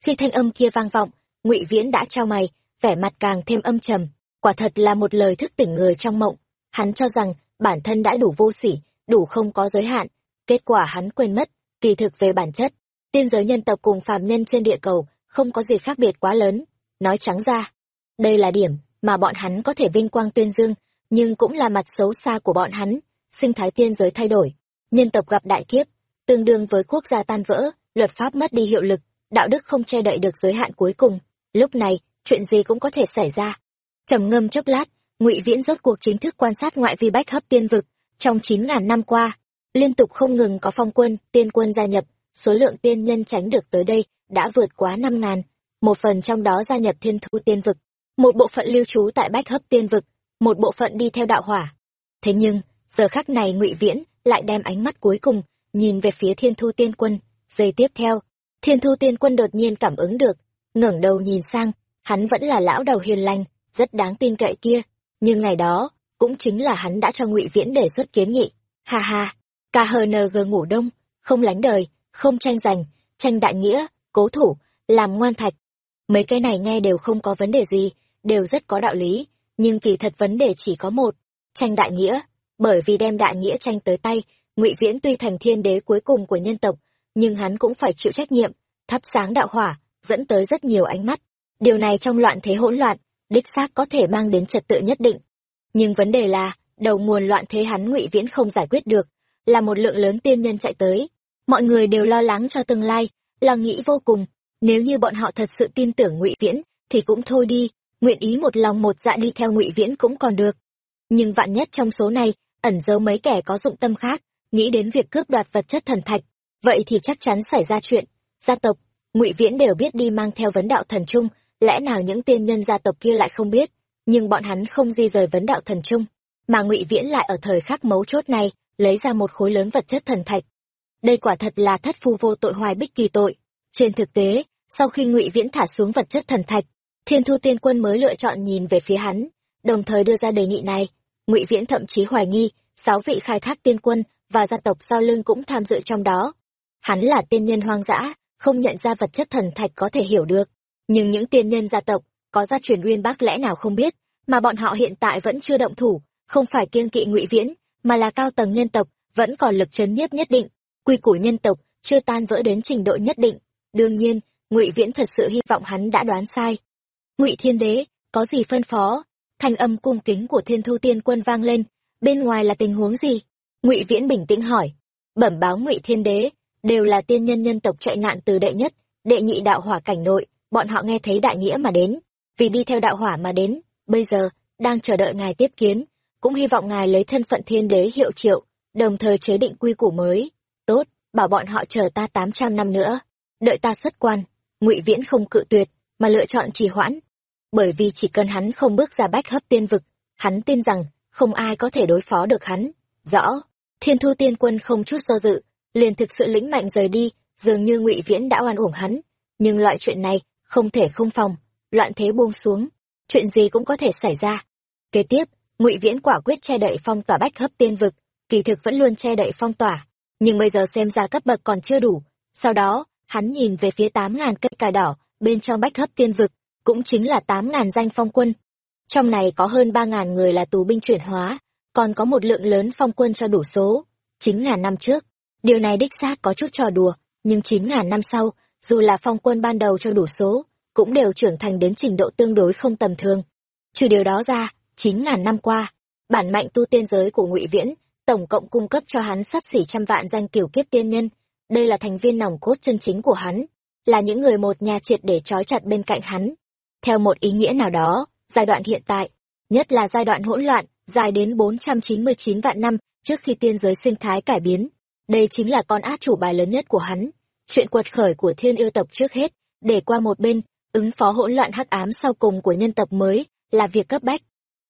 Khi thanh âm kia vang vọng, ngụy viễn đã trao mày, vẻ mặt càng thêm âm trầm. Quả thật là một lời thức tỉnh người trong mộng. Hắn cho rằng, bản thân đã đủ vô sỉ, đủ không có giới hạn. Kết quả hắn quên mất, kỳ thực về bản chất tiên giới nhân tộc cùng phàm nhân trên địa cầu không có gì khác biệt quá lớn. Nói trắng ra, đây là điểm mà bọn hắn có thể vinh quang tuyên dương, nhưng cũng là mặt xấu xa của bọn hắn, sinh thái tiên giới thay đổi, nhân tộc gặp đại kiếp, tương đương với quốc gia tan vỡ, luật pháp mất đi hiệu lực, đạo đức không che đậy được giới hạn cuối cùng. Lúc này, chuyện gì cũng có thể xảy ra. Trầm ngâm chốc lát, ngụy viễn rốt cuộc chính thức quan sát ngoại vi bách hấp tiên vực. Trong chín ngàn năm qua, liên tục không ngừng có phong quân, tiên quân gia nhập số lượng tiên nhân tránh được tới đây đã vượt quá năm ngàn. Một phần trong đó gia nhập thiên thu tiên vực, một bộ phận lưu trú tại bách hấp tiên vực, một bộ phận đi theo đạo hỏa. Thế nhưng, giờ khắc này ngụy viễn lại đem ánh mắt cuối cùng nhìn về phía thiên thu tiên quân. Giây tiếp theo, thiên thu tiên quân đột nhiên cảm ứng được, ngẩng đầu nhìn sang, hắn vẫn là lão đầu hiền lành, rất đáng tin cậy kia. Nhưng ngày đó, cũng chính là hắn đã cho ngụy viễn đề xuất kiến nghị. Ha ha khng ngủ đông, không lánh đời không tranh giành, tranh đại nghĩa, cố thủ, làm ngoan thạch. Mấy cái này nghe đều không có vấn đề gì, đều rất có đạo lý, nhưng kỳ thật vấn đề chỉ có một, tranh đại nghĩa. Bởi vì đem đại nghĩa tranh tới tay, ngụy viễn tuy thành thiên đế cuối cùng của nhân tộc, nhưng hắn cũng phải chịu trách nhiệm, thắp sáng đạo hỏa, dẫn tới rất nhiều ánh mắt. Điều này trong loạn thế hỗn loạn, đích xác có thể mang đến trật tự nhất định. Nhưng vấn đề là, đầu nguồn loạn thế hắn ngụy viễn không giải quyết được, là một lượng lớn tiên nhân chạy tới mọi người đều lo lắng cho tương lai, lo nghĩ vô cùng. Nếu như bọn họ thật sự tin tưởng ngụy viễn, thì cũng thôi đi, nguyện ý một lòng một dạ đi theo ngụy viễn cũng còn được. Nhưng vạn nhất trong số này, ẩn giấu mấy kẻ có dụng tâm khác, nghĩ đến việc cướp đoạt vật chất thần thạch, vậy thì chắc chắn xảy ra chuyện. Gia tộc, ngụy viễn đều biết đi mang theo vấn đạo thần trung, lẽ nào những tiên nhân gia tộc kia lại không biết? Nhưng bọn hắn không di rời vấn đạo thần trung, mà ngụy viễn lại ở thời khắc mấu chốt này, lấy ra một khối lớn vật chất thần thạch đây quả thật là thất phu vô tội hoài bích kỳ tội. Trên thực tế, sau khi ngụy viễn thả xuống vật chất thần thạch, thiên thu tiên quân mới lựa chọn nhìn về phía hắn, đồng thời đưa ra đề nghị này. Ngụy viễn thậm chí hoài nghi sáu vị khai thác tiên quân và gia tộc sau lưng cũng tham dự trong đó. Hắn là tiên nhân hoang dã, không nhận ra vật chất thần thạch có thể hiểu được. Nhưng những tiên nhân gia tộc, có gia truyền uyên bác lẽ nào không biết, mà bọn họ hiện tại vẫn chưa động thủ, không phải kiêng kỵ ngụy viễn, mà là cao tầng nhân tộc, vẫn còn lực chấn nhiếp nhất định quy củ nhân tộc chưa tan vỡ đến trình độ nhất định. Đương nhiên, ngụy viễn thật sự hy vọng hắn đã đoán sai. Ngụy thiên đế, có gì phân phó? Thanh âm cung kính của thiên thu tiên quân vang lên. Bên ngoài là tình huống gì? Ngụy viễn bình tĩnh hỏi. Bẩm báo ngụy thiên đế, đều là tiên nhân nhân tộc chạy nạn từ đệ nhất, đệ nhị đạo hỏa cảnh nội, bọn họ nghe thấy đại nghĩa mà đến. Vì đi theo đạo hỏa mà đến, bây giờ, đang chờ đợi ngài tiếp kiến, cũng hy vọng ngài lấy thân phận thiên đế hiệu triệu, đồng thời chế định quy củ mới tốt, bảo bọn họ chờ ta tám trăm năm nữa. Đợi ta xuất quan, ngụy viễn không cự tuyệt, mà lựa chọn trì hoãn. Bởi vì chỉ cần hắn không bước ra bách hấp tiên vực, hắn tin rằng không ai có thể đối phó được hắn. Rõ, thiên thu tiên quân không chút do dự, liền thực sự lĩnh mạnh rời đi, dường như ngụy viễn đã oan uổng hắn. Nhưng loại chuyện này không thể không phòng, loạn thế buông xuống, chuyện gì cũng có thể xảy ra. Kế tiếp, ngụy viễn quả quyết che đậy phong tỏa bách hấp tiên vực, kỳ thực vẫn luôn che đậy phong tỏa nhưng bây giờ xem ra cấp bậc còn chưa đủ. Sau đó, hắn nhìn về phía tám ngàn cây cài đỏ, bên trong bách hấp tiên vực, cũng chính là tám ngàn danh phong quân. Trong này có hơn ba ngàn người là tù binh chuyển hóa, còn có một lượng lớn phong quân cho đủ số, chín ngàn năm trước. Điều này đích xác có chút trò đùa, nhưng chín ngàn năm sau, dù là phong quân ban đầu cho đủ số, cũng đều trưởng thành đến trình độ tương đối không tầm thường. Trừ điều đó ra, chín ngàn năm qua, bản mạnh tu tiên giới của ngụy viễn tổng cộng cung cấp cho hắn sắp xỉ trăm vạn danh kiểu kiếp tiên nhân đây là thành viên nòng cốt chân chính của hắn là những người một nhà triệt để trói chặt bên cạnh hắn theo một ý nghĩa nào đó giai đoạn hiện tại nhất là giai đoạn hỗn loạn dài đến 499 vạn năm trước khi tiên giới sinh thái cải biến. Đây chính là con át chủ bài lớn nhất của hắn. Chuyện quật khởi của thiên yêu tộc trước hết, để qua một bên, ứng phó hỗn loạn hắc ám sau cùng của nhân tộc mới, là việc cấp bách.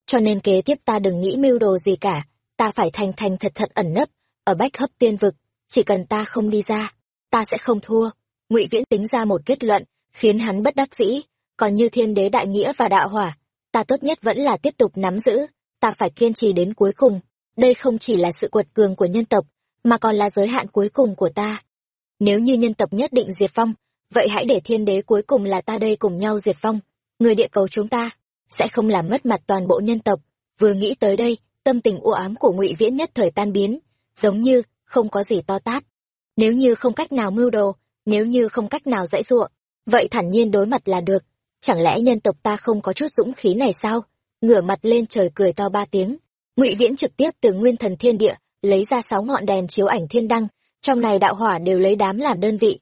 Cho nên kế tiếp ta đừng nghĩ mưu đồ gì cả, ta phải thành thành thật thật ẩn nấp, ở bách hấp tiên vực, chỉ cần ta không đi ra, ta sẽ không thua. Ngụy Viễn tính ra một kết luận, khiến hắn bất đắc dĩ, còn như thiên đế đại nghĩa và đạo hỏa, ta tốt nhất vẫn là tiếp tục nắm giữ, ta phải kiên trì đến cuối cùng. Đây không chỉ là sự quật cường của nhân tộc, mà còn là giới hạn cuối cùng của ta. Nếu như nhân tộc nhất định diệt phong, vậy hãy để thiên đế cuối cùng là ta đây cùng nhau diệt phong. Người địa cầu chúng ta, sẽ không làm mất mặt toàn bộ nhân tộc. Vừa nghĩ tới đây, tâm tình u ám của ngụy Viễn nhất thời tan biến, giống như không có gì to tát. Nếu như không cách nào mưu đồ, nếu như không cách nào dãy giụa vậy thản nhiên đối mặt là được. Chẳng lẽ nhân tộc ta không có chút dũng khí này sao? Ngửa mặt lên trời cười to ba tiếng. Ngụy Viễn trực tiếp từ nguyên thần thiên địa lấy ra sáu ngọn đèn chiếu ảnh thiên đăng, trong này đạo hỏa đều lấy đám làm đơn vị.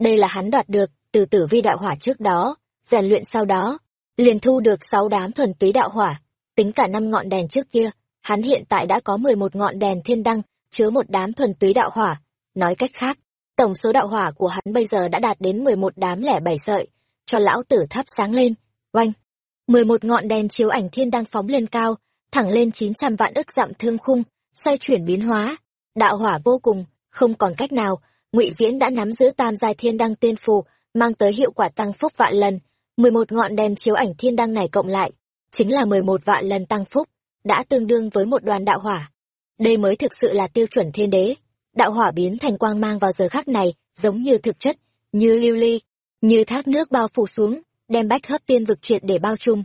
Đây là hắn đoạt được từ tử vi đạo hỏa trước đó, rèn luyện sau đó, liền thu được sáu đám thuần túy đạo hỏa, tính cả năm ngọn đèn trước kia, hắn hiện tại đã có mười một ngọn đèn thiên đăng, chứa một đám thuần túy đạo hỏa. Nói cách khác, tổng số đạo hỏa của hắn bây giờ đã đạt đến mười một đám lẻ bảy sợi, cho lão tử thắp sáng lên, oanh. mười một ngọn đèn chiếu ảnh thiên đăng phóng lên cao, thẳng lên chín trăm vạn ức dặm thương khung, xoay chuyển biến hóa. Đạo hỏa vô cùng, không còn cách nào, ngụy Viễn đã nắm giữ tam giai thiên đăng tiên phù, mang tới hiệu quả tăng phúc vạn lần. mười một ngọn đèn chiếu ảnh thiên đăng này cộng lại, chính là mười một vạn lần tăng phúc, đã tương đương với một đoàn đạo hỏa. Đây mới thực sự là tiêu chuẩn thiên đế. Đạo hỏa biến thành quang mang vào giờ khắc này, giống như thực chất, như lưu ly, như thác nước bao phủ xuống, đem bách hấp tiên vực triệt để bao trùm.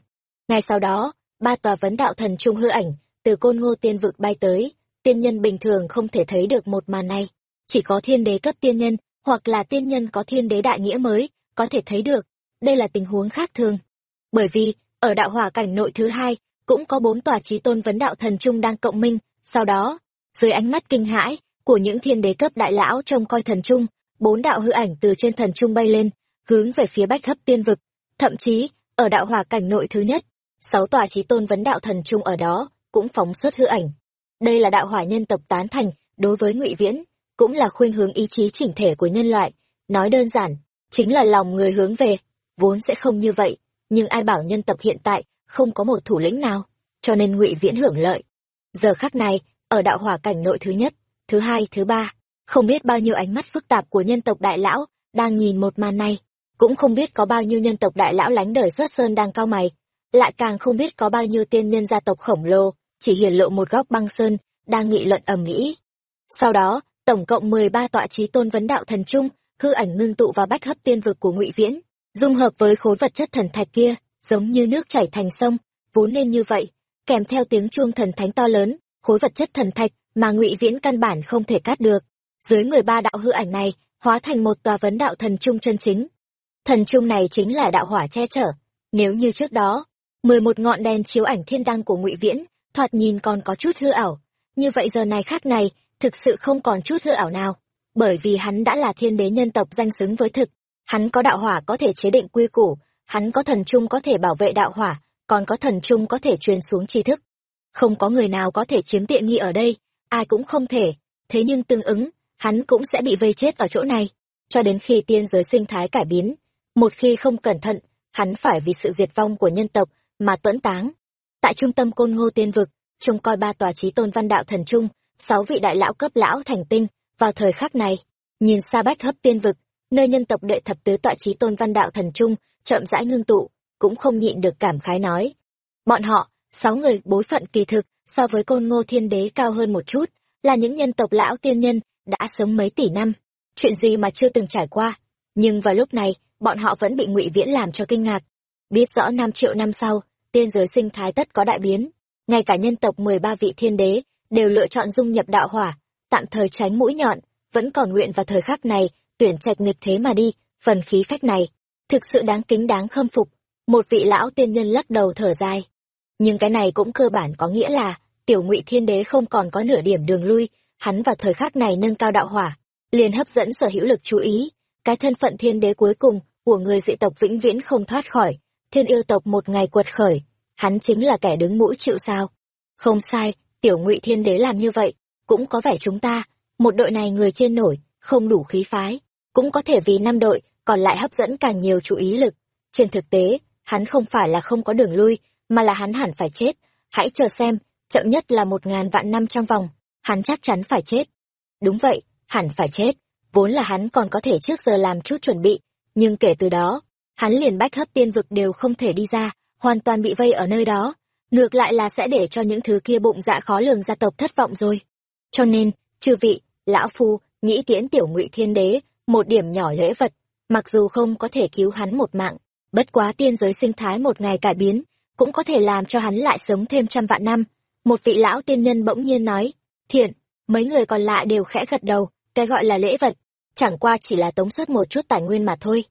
Ngay sau đó, ba tòa vấn đạo thần trung hư ảnh, từ côn ngô tiên vực bay tới, tiên nhân bình thường không thể thấy được một màn này. Chỉ có thiên đế cấp tiên nhân, hoặc là tiên nhân có thiên đế đại nghĩa mới, có thể thấy được. Đây là tình huống khác thường. Bởi vì, ở đạo hỏa cảnh nội thứ hai, cũng có bốn tòa trí tôn vấn đạo thần trung đang cộng minh, sau đó, dưới ánh mắt kinh hãi của những thiên đế cấp đại lão trông coi thần trung, bốn đạo hư ảnh từ trên thần trung bay lên, hướng về phía bách hấp tiên vực. Thậm chí, ở đạo hỏa cảnh nội thứ nhất, sáu tòa trí tôn vấn đạo thần trung ở đó, cũng phóng xuất hư ảnh. Đây là đạo hỏa nhân tộc tán thành, đối với ngụy Viễn, cũng là khuynh hướng ý chí chỉnh thể của nhân loại. Nói đơn giản, chính là lòng người hướng về, vốn sẽ không như vậy, nhưng ai bảo nhân tộc hiện tại không có một thủ lĩnh nào, cho nên ngụy Viễn hưởng lợi. Giờ khắc này, ở đạo hỏa cảnh nội thứ nhất, thứ hai, thứ ba, không biết bao nhiêu ánh mắt phức tạp của nhân tộc đại lão đang nhìn một màn này, cũng không biết có bao nhiêu nhân tộc đại lão lánh đời xuất sơn đang cao mày, lại càng không biết có bao nhiêu tiên nhân gia tộc khổng lồ chỉ hiển lộ một góc băng sơn đang nghị luận ầm ĩ. Sau đó, tổng cộng mười ba tọa trí tôn vấn đạo thần trung, hư ảnh ngưng tụ và bách hấp tiên vực của Ngụy Viễn, dung hợp với khối vật chất thần thạch kia, giống như nước chảy thành sông, vốn nên như vậy, kèm theo tiếng chuông thần thánh to lớn, khối vật chất thần thạch mà Ngụy Viễn căn bản không thể cắt được. Dưới người ba đạo hư ảnh này, hóa thành một tòa vấn đạo thần trung chân chính. Thần trung này chính là đạo hỏa che chở. Nếu như trước đó, mười một ngọn đèn chiếu ảnh thiên đăng của Ngụy Viễn, thoạt nhìn còn có chút hư ảo, như vậy giờ này khác này, thực sự không còn chút hư ảo nào, bởi vì hắn đã là thiên đế nhân tộc danh xứng với thực, hắn có đạo hỏa có thể chế định quy củ, hắn có thần trung có thể bảo vệ đạo hỏa, còn có thần trung có thể truyền xuống tri thức. Không có người nào có thể chiếm tiện nghi ở đây, ai cũng không thể, thế nhưng tương ứng, hắn cũng sẽ bị vây chết ở chỗ này, cho đến khi tiên giới sinh thái cải biến. Một khi không cẩn thận, hắn phải vì sự diệt vong của nhân tộc mà tuẫn táng. Tại trung tâm côn ngô tiên vực, trông coi ba tòa trí tôn văn đạo thần trung, sáu vị đại lão cấp lão thành tinh, vào thời khắc này, nhìn xa bách hấp tiên vực, nơi nhân tộc đệ thập tứ tọa trí tôn văn đạo thần trung, chậm rãi ngưng tụ, cũng không nhịn được cảm khái nói. Bọn họ, sáu người bối phận kỳ thực, so với côn ngô thiên đế cao hơn một chút, là những nhân tộc lão tiên nhân, đã sống mấy tỷ năm, chuyện gì mà chưa từng trải qua. Nhưng vào lúc này, bọn họ vẫn bị ngụy Viễn làm cho kinh ngạc. Biết rõ năm triệu năm sau, tiên giới sinh thái tất có đại biến, ngay cả nhân tộc mười ba vị thiên đế đều lựa chọn dung nhập đạo hỏa, tạm thời tránh mũi nhọn, vẫn còn nguyện vào thời khắc này, tuyển trạch nghịch thế mà đi, phần khí phách này, thực sự đáng kính đáng khâm phục. Một vị lão tiên nhân lắc đầu thở dài. Nhưng cái này cũng cơ bản có nghĩa là, tiểu ngụy thiên đế không còn có nửa điểm đường lui, hắn vào thời khắc này nâng cao đạo hỏa, liền hấp dẫn sở hữu lực chú ý. Cái thân phận thiên đế cuối cùng của người dị tộc vĩnh viễn không thoát khỏi, thiên yêu tộc một ngày quật khởi, hắn chính là kẻ đứng mũi chịu sao. Không sai, tiểu ngụy thiên đế làm như vậy, cũng có vẻ chúng ta, một đội này người trên nổi, không đủ khí phái, cũng có thể vì năm đội còn lại hấp dẫn càng nhiều chú ý lực. Trên thực tế, hắn không phải là không có đường lui, mà là hắn hẳn phải chết. Hãy chờ xem, chậm nhất là một ngàn vạn năm trong vòng, hắn chắc chắn phải chết. Đúng vậy, hẳn phải chết. Vốn là hắn còn có thể trước giờ làm chút chuẩn bị, nhưng kể từ đó, hắn liền bách hấp tiên vực đều không thể đi ra, hoàn toàn bị vây ở nơi đó. Ngược lại là sẽ để cho những thứ kia bụng dạ khó lường gia tộc thất vọng rồi. Cho nên, chư vị, lão phu, nghĩ tiễn tiểu ngụy thiên đế, một điểm nhỏ lễ vật, mặc dù không có thể cứu hắn một mạng, bất quá tiên giới sinh thái một ngày cải biến, cũng có thể làm cho hắn lại sống thêm trăm vạn năm. Một vị lão tiên nhân bỗng nhiên nói, thiện, mấy người còn lại đều khẽ gật đầu, cái gọi là lễ vật, chẳng qua chỉ là tống suất một chút tài nguyên mà thôi.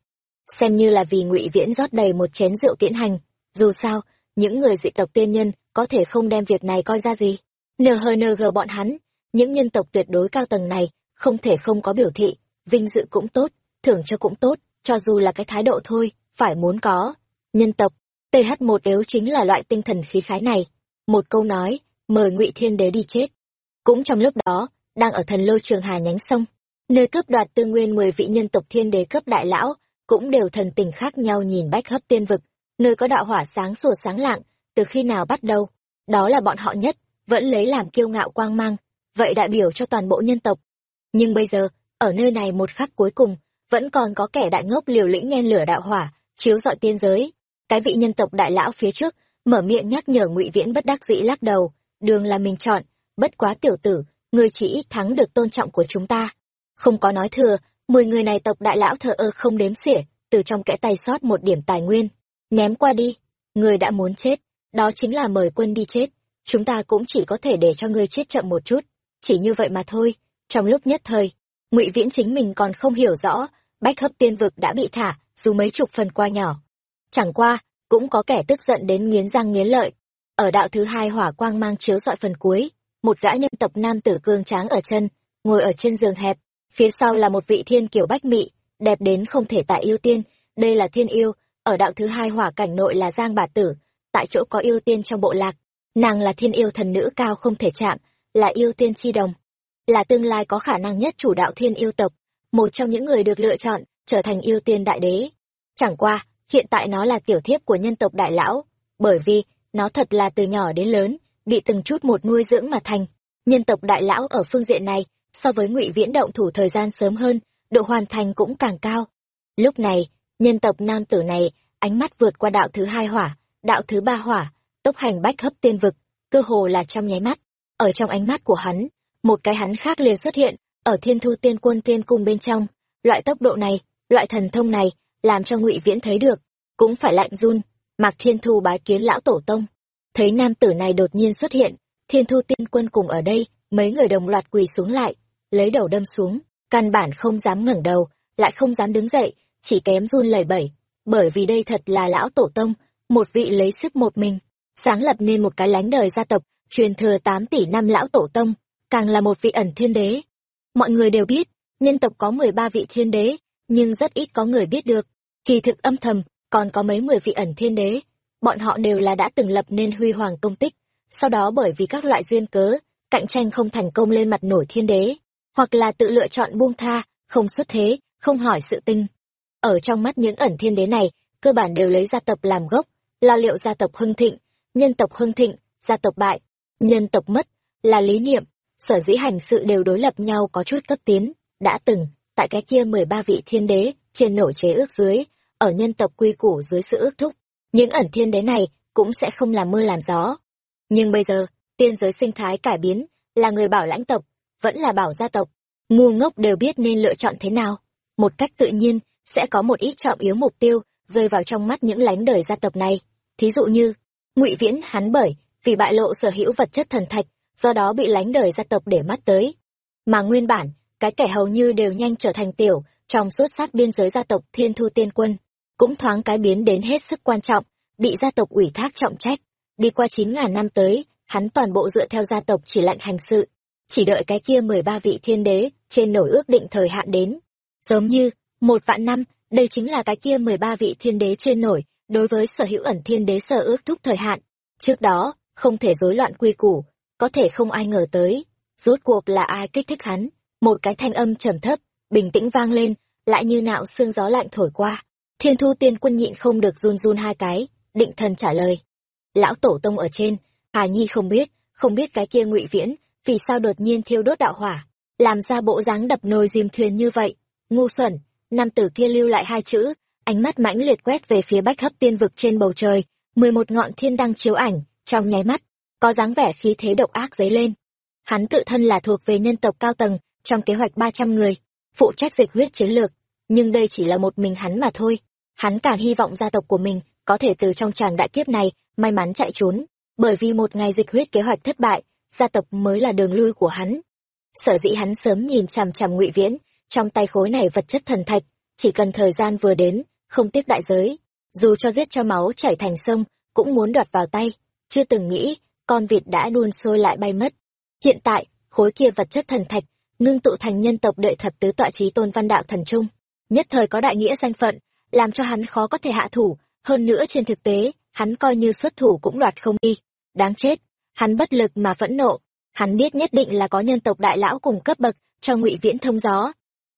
Xem như là vì ngụy viễn rót đầy một chén rượu tiễn hành, dù sao, những người dị tộc tiên nhân có thể không đem việc này coi ra gì. NHNG bọn hắn, những nhân tộc tuyệt đối cao tầng này, không thể không có biểu thị, vinh dự cũng tốt, thưởng cho cũng tốt, cho dù là cái thái độ thôi, phải muốn có. Nhân tộc, TH1 yếu chính là loại tinh thần khí khái này. Một câu nói, mời ngụy Thiên Đế đi chết. Cũng trong lúc đó, đang ở thần lô trường hà nhánh sông, nơi cướp đoạt tư nguyên 10 vị nhân tộc thiên đế cấp đại lão, cũng đều thần tình khác nhau nhìn bách hấp tiên vực, nơi có đạo hỏa sáng sủa sáng lạng, từ khi nào bắt đầu, đó là bọn họ nhất, vẫn lấy làm kiêu ngạo quang mang, vậy đại biểu cho toàn bộ nhân tộc. Nhưng bây giờ, ở nơi này một khắc cuối cùng, vẫn còn có kẻ đại ngốc liều lĩnh nhen lửa đạo hỏa, chiếu dọi tiên giới. Cái vị nhân tộc đại lão phía trước, mở miệng nhắc nhở ngụy Viễn bất đắc dĩ lắc đầu, đường là mình chọn, bất quá tiểu tử, người chỉ ít thắng được tôn trọng của chúng ta. Không có nói thừa, mười người này tộc đại lão thờ ơ không đếm xỉa, từ trong kẽ tay sót một điểm tài nguyên, ném qua đi. Người đã muốn chết, đó chính là mời quân đi chết. Chúng ta cũng chỉ có thể để cho ngươi chết chậm một chút, chỉ như vậy mà thôi. Trong lúc nhất thời, ngụy Viễn chính mình còn không hiểu rõ, bách hấp tiên vực đã bị thả, dù mấy chục phần qua nhỏ. Chẳng qua, cũng có kẻ tức giận đến nghiến răng nghiến lợi. Ở đạo thứ hai hỏa quang mang chiếu dọi phần cuối, một gã nhân tộc nam tử cương tráng ở chân, ngồi ở trên giường hẹp, phía sau là một vị thiên kiểu bách mị, đẹp đến không thể tại yêu tiên, đây là thiên yêu, ở đạo thứ hai hỏa cảnh nội là Giang bà tử, tại chỗ có yêu tiên trong bộ lạc, nàng là thiên yêu thần nữ cao không thể chạm, là yêu tiên chi đồng, là tương lai có khả năng nhất chủ đạo thiên yêu tộc, một trong những người được lựa chọn trở thành yêu tiên đại đế. Chẳng qua, hiện tại nó là tiểu thiếp của nhân tộc đại lão, bởi vì nó thật là từ nhỏ đến lớn, bị từng chút một nuôi dưỡng mà thành. Nhân tộc đại lão ở phương diện này, so với ngụy viễn động thủ thời gian sớm hơn, độ hoàn thành cũng càng cao. Lúc này, nhân tộc nam tử này, ánh mắt vượt qua đạo thứ hai hỏa, đạo thứ ba hỏa, tốc hành bách hấp tiên vực, cơ hồ là trong nháy mắt. Ở trong ánh mắt của hắn, một cái hắn khác liền xuất hiện, ở thiên thu tiên quân tiên cung bên trong. Loại tốc độ này, loại thần thông này, làm cho ngụy Viễn thấy được, cũng phải lạnh run. Mạc Thiên Thu bái kiến lão tổ tông. Thấy nam tử này đột nhiên xuất hiện, thiên thu tiên quân cùng ở đây, mấy người đồng loạt quỳ xuống lại, lấy đầu đâm xuống, căn bản không dám ngẩng đầu, lại không dám đứng dậy, chỉ kém run lẩy bẩy, bởi vì đây thật là lão tổ tông, một vị lấy sức một mình, sáng lập nên một cái lánh đời gia tộc, truyền thừa 8 tỷ năm lão tổ tông, càng là một vị ẩn thiên đế. Mọi người đều biết, nhân tộc có 13 vị thiên đế, nhưng rất ít có người biết được. Kỳ thực âm thầm, còn có mấy mười vị ẩn thiên đế. Bọn họ đều là đã từng lập nên huy hoàng công tích, sau đó bởi vì các loại duyên cớ, cạnh tranh không thành công lên mặt nổi thiên đế, hoặc là tự lựa chọn buông tha, không xuất thế, không hỏi sự tinh. Ở trong mắt những ẩn thiên đế này, cơ bản đều lấy gia tộc làm gốc, lo liệu gia tộc hưng thịnh, nhân tộc hưng thịnh, gia tộc bại, nhân tộc mất, là lý niệm, sở dĩ hành sự đều đối lập nhau có chút cấp tiến, đã từng, tại cái kia mười ba vị thiên đế, trên nổ chế ước dưới, ở nhân tộc quy củ dưới sự ước thúc, những ẩn thiên đế này cũng sẽ không làm mưa làm gió. Nhưng bây giờ, tiên giới sinh thái cải biến, là người bảo lãnh tộc, vẫn là bảo gia tộc, ngu ngốc đều biết nên lựa chọn thế nào. Một cách tự nhiên, sẽ có một ít trọng yếu mục tiêu, rơi vào trong mắt những lánh đời gia tộc này. Thí dụ như, ngụy Viễn hắn bởi, vì bại lộ sở hữu vật chất thần thạch, do đó bị lánh đời gia tộc để mắt tới. Mà nguyên bản, cái kẻ hầu như đều nhanh trở thành tiểu, trong suốt sát biên giới gia tộc Thiên Thu Tiên Quân, cũng thoáng cái biến đến hết sức quan trọng, bị gia tộc ủy thác trọng trách. Đi qua chín ngàn năm tới, hắn toàn bộ dựa theo gia tộc chỉ lệnh hành sự, chỉ đợi cái kia mười ba vị thiên đế trên nổi ước định thời hạn đến. Giống như, một vạn năm, đây chính là cái kia mười ba vị thiên đế trên nổi, đối với sở hữu ẩn thiên đế sở ước thúc thời hạn. Trước đó, không thể rối loạn quy củ, có thể không ai ngờ tới. Rốt cuộc là ai kích thích hắn? Một cái thanh âm trầm thấp, bình tĩnh vang lên, lại như nạo xương gió lạnh thổi qua. Thiên thu tiên quân nhịn không được run run hai cái, định thần trả lời. Lão tổ tông ở trên, Hà Nhi không biết, không biết cái kia ngụy viễn, vì sao đột nhiên thiêu đốt đạo hỏa, làm ra bộ dáng đập nồi dìm thuyền như vậy. Ngu xuẩn, nam tử kia lưu lại hai chữ, ánh mắt mãnh liệt quét về phía bách hấp tiên vực trên bầu trời, mười một ngọn thiên đăng chiếu ảnh, trong nháy mắt, có dáng vẻ khí thế độc ác dấy lên. Hắn tự thân là thuộc về nhân tộc cao tầng, trong kế hoạch ba trăm người, phụ trách dịch huyết chiến lược, nhưng đây chỉ là một mình hắn mà thôi. Hắn càng hy vọng gia tộc của mình có thể từ trong tràng đại kiếp này may mắn chạy trốn, bởi vì một ngày dịch huyết kế hoạch thất bại, gia tộc mới là đường lui của hắn. Sở dĩ hắn sớm nhìn chằm chằm Ngụy Viễn, trong tay khối này vật chất thần thạch, chỉ cần thời gian vừa đến, không tiếc đại giới, dù cho giết cho máu chảy thành sông, cũng muốn đoạt vào tay, chưa từng nghĩ, con vịt đã đun sôi lại bay mất. Hiện tại, khối kia vật chất thần thạch, ngưng tụ thành nhân tộc đệ thập tứ tọa trí tôn văn đạo thần trung, nhất thời có đại nghĩa danh phận, làm cho hắn khó có thể hạ thủ, hơn nữa trên thực tế, hắn coi như xuất thủ cũng đoạt không đi. Đáng chết, hắn bất lực mà phẫn nộ, hắn biết nhất định là có nhân tộc đại lão cùng cấp bậc cho ngụy viễn thông gió.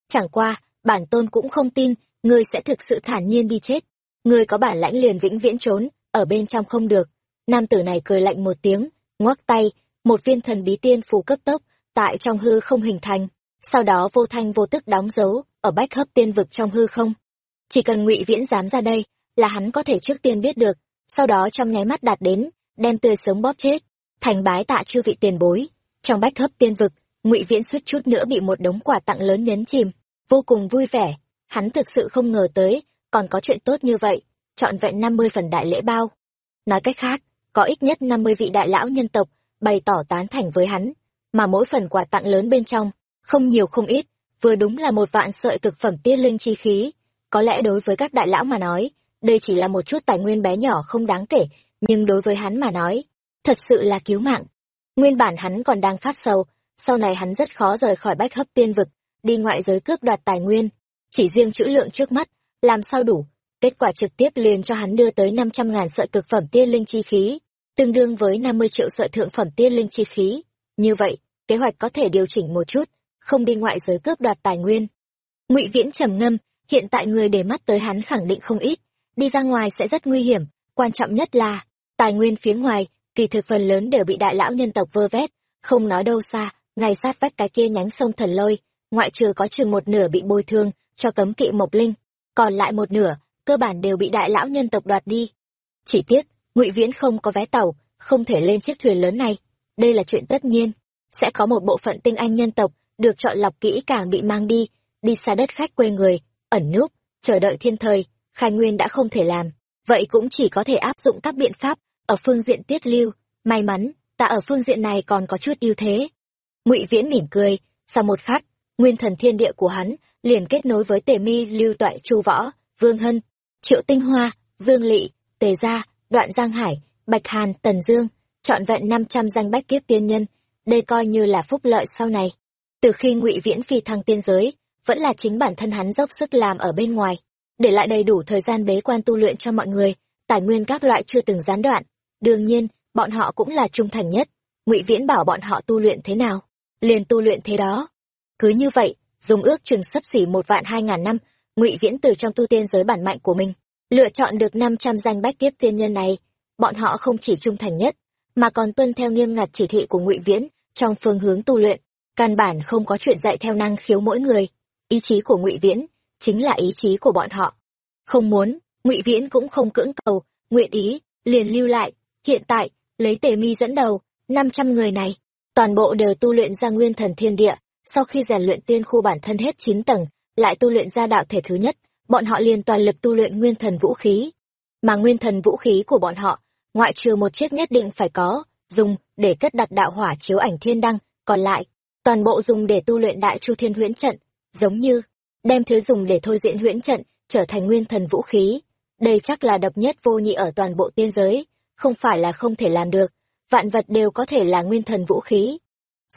Chẳng qua, bản tôn cũng không tin, ngươi sẽ thực sự thản nhiên đi chết. Ngươi có bản lãnh liền vĩnh viễn trốn, ở bên trong không được. Nam tử này cười lạnh một tiếng, ngoắc tay, một viên thần bí tiên phù cấp tốc, tại trong hư không hình thành, sau đó vô thanh vô tức đóng dấu, ở bách hấp tiên vực trong hư không. Chỉ cần ngụy viễn dám ra đây, là hắn có thể trước tiên biết được, sau đó trong nháy mắt đạt đến, đem tươi sống bóp chết, thành bái tạ chư vị tiền bối. Trong bách hấp tiên vực, ngụy viễn suýt chút nữa bị một đống quà tặng lớn nhấn chìm, vô cùng vui vẻ. Hắn thực sự không ngờ tới, còn có chuyện tốt như vậy, trọn vẹn năm mươi phần đại lễ bao. Nói cách khác, có ít nhất năm mươi vị đại lão nhân tộc bày tỏ tán thành với hắn, mà mỗi phần quà tặng lớn bên trong, không nhiều không ít, vừa đúng là một vạn sợi cực phẩm tiên linh chi khí. Có lẽ đối với các đại lão mà nói, đây chỉ là một chút tài nguyên bé nhỏ không đáng kể, nhưng đối với hắn mà nói, thật sự là cứu mạng. Nguyên bản hắn còn đang phát sầu, sau này hắn rất khó rời khỏi bách hấp tiên vực, đi ngoại giới cướp đoạt tài nguyên. Chỉ riêng chữ lượng trước mắt, làm sao đủ, kết quả trực tiếp liền cho hắn đưa tới năm trăm ngàn sợi cực phẩm tiên linh chi khí, tương đương với năm mươi triệu sợi thượng phẩm tiên linh chi khí. Như vậy, kế hoạch có thể điều chỉnh một chút, không đi ngoại giới cướp đoạt tài nguyên. Ngụy Viễn trầm ngâm, hiện tại người để mắt tới hắn khẳng định không ít, đi ra ngoài sẽ rất nguy hiểm, quan trọng nhất là tài nguyên phía ngoài, kỳ thực phần lớn đều bị đại lão nhân tộc vơ vét, không nói đâu xa, ngay sát vách cái kia nhánh sông thần lôi, ngoại trừ có chừng một nửa bị bồi thương cho cấm kỵ mộc linh, còn lại một nửa cơ bản đều bị đại lão nhân tộc đoạt đi. Chỉ tiếc, Ngụy Viễn không có vé tàu, không thể lên chiếc thuyền lớn này. Đây là chuyện tất nhiên, sẽ có một bộ phận tinh anh nhân tộc được chọn lọc kỹ càng bị mang đi, đi xa đất khách quê người, ẩn núp, chờ đợi thiên thời, khai nguyên đã không thể làm, vậy cũng chỉ có thể áp dụng các biện pháp ở phương diện tiết lưu, may mắn, ta ở phương diện này còn có chút ưu thế. Ngụy Viễn mỉm cười, sau một khắc, nguyên thần thiên địa của hắn liền kết nối với Tề Mi, Lưu Toại, Chu Võ, Vương Hân, Triệu Tinh Hoa, Dương Lị, Tề Gia, Đoạn Giang Hải, Bạch Hàn, Tần Dương, trọn vẹn năm trăm danh bách kiếp tiên nhân, đây coi như là phúc lợi sau này. Từ khi Ngụy Viễn phi thăng tiên giới, vẫn là chính bản thân hắn dốc sức làm ở bên ngoài, để lại đầy đủ thời gian bế quan tu luyện cho mọi người, tài nguyên các loại chưa từng gián đoạn. Đương nhiên, bọn họ cũng là trung thành nhất. Ngụy Viễn bảo bọn họ tu luyện thế nào, liền tu luyện thế đó. Cứ như vậy, dùng ước chừng sấp xỉ một vạn hai ngàn năm, Ngụy Viễn từ trong tu tiên giới bản mạnh của mình, lựa chọn được năm trăm danh bách kiếp tiên nhân này. Bọn họ không chỉ trung thành nhất, mà còn tuân theo nghiêm ngặt chỉ thị của Ngụy Viễn trong phương hướng tu luyện, căn bản không có chuyện dạy theo năng khiếu mỗi người. Ý chí của Ngụy Viễn chính là ý chí của bọn họ. Không muốn, Ngụy Viễn cũng không cưỡng cầu, nguyện ý, liền lưu lại. Hiện tại, lấy Tề Mi dẫn đầu, năm trăm người này, toàn bộ đều tu luyện ra nguyên thần thiên địa, sau khi rèn luyện tiên khu bản thân hết chín tầng, lại tu luyện ra đạo thể thứ nhất, bọn họ liền toàn lực tu luyện nguyên thần vũ khí. Mà nguyên thần vũ khí của bọn họ, ngoại trừ một chiếc nhất định phải có, dùng để cất đặt đạo hỏa chiếu ảnh thiên đăng, còn lại, toàn bộ dùng để tu luyện đại chu thiên huyễn trận, giống như đem thứ dùng để thôi diễn huyễn trận trở thành nguyên thần vũ khí. Đây chắc là độc nhất vô nhị ở toàn bộ tiên giới, không phải là không thể làm được, vạn vật đều có thể là nguyên thần vũ khí.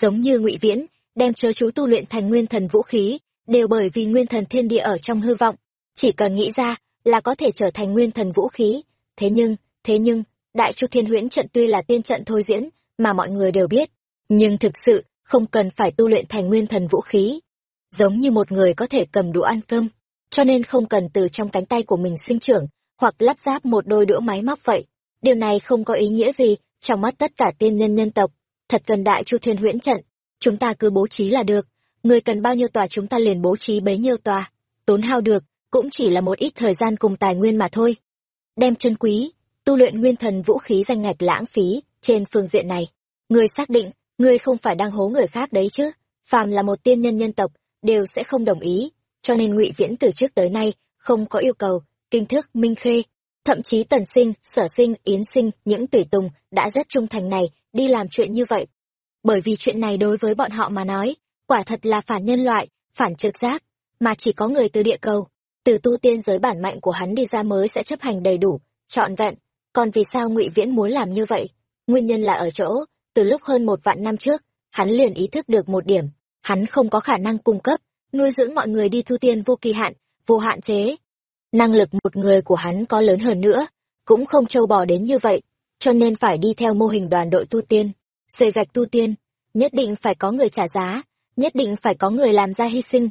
Giống như ngụy Viễn, đem chớ chú tu luyện thành nguyên thần vũ khí, đều bởi vì nguyên thần thiên địa ở trong hư vọng, chỉ cần nghĩ ra là có thể trở thành nguyên thần vũ khí. Thế nhưng, thế nhưng, đại chu thiên huyễn trận tuy là tiên trận thôi diễn mà mọi người đều biết. Nhưng thực sự không cần phải tu luyện thành nguyên thần vũ khí. Giống như một người có thể cầm đũa ăn cơm. Cho nên không cần từ trong cánh tay của mình sinh trưởng hoặc lắp ráp một đôi đũa máy móc vậy. Điều này không có ý nghĩa gì trong mắt tất cả tiên nhân nhân tộc. Thật cần đại chu thiên huyễn trận chúng ta cứ bố trí là được người cần bao nhiêu tòa chúng ta liền bố trí bấy nhiêu tòa. Tốn hao được, cũng chỉ là một ít thời gian cùng tài nguyên mà thôi. Đem chân quý, tu luyện nguyên thần vũ khí danh ngạch lãng phí trên phương diện này. Người xác định, người không phải đang hố người khác đấy chứ. Phàm là một tiên nhân nhân tộc, đều sẽ không đồng ý. Cho nên ngụy viễn từ trước tới nay không có yêu cầu, kinh thức, minh khê. Thậm chí tần sinh, sở sinh, yến sinh, những tùy tùng đã rất trung thành này đi làm chuyện như vậy. Bởi vì chuyện này đối với bọn họ mà nói quả thật là phản nhân loại, phản trực giác, mà chỉ có người từ địa cầu. Từ tu tiên giới bản mạnh của hắn đi ra mới sẽ chấp hành đầy đủ, trọn vẹn. Còn vì sao ngụy viễn muốn làm như vậy? Nguyên nhân là ở chỗ, từ lúc hơn một vạn năm trước, hắn liền ý thức được một điểm. Hắn không có khả năng cung cấp, nuôi dưỡng mọi người đi thu tiên vô kỳ hạn, vô hạn chế. Năng lực một người của hắn có lớn hơn nữa, cũng không trâu bò đến như vậy, cho nên phải đi theo mô hình đoàn đội tu tiên. Xây gạch tu tiên, nhất định phải có người trả giá nhất định phải có người làm ra hy sinh.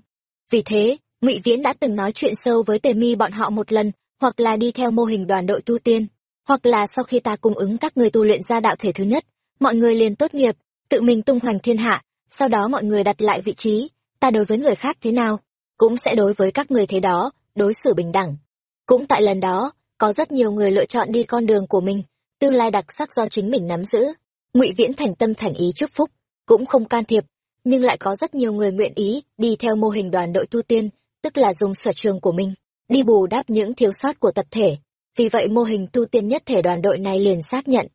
Vì thế, ngụy viễn đã từng nói chuyện sâu với tề mi bọn họ một lần, hoặc là đi theo mô hình đoàn đội tu tiên, hoặc là sau khi ta cung ứng các người tu luyện ra đạo thể thứ nhất, mọi người liền tốt nghiệp, tự mình tung hoành thiên hạ, sau đó mọi người đặt lại vị trí, ta đối với người khác thế nào, cũng sẽ đối với các người thế đó, đối xử bình đẳng. Cũng tại lần đó, có rất nhiều người lựa chọn đi con đường của mình, tương lai đặc sắc do chính mình nắm giữ. Ngụy viễn thành tâm thành ý chúc phúc, cũng không can thiệp nhưng lại có rất nhiều người nguyện ý đi theo mô hình đoàn đội tu tiên, tức là dùng sở trường của mình, đi bù đắp những thiếu sót của tập thể. Vì vậy mô hình tu tiên nhất thể đoàn đội này liền xác nhận.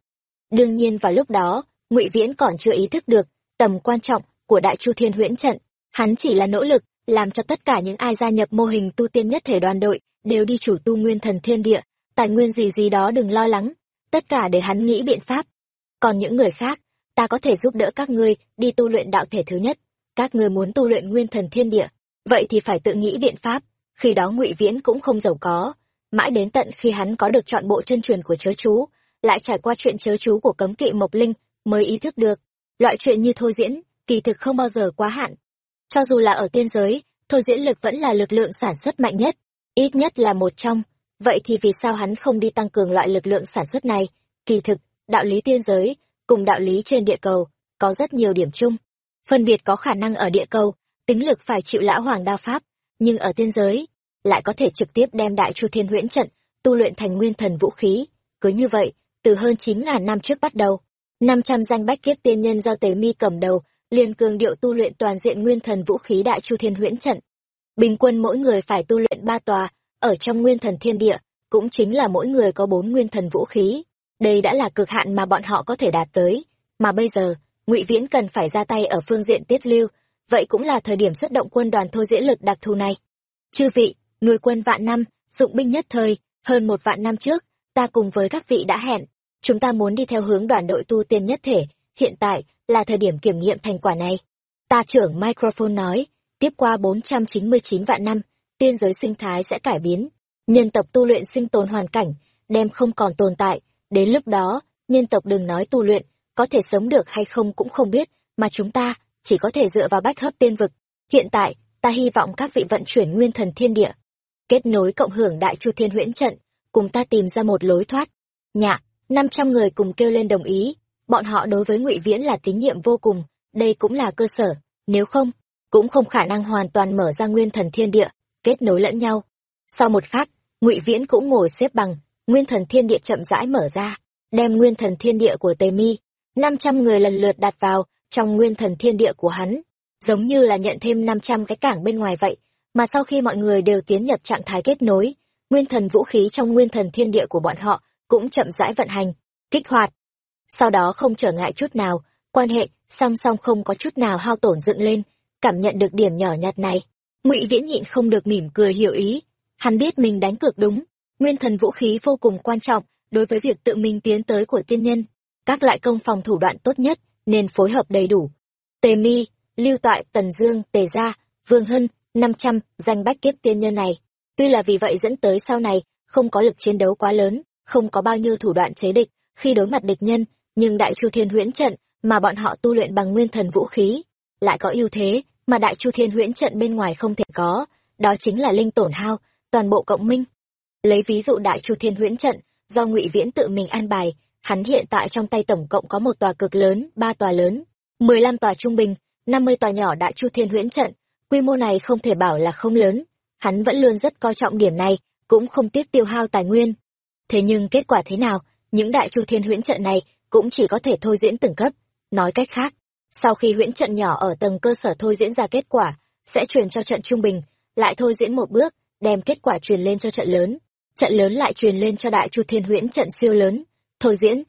Đương nhiên vào lúc đó, ngụy viễn còn chưa ý thức được tầm quan trọng của đại chu thiên huyễn trận. Hắn chỉ là nỗ lực làm cho tất cả những ai gia nhập mô hình tu tiên nhất thể đoàn đội đều đi chủ tu nguyên thần thiên địa, tài nguyên gì gì đó đừng lo lắng, tất cả để hắn nghĩ biện pháp. Còn những người khác ta có thể giúp đỡ các ngươi đi tu luyện đạo thể thứ nhất. Các ngươi muốn tu luyện nguyên thần thiên địa, vậy thì phải tự nghĩ biện pháp. Khi đó ngụy viễn cũng không giàu có. Mãi đến tận khi hắn có được chọn bộ chân truyền của chớ chú, lại trải qua chuyện chớ chú của cấm kỵ mộc linh mới ý thức được. Loại chuyện như thôi diễn, kỳ thực không bao giờ quá hạn. Cho dù là ở tiên giới, thôi diễn lực vẫn là lực lượng sản xuất mạnh nhất, ít nhất là một trong. Vậy thì vì sao hắn không đi tăng cường loại lực lượng sản xuất này? Kỳ thực, đạo lý tiên giới cùng đạo lý trên địa cầu, có rất nhiều điểm chung. Phân biệt có khả năng ở địa cầu, tính lực phải chịu lão hoàng đao pháp, nhưng ở tiên giới, lại có thể trực tiếp đem đại chu thiên huyễn trận, tu luyện thành nguyên thần vũ khí. Cứ như vậy, từ hơn chín ngàn năm trước bắt đầu, năm trăm danh bách kiếp tiên nhân do tề mi cầm đầu, liền cường điệu tu luyện toàn diện nguyên thần vũ khí đại chu thiên huyễn trận. Bình quân mỗi người phải tu luyện ba tòa, ở trong nguyên thần thiên địa, cũng chính là mỗi người có bốn nguyên thần vũ khí đây đã là cực hạn mà bọn họ có thể đạt tới. Mà bây giờ, ngụy viễn cần phải ra tay ở phương diện tiết lưu. Vậy cũng là thời điểm xuất động quân đoàn thôi diễn lực đặc thù này. Chư vị, nuôi quân vạn năm, dụng binh nhất thời, hơn một vạn năm trước, ta cùng với các vị đã hẹn. Chúng ta muốn đi theo hướng đoàn đội tu tiên nhất thể. Hiện tại là thời điểm kiểm nghiệm thành quả này. Ta trưởng microphone nói, tiếp qua 499 vạn năm, tiên giới sinh thái sẽ cải biến. Nhân tộc tu luyện sinh tồn hoàn cảnh, đem không còn tồn tại đến lúc đó, nhân tộc đừng nói tu luyện, có thể sống được hay không cũng không biết, mà chúng ta chỉ có thể dựa vào bách hấp tiên vực. Hiện tại, ta hy vọng các vị vận chuyển nguyên thần thiên địa, kết nối cộng hưởng đại chu thiên huyễn trận, cùng ta tìm ra một lối thoát. Nhạ, năm trăm người cùng kêu lên đồng ý, bọn họ đối với ngụy viễn là tín nhiệm vô cùng, đây cũng là cơ sở, nếu không, cũng không khả năng hoàn toàn mở ra nguyên thần thiên địa, kết nối lẫn nhau. Sau một khắc, ngụy viễn cũng ngồi xếp bằng nguyên thần thiên địa chậm rãi mở ra, đem nguyên thần thiên địa của tề mi, năm trăm người lần lượt đặt vào trong nguyên thần thiên địa của hắn. Giống như là nhận thêm năm trăm cái cảng bên ngoài vậy, mà sau khi mọi người đều tiến nhập trạng thái kết nối, nguyên thần vũ khí trong nguyên thần thiên địa của bọn họ cũng chậm rãi vận hành, kích hoạt. Sau đó không trở ngại chút nào, quan hệ song song không có chút nào hao tổn dựng lên, cảm nhận được điểm nhỏ nhặt này. Ngụy viễn nhịn không được mỉm cười hiểu ý, hắn biết mình đánh cược đúng nguyên thần vũ khí vô cùng quan trọng đối với việc tự mình tiến tới của tiên nhân. Các loại công phòng thủ đoạn tốt nhất nên phối hợp đầy đủ. Tề mi, lưu toại, tần dương, tề gia, vương hân, năm trăm danh bách kiếp tiên nhân này. Tuy là vì vậy dẫn tới sau này không có lực chiến đấu quá lớn, không có bao nhiêu thủ đoạn chế địch khi đối mặt địch nhân, nhưng đại chu thiên huyễn trận mà bọn họ tu luyện bằng nguyên thần vũ khí lại có ưu thế mà đại chu thiên huyễn trận bên ngoài không thể có, đó chính là linh tổn hao toàn bộ cộng minh lấy ví dụ đại chu thiên huyễn trận, do ngụy viễn tự mình an bài, hắn hiện tại trong tay tổng cộng có một tòa cực lớn, ba tòa lớn, mười lăm tòa trung bình, năm mươi tòa nhỏ đại chu thiên huyễn trận. Quy mô này không thể bảo là không lớn, hắn vẫn luôn rất coi trọng điểm này, cũng không tiếc tiêu hao tài nguyên. Thế nhưng kết quả thế nào, những đại chu thiên huyễn trận này cũng chỉ có thể thôi diễn từng cấp. Nói cách khác, sau khi huyễn trận nhỏ ở tầng cơ sở thôi diễn ra kết quả, sẽ truyền cho trận trung bình, lại thôi diễn một bước, đem kết quả truyền lên cho trận lớn trận lớn lại truyền lên cho đại chu thiên huyễn trận siêu lớn. Thôi diễn,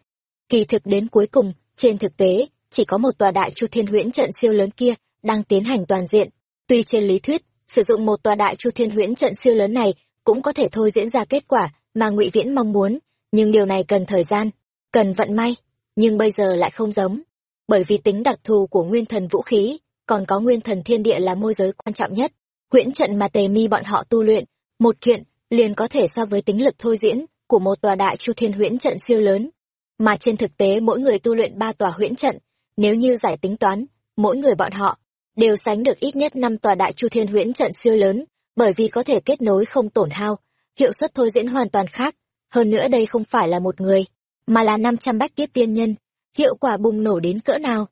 kỳ thực đến cuối cùng, trên thực tế, chỉ có một tòa đại chu thiên huyễn trận siêu lớn kia đang tiến hành toàn diện. Tuy trên lý thuyết, sử dụng một tòa đại chu thiên huyễn trận siêu lớn này cũng có thể thôi diễn ra kết quả mà ngụy viễn mong muốn, nhưng điều này cần thời gian, cần vận may. Nhưng bây giờ lại không giống, bởi vì tính đặc thù của nguyên thần vũ khí, còn có nguyên thần thiên địa là môi giới quan trọng nhất. Huyễn trận mà tề mi bọn họ tu luyện, một kiện liền có thể so với tính lực thôi diễn của một tòa đại chu thiên huyễn trận siêu lớn. Mà trên thực tế, mỗi người tu luyện ba tòa huyễn trận, nếu như giải tính toán, mỗi người bọn họ đều sánh được ít nhất năm tòa đại chu thiên huyễn trận siêu lớn, bởi vì có thể kết nối không tổn hao, hiệu suất thôi diễn hoàn toàn khác. Hơn nữa đây không phải là một người, mà là năm trăm bách kiếp tiên nhân, hiệu quả bùng nổ đến cỡ nào?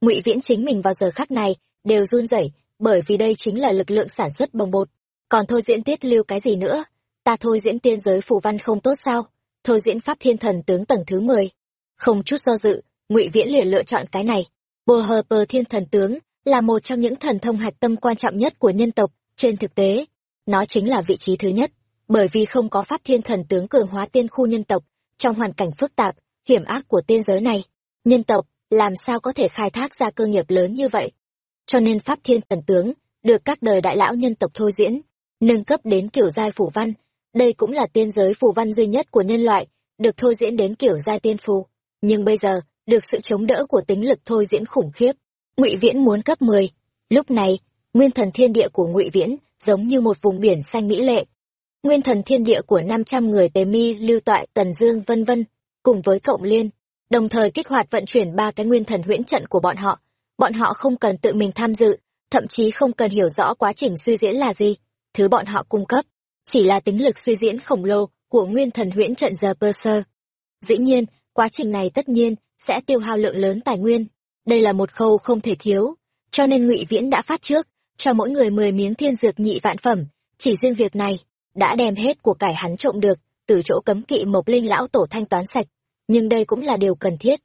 Ngụy viễn chính mình vào giờ khắc này đều run rẩy, bởi vì đây chính là lực lượng sản xuất bồng bột. Còn thôi diễn tiết lưu cái gì nữa? Ta thôi diễn tiên giới phù văn không tốt sao? Thôi diễn pháp thiên thần tướng tầng thứ mười. Không chút do dự, ngụy viễn liền lựa chọn cái này. Bồ hờ pờ thiên thần tướng là một trong những thần thông hạch tâm quan trọng nhất của nhân tộc. Trên thực tế, nó chính là vị trí thứ nhất. Bởi vì không có pháp thiên thần tướng cường hóa tiên khu nhân tộc, trong hoàn cảnh phức tạp, hiểm ác của tiên giới này, nhân tộc làm sao có thể khai thác ra cơ nghiệp lớn như vậy? Cho nên pháp thiên thần tướng được các đời đại lão nhân tộc thôi diễn, nâng cấp đến kiểu giai phủ văn đây cũng là tiên giới phù văn duy nhất của nhân loại, được thôi diễn đến kiểu giai tiên phù. Nhưng bây giờ, được sự chống đỡ của tính lực thôi diễn khủng khiếp. Ngụy viễn muốn cấp mười. Lúc này, nguyên thần thiên địa của ngụy viễn giống như một vùng biển xanh mỹ lệ. Nguyên thần thiên địa của năm trăm người tề mi, lưu toại, tần dương, vân vân, cùng với cộng liên, đồng thời kích hoạt vận chuyển ba cái nguyên thần huyễn trận của bọn họ. Bọn họ không cần tự mình tham dự, thậm chí không cần hiểu rõ quá trình suy diễn là gì. Thứ bọn họ cung cấp chỉ là tính lực suy diễn khổng lồ của nguyên thần huyễn trận giờ pơ sơ dĩ nhiên, quá trình này tất nhiên sẽ tiêu hao lượng lớn tài nguyên. Đây là một khâu không thể thiếu, cho nên ngụy viễn đã phát trước cho mỗi người mười miếng thiên dược nhị vạn phẩm. Chỉ riêng việc này đã đem hết của cải hắn trộm được từ chỗ cấm kỵ mộc linh lão tổ thanh toán sạch. Nhưng đây cũng là điều cần thiết.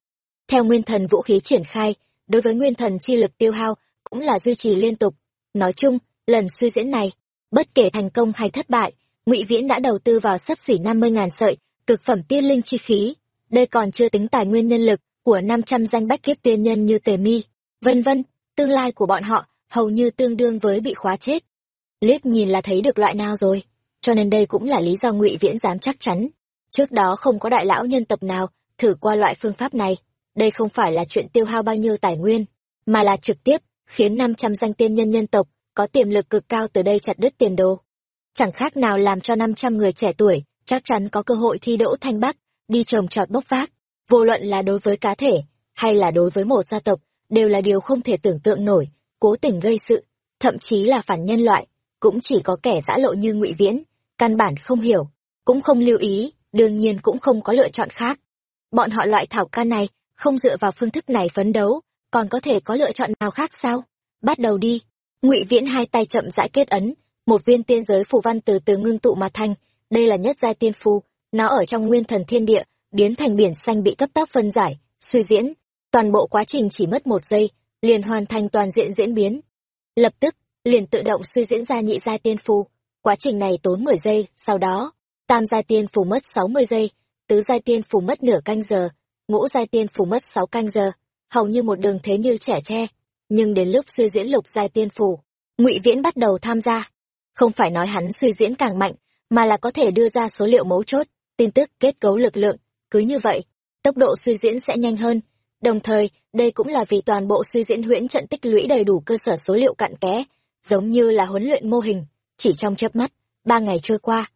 Theo nguyên thần vũ khí triển khai, đối với nguyên thần chi lực tiêu hao cũng là duy trì liên tục. Nói chung, lần suy diễn này bất kể thành công hay thất bại, ngụy viễn đã đầu tư vào sấp xỉ năm mươi ngàn sợi, cực phẩm tiên linh chi khí. Đây còn chưa tính tài nguyên nhân lực của năm trăm danh bách kiếp tiên nhân như tề mi. Vân vân, tương lai của bọn họ hầu như tương đương với bị khóa chết. Liếc nhìn là thấy được loại nào rồi. Cho nên đây cũng là lý do ngụy viễn dám chắc chắn. Trước đó không có đại lão nhân tập nào thử qua loại phương pháp này. Đây không phải là chuyện tiêu hao bao nhiêu tài nguyên, mà là trực tiếp khiến năm trăm danh tiên nhân nhân tộc có tiềm lực cực cao từ đây chặt đứt tiền đồ. Chẳng khác nào làm cho năm trăm người trẻ tuổi, chắc chắn có cơ hội thi đỗ thanh bắc, đi trồng trọt bốc vác. Vô luận là đối với cá thể, hay là đối với một gia tộc, đều là điều không thể tưởng tượng nổi, cố tình gây sự. Thậm chí là phản nhân loại, cũng chỉ có kẻ giã lộ như ngụy viễn, căn bản không hiểu, cũng không lưu ý, đương nhiên cũng không có lựa chọn khác. Bọn họ loại thảo ca này, không dựa vào phương thức này phấn đấu, còn có thể có lựa chọn nào khác sao? Bắt đầu đi ngụy viễn hai tay chậm rãi kết ấn, một viên tiên giới phù văn từ từ ngưng tụ mà thành, đây là nhất giai tiên phù, nó ở trong nguyên thần thiên địa, biến thành biển xanh bị cấp tốc phân giải, suy diễn, toàn bộ quá trình chỉ mất một giây, liền hoàn thành toàn diện diễn biến. Lập tức, liền tự động suy diễn ra nhị giai tiên phù, quá trình này tốn mười giây, sau đó, tam giai tiên phù mất sáu mươi giây, tứ giai tiên phù mất nửa canh giờ, ngũ giai tiên phù mất sáu canh giờ, hầu như một đường thế như trẻ tre nhưng đến lúc suy diễn lục giai tiên phù ngụy viễn bắt đầu tham gia. Không phải nói hắn suy diễn càng mạnh, mà là có thể đưa ra số liệu mấu chốt, tin tức kết cấu lực lượng, cứ như vậy, tốc độ suy diễn sẽ nhanh hơn. Đồng thời, đây cũng là vì toàn bộ suy diễn huyễn trận tích lũy đầy đủ cơ sở số liệu cặn kẽ, giống như là huấn luyện mô hình. Chỉ trong chớp mắt, ba ngày trôi qua,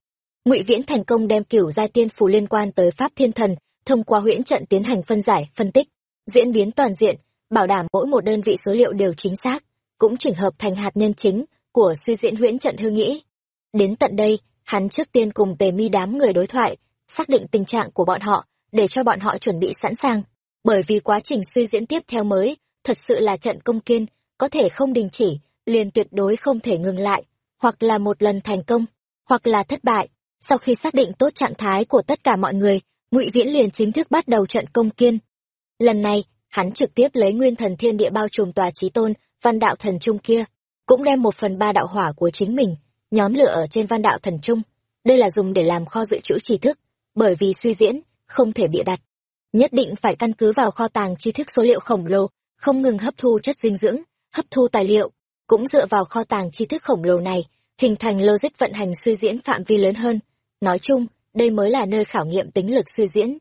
ngụy viễn thành công đem cửu giai tiên phù liên quan tới pháp thiên thần thông qua huyễn trận tiến hành phân giải, phân tích, diễn biến toàn diện bảo đảm mỗi một đơn vị số liệu đều chính xác, cũng chỉnh hợp thành hạt nhân chính của suy diễn huyễn trận hư nghĩ. Đến tận đây, hắn trước tiên cùng tề mi đám người đối thoại, xác định tình trạng của bọn họ, để cho bọn họ chuẩn bị sẵn sàng. Bởi vì quá trình suy diễn tiếp theo mới, thật sự là trận công kiên, có thể không đình chỉ, liền tuyệt đối không thể ngừng lại, hoặc là một lần thành công, hoặc là thất bại. Sau khi xác định tốt trạng thái của tất cả mọi người, ngụy viễn liền chính thức bắt đầu trận công kiên. Lần này hắn trực tiếp lấy nguyên thần thiên địa bao trùm tòa trí tôn, văn đạo thần trung kia, cũng đem một phần ba đạo hỏa của chính mình, nhóm lửa ở trên văn đạo thần trung. Đây là dùng để làm kho dự trữ tri thức, bởi vì suy diễn, không thể bịa đặt. Nhất định phải căn cứ vào kho tàng tri thức số liệu khổng lồ, không ngừng hấp thu chất dinh dưỡng, hấp thu tài liệu. Cũng dựa vào kho tàng tri thức khổng lồ này, hình thành logic vận hành suy diễn phạm vi lớn hơn. Nói chung, đây mới là nơi khảo nghiệm tính lực suy diễn.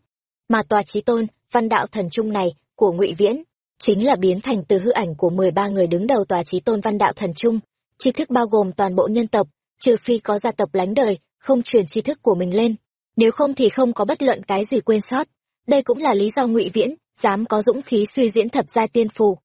Mà tòa trí tôn, văn đạo thần trung này của ngụy viễn, chính là biến thành từ hư ảnh của mười ba người đứng đầu tòa trí tôn văn đạo thần trung. Tri thức bao gồm toàn bộ nhân tộc, trừ phi có gia tộc lánh đời, không truyền tri thức của mình lên. Nếu không thì không có bất luận cái gì quên sót. Đây cũng là lý do ngụy viễn dám có dũng khí suy diễn thập gia tiên phù.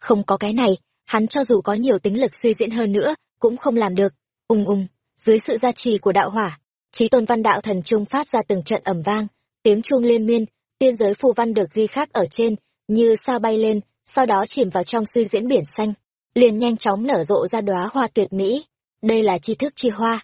Không có cái này, hắn cho dù có nhiều tính lực suy diễn hơn nữa, cũng không làm được. Ùng ùng dưới sự gia trì của đạo hỏa trí tôn văn đạo thần trung phát ra từng trận ẩm vang, tiếng chuông liên miên, tiên giới phù văn được ghi khắc ở trên như sao bay lên, sau đó chìm vào trong suy diễn biển xanh, liền nhanh chóng nở rộ ra đóa hoa tuyệt mỹ. Đây là tri thức chi hoa.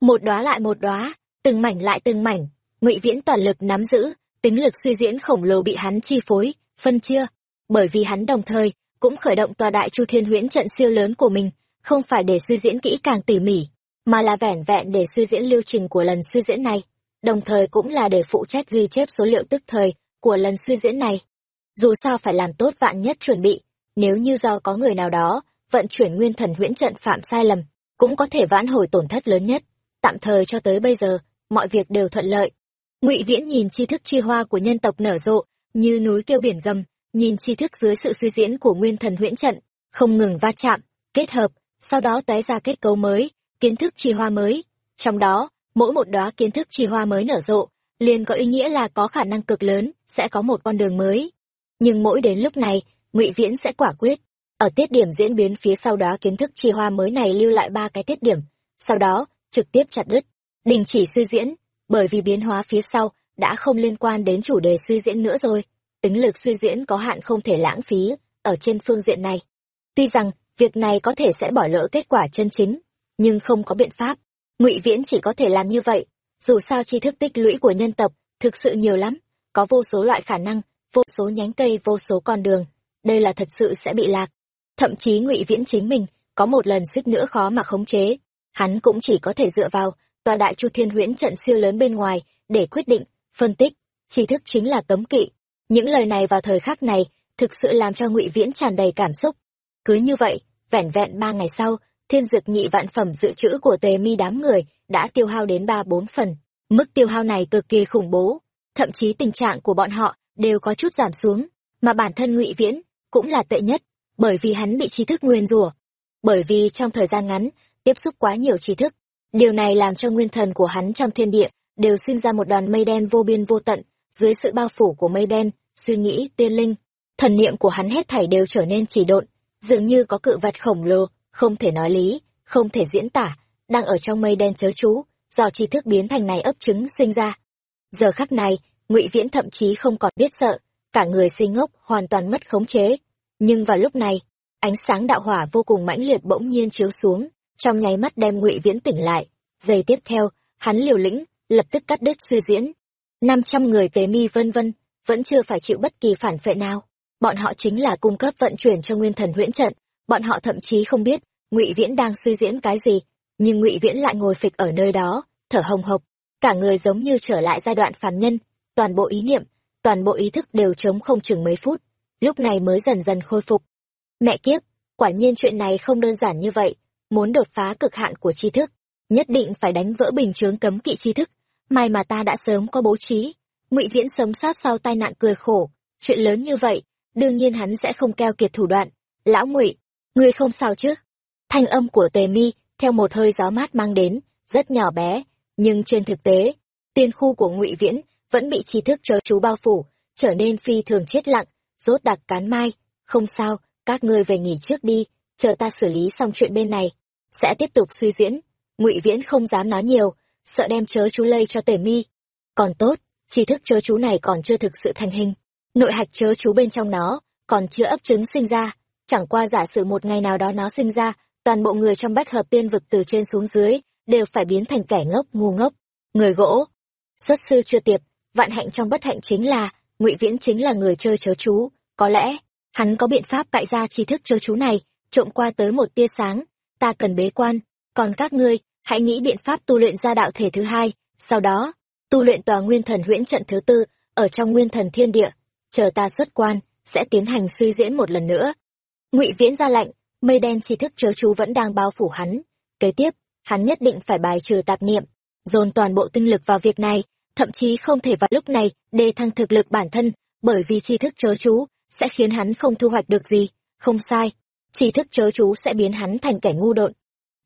Một đóa lại một đóa, từng mảnh lại từng mảnh, ngụy viễn toàn lực nắm giữ, tính lực suy diễn khổng lồ bị hắn chi phối, phân chia. Bởi vì hắn đồng thời, cũng khởi động tòa đại chu thiên huyễn trận siêu lớn của mình, không phải để suy diễn kỹ càng tỉ mỉ, mà là vẻn vẹn để suy diễn lưu trình của lần suy diễn này, đồng thời cũng là để phụ trách ghi chép số liệu tức thời của lần suy diễn này dù sao phải làm tốt vạn nhất chuẩn bị, nếu như do có người nào đó vận chuyển nguyên thần huyễn trận phạm sai lầm, cũng có thể vãn hồi tổn thất lớn nhất. Tạm thời cho tới bây giờ, mọi việc đều thuận lợi. Ngụy viễn nhìn tri thức chi hoa của nhân tộc nở rộ như núi kêu biển gầm, nhìn tri thức dưới sự suy diễn của nguyên thần huyễn trận, không ngừng va chạm, kết hợp, sau đó tóe ra kết cấu mới, kiến thức chi hoa mới. Trong đó, mỗi một đóa kiến thức chi hoa mới nở rộ, liền có ý nghĩa là có khả năng cực lớn sẽ có một con đường mới nhưng mỗi đến lúc này, ngụy viễn sẽ quả quyết. Ở tiết điểm diễn biến phía sau đó kiến thức chi hoa mới này lưu lại ba cái tiết điểm, sau đó trực tiếp chặt đứt. Đình chỉ suy diễn, bởi vì biến hóa phía sau đã không liên quan đến chủ đề suy diễn nữa rồi. Tính lực suy diễn có hạn không thể lãng phí ở trên phương diện này. Tuy rằng, việc này có thể sẽ bỏ lỡ kết quả chân chính, nhưng không có biện pháp. Ngụy viễn chỉ có thể làm như vậy. Dù sao tri thức tích lũy của nhân tộc thực sự nhiều lắm, có vô số loại khả năng vô số nhánh cây, vô số con đường. Đây là thật sự sẽ bị lạc. Thậm chí ngụy viễn chính mình, có một lần suýt nữa khó mà khống chế. Hắn cũng chỉ có thể dựa vào, tòa đại chu thiên huyễn trận siêu lớn bên ngoài, để quyết định, phân tích. Tri thức chính là cấm kỵ. Những lời này vào thời khắc này, thực sự làm cho ngụy viễn tràn đầy cảm xúc. Cứ như vậy, vẻn vẹn ba ngày sau, thiên dược nhị vạn phẩm dự trữ của tề mi đám người đã tiêu hao đến ba bốn phần. Mức tiêu hao này cực kỳ khủng bố. Thậm chí tình trạng của bọn họ đều có chút giảm xuống, mà bản thân ngụy viễn cũng là tệ nhất, bởi vì hắn bị tri thức nguyên rủa. Bởi vì trong thời gian ngắn, tiếp xúc quá nhiều tri thức, điều này làm cho nguyên thần của hắn trong thiên địa đều sinh ra một đoàn mây đen vô biên vô tận, dưới sự bao phủ của mây đen, suy nghĩ, tiên linh, thần niệm của hắn hết thảy đều trở nên chỉ độn, dường như có cự vật khổng lồ, không thể nói lý, không thể diễn tả, đang ở trong mây đen chớ chú, do tri thức biến thành này ấp trứng sinh ra. Giờ khắc này ngụy viễn thậm chí không còn biết sợ, cả người si ngốc hoàn toàn mất khống chế. Nhưng vào lúc này, ánh sáng đạo hỏa vô cùng mãnh liệt bỗng nhiên chiếu xuống, trong nháy mắt đem ngụy viễn tỉnh lại. Giây tiếp theo, hắn liều lĩnh, lập tức cắt đứt suy diễn. Năm trăm người tế mi vân vân, vẫn chưa phải chịu bất kỳ phản phệ nào. Bọn họ chính là cung cấp vận chuyển cho nguyên thần huyễn trận. Bọn họ thậm chí không biết ngụy viễn đang suy diễn cái gì, nhưng ngụy viễn lại ngồi phịch ở nơi đó, thở hồng hộc. Cả người giống như trở lại giai đoạn phàm nhân toàn bộ ý niệm, toàn bộ ý thức đều chống không chừng mấy phút. Lúc này mới dần dần khôi phục. Mẹ kiếp, quả nhiên chuyện này không đơn giản như vậy, muốn đột phá cực hạn của tri thức, nhất định phải đánh vỡ bình chướng cấm kỵ tri thức. May mà ta đã sớm có bố trí, ngụy viễn sống sót sau tai nạn cười khổ. Chuyện lớn như vậy, đương nhiên hắn sẽ không keo kiệt thủ đoạn. Lão ngụy, ngươi không sao chứ? Thanh âm của tề mi theo một hơi gió mát mang đến, rất nhỏ bé, nhưng trên thực tế, tiên khu của ngụy viễn vẫn bị tri thức chớ chú bao phủ, trở nên phi thường chết lặng. Rốt đặc cán mai, không sao, các ngươi về nghỉ trước đi, chờ ta xử lý xong chuyện bên này. Sẽ tiếp tục suy diễn, ngụy viễn không dám nói nhiều, sợ đem chớ chú lây cho tề mi. Còn tốt, tri thức chớ chú này còn chưa thực sự thành hình. Nội hạch chớ chú bên trong nó, còn chưa ấp trứng sinh ra. Chẳng qua giả sử một ngày nào đó nó sinh ra, toàn bộ người trong bách hợp tiên vực từ trên xuống dưới, đều phải biến thành kẻ ngốc, ngu ngốc. Người gỗ. Xuất sư chưa tiệp vạn hạnh trong bất hạnh chính là, ngụy viễn chính là người chơi chớ chú. Có lẽ, hắn có biện pháp tại ra tri thức chớ chú này, trộm qua tới một tia sáng. Ta cần bế quan. Còn các ngươi, hãy nghĩ biện pháp tu luyện ra đạo thể thứ hai. Sau đó, tu luyện tòa nguyên thần huyễn trận thứ tư, ở trong nguyên thần thiên địa. Chờ ta xuất quan, sẽ tiến hành suy diễn một lần nữa. Ngụy viễn ra lệnh, mây đen tri thức chớ chú vẫn đang bao phủ hắn. Kế tiếp, hắn nhất định phải bài trừ tạp niệm, dồn toàn bộ tinh lực vào việc này thậm chí không thể vào lúc này đề thăng thực lực bản thân, bởi vì tri thức chớ chú sẽ khiến hắn không thu hoạch được gì. Không sai, tri thức chớ chú sẽ biến hắn thành kẻ ngu độn.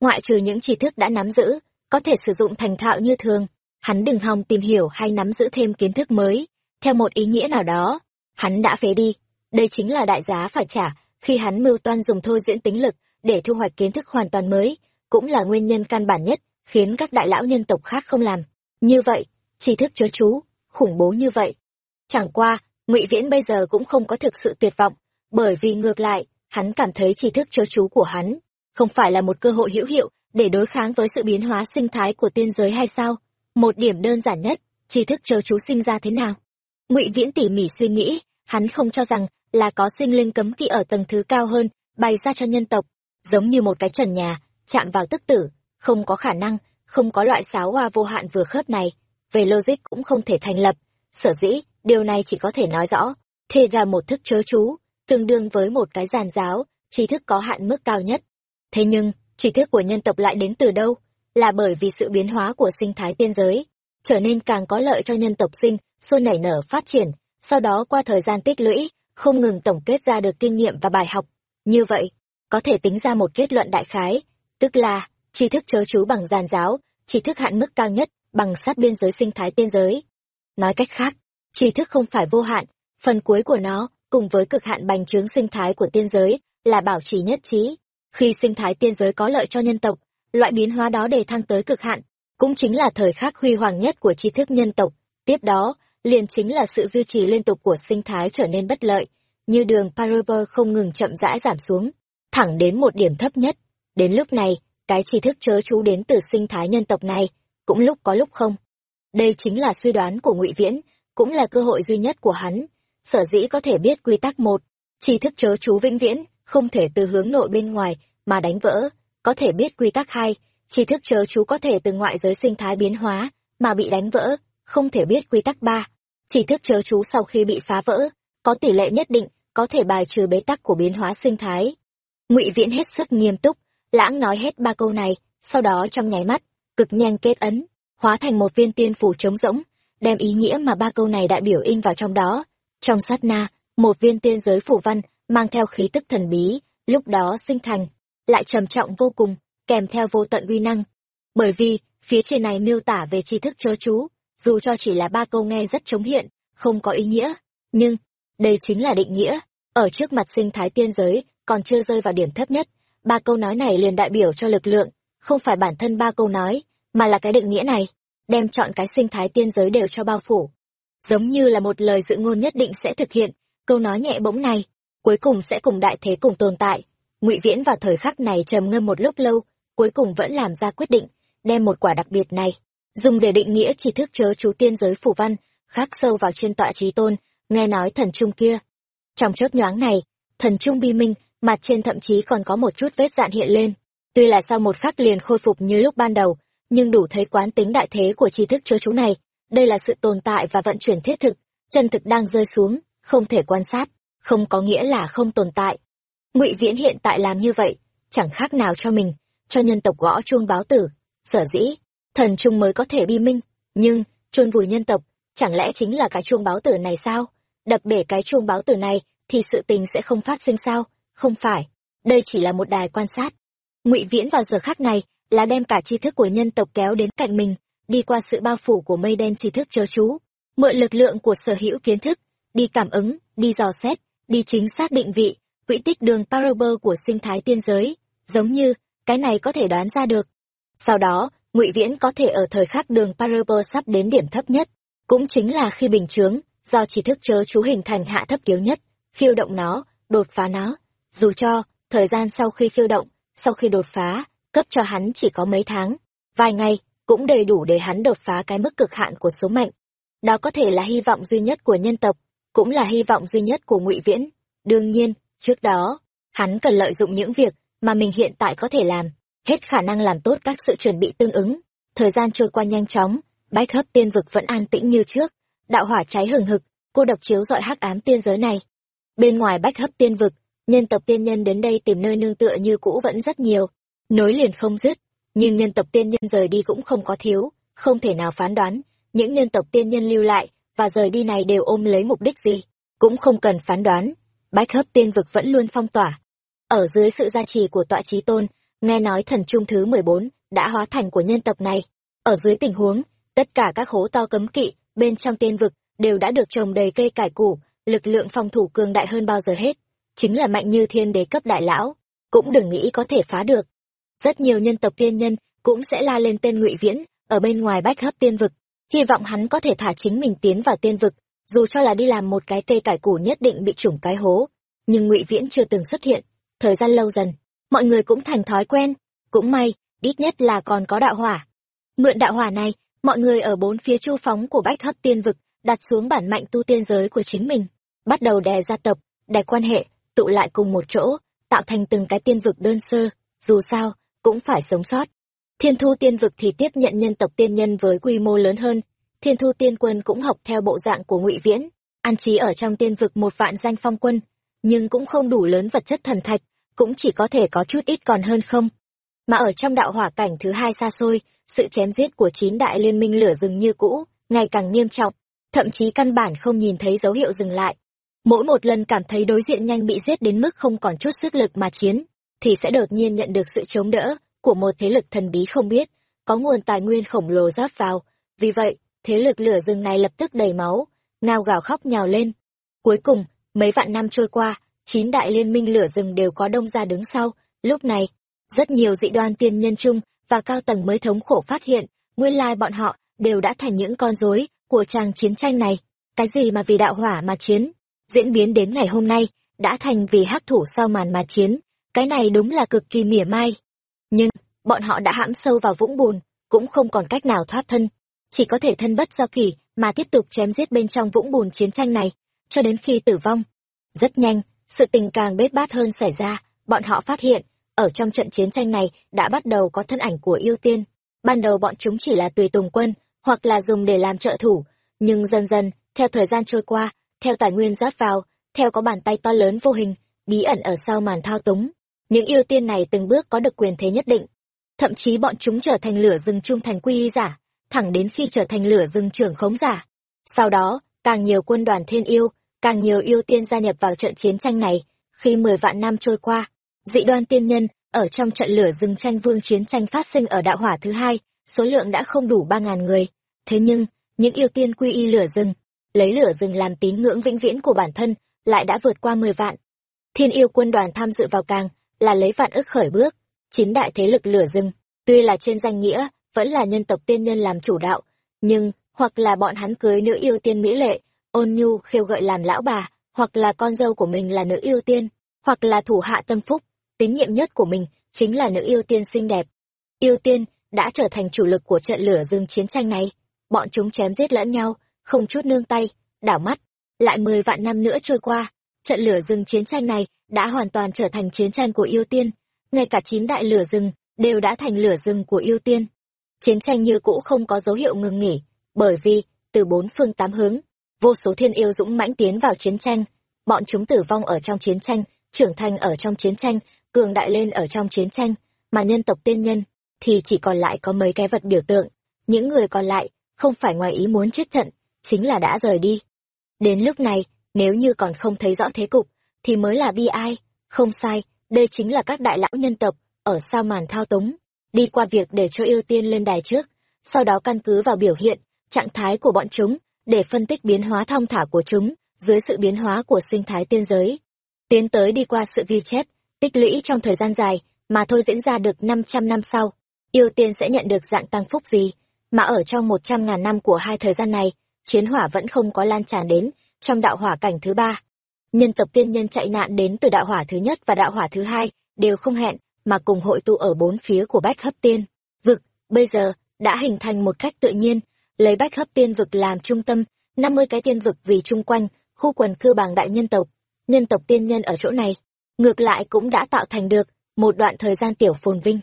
Ngoại trừ những tri thức đã nắm giữ, có thể sử dụng thành thạo như thường, hắn đừng hòng tìm hiểu hay nắm giữ thêm kiến thức mới. Theo một ý nghĩa nào đó, hắn đã phế đi. Đây chính là đại giá phải trả khi hắn mưu toan dùng thôi diễn tính lực để thu hoạch kiến thức hoàn toàn mới, cũng là nguyên nhân căn bản nhất khiến các đại lão nhân tộc khác không làm. Như vậy tri thức chớ chú khủng bố như vậy. Chẳng qua, ngụy viễn bây giờ cũng không có thực sự tuyệt vọng, bởi vì ngược lại, hắn cảm thấy tri thức chớ chú của hắn không phải là một cơ hội hữu hiệu để đối kháng với sự biến hóa sinh thái của tiên giới hay sao? Một điểm đơn giản nhất, tri thức chớ chú sinh ra thế nào? Ngụy viễn tỉ mỉ suy nghĩ, hắn không cho rằng là có sinh linh cấm kỵ ở tầng thứ cao hơn bày ra cho nhân tộc. Giống như một cái trần nhà, chạm vào tức tử, không có khả năng, không có loại sáo hoa vô hạn vừa khớp này về logic cũng không thể thành lập. Sở dĩ, điều này chỉ có thể nói rõ thì ra một thức chớ chú, tương đương với một cái giàn giáo, tri thức có hạn mức cao nhất. Thế nhưng, tri thức của nhân tộc lại đến từ đâu? Là bởi vì sự biến hóa của sinh thái tiên giới, trở nên càng có lợi cho nhân tộc sinh sôi nảy nở, phát triển. Sau đó qua thời gian tích lũy, không ngừng tổng kết ra được kinh nghiệm và bài học. Như vậy, có thể tính ra một kết luận đại khái, tức là tri thức chớ chú bằng giàn giáo, tri thức hạn mức cao nhất bằng sát biên giới sinh thái tiên giới. Nói cách khác, tri thức không phải vô hạn, phần cuối của nó cùng với cực hạn bành trướng sinh thái của tiên giới là bảo trì nhất trí. Khi sinh thái tiên giới có lợi cho nhân tộc, loại biến hóa đó để thăng tới cực hạn cũng chính là thời khắc huy hoàng nhất của tri thức nhân tộc. Tiếp đó, liền chính là sự duy trì liên tục của sinh thái trở nên bất lợi, như đường parover không ngừng chậm rãi giảm xuống, thẳng đến một điểm thấp nhất. Đến lúc này, cái tri thức chớ chú đến từ sinh thái nhân tộc này cũng lúc có lúc không. Đây chính là suy đoán của ngụy viễn, cũng là cơ hội duy nhất của hắn. Sở dĩ có thể biết quy tắc một, tri thức chớ chú vĩnh viễn, không thể từ hướng nội bên ngoài mà đánh vỡ. Có thể biết quy tắc hai, tri thức chớ chú có thể từ ngoại giới sinh thái biến hóa mà bị đánh vỡ, không thể biết quy tắc ba. Tri thức chớ chú sau khi bị phá vỡ, có tỷ lệ nhất định có thể bài trừ bế tắc của biến hóa sinh thái. Ngụy viễn hết sức nghiêm túc, lãng nói hết ba câu này, sau đó trong nháy mắt cực nhanh kết ấn, hóa thành một viên tiên phủ trống rỗng, đem ý nghĩa mà ba câu này đại biểu in vào trong đó. Trong sát na, một viên tiên giới phủ văn mang theo khí tức thần bí, lúc đó sinh thành, lại trầm trọng vô cùng, kèm theo vô tận uy năng. Bởi vì, phía trên này miêu tả về tri thức chớ chú, dù cho chỉ là ba câu nghe rất chống hiện, không có ý nghĩa. Nhưng, đây chính là định nghĩa. Ở trước mặt sinh thái tiên giới còn chưa rơi vào điểm thấp nhất, ba câu nói này liền đại biểu cho lực lượng không phải bản thân ba câu nói, mà là cái định nghĩa này, đem chọn cái sinh thái tiên giới đều cho bao phủ. Giống như là một lời dự ngôn nhất định sẽ thực hiện, câu nói nhẹ bỗng này, cuối cùng sẽ cùng đại thế cùng tồn tại. Ngụy viễn vào thời khắc này trầm ngâm một lúc lâu, cuối cùng vẫn làm ra quyết định, đem một quả đặc biệt này, dùng để định nghĩa chỉ thức chớ chú tiên giới phủ văn, khắc sâu vào trên tọa trí tôn, nghe nói thần trung kia. Trong chớp nhoáng này, thần trung bi minh, mặt trên thậm chí còn có một chút vết dạn hiện lên tuy là sau một khắc liền khôi phục như lúc ban đầu, nhưng đủ thấy quán tính đại thế của tri thức chớ chú này. Đây là sự tồn tại và vận chuyển thiết thực, chân thực đang rơi xuống, không thể quan sát, không có nghĩa là không tồn tại. Ngụy viễn hiện tại làm như vậy, chẳng khác nào cho mình, cho nhân tộc gõ chuông báo tử, sở dĩ, thần trung mới có thể bi minh, nhưng, chôn vùi nhân tộc, chẳng lẽ chính là cái chuông báo tử này sao? Đập bể cái chuông báo tử này thì sự tình sẽ không phát sinh sao? Không phải, đây chỉ là một đài quan sát ngụy viễn vào giờ khác này là đem cả tri thức của nhân tộc kéo đến cạnh mình đi qua sự bao phủ của mây đen tri thức chớ chú mượn lực lượng của sở hữu kiến thức, đi cảm ứng, đi dò xét, đi chính xác định vị, quỹ tích đường parabol của sinh thái tiên giới, giống như, cái này có thể đoán ra được. Sau đó, ngụy Viễn có thể ở thời khắc đường parabol sắp đến điểm thấp nhất, cũng chính là khi bình chướng, do chỉ thức chớ chú hình thành hạ thấp yếu nhất, khiêu động nó, đột phá nó. Dù cho, thời gian sau khi khiêu động, sau khi đột phá, cấp cho hắn chỉ có mấy tháng, vài ngày, cũng đầy đủ để hắn đột phá cái mức cực hạn của số mệnh. Đó có thể là hy vọng duy nhất của nhân tộc, cũng là hy vọng duy nhất của ngụy Viễn. Đương nhiên, trước đó, hắn cần lợi dụng những việc mà mình hiện tại có thể làm, hết khả năng làm tốt các sự chuẩn bị tương ứng. Thời gian trôi qua nhanh chóng, bách hấp tiên vực vẫn an tĩnh như trước, đạo hỏa cháy hừng hực, cô độc chiếu dọi hắc ám tiên giới này. Bên ngoài bách hấp tiên vực, nhân tộc tiên nhân đến đây tìm nơi nương tựa như cũ vẫn rất nhiều, nối liền không dứt, nhưng nhân tộc tiên nhân rời đi cũng không có thiếu, không thể nào phán đoán, những nhân tộc tiên nhân lưu lại và rời đi này đều ôm lấy mục đích gì, cũng không cần phán đoán. Bách hấp tiên vực vẫn luôn phong tỏa. Ở dưới sự gia trì của tọa trí tôn, nghe nói thần trung thứ 14 đã hóa thành của nhân tộc này. Ở dưới tình huống, tất cả các hố to cấm kỵ bên trong tiên vực đều đã được trồng đầy cây cải củ, lực lượng phòng thủ cường đại hơn bao giờ hết, chính là mạnh như thiên đế cấp đại lão, cũng đừng nghĩ có thể phá được. Rất nhiều nhân tộc tiên nhân cũng sẽ la lên tên Ngụy Viễn ở bên ngoài bách hấp tiên vực, hy vọng hắn có thể thả chính mình tiến vào tiên vực, dù cho là đi làm một cái cây cải củ nhất định bị trùng cái hố, nhưng Ngụy Viễn chưa từng xuất hiện, thời gian lâu dần, mọi người cũng thành thói quen, cũng may, ít nhất là còn có đạo hỏa. Mượn đạo hỏa này, mọi người ở bốn phía chu phóng của bách hấp tiên vực đặt xuống bản mạnh tu tiên giới của chính mình, bắt đầu đè gia tộc, đè quan hệ, tụ lại cùng một chỗ, tạo thành từng cái tiên vực đơn sơ, dù sao, cũng phải sống sót. Thiên thu tiên vực thì tiếp nhận nhân tộc tiên nhân với quy mô lớn hơn, thiên thu tiên quân cũng học theo bộ dạng của ngụy Viễn, an trí ở trong tiên vực một vạn danh phong quân, nhưng cũng không đủ lớn vật chất thần thạch, cũng chỉ có thể có chút ít còn hơn không. Mà ở trong đạo hỏa cảnh thứ hai xa xôi, sự chém giết của chín đại liên minh lửa rừng như cũ, ngày càng nghiêm trọng, thậm chí căn bản không nhìn thấy dấu hiệu dừng lại. Mỗi một lần cảm thấy đối diện nhanh bị giết đến mức không còn chút sức lực mà chiến, thì sẽ đột nhiên nhận được sự chống đỡ của một thế lực thần bí không biết, có nguồn tài nguyên khổng lồ rót vào. Vì vậy, thế lực lửa rừng này lập tức đầy máu, ngao gào khóc nhào lên. Cuối cùng, mấy vạn năm trôi qua, chín đại liên minh lửa rừng đều có đông ra đứng sau. Lúc này, rất nhiều dị đoan tiên nhân chung và cao tầng mới thống khổ phát hiện, nguyên lai bọn họ đều đã thành những con rối của tràng chiến tranh này. Cái gì mà vì đạo hỏa mà chiến, diễn biến đến ngày hôm nay, đã thành vì hắc thủ sau màn mà chiến, cái này đúng là cực kỳ mỉa mai. Nhưng, bọn họ đã hãm sâu vào vũng bùn, cũng không còn cách nào thoát thân, chỉ có thể thân bất do kỳ mà tiếp tục chém giết bên trong vũng bùn chiến tranh này, cho đến khi tử vong. Rất nhanh, sự tình càng bết bát hơn xảy ra, bọn họ phát hiện, ở trong trận chiến tranh này đã bắt đầu có thân ảnh của yêu tiên. Ban đầu bọn chúng chỉ là tùy tùng quân, hoặc là dùng để làm trợ thủ, nhưng dần dần, theo thời gian trôi qua, theo tài nguyên rót vào, theo có bàn tay to lớn vô hình, bí ẩn ở sau màn thao túng, những yêu tiên này từng bước có được quyền thế nhất định. Thậm chí bọn chúng trở thành lửa rừng trung thành quy y giả, thẳng đến khi trở thành lửa rừng trưởng khống giả. Sau đó, càng nhiều quân đoàn thiên yêu, càng nhiều yêu tiên gia nhập vào trận chiến tranh này, khi mười vạn năm trôi qua, dị đoan tiên nhân, ở trong trận lửa rừng tranh vương chiến tranh phát sinh ở đạo hỏa thứ hai, số lượng đã không đủ ba ngàn người. Thế nhưng, những yêu tiên quy y lửa rừng, lấy lửa rừng làm tín ngưỡng vĩnh viễn của bản thân, lại đã vượt qua mười vạn. Thiên yêu quân đoàn tham dự vào càng, là lấy vạn ức khởi bước, chín đại thế lực lửa rừng, tuy là trên danh nghĩa, vẫn là nhân tộc tiên nhân làm chủ đạo, nhưng, hoặc là bọn hắn cưới nữ yêu tiên mỹ lệ, ôn nhu khiêu gợi làm lão bà, hoặc là con dâu của mình là nữ yêu tiên, hoặc là thủ hạ tâm phúc, tín nhiệm nhất của mình chính là nữ yêu tiên xinh đẹp. Yêu tiên đã trở thành chủ lực của trận lửa rừng chiến tranh này, bọn chúng chém giết lẫn nhau, không chút nương tay, đảo mắt, lại mười vạn năm nữa trôi qua, trận lửa rừng chiến tranh này đã hoàn toàn trở thành chiến tranh của yêu tiên, ngay cả chín đại lửa rừng đều đã thành lửa rừng của yêu tiên. Chiến tranh như cũ không có dấu hiệu ngừng nghỉ, bởi vì, từ bốn phương tám hướng, vô số thiên yêu dũng mãnh tiến vào chiến tranh, bọn chúng tử vong ở trong chiến tranh, trưởng thành ở trong chiến tranh, cường đại lên ở trong chiến tranh, mà nhân tộc tiên nhân thì chỉ còn lại có mấy cái vật biểu tượng, những người còn lại không phải ngoài ý muốn chết trận, chính là đã rời đi. Đến lúc này, nếu như còn không thấy rõ thế cục, thì mới là bi ai. Không sai, đây chính là các đại lão nhân tộc, ở sao màn thao túng, đi qua việc để cho yêu tiên lên đài trước, sau đó căn cứ vào biểu hiện, trạng thái của bọn chúng, để phân tích biến hóa thong thả của chúng dưới sự biến hóa của sinh thái tiên giới. Tiến tới đi qua sự ghi chép, tích lũy trong thời gian dài, mà thôi diễn ra được 500 năm sau, yêu tiên sẽ nhận được dạng tăng phúc gì, mà ở trong 100 ngàn năm của hai thời gian này, chiến hỏa vẫn không có lan tràn đến trong đạo hỏa cảnh thứ ba. Nhân tộc tiên nhân chạy nạn đến từ đạo hỏa thứ nhất và đạo hỏa thứ hai đều không hẹn mà cùng hội tụ ở bốn phía của bách hấp tiên. Vực, bây giờ, đã hình thành một cách tự nhiên, lấy bách hấp tiên vực làm trung tâm, 50 cái tiên vực vì chung quanh, khu quần cư bằng đại nhân tộc. Nhân tộc tiên nhân ở chỗ này, ngược lại cũng đã tạo thành được một đoạn thời gian tiểu phồn vinh.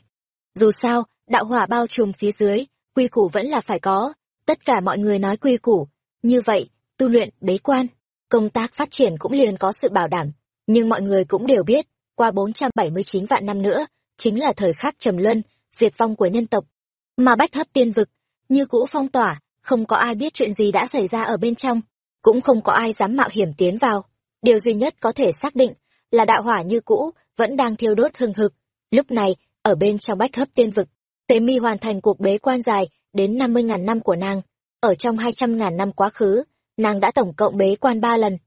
Dù sao, đạo hỏa bao trùm phía dưới, quy củ vẫn là phải có, tất cả mọi người nói quy củ. Như vậy, tu luyện, bế quan, công tác phát triển cũng liền có sự bảo đảm. Nhưng mọi người cũng đều biết, qua 479 vạn năm nữa, chính là thời khắc trầm luân, diệt vong của nhân tộc. Mà bách hấp tiên vực, như cũ phong tỏa, không có ai biết chuyện gì đã xảy ra ở bên trong, cũng không có ai dám mạo hiểm tiến vào. Điều duy nhất có thể xác định là đạo hỏa như cũ vẫn đang thiêu đốt hừng hực. Lúc này, ở bên trong bách hấp tiên vực, Tế Mi hoàn thành cuộc bế quan dài đến 50.000 năm của nàng. Ở trong 200.000 năm quá khứ, nàng đã tổng cộng bế quan ba lần.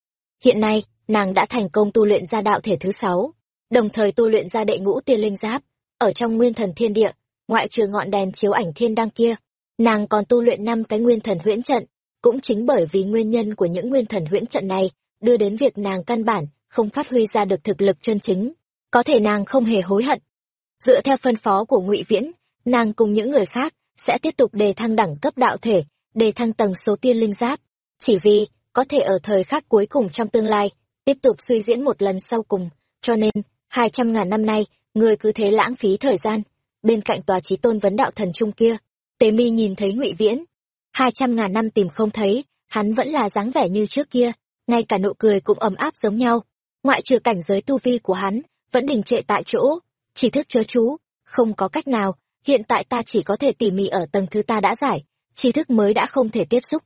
Hiện nay, nàng đã thành công tu luyện ra đạo thể thứ sáu, đồng thời tu luyện ra đệ ngũ tiên linh giáp. Ở trong nguyên thần thiên địa, ngoại trừ ngọn đèn chiếu ảnh thiên đăng kia, nàng còn tu luyện năm cái nguyên thần huyễn trận. Cũng chính bởi vì nguyên nhân của những nguyên thần huyễn trận này, đưa đến việc nàng căn bản không phát huy ra được thực lực chân chính. Có thể nàng không hề hối hận. Dựa theo phân phó của ngụy Viễn, nàng cùng những người khác sẽ tiếp tục đề thăng đẳng cấp đạo thể, đề thăng tầng số tiên linh giáp. Chỉ vì, có thể ở thời khắc cuối cùng trong tương lai, tiếp tục suy diễn một lần sau cùng, cho nên, hai trăm ngàn năm nay, người cứ thế lãng phí thời gian. Bên cạnh tòa trí tôn vấn đạo thần trung kia, Tế Mi nhìn thấy Ngụy Viễn, hai trăm ngàn năm tìm không thấy, hắn vẫn là dáng vẻ như trước kia, ngay cả nụ cười cũng ấm áp giống nhau. Ngoại trừ cảnh giới tu vi của hắn, vẫn đình trệ tại chỗ, chỉ thức chớ chú, không có cách nào, hiện tại ta chỉ có thể tỉ mỉ ở tầng thứ ta đã giải, tri thức mới đã không thể tiếp xúc.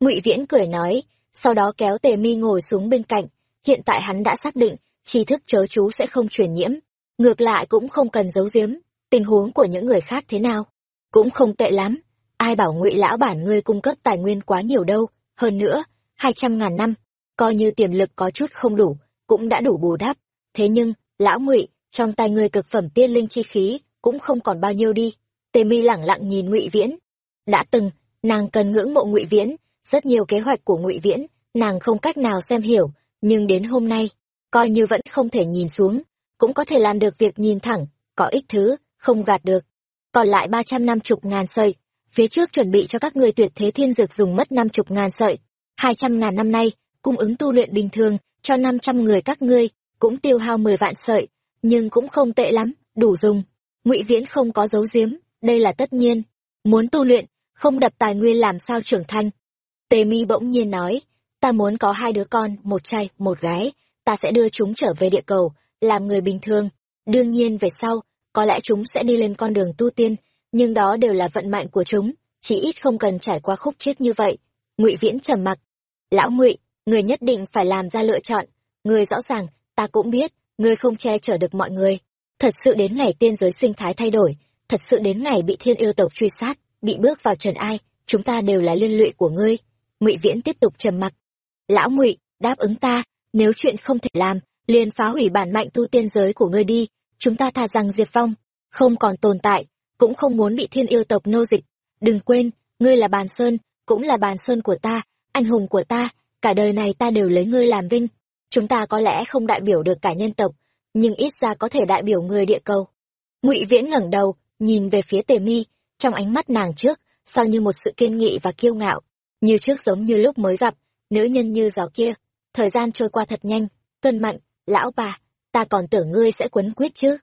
Ngụy Viễn cười nói, sau đó kéo Tề Mi ngồi xuống bên cạnh, hiện tại hắn đã xác định, tri thức chớ chú sẽ không truyền nhiễm, ngược lại cũng không cần giấu giếm, tình huống của những người khác thế nào, cũng không tệ lắm. Ai bảo Ngụy lão bản ngươi cung cấp tài nguyên quá nhiều đâu, hơn nữa, hai trăm ngàn năm, coi như tiềm lực có chút không đủ, cũng đã đủ bù đắp. Thế nhưng, lão Ngụy, trong tay ngươi cực phẩm tiên linh chi khí, cũng không còn bao nhiêu đi. Tề Mi lẳng lặng nhìn Ngụy Viễn. Đã từng, nàng cần ngưỡng mộ Ngụy Viễn, rất nhiều kế hoạch của Ngụy Viễn, nàng không cách nào xem hiểu, nhưng đến hôm nay, coi như vẫn không thể nhìn xuống, cũng có thể làm được việc nhìn thẳng, có ích thứ, không gạt được. Còn lại ba trăm năm chục ngàn sợi, phía trước chuẩn bị cho các ngươi tuyệt thế thiên dược dùng mất năm chục ngàn sợi, hai trăm ngàn năm nay, cung ứng tu luyện bình thường cho năm trăm người các ngươi, cũng tiêu hao mười vạn sợi, nhưng cũng không tệ lắm, đủ dùng. Ngụy Viễn không có dấu diếm, đây là tất nhiên. Muốn tu luyện, không đập tài nguyên làm sao trưởng thành. Tề Mi bỗng nhiên nói, ta muốn có hai đứa con, một trai, một gái, ta sẽ đưa chúng trở về địa cầu, làm người bình thường. Đương nhiên về sau, có lẽ chúng sẽ đi lên con đường tu tiên, nhưng đó đều là vận mệnh của chúng, chỉ ít không cần trải qua khúc chết như vậy. Ngụy Viễn trầm mặc. Lão Ngụy, người nhất định phải làm ra lựa chọn. Người rõ ràng, ta cũng biết, người không che chở được mọi người. Thật sự đến ngày tiên giới sinh thái thay đổi, thật sự đến ngày bị thiên yêu tộc truy sát, bị bước vào trần ai, chúng ta đều là liên lụy của ngươi. Ngụy Viễn tiếp tục trầm mặc. Lão Ngụy, đáp ứng ta, nếu chuyện không thể làm, liền phá hủy bản mạnh tu tiên giới của ngươi đi, chúng ta thà rằng diệt vong, không còn tồn tại, cũng không muốn bị thiên yêu tộc nô dịch. Đừng quên, ngươi là bàn sơn, cũng là bàn sơn của ta, anh hùng của ta, cả đời này ta đều lấy ngươi làm vinh. Chúng ta có lẽ không đại biểu được cả nhân tộc, nhưng ít ra có thể đại biểu người địa cầu. Ngụy Viễn ngẩng đầu, nhìn về phía Tề Mi, trong ánh mắt nàng trước, sau như một sự kiên nghị và kiêu ngạo, như trước giống như lúc mới gặp, nữ nhân như gió kia. Thời gian trôi qua thật nhanh, tuân mạnh, lão bà, ta còn tưởng ngươi sẽ quấn quyết chứ.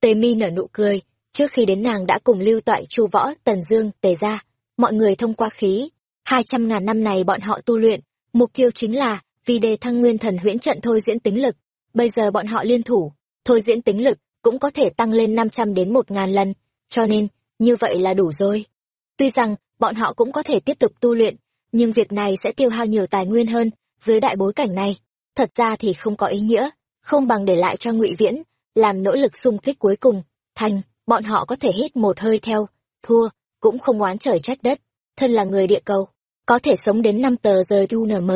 Tề Mi nở nụ cười, trước khi đến nàng đã cùng lưu toại chu võ, tần dương, tề ra, mọi người thông qua khí. Hai trăm ngàn năm này bọn họ tu luyện, mục tiêu chính là vì đề thăng nguyên thần huyễn trận thôi diễn tính lực. Bây giờ bọn họ liên thủ, thôi diễn tính lực cũng có thể tăng lên 500 đến 1.000 lần, cho nên, như vậy là đủ rồi. Tuy rằng, bọn họ cũng có thể tiếp tục tu luyện, nhưng việc này sẽ tiêu hao nhiều tài nguyên hơn, dưới đại bối cảnh này. Thật ra thì không có ý nghĩa, không bằng để lại cho ngụy Viễn, làm nỗ lực xung kích cuối cùng, thành, bọn họ có thể hít một hơi theo, thua, cũng không oán trời trách đất, thân là người địa cầu. có thể sống đến năm tờ giờ UNM,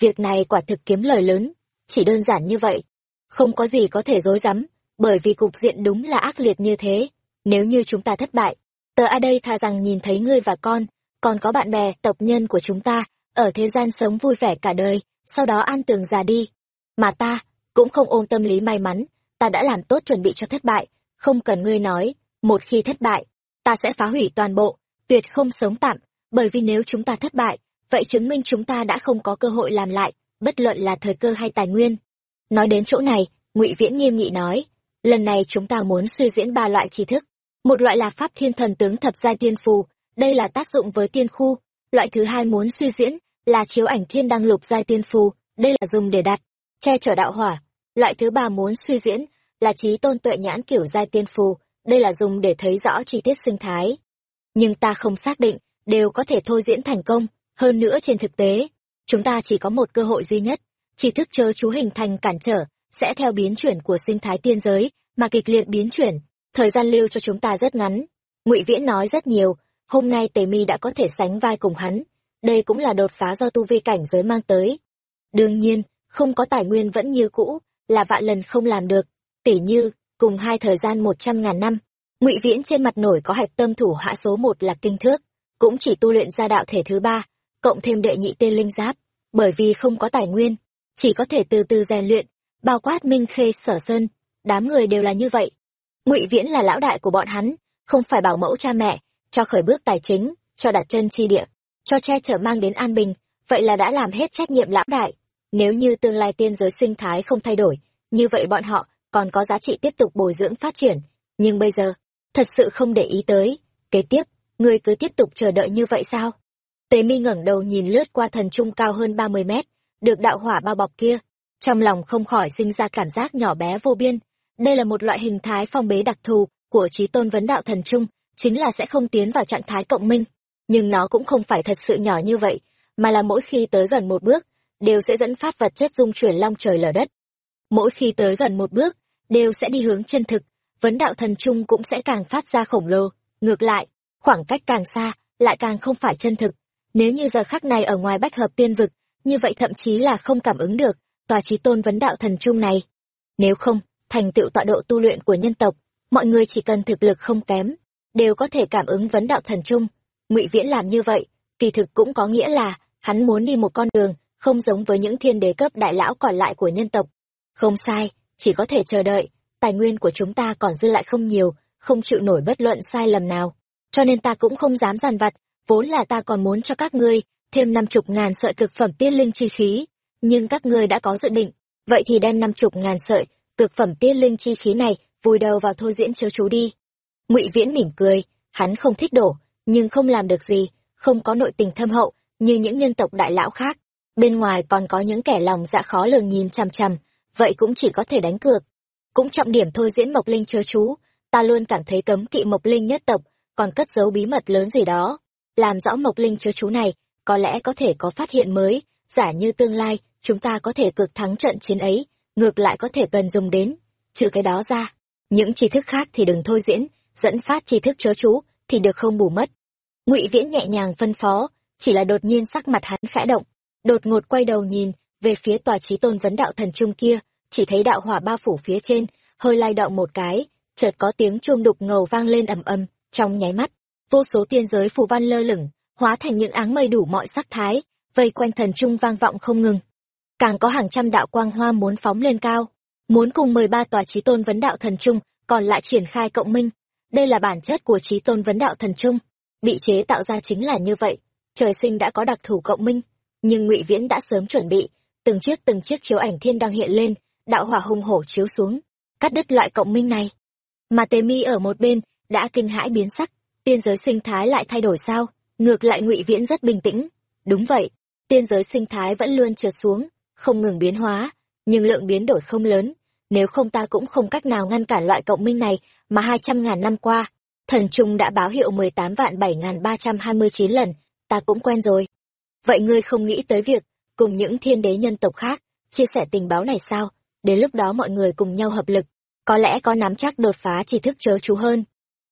việc này quả thực kiếm lời lớn, chỉ đơn giản như vậy. Không có gì có thể dối rắm bởi vì cục diện đúng là ác liệt như thế. Nếu như chúng ta thất bại, tờ a đây thà rằng nhìn thấy ngươi và con, còn có bạn bè, tộc nhân của chúng ta, ở thế gian sống vui vẻ cả đời, sau đó an tường già đi. Mà ta, cũng không ôm tâm lý may mắn, ta đã làm tốt chuẩn bị cho thất bại, không cần ngươi nói, một khi thất bại, ta sẽ phá hủy toàn bộ, tuyệt không sống tạm, bởi vì nếu chúng ta thất bại, vậy chứng minh chúng ta đã không có cơ hội làm lại, bất luận là thời cơ hay tài nguyên. Nói đến chỗ này, Ngụy Viễn nghiêm nghị nói, lần này chúng ta muốn suy diễn ba loại tri thức, một loại là pháp thiên thần tướng thập giai tiên phù, đây là tác dụng với tiên khu, loại thứ hai muốn suy diễn là chiếu ảnh thiên đăng lục giai tiên phù, đây là dùng để đặt che chở đạo hỏa. Loại thứ ba muốn suy diễn là trí tôn tuệ nhãn kiểu giai tiên phù, đây là dùng để thấy rõ chi tiết sinh thái. Nhưng ta không xác định, đều có thể thôi diễn thành công, hơn nữa trên thực tế, chúng ta chỉ có một cơ hội duy nhất, tri thức chớ chú hình thành cản trở, sẽ theo biến chuyển của sinh thái tiên giới, mà kịch liệt biến chuyển, thời gian lưu cho chúng ta rất ngắn. Ngụy Viễn nói rất nhiều, hôm nay Tề Mi đã có thể sánh vai cùng hắn, đây cũng là đột phá do tu vi cảnh giới mang tới. Đương nhiên, không có tài nguyên vẫn như cũ, là vạn lần không làm được, tỉ như, cùng hai thời gian một trăm ngàn năm, ngụy Viễn trên mặt nổi có hạch tâm thủ hạ số một là kinh thước, cũng chỉ tu luyện ra đạo thể thứ ba, cộng thêm đệ nhị tên linh giáp, bởi vì không có tài nguyên, chỉ có thể từ từ rèn luyện, bao quát minh khê sở sơn, đám người đều là như vậy. Ngụy Viễn là lão đại của bọn hắn, không phải bảo mẫu cha mẹ, cho khởi bước tài chính, cho đặt chân chi địa, cho che chở mang đến an bình, vậy là đã làm hết trách nhiệm lão đại. Nếu như tương lai tiên giới sinh thái không thay đổi, như vậy bọn họ còn có giá trị tiếp tục bồi dưỡng phát triển, nhưng bây giờ, thật sự không để ý tới. Kế tiếp, ngươi cứ tiếp tục chờ đợi như vậy sao? Tề mi ngẩng đầu nhìn lướt qua thần trung cao hơn ba mươi mét, được đạo hỏa bao bọc kia, trong lòng không khỏi sinh ra cảm giác nhỏ bé vô biên. Đây là một loại hình thái phong bế đặc thù của trí tôn vấn đạo thần trung, chính là sẽ không tiến vào trạng thái cộng minh. Nhưng nó cũng không phải thật sự nhỏ như vậy, mà là mỗi khi tới gần một bước, đều sẽ dẫn phát vật chất dung chuyển long trời lở đất. Mỗi khi tới gần một bước, đều sẽ đi hướng chân thực, vấn đạo thần trung cũng sẽ càng phát ra khổng lồ. Ngược lại, khoảng cách càng xa, lại càng không phải chân thực. Nếu như giờ khắc này ở ngoài bách hợp tiên vực, như vậy thậm chí là không cảm ứng được tòa trí tôn vấn đạo thần trung này. Nếu không, thành tựu tọa độ tu luyện của nhân tộc, mọi người chỉ cần thực lực không kém, đều có thể cảm ứng vấn đạo thần trung. Ngụy Viễn làm như vậy, kỳ thực cũng có nghĩa là hắn muốn đi một con đường không giống với những thiên đế cấp đại lão còn lại của nhân tộc. Không sai, chỉ có thể chờ đợi, tài nguyên của chúng ta còn dư lại không nhiều, không chịu nổi bất luận sai lầm nào. Cho nên ta cũng không dám giàn vặt, vốn là ta còn muốn cho các ngươi thêm năm chục ngàn sợi cực phẩm tiên linh chi khí, nhưng các ngươi đã có dự định, vậy thì đem năm chục ngàn sợi cực phẩm tiên linh chi khí này vùi đầu vào thôi diễn chớ chú đi. Ngụy Viễn mỉm cười, hắn không thích đổ, nhưng không làm được gì, không có nội tình thâm hậu như những nhân tộc đại lão khác. Bên ngoài còn có những kẻ lòng dạ khó lường nhìn chằm chằm, vậy cũng chỉ có thể đánh cược. Cũng trọng điểm thôi diễn Mộc Linh chớ chú, ta luôn cảm thấy cấm kỵ Mộc Linh nhất tộc, còn cất giấu bí mật lớn gì đó. Làm rõ Mộc Linh chớ chú này, có lẽ có thể có phát hiện mới, giả như tương lai, chúng ta có thể cực thắng trận chiến ấy, ngược lại có thể cần dùng đến. Trừ cái đó ra, những tri thức khác thì đừng thôi diễn, dẫn phát tri thức chớ chú, thì được không bù mất. Ngụy Viễn nhẹ nhàng phân phó, chỉ là đột nhiên sắc mặt hắn khẽ động, đột ngột quay đầu nhìn về phía tòa trí tôn vấn đạo thần trung kia, chỉ thấy đạo hỏa ba phủ phía trên, hơi lay động một cái, chợt có tiếng chuông đục ngầu vang lên ầm ầm, trong nháy mắt, vô số tiên giới phù văn lơ lửng, hóa thành những áng mây đủ mọi sắc thái, vây quanh thần trung vang vọng không ngừng. Càng có hàng trăm đạo quang hoa muốn phóng lên cao, muốn cùng mười ba tòa trí tôn vấn đạo thần trung, còn lại triển khai cộng minh. Đây là bản chất của trí tôn vấn đạo thần trung, bị chế tạo ra chính là như vậy, trời sinh đã có đặc thù cộng minh, nhưng Ngụy Viễn đã sớm chuẩn bị, từng chiếc từng chiếc chiếu ảnh thiên đang hiện lên, đạo hỏa hung hổ chiếu xuống, cắt đứt loại cộng minh này. Mà Tề Mi ở một bên đã kinh hãi biến sắc, tiên giới sinh thái lại thay đổi sao? Ngược lại ngụy Viễn rất bình tĩnh. Đúng vậy, tiên giới sinh thái vẫn luôn trượt xuống, không ngừng biến hóa, nhưng lượng biến đổi không lớn. Nếu không ta cũng không cách nào ngăn cản loại cộng minh này mà hai trăm ngàn năm qua. Thần Trung đã báo hiệu mười tám vạn bảy ngàn ba trăm hai mươi chín lần, ta cũng quen rồi. Vậy ngươi không nghĩ tới việc, cùng những thiên đế nhân tộc khác, chia sẻ tình báo này sao? Đến lúc đó mọi người cùng nhau hợp lực, có lẽ có nắm chắc đột phá tri thức chớ chú hơn.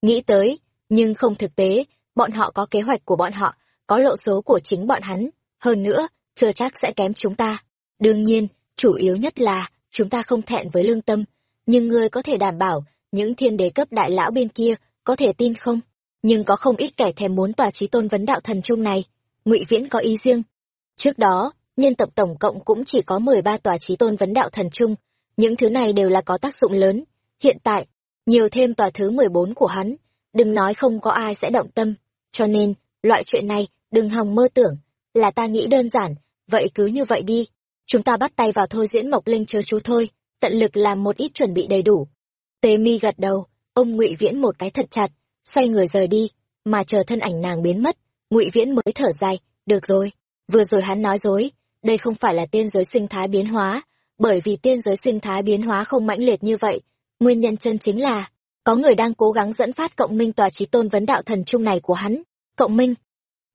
Nghĩ tới, nhưng không thực tế, bọn họ có kế hoạch của bọn họ, có lộ số của chính bọn hắn, hơn nữa, chưa chắc sẽ kém chúng ta. Đương nhiên, chủ yếu nhất là, chúng ta không thẹn với lương tâm, nhưng ngươi có thể đảm bảo, những thiên đế cấp đại lão bên kia, có thể tin không? Nhưng có không ít kẻ thèm muốn tòa trí tôn vấn đạo thần trung này. ngụy Viễn có ý riêng. Trước đó, nhân tộc tổng cộng cũng chỉ có mười ba tòa trí tôn vấn đạo thần trung, những thứ này đều là có tác dụng lớn. Hiện tại, nhiều thêm tòa thứ mười bốn của hắn, đừng nói không có ai sẽ động tâm. Cho nên, loại chuyện này, đừng hòng mơ tưởng, là ta nghĩ đơn giản, vậy cứ như vậy đi. Chúng ta bắt tay vào thôi diễn Mộc Linh chớ chú thôi, tận lực làm một ít chuẩn bị đầy đủ. Tế mi gật đầu, ông ngụy Viễn một cái thật chặt, xoay người rời đi, mà chờ thân ảnh nàng biến mất, ngụy Viễn mới thở dài, được rồi, vừa rồi hắn nói dối, đây không phải là tiên giới sinh thái biến hóa, bởi vì tiên giới sinh thái biến hóa không mãnh liệt như vậy, nguyên nhân chân chính là có người đang cố gắng dẫn phát cộng minh tòa trí tôn vấn đạo thần trung này của hắn. Cộng minh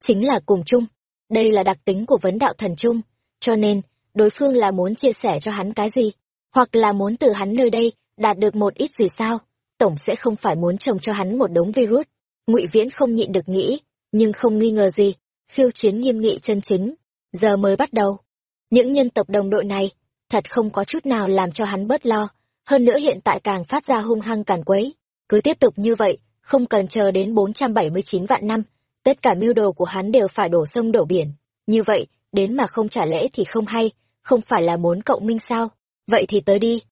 chính là cùng chung. Đây là đặc tính của vấn đạo thần trung, cho nên đối phương là muốn chia sẻ cho hắn cái gì, hoặc là muốn từ hắn nơi đây đạt được một ít gì sao? Tổng sẽ không phải muốn trồng cho hắn một đống virus. Ngụy Viễn không nhịn được nghĩ, nhưng không nghi ngờ gì, khiêu chiến nghiêm nghị chân chính, giờ mới bắt đầu. Những nhân tộc đồng đội này, thật không có chút nào làm cho hắn bớt lo, hơn nữa hiện tại càng phát ra hung hăng càn quấy. Cứ tiếp tục như vậy, không cần chờ đến 479 vạn năm, tất cả mưu đồ của hắn đều phải đổ sông đổ biển. Như vậy, đến mà không trả lễ thì không hay, không phải là muốn cộng minh sao? Vậy thì tới đi.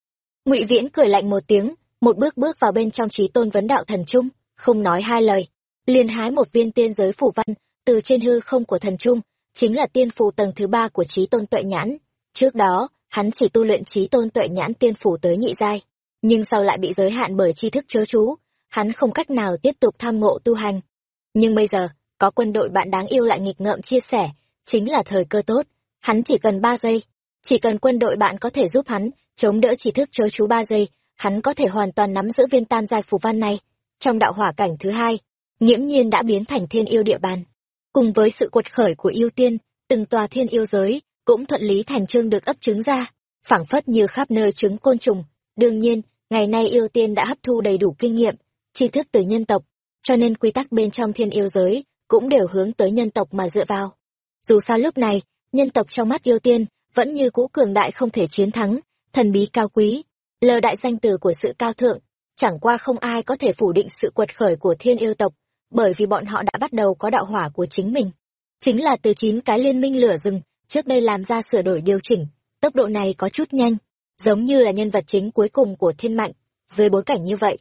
Ngụy Viễn cười lạnh một tiếng, một bước bước vào bên trong trí tôn vấn đạo thần trung, không nói hai lời, liền hái một viên tiên giới phủ văn từ trên hư không của thần trung, chính là tiên phù tầng thứ ba của trí tôn tuệ nhãn. Trước đó, hắn chỉ tu luyện trí tôn tuệ nhãn tiên phủ tới nhị giai, nhưng sau lại bị giới hạn bởi tri thức chớ chú, hắn không cách nào tiếp tục tham ngộ tu hành. Nhưng bây giờ, có quân đội bạn đáng yêu lại nghịch ngợm chia sẻ, chính là thời cơ tốt, hắn chỉ cần ba giây, chỉ cần quân đội bạn có thể giúp hắn chống đỡ tri thức chớ chú ba giây, hắn có thể hoàn toàn nắm giữ viên tam giai phù văn này. Trong đạo hỏa cảnh thứ hai, nghiễm nhiên đã biến thành thiên yêu địa bàn. Cùng với sự quật khởi của yêu tiên, từng tòa thiên yêu giới cũng thuận lý thành trương được ấp trứng ra, phảng phất như khắp nơi trứng côn trùng. Đương nhiên, ngày nay yêu tiên đã hấp thu đầy đủ kinh nghiệm, tri thức từ nhân tộc, cho nên quy tắc bên trong thiên yêu giới cũng đều hướng tới nhân tộc mà dựa vào. Dù sao lúc này, nhân tộc trong mắt yêu tiên vẫn như cũ cường đại không thể chiến thắng, thần bí cao quý, lờ đại danh từ của sự cao thượng, chẳng qua không ai có thể phủ định sự quật khởi của thiên yêu tộc, bởi vì bọn họ đã bắt đầu có đạo hỏa của chính mình. Chính là từ chín cái liên minh lửa rừng, trước đây làm ra sửa đổi điều chỉnh, tốc độ này có chút nhanh, giống như là nhân vật chính cuối cùng của thiên mạnh, dưới bối cảnh như vậy.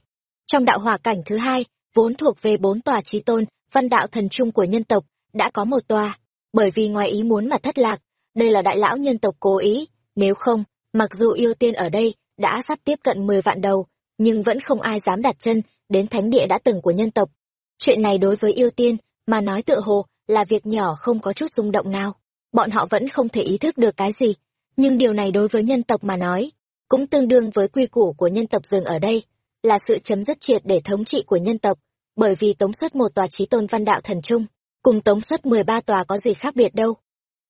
Trong đạo hỏa cảnh thứ hai, vốn thuộc về bốn tòa trí tôn, văn đạo thần trung của nhân tộc, đã có một tòa, bởi vì ngoài ý muốn mà thất lạc, đây là đại lão nhân tộc cố ý, nếu không, mặc dù yêu tiên ở đây đã sắp tiếp cận 10 vạn đầu, nhưng vẫn không ai dám đặt chân đến thánh địa đã từng của nhân tộc. Chuyện này đối với yêu tiên, mà nói tựa hồ là việc nhỏ không có chút rung động nào. Bọn họ vẫn không thể ý thức được cái gì, nhưng điều này đối với nhân tộc mà nói, cũng tương đương với quy củ của nhân tộc dừng ở đây, là sự chấm dứt triệt để thống trị của nhân tộc, bởi vì tống suất một tòa trí tôn văn đạo thần trung, cùng tống suất 13 tòa có gì khác biệt đâu.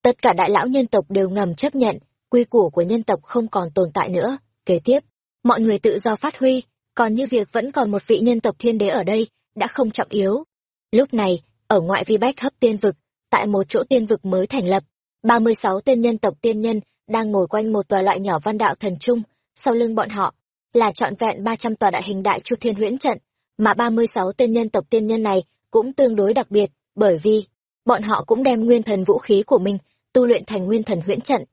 Tất cả đại lão nhân tộc đều ngầm chấp nhận, quy củ của nhân tộc không còn tồn tại nữa. Kế tiếp, mọi người tự do phát huy, còn như việc vẫn còn một vị nhân tộc thiên đế ở đây, đã không trọng yếu. Lúc này, ở ngoại vi bách hấp tiên vực, tại một chỗ tiên vực mới thành lập, 36 tên nhân tộc tiên nhân đang ngồi quanh một tòa loại nhỏ văn đạo thần trung, sau lưng bọn họ là trọn vẹn 300 tòa đại hình đại chu thiên huyễn trận, mà 36 tên nhân tộc tiên nhân này cũng tương đối đặc biệt, bởi vì bọn họ cũng đem nguyên thần vũ khí của mình tu luyện thành nguyên thần huyễn trận.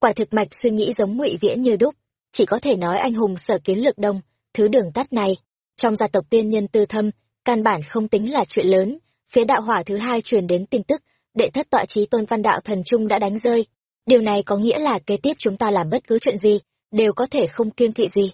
Quả thực mạch suy nghĩ giống ngụy viễn như đúc, chỉ có thể nói anh hùng sở kiến lực đông, thứ đường tắt này, trong gia tộc tiên nhân tư thâm, căn bản không tính là chuyện lớn, phía đạo hỏa thứ hai truyền đến tin tức, đệ thất tọa trí tôn văn đạo thần trung đã đánh rơi. Điều này có nghĩa là kế tiếp chúng ta làm bất cứ chuyện gì, đều có thể không kiêng kỵ gì.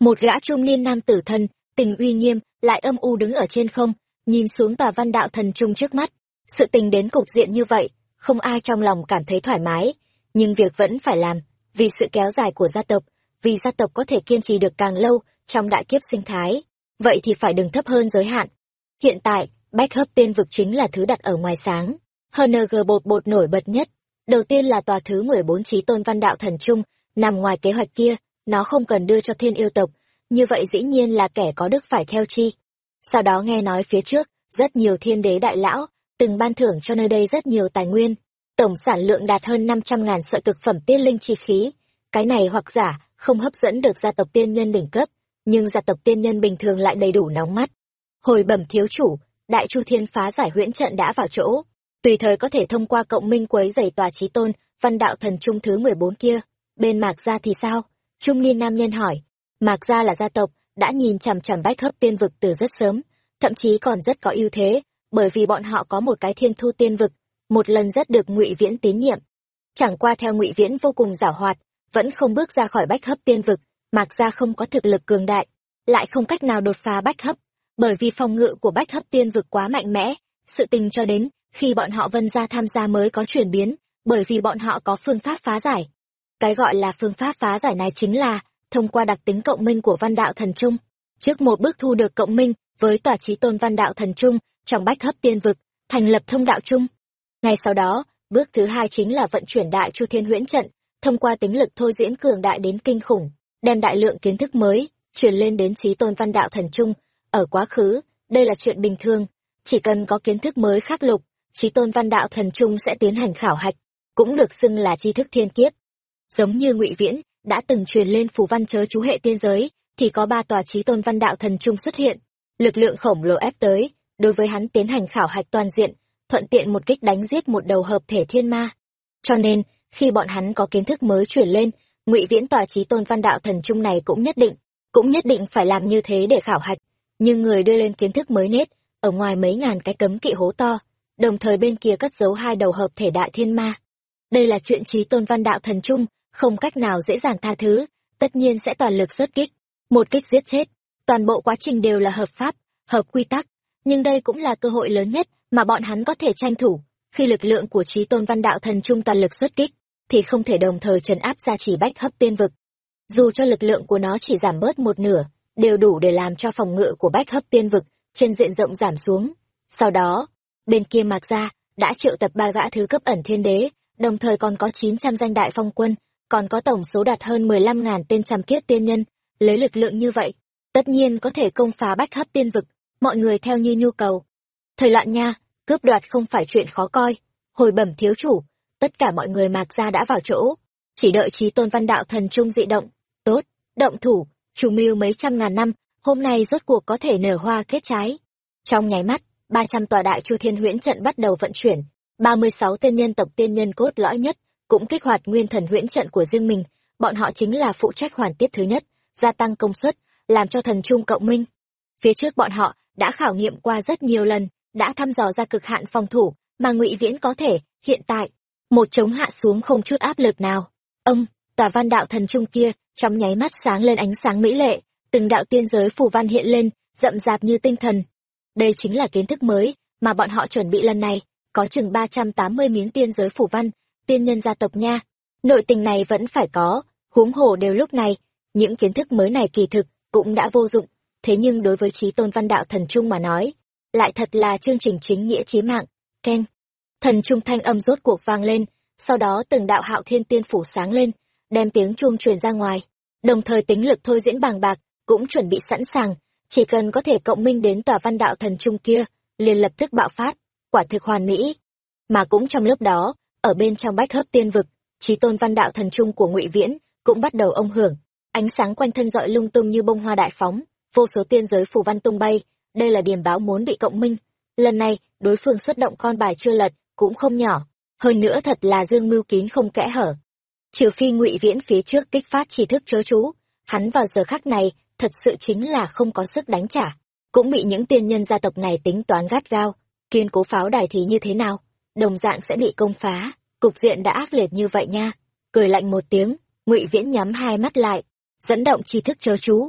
Một gã trung niên nam tử thân, tình uy nghiêm, lại âm u đứng ở trên không, nhìn xuống tòa văn đạo thần trung trước mắt. Sự tình đến cục diện như vậy, không ai trong lòng cảm thấy thoải mái, nhưng việc vẫn phải làm, vì sự kéo dài của gia tộc, vì gia tộc có thể kiên trì được càng lâu trong đại kiếp sinh thái, vậy thì phải đừng thấp hơn giới hạn. Hiện tại, bách hấp tiên vực chính là thứ đặt ở ngoài sáng. HNG bột bột nổi bật nhất. Đầu tiên là tòa thứ 14 trí tôn văn đạo thần trung, nằm ngoài kế hoạch kia, nó không cần đưa cho thiên yêu tộc, như vậy dĩ nhiên là kẻ có đức phải theo chi. Sau đó nghe nói phía trước, rất nhiều thiên đế đại lão, từng ban thưởng cho nơi đây rất nhiều tài nguyên, tổng sản lượng đạt hơn 500.000 sợi cực phẩm tiên linh chi khí. Cái này hoặc giả, không hấp dẫn được gia tộc tiên nhân đỉnh cấp, nhưng gia tộc tiên nhân bình thường lại đầy đủ nóng mắt. Hồi bẩm thiếu chủ, đại chu thiên phá giải huyễn trận đã vào chỗ, tùy thời có thể thông qua cộng minh quấy giày tòa trí tôn, văn đạo thần trung thứ 14 kia. Bên Mạc Gia thì sao? Trung niên nam nhân hỏi. Mạc Gia là gia tộc, đã nhìn chằm chằm bách hấp tiên vực từ rất sớm, thậm chí còn rất có ưu thế, bởi vì bọn họ có một cái thiên thu tiên vực, một lần rất được ngụy Viễn tín nhiệm. Chẳng qua theo ngụy Viễn vô cùng giảo hoạt, vẫn không bước ra khỏi bách hấp tiên vực, Mạc Gia không có thực lực cường đại, lại không cách nào đột phá bách hấp, bởi vì phòng ngự của bách hấp tiên vực quá mạnh mẽ, sự tình cho đến khi bọn họ vân ra tham gia mới có chuyển biến, bởi vì bọn họ có phương pháp phá giải. Cái gọi là phương pháp phá giải này chính là thông qua đặc tính cộng minh của văn đạo thần trung. Trước một bước thu được cộng minh với tòa trí tôn văn đạo thần trung trong bách hấp tiên vực, thành lập thông đạo chung. Ngay sau đó, bước thứ hai chính là vận chuyển đại chu thiên huyễn trận, thông qua tính lực thôi diễn cường đại đến kinh khủng, đem đại lượng kiến thức mới, truyền lên đến trí tôn văn đạo thần trung. Ở quá khứ, đây là chuyện bình thường, chỉ cần có kiến thức mới khắc lục, trí tôn văn đạo thần trung sẽ tiến hành khảo hạch, cũng được xưng là tri thức thiên kiếp. Giống như ngụy Viễn đã từng truyền lên phù văn chớ chú hệ tiên giới, thì có ba tòa trí tôn văn đạo thần trung xuất hiện, lực lượng khổng lồ ép tới, đối với hắn tiến hành khảo hạch toàn diện, thuận tiện một kích đánh giết một đầu hợp thể thiên ma. Cho nên, khi bọn hắn có kiến thức mới chuyển lên, ngụy Viễn tòa trí tôn văn đạo thần trung này cũng nhất định, cũng nhất định phải làm như thế để khảo hạch. Nhưng người đưa lên kiến thức mới nết, ở ngoài mấy ngàn cái cấm kỵ hố to, đồng thời bên kia cất giấu hai đầu hợp thể đại thiên ma. Đây là chuyện trí tôn văn đạo thần trung, không cách nào dễ dàng tha thứ, tất nhiên sẽ toàn lực xuất kích, một kích giết chết. Toàn bộ quá trình đều là hợp pháp, hợp quy tắc, nhưng đây cũng là cơ hội lớn nhất mà bọn hắn có thể tranh thủ. Khi lực lượng của trí tôn văn đạo thần trung toàn lực xuất kích, thì không thể đồng thời trấn áp ra chỉ bách hấp tiên vực. Dù cho lực lượng của nó chỉ giảm bớt một nửa, đều đủ để làm cho phòng ngự của bách hấp tiên vực trên diện rộng giảm xuống. Sau đó, bên kia mạc ra, đã triệu tập ba gã thứ cấp ẩn thiên đế, đồng thời còn có 900 danh đại phong quân, còn có tổng số đạt hơn 15.000 tên trăm kiếp tiên nhân, lấy lực lượng như vậy, tất nhiên có thể công phá bách hấp tiên vực, mọi người theo như nhu cầu. Thời loạn nha, cướp đoạt không phải chuyện khó coi, hồi bẩm thiếu chủ, tất cả mọi người mạc ra đã vào chỗ, chỉ đợi trí tôn văn đạo thần trung dị động, tốt, động thủ, chủ mưu mấy trăm ngàn năm, hôm nay rốt cuộc có thể nở hoa kết trái. Trong nháy mắt, 300 tòa đại chu thiên huyễn trận bắt đầu vận chuyển, 36 tên nhân tộc tiên nhân cốt lõi nhất, cũng kích hoạt nguyên thần huyễn trận của riêng mình, bọn họ chính là phụ trách hoàn tiết thứ nhất, gia tăng công suất, làm cho thần trung cộng minh. Phía trước bọn họ đã khảo nghiệm qua rất nhiều lần, đã thăm dò ra cực hạn phòng thủ mà Ngụy Viễn có thể, hiện tại, một chống hạ xuống không chút áp lực nào. Ông, tòa văn đạo thần trung kia, trong nháy mắt sáng lên ánh sáng mỹ lệ, từng đạo tiên giới phù văn hiện lên, rậm rạp như tinh thần. Đây chính là kiến thức mới mà bọn họ chuẩn bị lần này, có chừng 380 miếng tiên giới phủ văn, tiên nhân gia tộc nha. Nội tình này vẫn phải có, huống hồ đều lúc này, những kiến thức mới này kỳ thực cũng đã vô dụng, thế nhưng đối với trí tôn văn đạo thần trung mà nói, lại thật là chương trình chính nghĩa chí mạng. keng. thần trung thanh âm rốt cuộc vang lên, sau đó từng đạo hạo thiên tiên phủ sáng lên, đem tiếng chuông truyền ra ngoài, đồng thời tính lực thôi diễn bàng bạc cũng chuẩn bị sẵn sàng, chỉ cần có thể cộng minh đến tòa văn đạo thần trung kia, liền lập tức bạo phát, quả thực hoàn mỹ. Mà cũng trong lúc đó, ở bên trong bách hấp tiên vực, trí tôn văn đạo thần trung của ngụy Viễn cũng bắt đầu ông hưởng, ánh sáng quanh thân dọi lung tung như bông hoa đại phóng, vô số tiên giới phủ văn tung bay, đây là điểm báo muốn bị cộng minh. Lần này, đối phương xuất động con bài chưa lật, cũng không nhỏ, hơn nữa thật là dương mưu kín không kẽ hở. Trừ phi ngụy Viễn phía trước kích phát chỉ thức chớ chú, hắn vào giờ khắc này thật sự chính là không có sức đánh trả, cũng bị những tiên nhân gia tộc này tính toán gắt gao, kiên cố pháo đài thì như thế nào, đồng dạng sẽ bị công phá, cục diện đã ác liệt như vậy nha. Cười lạnh một tiếng, Ngụy Viễn nhắm hai mắt lại, dẫn động tri thức chớ chú.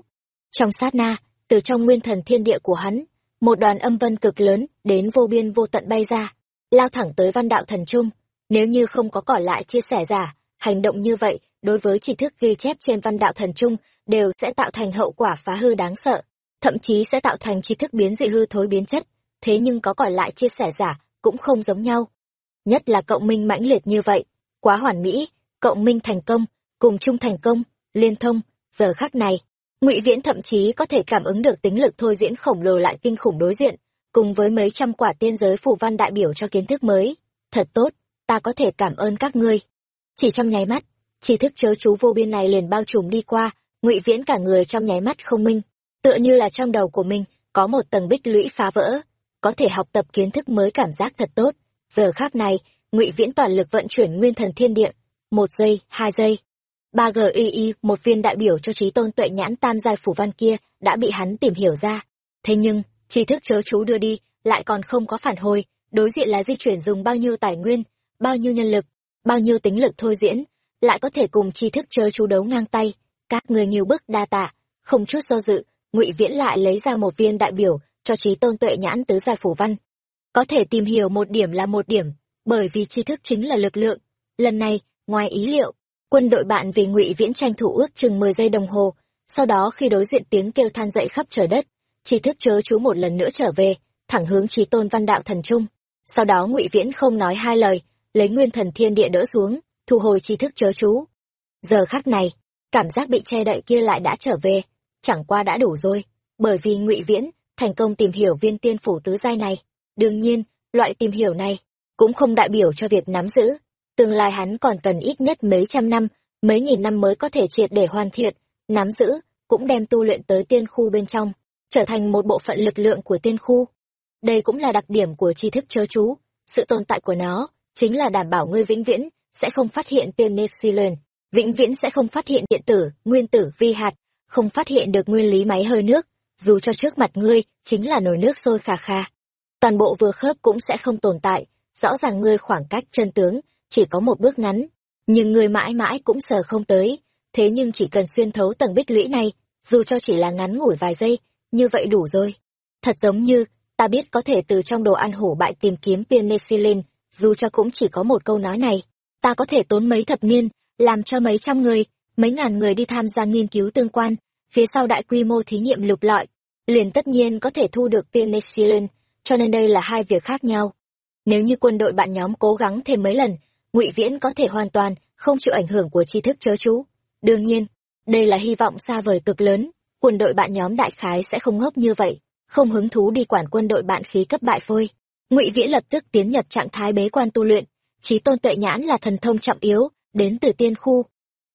Trong sát na, từ trong nguyên thần thiên địa của hắn, một đoàn âm vân cực lớn đến vô biên vô tận bay ra, lao thẳng tới văn đạo thần trung. Nếu như không có cỏ lại chia sẻ giả, hành động như vậy đối với chi thức ghi chép trên văn đạo thần trung đều sẽ tạo thành hậu quả phá hư đáng sợ, thậm chí sẽ tạo thành tri thức biến dị hư thối biến chất. Thế nhưng có còn lại chia sẻ giả cũng không giống nhau. Nhất là cộng minh mãnh liệt như vậy, quá hoàn mỹ, cộng minh thành công, cùng chung thành công, liên thông, giờ khắc này, Ngụy Viễn thậm chí có thể cảm ứng được tính lực thôi diễn khổng lồ lại kinh khủng đối diện, cùng với mấy trăm quả tiên giới phù văn đại biểu cho kiến thức mới. Thật tốt, ta có thể cảm ơn các ngươi. Chỉ trong nháy mắt, tri thức chớ chú vô biên này liền bao trùm đi qua, ngụy viễn cả người trong nháy mắt không minh, tựa như là trong đầu của mình có một tầng bích lũy phá vỡ, có thể học tập kiến thức mới cảm giác thật tốt. Giờ khác này, ngụy viễn toàn lực vận chuyển nguyên thần thiên địa, một giây, hai giây. ba GII, một viên đại biểu cho trí tôn tuệ nhãn tam giai phủ văn kia đã bị hắn tìm hiểu ra. Thế nhưng, tri thức chớ chú đưa đi, lại còn không có phản hồi, đối diện là di chuyển dùng bao nhiêu tài nguyên, bao nhiêu nhân lực, bao nhiêu tính lực thôi diễn, lại có thể cùng tri thức chớ chú đấu ngang tay. Các người nhiều bức đa tạ, không chút do dự, ngụy viễn lại lấy ra một viên đại biểu cho trí tôn tuệ nhãn tứ giai phủ văn. Có thể tìm hiểu một điểm là một điểm, bởi vì tri thức chính là lực lượng. Lần này, ngoài ý liệu, quân đội bạn vì ngụy viễn tranh thủ ước chừng mười giây đồng hồ, sau đó khi đối diện tiếng kêu than dậy khắp trời đất, tri thức chớ chú một lần nữa trở về, thẳng hướng trí tôn văn đạo thần trung. Sau đó ngụy viễn không nói hai lời, lấy nguyên thần thiên địa đỡ xuống, thu hồi tri thức chớ chú. Giờ khắc này, cảm giác bị che đậy kia lại đã trở về, chẳng qua đã đủ rồi, bởi vì ngụy viễn thành công tìm hiểu viên tiên phủ tứ giai này. Đương nhiên, loại tìm hiểu này cũng không đại biểu cho việc nắm giữ. Tương lai hắn còn cần ít nhất mấy trăm năm, mấy nghìn năm mới có thể triệt để hoàn thiện, nắm giữ, cũng đem tu luyện tới tiên khu bên trong, trở thành một bộ phận lực lượng của tiên khu. Đây cũng là đặc điểm của tri thức chớ chú, sự tồn tại của nó chính là đảm bảo ngươi vĩnh viễn sẽ không phát hiện tiên Nepsilon, vĩnh viễn sẽ không phát hiện điện tử, nguyên tử, vi hạt, không phát hiện được nguyên lý máy hơi nước, dù cho trước mặt ngươi chính là nồi nước sôi khà khà. Toàn bộ vừa khớp cũng sẽ không tồn tại, rõ ràng ngươi khoảng cách chân tướng chỉ có một bước ngắn, nhưng ngươi mãi mãi cũng sờ không tới, thế nhưng chỉ cần xuyên thấu tầng bích lũy này, dù cho chỉ là ngắn ngủi vài giây, như vậy đủ rồi. Thật giống như, ta biết có thể từ trong đồ ăn hổ bại tìm kiếm penicillin, dù cho cũng chỉ có một câu nói này, ta có thể tốn mấy thập niên, làm cho mấy trăm người, mấy ngàn người đi tham gia nghiên cứu tương quan, phía sau đại quy mô thí nghiệm lục lọi, liền tất nhiên có thể thu được penicillin, cho nên đây là hai việc khác nhau. Nếu như quân đội bạn nhóm cố gắng thêm mấy lần, ngụy Viễn có thể hoàn toàn không chịu ảnh hưởng của tri thức chớ chú. Đương nhiên, đây là hy vọng xa vời cực lớn, quân đội bạn nhóm đại khái sẽ không ngốc như vậy, không hứng thú đi quản quân đội bạn khí cấp bại phôi. Ngụy Viễn lập tức tiến nhập trạng thái bế quan tu luyện, trí tôn tuệ nhãn là thần thông trọng yếu, đến từ tiên khu.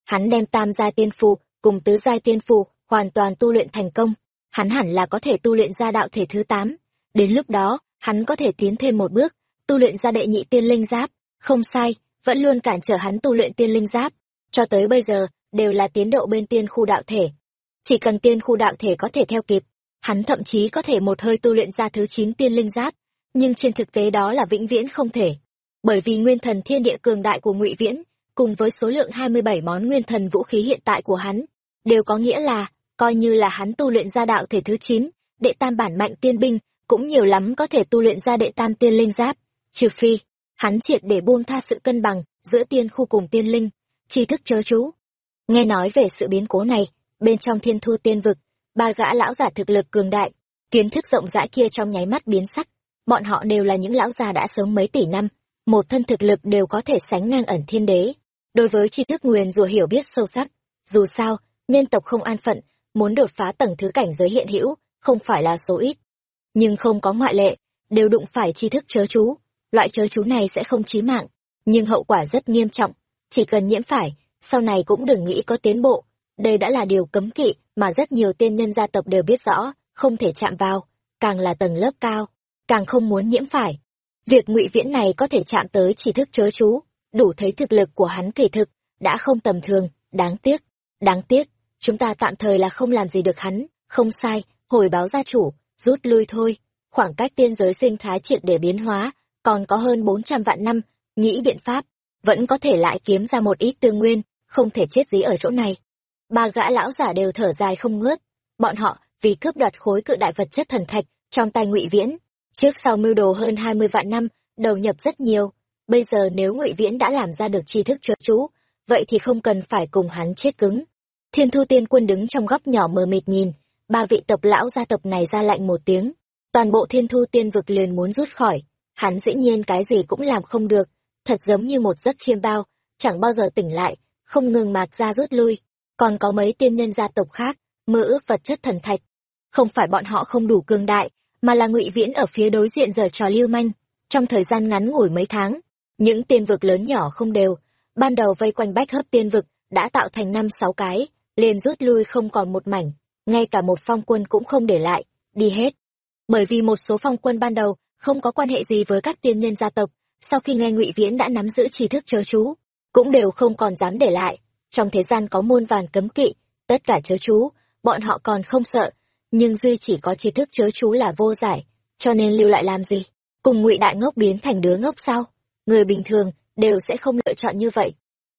Hắn đem tam giai tiên phù cùng tứ giai tiên phù hoàn toàn tu luyện thành công, hắn hẳn là có thể tu luyện ra đạo thể thứ tám. Đến lúc đó, hắn có thể tiến thêm một bước, tu luyện ra đệ nhị tiên linh giáp. Không sai, vẫn luôn cản trở hắn tu luyện tiên linh giáp. Cho tới bây giờ, đều là tiến độ bên tiên khu đạo thể. Chỉ cần tiên khu đạo thể có thể theo kịp, hắn thậm chí có thể một hơi tu luyện ra thứ chín tiên linh giáp. Nhưng trên thực tế đó là vĩnh viễn không thể. Bởi vì nguyên thần thiên địa cường đại của ngụy Viễn, cùng với số lượng 27 món nguyên thần vũ khí hiện tại của hắn, đều có nghĩa là coi như là hắn tu luyện ra đạo thể thứ chín đệ tam bản mạnh tiên binh cũng nhiều lắm có thể tu luyện ra đệ tam tiên linh giáp. Trừ phi hắn triệt để buông tha sự cân bằng giữa tiên khu cùng tiên linh tri thức chớ chú. Nghe nói về sự biến cố này bên trong thiên thu tiên vực ba gã lão giả thực lực cường đại kiến thức rộng rãi kia trong nháy mắt biến sắc. Bọn họ đều là những lão già đã sống mấy tỷ năm một thân thực lực đều có thể sánh ngang ẩn thiên đế đối với tri thức nguyền rủa hiểu biết sâu sắc dù sao nhân tộc không an phận muốn đột phá tầng thứ cảnh giới hiện hữu, không phải là số ít. Nhưng không có ngoại lệ, đều đụng phải tri thức chớ chú. Loại chớ chú này sẽ không chí mạng, nhưng hậu quả rất nghiêm trọng. Chỉ cần nhiễm phải, sau này cũng đừng nghĩ có tiến bộ. Đây đã là điều cấm kỵ mà rất nhiều tiên nhân gia tộc đều biết rõ, không thể chạm vào. Càng là tầng lớp cao, càng không muốn nhiễm phải. Việc ngụy viễn này có thể chạm tới tri thức chớ chú, đủ thấy thực lực của hắn thể thực, đã không tầm thường, đáng tiếc. Đáng tiếc, chúng ta tạm thời là không làm gì được hắn, không sai, hồi báo gia chủ, rút lui thôi. Khoảng cách tiên giới sinh thái triệt để biến hóa, còn có hơn bốn trăm vạn năm, nghĩ biện pháp, vẫn có thể lại kiếm ra một ít tương nguyên, không thể chết dí ở chỗ này. Ba gã lão giả đều thở dài không ngớt, bọn họ vì cướp đoạt khối cự đại vật chất thần thạch trong tay ngụy viễn, trước sau mưu đồ hơn hai mươi vạn năm, đầu nhập rất nhiều. Bây giờ nếu ngụy viễn đã làm ra được tri thức trợ chú, vậy thì không cần phải cùng hắn chết cứng. Thiên thu tiên quân đứng trong góc nhỏ mờ mịt nhìn, ba vị tộc lão gia tộc này ra lạnh một tiếng. Toàn bộ thiên thu tiên vực liền muốn rút khỏi, hắn dĩ nhiên cái gì cũng làm không được, thật giống như một giấc chiêm bao, chẳng bao giờ tỉnh lại, không ngừng mạc ra rút lui. Còn có mấy tiên nhân gia tộc khác, mơ ước vật chất thần thạch. Không phải bọn họ không đủ cường đại, mà là ngụy viễn ở phía đối diện giờ trò lưu manh trong thời gian ngắn ngủi mấy tháng những tiên vực lớn nhỏ không đều. Ban đầu vây quanh bách hấp tiên vực đã tạo thành năm, sáu cái, liền rút lui không còn một mảnh. Ngay cả một phong quân cũng không để lại, đi hết. Bởi vì một số phong quân ban đầu không có quan hệ gì với các tiên nhân gia tộc, sau khi nghe ngụy viễn đã nắm giữ tri thức chớ chú, cũng đều không còn dám để lại. Trong thế gian có muôn vàn cấm kỵ, tất cả chớ chú, bọn họ còn không sợ, nhưng duy chỉ có tri thức chớ chú là vô giải, cho nên lưu lại làm gì? Cùng ngụy đại ngốc biến thành đứa ngốc sao? Người bình thường đều sẽ không lựa chọn như vậy.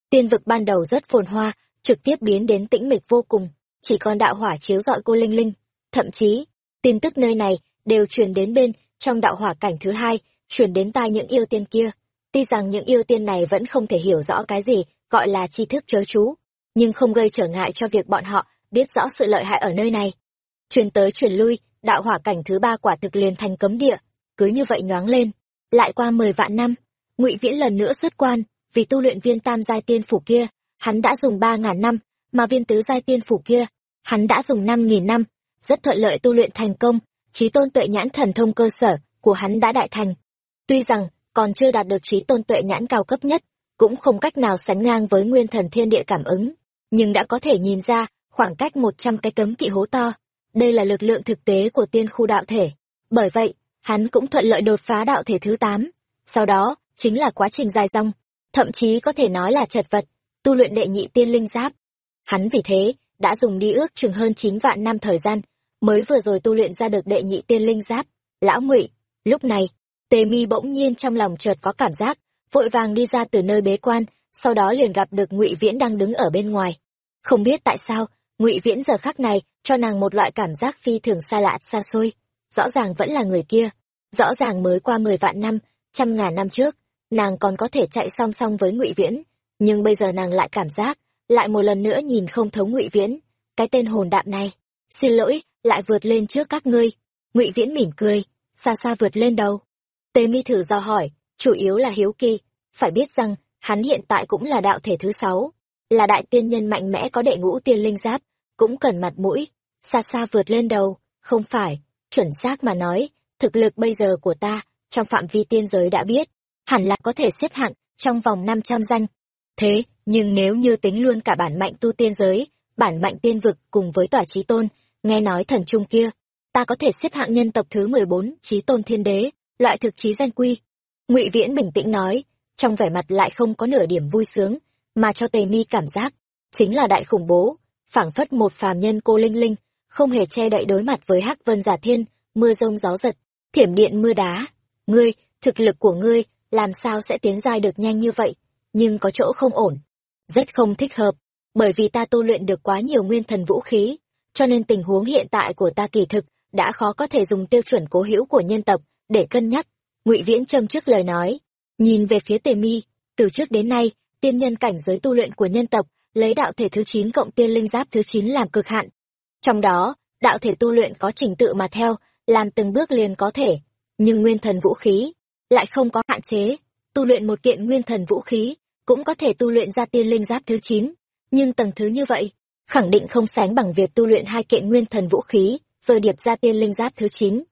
Tiên vực ban đầu rất phồn hoa, trực tiếp biến đến tĩnh mịch vô cùng, chỉ còn đạo hỏa chiếu rọi cô linh linh. Thậm chí, tin tức nơi này đều truyền đến bên trong đạo hỏa cảnh thứ hai, truyền đến tai những yêu tiên kia. Tuy rằng những yêu tiên này vẫn không thể hiểu rõ cái gì gọi là tri thức chớ chú, nhưng không gây trở ngại cho việc bọn họ biết rõ sự lợi hại ở nơi này. Truyền tới truyền lui, đạo hỏa cảnh thứ ba quả thực liền thành cấm địa, cứ như vậy nhoáng lên, lại qua mười vạn năm ngụy viễn lần nữa xuất quan, vì tu luyện viên tam giai tiên phủ kia, hắn đã dùng ba ngàn năm, mà viên tứ giai tiên phủ kia, hắn đã dùng năm nghìn năm, rất thuận lợi tu luyện thành công, trí tôn tuệ nhãn thần thông cơ sở của hắn đã đại thành. Tuy rằng, còn chưa đạt được trí tôn tuệ nhãn cao cấp nhất, cũng không cách nào sánh ngang với nguyên thần thiên địa cảm ứng, nhưng đã có thể nhìn ra khoảng cách một trăm cái cấm kỵ hố to. Đây là lực lượng thực tế của tiên khu đạo thể. Bởi vậy, hắn cũng thuận lợi đột phá đạo thể thứ tám. Sau đó chính là quá trình dài dòng, thậm chí có thể nói là chật vật, tu luyện đệ nhị tiên linh giáp. Hắn vì thế đã dùng đi ước chừng hơn chín vạn năm thời gian, mới vừa rồi tu luyện ra được đệ nhị tiên linh giáp. Lão ngụy, lúc này, tề mi bỗng nhiên trong lòng chợt có cảm giác, vội vàng đi ra từ nơi bế quan, sau đó liền gặp được ngụy viễn đang đứng ở bên ngoài. Không biết tại sao, ngụy viễn giờ khắc này cho nàng một loại cảm giác phi thường xa lạ, xa xôi. Rõ ràng vẫn là người kia. Rõ ràng mới qua mười vạn năm, trăm ngàn năm trước nàng còn có thể chạy song song với ngụy viễn, nhưng bây giờ nàng lại cảm giác, lại một lần nữa nhìn không thấu ngụy viễn. Cái tên hồn đạm này, xin lỗi, lại vượt lên trước các ngươi. Ngụy viễn mỉm cười, xa xa vượt lên đầu. Tề mi thử do hỏi, chủ yếu là hiếu kỳ. Phải biết rằng, hắn hiện tại cũng là đạo thể thứ sáu, là đại tiên nhân mạnh mẽ có đệ ngũ tiên linh giáp, cũng cần mặt mũi, xa xa vượt lên đầu. Không phải, chuẩn xác mà nói, thực lực bây giờ của ta, trong phạm vi tiên giới đã biết hẳn là có thể xếp hạng trong vòng năm trăm danh. Thế, nhưng nếu như tính luôn cả bản mạnh tu tiên giới, bản mạnh tiên vực cùng với tòa trí tôn, nghe nói thần trung kia, ta có thể xếp hạng nhân tộc thứ mười bốn trí tôn thiên đế, loại thực chí danh quy. Ngụy viễn bình tĩnh nói, trong vẻ mặt lại không có nửa điểm vui sướng, mà cho tề mi cảm giác, chính là đại khủng bố, phảng phất một phàm nhân cô linh linh, không hề che đậy đối mặt với hắc vân giả thiên, mưa rông gió giật, thiểm điện mưa đá. Ngươi, thực lực của ngươi làm sao sẽ tiến giai được nhanh như vậy? Nhưng có chỗ không ổn. Rất không thích hợp, bởi vì ta tu luyện được quá nhiều nguyên thần vũ khí, cho nên tình huống hiện tại của ta kỳ thực đã khó có thể dùng tiêu chuẩn cố hữu của nhân tộc để cân nhắc. Ngụy viễn châm trước lời nói, nhìn về phía tề mi. Từ trước đến nay, tiên nhân cảnh giới tu luyện của nhân tộc lấy đạo thể thứ chín cộng tiên linh giáp thứ chín làm cực hạn. Trong đó, đạo thể tu luyện có trình tự mà theo, làm từng bước liền có thể. Nhưng nguyên thần vũ khí lại không có hạn chế. Tu luyện một kiện nguyên thần vũ khí cũng có thể tu luyện ra tiên linh giáp thứ chín. Nhưng tầng thứ như vậy, khẳng định không sánh bằng việc tu luyện hai kiện nguyên thần vũ khí, rồi điệp ra tiên linh giáp thứ chín.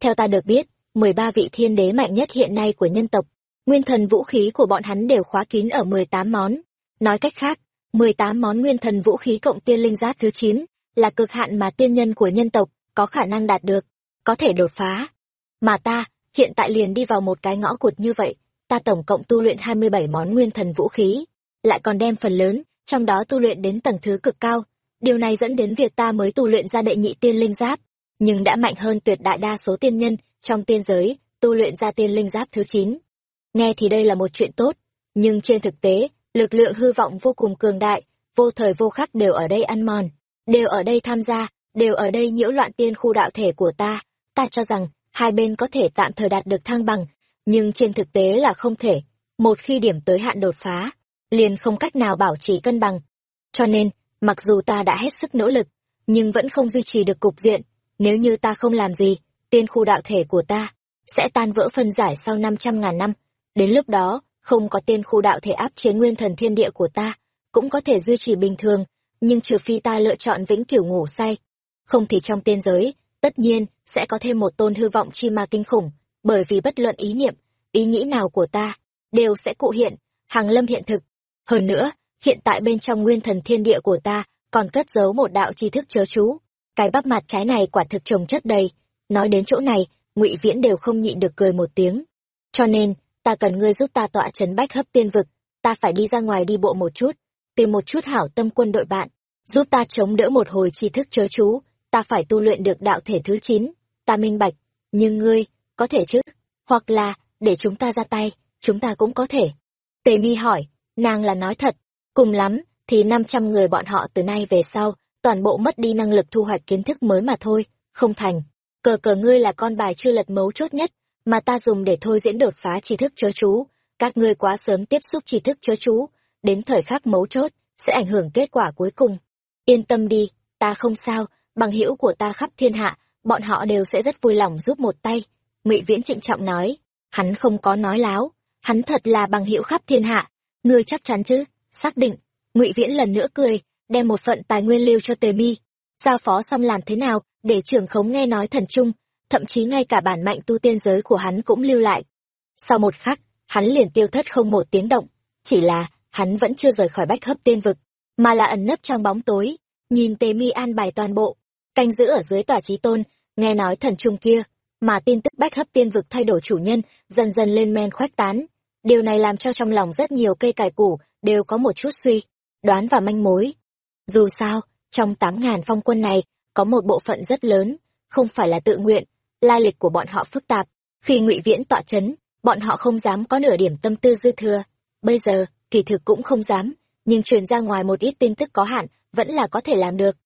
Theo ta được biết, mười ba vị thiên đế mạnh nhất hiện nay của nhân tộc, nguyên thần vũ khí của bọn hắn đều khóa kín ở mười tám món. Nói cách khác, mười tám món nguyên thần vũ khí cộng tiên linh giáp thứ chín là cực hạn mà tiên nhân của nhân tộc có khả năng đạt được, có thể đột phá. Mà ta hiện tại liền đi vào một cái ngõ cụt như vậy, ta tổng cộng tu luyện hai mươi bảy món nguyên thần vũ khí, lại còn đem phần lớn, trong đó tu luyện đến tầng thứ cực cao. Điều này dẫn đến việc ta mới tu luyện ra đệ nhị tiên linh giáp, nhưng đã mạnh hơn tuyệt đại đa số tiên nhân trong tiên giới, tu luyện ra tiên linh giáp thứ chín. Nghe thì đây là một chuyện tốt, nhưng trên thực tế, lực lượng hư vọng vô cùng cường đại, vô thời vô khắc đều ở đây ăn mòn, đều ở đây tham gia, đều ở đây nhiễu loạn tiên khu đạo thể của ta. Ta cho rằng hai bên có thể tạm thời đạt được thăng bằng, nhưng trên thực tế là không thể. Một khi điểm tới hạn đột phá, liền không cách nào bảo trì cân bằng. Cho nên, mặc dù ta đã hết sức nỗ lực, nhưng vẫn không duy trì được cục diện. Nếu như ta không làm gì, tiên khu đạo thể của ta sẽ tan vỡ phân giải sau năm trăm ngàn năm. Đến lúc đó, không có tiên khu đạo thể áp chế nguyên thần thiên địa của ta, cũng có thể duy trì bình thường, nhưng trừ phi ta lựa chọn vĩnh cửu ngủ say. Không thì trong tiên giới, tất nhiên sẽ có thêm một tôn hư vọng chi ma kinh khủng, bởi vì bất luận ý niệm, ý nghĩ nào của ta, đều sẽ cụ hiện, hàng lâm hiện thực. Hơn nữa, hiện tại bên trong nguyên thần thiên địa của ta còn cất giấu một đạo tri thức chớ chú. Cái bắp mặt trái này quả thực trồng chất đầy. Nói đến chỗ này, ngụy Viễn đều không nhịn được cười một tiếng. Cho nên, ta cần ngươi giúp ta tọa chấn bách hấp tiên vực, ta phải đi ra ngoài đi bộ một chút, tìm một chút hảo tâm quân đội bạn, giúp ta chống đỡ một hồi tri thức chớ chú, ta phải tu luyện được đạo thể thứ chín ta minh bạch, nhưng ngươi, có thể chứ? Hoặc là, để chúng ta ra tay, chúng ta cũng có thể. Tề mi hỏi, nàng là nói thật, cùng lắm, thì năm trăm người bọn họ từ nay về sau, toàn bộ mất đi năng lực thu hoạch kiến thức mới mà thôi, không thành. Cờ cờ ngươi là con bài chưa lật mấu chốt nhất, mà ta dùng để thôi diễn đột phá tri thức chớ chú. Các ngươi quá sớm tiếp xúc tri thức chớ chú, đến thời khắc mấu chốt, sẽ ảnh hưởng kết quả cuối cùng. Yên tâm đi, ta không sao, bằng hữu của ta khắp thiên hạ, bọn họ đều sẽ rất vui lòng giúp một tay. Ngụy Viễn trịnh trọng nói, hắn không có nói láo, hắn thật là bằng hữu khắp thiên hạ, ngươi chắc chắn chứ? Xác định. Ngụy Viễn lần nữa cười, đem một phận tài nguyên lưu cho Tề Mi, giao phó xong làm thế nào để trưởng khống nghe nói thần trung, thậm chí ngay cả bản mạnh tu tiên giới của hắn cũng lưu lại. Sau một khắc, hắn liền tiêu thất không một tiếng động, chỉ là hắn vẫn chưa rời khỏi bách hấp tiên vực, mà là ẩn nấp trong bóng tối, nhìn Tề Mi an bài toàn bộ, canh giữ ở dưới tòa trí tôn, nghe nói thần trung kia, mà tin tức bách hấp tiên vực thay đổi chủ nhân, dần dần lên men khoách tán. Điều này làm cho trong lòng rất nhiều cây cải củ đều có một chút suy, đoán và manh mối. Dù sao, trong tám ngàn phong quân này, có một bộ phận rất lớn, không phải là tự nguyện, lai lịch của bọn họ phức tạp. Khi ngụy Viễn tọa chấn, bọn họ không dám có nửa điểm tâm tư dư thừa. Bây giờ, kỳ thực cũng không dám, nhưng truyền ra ngoài một ít tin tức có hạn, vẫn là có thể làm được.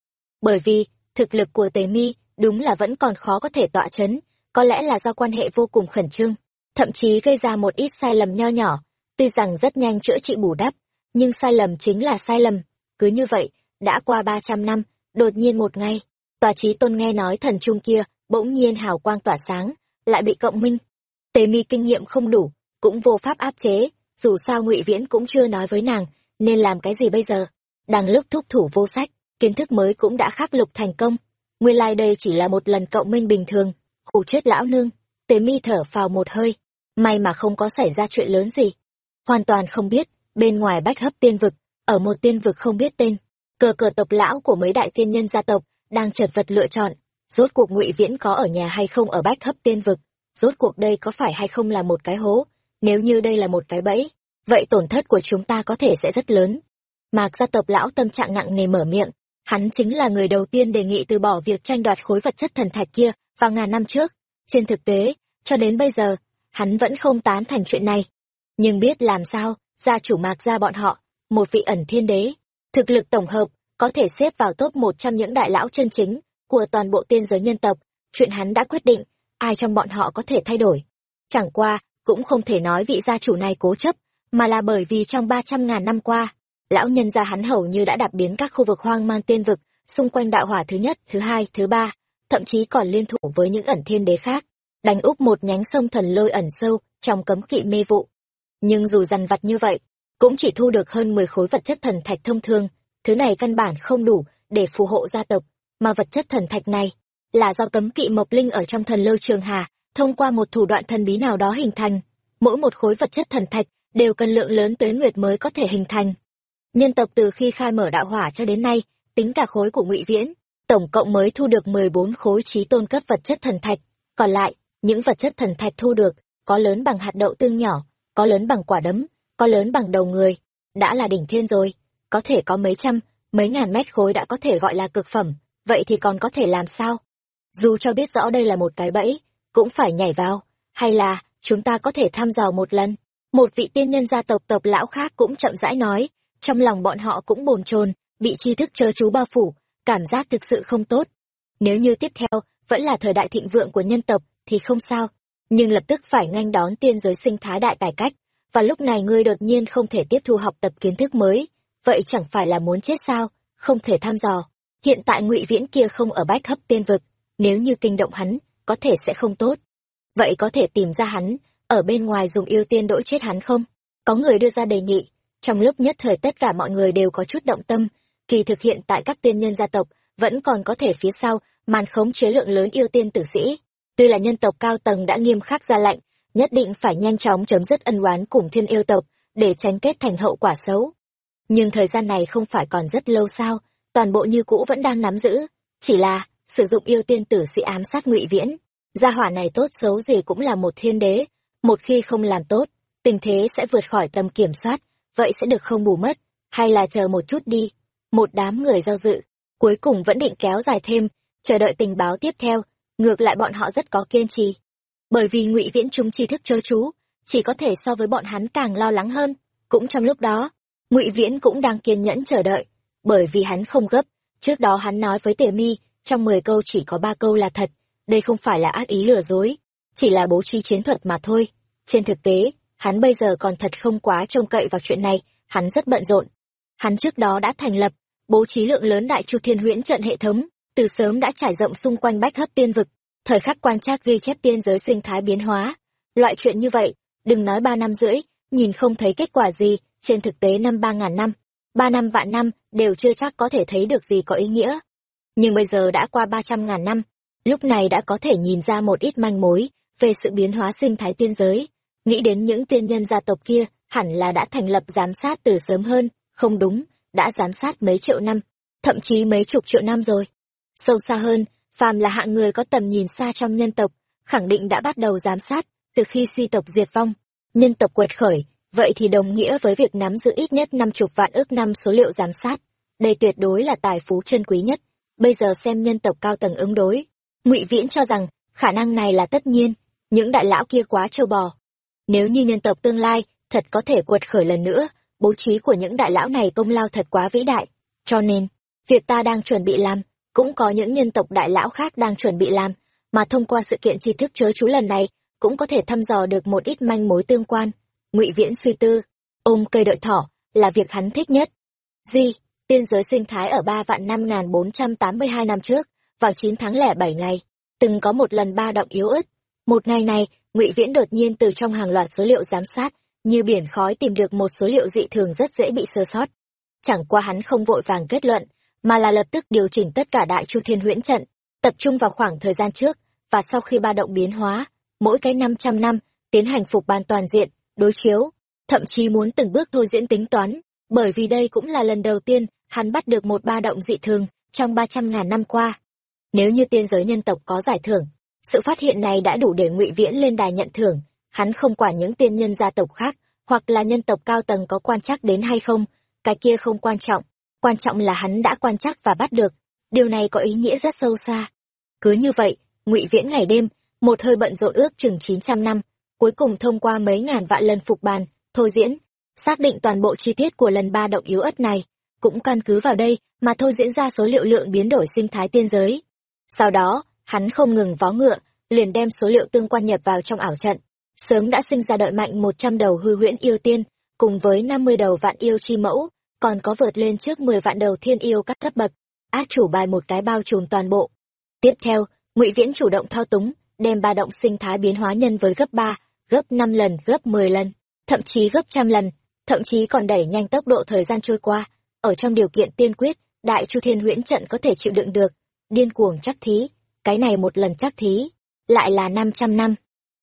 Bởi vì, thực lực của Tề Mi đúng là vẫn còn khó có thể tọa chấn, có lẽ là do quan hệ vô cùng khẩn trương, thậm chí gây ra một ít sai lầm nho nhỏ, tuy rằng rất nhanh chữa trị bù đắp, nhưng sai lầm chính là sai lầm. Cứ như vậy, đã qua ba trăm năm, đột nhiên một ngày, tòa trí tôn nghe nói thần trung kia bỗng nhiên hào quang tỏa sáng, lại bị cộng minh. Tề mi kinh nghiệm không đủ, cũng vô pháp áp chế, dù sao ngụy Viễn cũng chưa nói với nàng, nên làm cái gì bây giờ. Đang lúc thúc thủ vô sách, kiến thức mới cũng đã khắc lục thành công. Nguyên lai like đây chỉ là một lần cộng minh bình thường, hù chết lão nương. Tế mi thở phào một hơi, may mà không có xảy ra chuyện lớn gì. Hoàn toàn không biết, bên ngoài bách hấp tiên vực, ở một tiên vực không biết tên, cờ cờ tộc lão của mấy đại tiên nhân gia tộc đang chật vật lựa chọn, rốt cuộc ngụy viễn có ở nhà hay không ở bách hấp tiên vực, rốt cuộc đây có phải hay không là một cái hố, nếu như đây là một cái bẫy, vậy tổn thất của chúng ta có thể sẽ rất lớn. Mạc gia tộc lão tâm trạng nặng nề mở miệng, hắn chính là người đầu tiên đề nghị từ bỏ việc tranh đoạt khối vật chất thần thạch kia vào ngàn năm trước. Trên thực tế, cho đến bây giờ, hắn vẫn không tán thành chuyện này. Nhưng biết làm sao, gia chủ mạc gia bọn họ, một vị ẩn thiên đế, thực lực tổng hợp, có thể xếp vào top một trăm những đại lão chân chính của toàn bộ tiên giới nhân tộc. Chuyện hắn đã quyết định, ai trong bọn họ có thể thay đổi. Chẳng qua, cũng không thể nói vị gia chủ này cố chấp, mà là bởi vì trong ba trăm ngàn năm qua, lão nhân gia hắn hầu như đã đạp biến các khu vực hoang mang tiên vực, xung quanh đạo hỏa thứ nhất, thứ hai, thứ ba, thậm chí còn liên thủ với những ẩn thiên đế khác, đánh úp một nhánh sông thần lôi ẩn sâu trong cấm kỵ mê vụ. Nhưng dù dằn vặt như vậy, cũng chỉ thu được hơn 10 khối vật chất thần thạch thông thường, thứ này căn bản không đủ để phù hộ gia tộc, mà vật chất thần thạch này là do cấm kỵ mộc linh ở trong thần lôi trường hà, thông qua một thủ đoạn thần bí nào đó hình thành. Mỗi một khối vật chất thần thạch đều cần lượng lớn tới nguyệt mới có thể hình thành. Nhân tộc từ khi khai mở đạo hỏa cho đến nay, tính cả khối của Ngụy Viễn, tổng cộng mới thu được 14 khối trí tôn cấp vật chất thần thạch, còn lại, những vật chất thần thạch thu được, có lớn bằng hạt đậu tương nhỏ, có lớn bằng quả đấm, có lớn bằng đầu người, đã là đỉnh thiên rồi, có thể có mấy trăm, mấy ngàn mét khối đã có thể gọi là cực phẩm, vậy thì còn có thể làm sao? Dù cho biết rõ đây là một cái bẫy, cũng phải nhảy vào, hay là chúng ta có thể tham dò một lần. Một vị tiên nhân gia tộc tộc lão khác cũng chậm rãi nói, trong lòng bọn họ cũng bồn chồn bị tri thức chớ chú bao phủ, cảm giác thực sự không tốt. Nếu như tiếp theo, vẫn là thời đại thịnh vượng của nhân tộc, thì không sao. Nhưng lập tức phải nhanh đón tiên giới sinh thái đại cải cách, và lúc này ngươi đột nhiên không thể tiếp thu học tập kiến thức mới. Vậy chẳng phải là muốn chết sao, không thể tham dò. Hiện tại ngụy Viễn kia không ở bách hấp tiên vực, nếu như kinh động hắn, có thể sẽ không tốt. Vậy có thể tìm ra hắn, ở bên ngoài dùng yêu tiên đỗi chết hắn không? Có người đưa ra đề nghị, trong lúc nhất thời tất cả mọi người đều có chút động tâm, kỳ thực hiện tại các tiên nhân gia tộc vẫn còn có thể phía sau màn khống chế lượng lớn yêu tiên tử sĩ. Tuy là nhân tộc cao tầng đã nghiêm khắc ra lệnh nhất định phải nhanh chóng chấm dứt ân oán cùng thiên yêu tộc để tránh kết thành hậu quả xấu. Nhưng thời gian này không phải còn rất lâu sao toàn bộ như cũ vẫn đang nắm giữ chỉ là sử dụng yêu tiên tử sĩ ám sát ngụy viễn. Gia hỏa này tốt xấu gì cũng là một thiên đế một khi không làm tốt tình thế sẽ vượt khỏi tầm kiểm soát vậy sẽ được không bù mất, hay là chờ một chút đi. Một đám người do dự, cuối cùng vẫn định kéo dài thêm, chờ đợi tình báo tiếp theo, ngược lại bọn họ rất có kiên trì. Bởi vì ngụy viễn chúng tri thức chớ chú, chỉ có thể so với bọn hắn càng lo lắng hơn. Cũng trong lúc đó, ngụy viễn cũng đang kiên nhẫn chờ đợi, bởi vì hắn không gấp. Trước đó hắn nói với tề mi, trong mười câu chỉ có ba câu là thật, đây không phải là ác ý lừa dối, chỉ là bố trí chiến thuật mà thôi. Trên thực tế hắn bây giờ còn thật không quá trông cậy vào chuyện này, hắn rất bận rộn. Hắn trước đó đã thành lập, bố trí lượng lớn đại chu thiên huyễn trận hệ thống, từ sớm đã trải rộng xung quanh bách hấp tiên vực, thời khắc quan trắc ghi chép tiên giới sinh thái biến hóa. Loại chuyện như vậy, đừng nói ba năm rưỡi, nhìn không thấy kết quả gì, trên thực tế năm ba ngàn năm, ba năm vạn năm đều chưa chắc có thể thấy được gì có ý nghĩa. Nhưng bây giờ đã qua ba trăm ngàn năm, lúc này đã có thể nhìn ra một ít manh mối về sự biến hóa sinh thái tiên giới nghĩ đến những tiên nhân gia tộc kia, hẳn là đã thành lập giám sát từ sớm hơn, không đúng, đã giám sát mấy triệu năm, thậm chí mấy chục triệu năm rồi. Sâu xa hơn, phàm là hạng người có tầm nhìn xa trong nhân tộc, khẳng định đã bắt đầu giám sát từ khi si tộc diệt vong. Nhân tộc quật khởi, vậy thì đồng nghĩa với việc nắm giữ ít nhất năm chục vạn ước năm số liệu giám sát. Đây tuyệt đối là tài phú chân quý nhất. Bây giờ xem nhân tộc cao tầng ứng đối. Ngụy viễn cho rằng, khả năng này là tất nhiên, những đại lão kia quá trâu bò nếu như nhân tộc tương lai thật có thể quật khởi lần nữa, bố trí của những đại lão này công lao thật quá vĩ đại. Cho nên, việc ta đang chuẩn bị làm, cũng có những nhân tộc đại lão khác đang chuẩn bị làm, mà thông qua sự kiện tri thức chớ chú lần này, cũng có thể thăm dò được một ít manh mối tương quan. Ngụy viễn suy tư, ôm cây đợi thỏ là việc hắn thích nhất. Di, tiên giới sinh thái ở ba vạn năm nghìn bốn trăm tám mươi hai năm trước, vào chín tháng lẻ bảy ngày, từng có một lần ba động yếu ớt. Một ngày này ngụy viễn đột nhiên từ trong hàng loạt số liệu giám sát, như biển khói tìm được một số liệu dị thường rất dễ bị sơ sót. Chẳng qua hắn không vội vàng kết luận, mà là lập tức điều chỉnh tất cả đại chu thiên huyễn trận, tập trung vào khoảng thời gian trước, và sau khi ba động biến hóa, mỗi cái năm trăm năm, tiến hành phục ban toàn diện, đối chiếu, thậm chí muốn từng bước thôi diễn tính toán, bởi vì đây cũng là lần đầu tiên hắn bắt được một ba động dị thường trong ba trăm ngàn năm qua. Nếu như tiên giới nhân tộc có giải thưởng sự phát hiện này đã đủ để ngụy viễn lên đài nhận thưởng. Hắn không quản những tiên nhân gia tộc khác, hoặc là nhân tộc cao tầng có quan trắc đến hay không, cái kia không quan trọng. Quan trọng là hắn đã quan trắc và bắt được. Điều này có ý nghĩa rất sâu xa. Cứ như vậy, ngụy viễn ngày đêm, một hơi bận rộn ước chừng chín trăm năm, cuối cùng thông qua mấy ngàn vạn lần phục bàn, thôi diễn, xác định toàn bộ chi tiết của lần ba động yếu ớt này. Cũng căn cứ vào đây mà thôi diễn ra số liệu lượng biến đổi sinh thái tiên giới. Sau đó hắn không ngừng vó ngựa, liền đem số liệu tương quan nhập vào trong ảo trận. Sớm đã sinh ra đợi mạnh một trăm đầu hư huyễn yêu tiên, cùng với năm mươi đầu vạn yêu chi mẫu, còn có vượt lên trước mười vạn đầu thiên yêu các cấp bậc. Ác chủ bài một cái bao trùm toàn bộ. Tiếp theo, ngụy viễn chủ động thao túng, đem ba động sinh thái biến hóa nhân với gấp ba, gấp năm lần, gấp mười lần, thậm chí gấp trăm lần, thậm chí còn đẩy nhanh tốc độ thời gian trôi qua. Ở trong điều kiện tiên quyết, đại chu thiên huyễn trận có thể chịu đựng được. Điên cuồng chắc thí cái này một lần chắc thí, lại là năm trăm năm.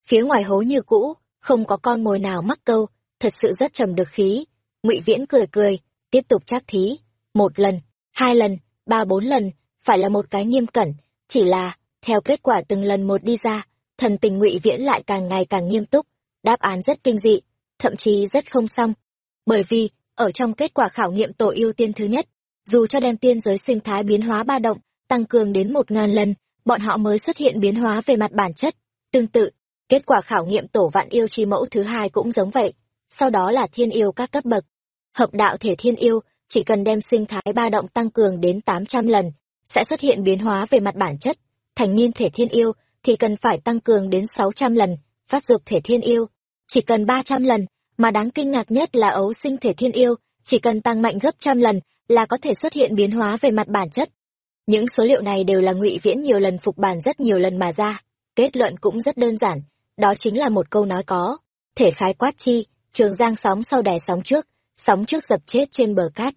Phía ngoài hố như cũ, không có con mồi nào mắc câu, thật sự rất trầm được khí. Ngụy viễn cười cười, tiếp tục chắc thí. Một lần, hai lần, ba bốn lần, phải là một cái nghiêm cẩn, chỉ là, theo kết quả từng lần một đi ra, thần tình ngụy viễn lại càng ngày càng nghiêm túc, đáp án rất kinh dị, thậm chí rất không xong. Bởi vì, ở trong kết quả khảo nghiệm tổ ưu tiên thứ nhất, dù cho đem tiên giới sinh thái biến hóa ba động, tăng cường đến một ngàn lần bọn họ mới xuất hiện biến hóa về mặt bản chất. Tương tự, kết quả khảo nghiệm tổ vạn yêu chi mẫu thứ hai cũng giống vậy. Sau đó là thiên yêu các cấp bậc. Hợp đạo thể thiên yêu, chỉ cần đem sinh thái ba động tăng cường đến tám trăm lần, sẽ xuất hiện biến hóa về mặt bản chất. Thành niên thể thiên yêu, thì cần phải tăng cường đến sáu trăm lần. Phát dục thể thiên yêu, chỉ cần ba trăm lần, mà đáng kinh ngạc nhất là ấu sinh thể thiên yêu, chỉ cần tăng mạnh gấp trăm lần là có thể xuất hiện biến hóa về mặt bản chất những số liệu này đều là ngụy viễn nhiều lần phục bản rất nhiều lần mà ra. Kết luận cũng rất đơn giản đó chính là một câu nói có. Thể khái quát chi trường giang sóng sau đè sóng trước sóng trước dập chết trên bờ cát.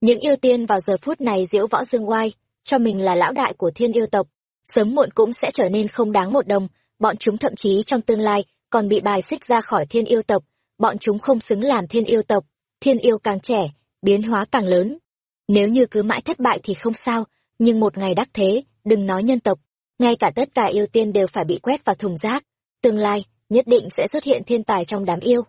Những yêu tiên vào giờ phút này diễu võ dương oai cho mình là lão đại của thiên yêu tộc, sớm muộn cũng sẽ trở nên không đáng một đồng, bọn chúng thậm chí trong tương lai còn bị bài xích ra khỏi thiên yêu tộc, bọn chúng không xứng làm thiên yêu tộc, thiên yêu càng trẻ, biến hóa càng lớn. Nếu như cứ mãi thất bại thì không sao, nhưng một ngày đắc thế, đừng nói nhân tộc, ngay cả tất cả yêu tiên đều phải bị quét vào thùng rác. Tương lai, nhất định sẽ xuất hiện thiên tài trong đám yêu.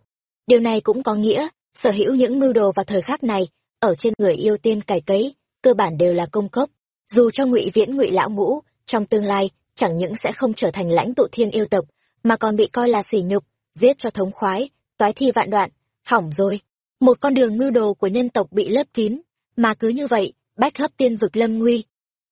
Điều này cũng có nghĩa, sở hữu những mưu đồ vào thời khắc này, ở trên người yêu tiên cải cấy, cơ bản đều là công cốc. Dù cho ngụy viễn ngụy lão ngũ, trong tương lai, chẳng những sẽ không trở thành lãnh tụ thiên yêu tộc, mà còn bị coi là sỉ nhục, giết cho thống khoái, toái thi vạn đoạn, hỏng rồi. Một con đường mưu đồ của nhân tộc bị lấp kín, mà cứ như vậy, bách hấp tiên vực lâm nguy.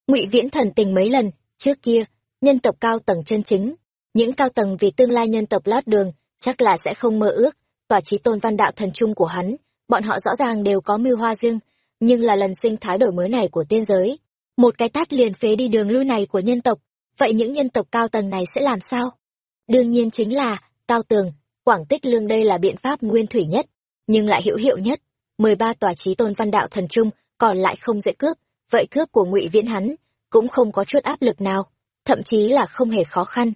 Ngụy Viễn thần tình mấy lần, trước kia, nhân tộc cao tầng chân chính, những cao tầng vì tương lai nhân tộc lót đường, chắc là sẽ không mơ ước, tòa trí tôn văn đạo thần trung của hắn, bọn họ rõ ràng đều có mưu hoa riêng, nhưng là lần sinh thái đổi mới này của tiên giới. Một cái tát liền phế đi đường lui này của nhân tộc, vậy những nhân tộc cao tầng này sẽ làm sao? Đương nhiên chính là, cao tường, quảng tích lương đây là biện pháp nguyên thủy nhất, nhưng lại hữu hiệu nhất. 13 tòa trí tôn văn đạo thần trung còn lại không dễ cướp, vậy cướp của ngụy Viễn hắn cũng không có chút áp lực nào, thậm chí là không hề khó khăn.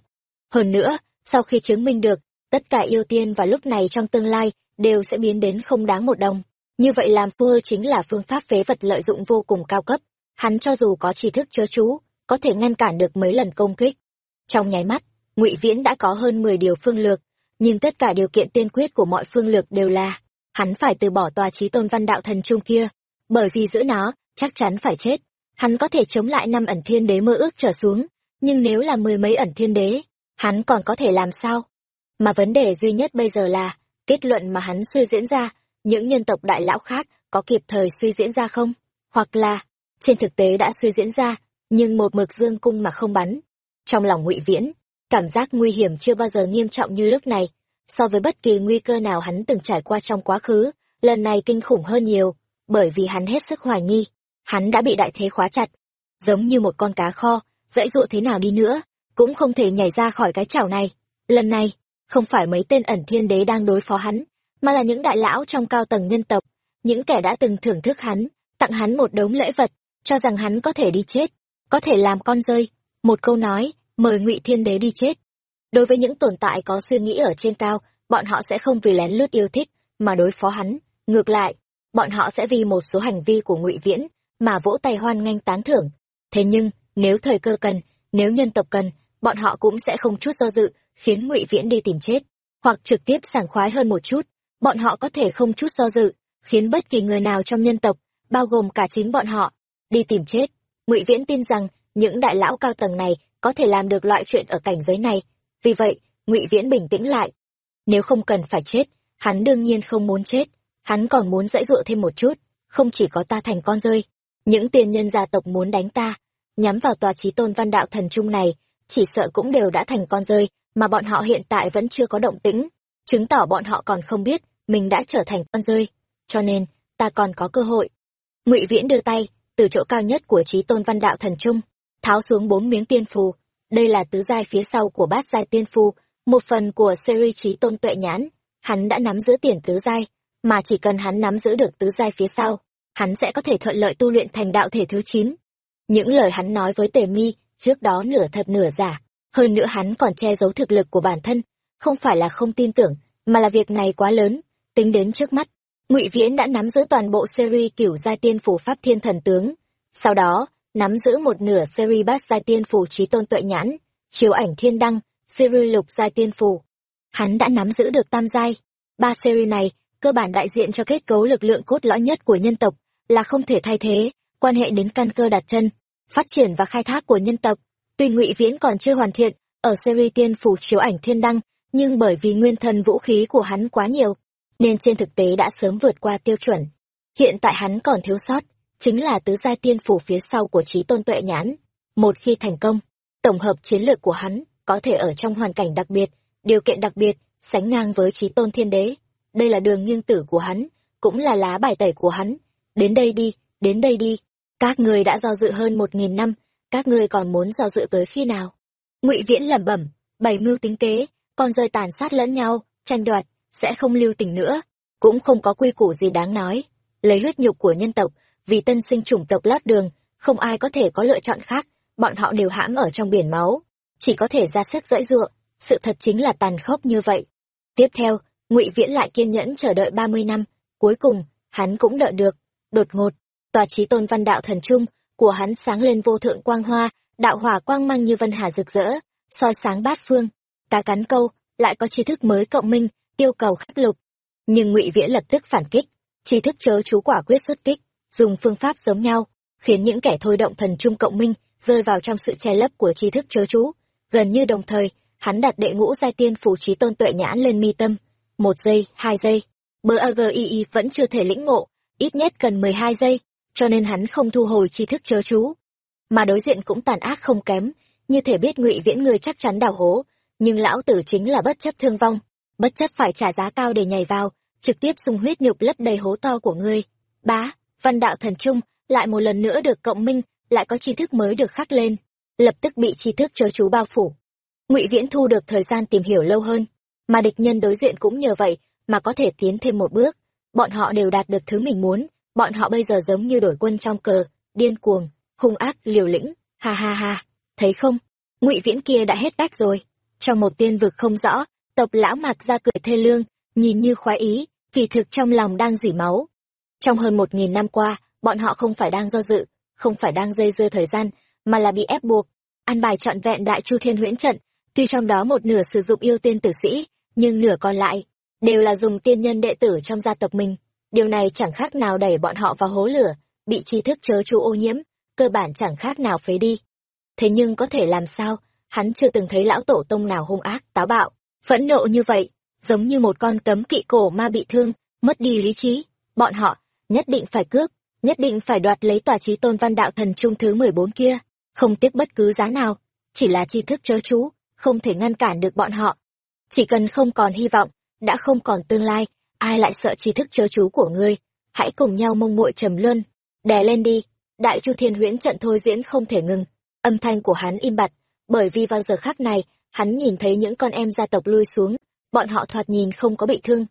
Hơn nữa, sau khi chứng minh được, tất cả yêu tiên và lúc này trong tương lai đều sẽ biến đến không đáng một đồng. Như vậy làm vua chính là phương pháp phế vật lợi dụng vô cùng cao cấp. Hắn cho dù có tri thức chớ chú, có thể ngăn cản được mấy lần công kích. Trong nháy mắt, ngụy Viễn đã có hơn 10 điều phương lược, nhưng tất cả điều kiện tiên quyết của mọi phương lược đều là hắn phải từ bỏ tòa trí tôn văn đạo thần trung kia, bởi vì giữ nó, chắc chắn phải chết. Hắn có thể chống lại năm ẩn thiên đế mơ ước trở xuống, nhưng nếu là mười mấy ẩn thiên đế, hắn còn có thể làm sao? Mà vấn đề duy nhất bây giờ là, kết luận mà hắn suy diễn ra, những nhân tộc đại lão khác có kịp thời suy diễn ra không? Hoặc là, trên thực tế đã suy diễn ra, nhưng một mực dương cung mà không bắn. Trong lòng ngụy Viễn, cảm giác nguy hiểm chưa bao giờ nghiêm trọng như lúc này. So với bất kỳ nguy cơ nào hắn từng trải qua trong quá khứ, lần này kinh khủng hơn nhiều, bởi vì hắn hết sức hoài nghi. Hắn đã bị đại thế khóa chặt, giống như một con cá kho, dãy dụa thế nào đi nữa, cũng không thể nhảy ra khỏi cái chảo này. Lần này, không phải mấy tên ẩn thiên đế đang đối phó hắn, mà là những đại lão trong cao tầng nhân tộc, những kẻ đã từng thưởng thức hắn, tặng hắn một đống lễ vật, cho rằng hắn có thể đi chết, có thể làm con rơi. Một câu nói, mời ngụy thiên đế đi chết. Đối với những tồn tại có suy nghĩ ở trên cao, bọn họ sẽ không vì lén lút yêu thích mà đối phó hắn. Ngược lại, bọn họ sẽ vì một số hành vi của ngụy viễn mà vỗ tay hoan nghênh tán thưởng. Thế nhưng, nếu thời cơ cần, nếu nhân tộc cần, bọn họ cũng sẽ không chút do dự, khiến ngụy Viễn đi tìm chết. Hoặc trực tiếp sảng khoái hơn một chút, bọn họ có thể không chút do dự, khiến bất kỳ người nào trong nhân tộc, bao gồm cả chính bọn họ, đi tìm chết. ngụy Viễn tin rằng, những đại lão cao tầng này có thể làm được loại chuyện ở cảnh giới này. Vì vậy, ngụy Viễn bình tĩnh lại. Nếu không cần phải chết, hắn đương nhiên không muốn chết, hắn còn muốn dãy dụa thêm một chút, không chỉ có ta thành con rơi. Những tiền nhân gia tộc muốn đánh ta, nhắm vào tòa trí tôn văn đạo thần trung này, chỉ sợ cũng đều đã thành con rơi, mà bọn họ hiện tại vẫn chưa có động tĩnh, chứng tỏ bọn họ còn không biết mình đã trở thành con rơi. Cho nên, ta còn có cơ hội. Ngụy Viễn đưa tay, từ chỗ cao nhất của trí tôn văn đạo thần trung, tháo xuống bốn miếng tiên phù. Đây là tứ giai phía sau của bát giai tiên phù, một phần của series trí tôn tuệ nhãn. Hắn đã nắm giữ tiền tứ giai, mà chỉ cần hắn nắm giữ được tứ giai phía sau, hắn sẽ có thể thuận lợi tu luyện thành đạo thể thứ chín. Những lời hắn nói với tề mi, trước đó nửa thật nửa giả. Hơn nữa hắn còn che giấu thực lực của bản thân. Không phải là không tin tưởng, mà là việc này quá lớn. Tính đến trước mắt, ngụy viễn đã nắm giữ toàn bộ series cửu giai tiên phủ pháp thiên thần tướng. Sau đó, nắm giữ một nửa series bát giai tiên phủ trí tôn tuệ nhãn, chiếu ảnh thiên đăng, series lục giai tiên phủ hắn đã nắm giữ được tam giai. Ba series này cơ bản đại diện cho kết cấu lực lượng cốt lõi nhất của nhân tộc là không thể thay thế quan hệ đến căn cơ đặt chân phát triển và khai thác của nhân tộc. Tuy Ngụy Viễn còn chưa hoàn thiện ở series tiên phủ chiếu ảnh thiên đăng, nhưng bởi vì nguyên thần vũ khí của hắn quá nhiều, nên trên thực tế đã sớm vượt qua tiêu chuẩn. Hiện tại hắn còn thiếu sót, chính là tứ giai tiên phủ phía sau của trí tôn tuệ nhãn. Một khi thành công, tổng hợp chiến lược của hắn có thể ở trong hoàn cảnh đặc biệt, điều kiện đặc biệt, sánh ngang với trí tôn thiên đế. Đây là đường nghiêng tử của hắn, cũng là lá bài tẩy của hắn. Đến đây đi, đến đây đi, các ngươi đã do dự hơn một nghìn năm các ngươi còn muốn do dự tới khi nào? Ngụy viễn lẩm bẩm bày mưu tính kế còn rơi tàn sát lẫn nhau tranh đoạt sẽ không lưu tình nữa. Cũng không có quy củ gì đáng nói. Lấy huyết nhục của nhân tộc vì tân sinh chủng tộc lót đường không ai có thể có lựa chọn khác bọn họ đều hãm ở trong biển máu. Chỉ có thể ra sức dỡi ruộng, sự thật chính là tàn khốc như vậy. Tiếp theo ngụy viễn lại kiên nhẫn chờ đợi ba mươi năm. Cuối cùng, hắn cũng đợi được. Đột ngột, tòa trí tôn văn đạo thần trung của hắn sáng lên vô thượng quang hoa, đạo hỏa quang mang như vân hà rực rỡ, soi sáng bát phương. Cá cắn câu lại có tri thức mới cộng minh, yêu cầu khắc lục. Nhưng ngụy viễn lập tức phản kích. Tri thức chớ chú quả quyết xuất kích, dùng phương pháp giống nhau, khiến những kẻ thôi động thần trung cộng minh rơi vào trong sự che lấp của tri thức chớ chú. Gần như đồng thời, hắn đặt đệ ngũ giai tiên phủ trí tôn tuệ nhãn lên mi tâm một giây, hai giây. Bờ agi vẫn chưa thể lĩnh ngộ, ít nhất cần mười hai giây, cho nên hắn không thu hồi tri thức chớ chú. Mà đối diện cũng tàn ác không kém, như thể biết ngụy viễn người chắc chắn đào hố, nhưng lão tử chính là bất chấp thương vong, bất chấp phải trả giá cao để nhảy vào, trực tiếp dùng huyết nhục lấp đầy hố to của ngươi. Bá, văn đạo thần trung, lại một lần nữa được cộng minh, lại có tri thức mới được khắc lên, lập tức bị tri thức chớ chú bao phủ. Ngụy viễn thu được thời gian tìm hiểu lâu hơn mà địch nhân đối diện cũng nhờ vậy mà có thể tiến thêm một bước. Bọn họ đều đạt được thứ mình muốn. Bọn họ bây giờ giống như đổi quân trong cờ, điên cuồng, hung ác, liều lĩnh. Ha ha ha. Thấy không? Ngụy viễn kia đã hết cách rồi. Trong một tiên vực không rõ, tộc lão mạc ra cười thê lương, nhìn như khoái ý, kỳ thực trong lòng đang dỉ máu. Trong hơn một nghìn năm qua, bọn họ không phải đang do dự, không phải đang dây dưa thời gian, mà là bị ép buộc. Ăn bài trọn vẹn đại chu thiên huyễn trận, tuy trong đó một nửa sử dụng yêu tiên tử sĩ nhưng nửa còn lại đều là dùng tiên nhân đệ tử trong gia tộc mình. Điều này chẳng khác nào đẩy bọn họ vào hố lửa, bị tri thức chớ chú ô nhiễm, cơ bản chẳng khác nào phế đi. Thế nhưng có thể làm sao? Hắn chưa từng thấy lão tổ tông nào hung ác, táo bạo, phẫn nộ như vậy, giống như một con cấm kỵ cổ ma bị thương, mất đi lý trí. Bọn họ nhất định phải cướp, nhất định phải đoạt lấy tòa trí tôn văn đạo thần trung thứ mười bốn kia, không tiếc bất cứ giá nào, chỉ là tri thức chớ chú, không thể ngăn cản được bọn họ chỉ cần không còn hy vọng, đã không còn tương lai, ai lại sợ tri thức chớ chú của ngươi? Hãy cùng nhau mông muội trầm luân. Đè lên đi. Đại chu thiên huyễn trận thôi diễn không thể ngừng. Âm thanh của hắn im bặt, bởi vì vào giờ khác này, hắn nhìn thấy những con em gia tộc lui xuống, bọn họ thoạt nhìn không có bị thương.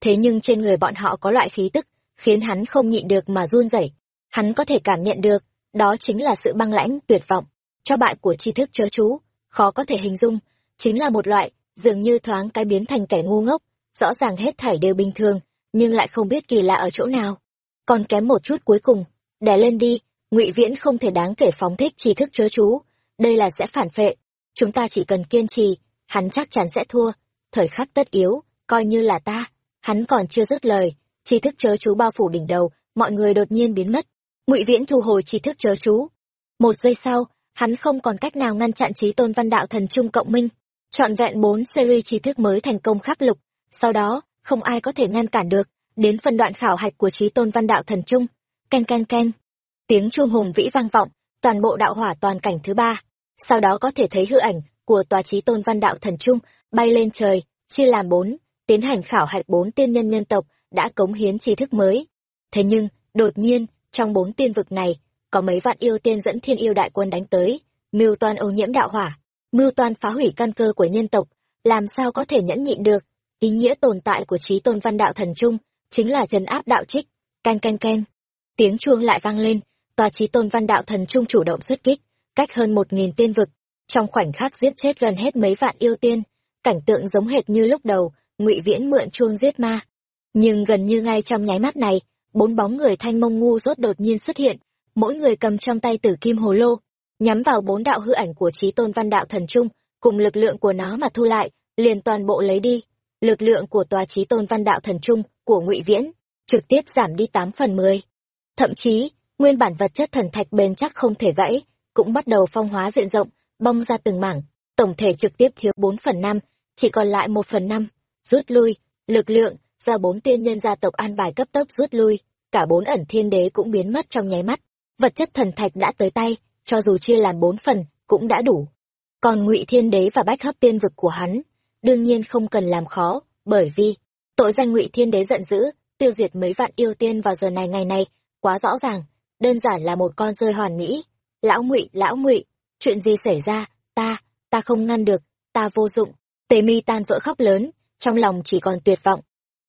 Thế nhưng trên người bọn họ có loại khí tức, khiến hắn không nhịn được mà run rẩy. Hắn có thể cảm nhận được, đó chính là sự băng lãnh tuyệt vọng. Cho bại của tri thức chớ chú, khó có thể hình dung, chính là một loại dường như thoáng cái biến thành kẻ ngu ngốc, rõ ràng hết thảy đều bình thường, nhưng lại không biết kỳ lạ ở chỗ nào. Còn kém một chút cuối cùng, đè lên đi, ngụy viễn không thể đáng kể phóng thích tri thức chớ chú, đây là sẽ phản phệ, chúng ta chỉ cần kiên trì, hắn chắc chắn sẽ thua, thời khắc tất yếu, coi như là ta, hắn còn chưa dứt lời, tri thức chớ chú bao phủ đỉnh đầu, mọi người đột nhiên biến mất. Ngụy viễn thu hồi tri thức chớ chú. Một giây sau, hắn không còn cách nào ngăn chặn trí tôn văn đạo thần trung cộng minh trọn vẹn bốn series tri thức mới thành công khắc lục. Sau đó, không ai có thể ngăn cản được, đến phần đoạn khảo hạch của trí tôn văn đạo thần trung. Ken ken ken. Tiếng chuông hùng vĩ vang vọng, toàn bộ đạo hỏa toàn cảnh thứ ba. Sau đó có thể thấy hư ảnh của tòa trí tôn văn đạo thần trung bay lên trời, chia làm bốn, tiến hành khảo hạch bốn tiên nhân nhân tộc đã cống hiến tri thức mới. Thế nhưng, đột nhiên, trong bốn tiên vực này, có mấy vạn yêu tiên dẫn thiên yêu đại quân đánh tới, mưu toan ô nhiễm đạo hỏa mưu toan phá hủy căn cơ của nhân tộc, làm sao có thể nhẫn nhịn được. Ý nghĩa tồn tại của trí tôn văn đạo thần trung chính là trấn áp đạo trích. Canh canh canh tiếng chuông lại vang lên, tòa trí tôn văn đạo thần trung chủ động xuất kích, cách hơn một nghìn tiên vực. Trong khoảnh khắc giết chết gần hết mấy vạn yêu tiên, cảnh tượng giống hệt như lúc đầu, ngụy viễn mượn chuông giết ma. Nhưng gần như ngay trong nháy mắt này, bốn bóng người thanh mông ngu rốt đột nhiên xuất hiện, mỗi người cầm trong tay tử kim hồ lô nhắm vào bốn đạo hư ảnh của trí tôn văn đạo thần trung, cùng lực lượng của nó mà thu lại, liền toàn bộ lấy đi. Lực lượng của tòa trí tôn văn đạo thần trung, của ngụy viễn, trực tiếp giảm đi tám phần mười. Thậm chí, nguyên bản vật chất thần thạch bền chắc không thể gãy, cũng bắt đầu phong hóa diện rộng, bong ra từng mảng, tổng thể trực tiếp thiếu bốn phần năm, chỉ còn lại một phần năm. Rút lui, lực lượng do bốn tiên nhân gia tộc an bài cấp tốc rút lui, cả bốn ẩn thiên đế cũng biến mất trong nháy mắt. Vật chất thần thạch đã tới tay cho dù chia làm bốn phần, cũng đã đủ. Còn ngụy thiên đế và bách hấp tiên vực của hắn, đương nhiên không cần làm khó, bởi vì, tội danh ngụy thiên đế giận dữ, tiêu diệt mấy vạn yêu tiên vào giờ này ngày này quá rõ ràng, đơn giản là một con rơi hoàn mỹ. Lão ngụy lão ngụy, chuyện gì xảy ra? Ta ta không ngăn được, ta vô dụng. Tề mi tan vỡ khóc lớn, trong lòng chỉ còn tuyệt vọng.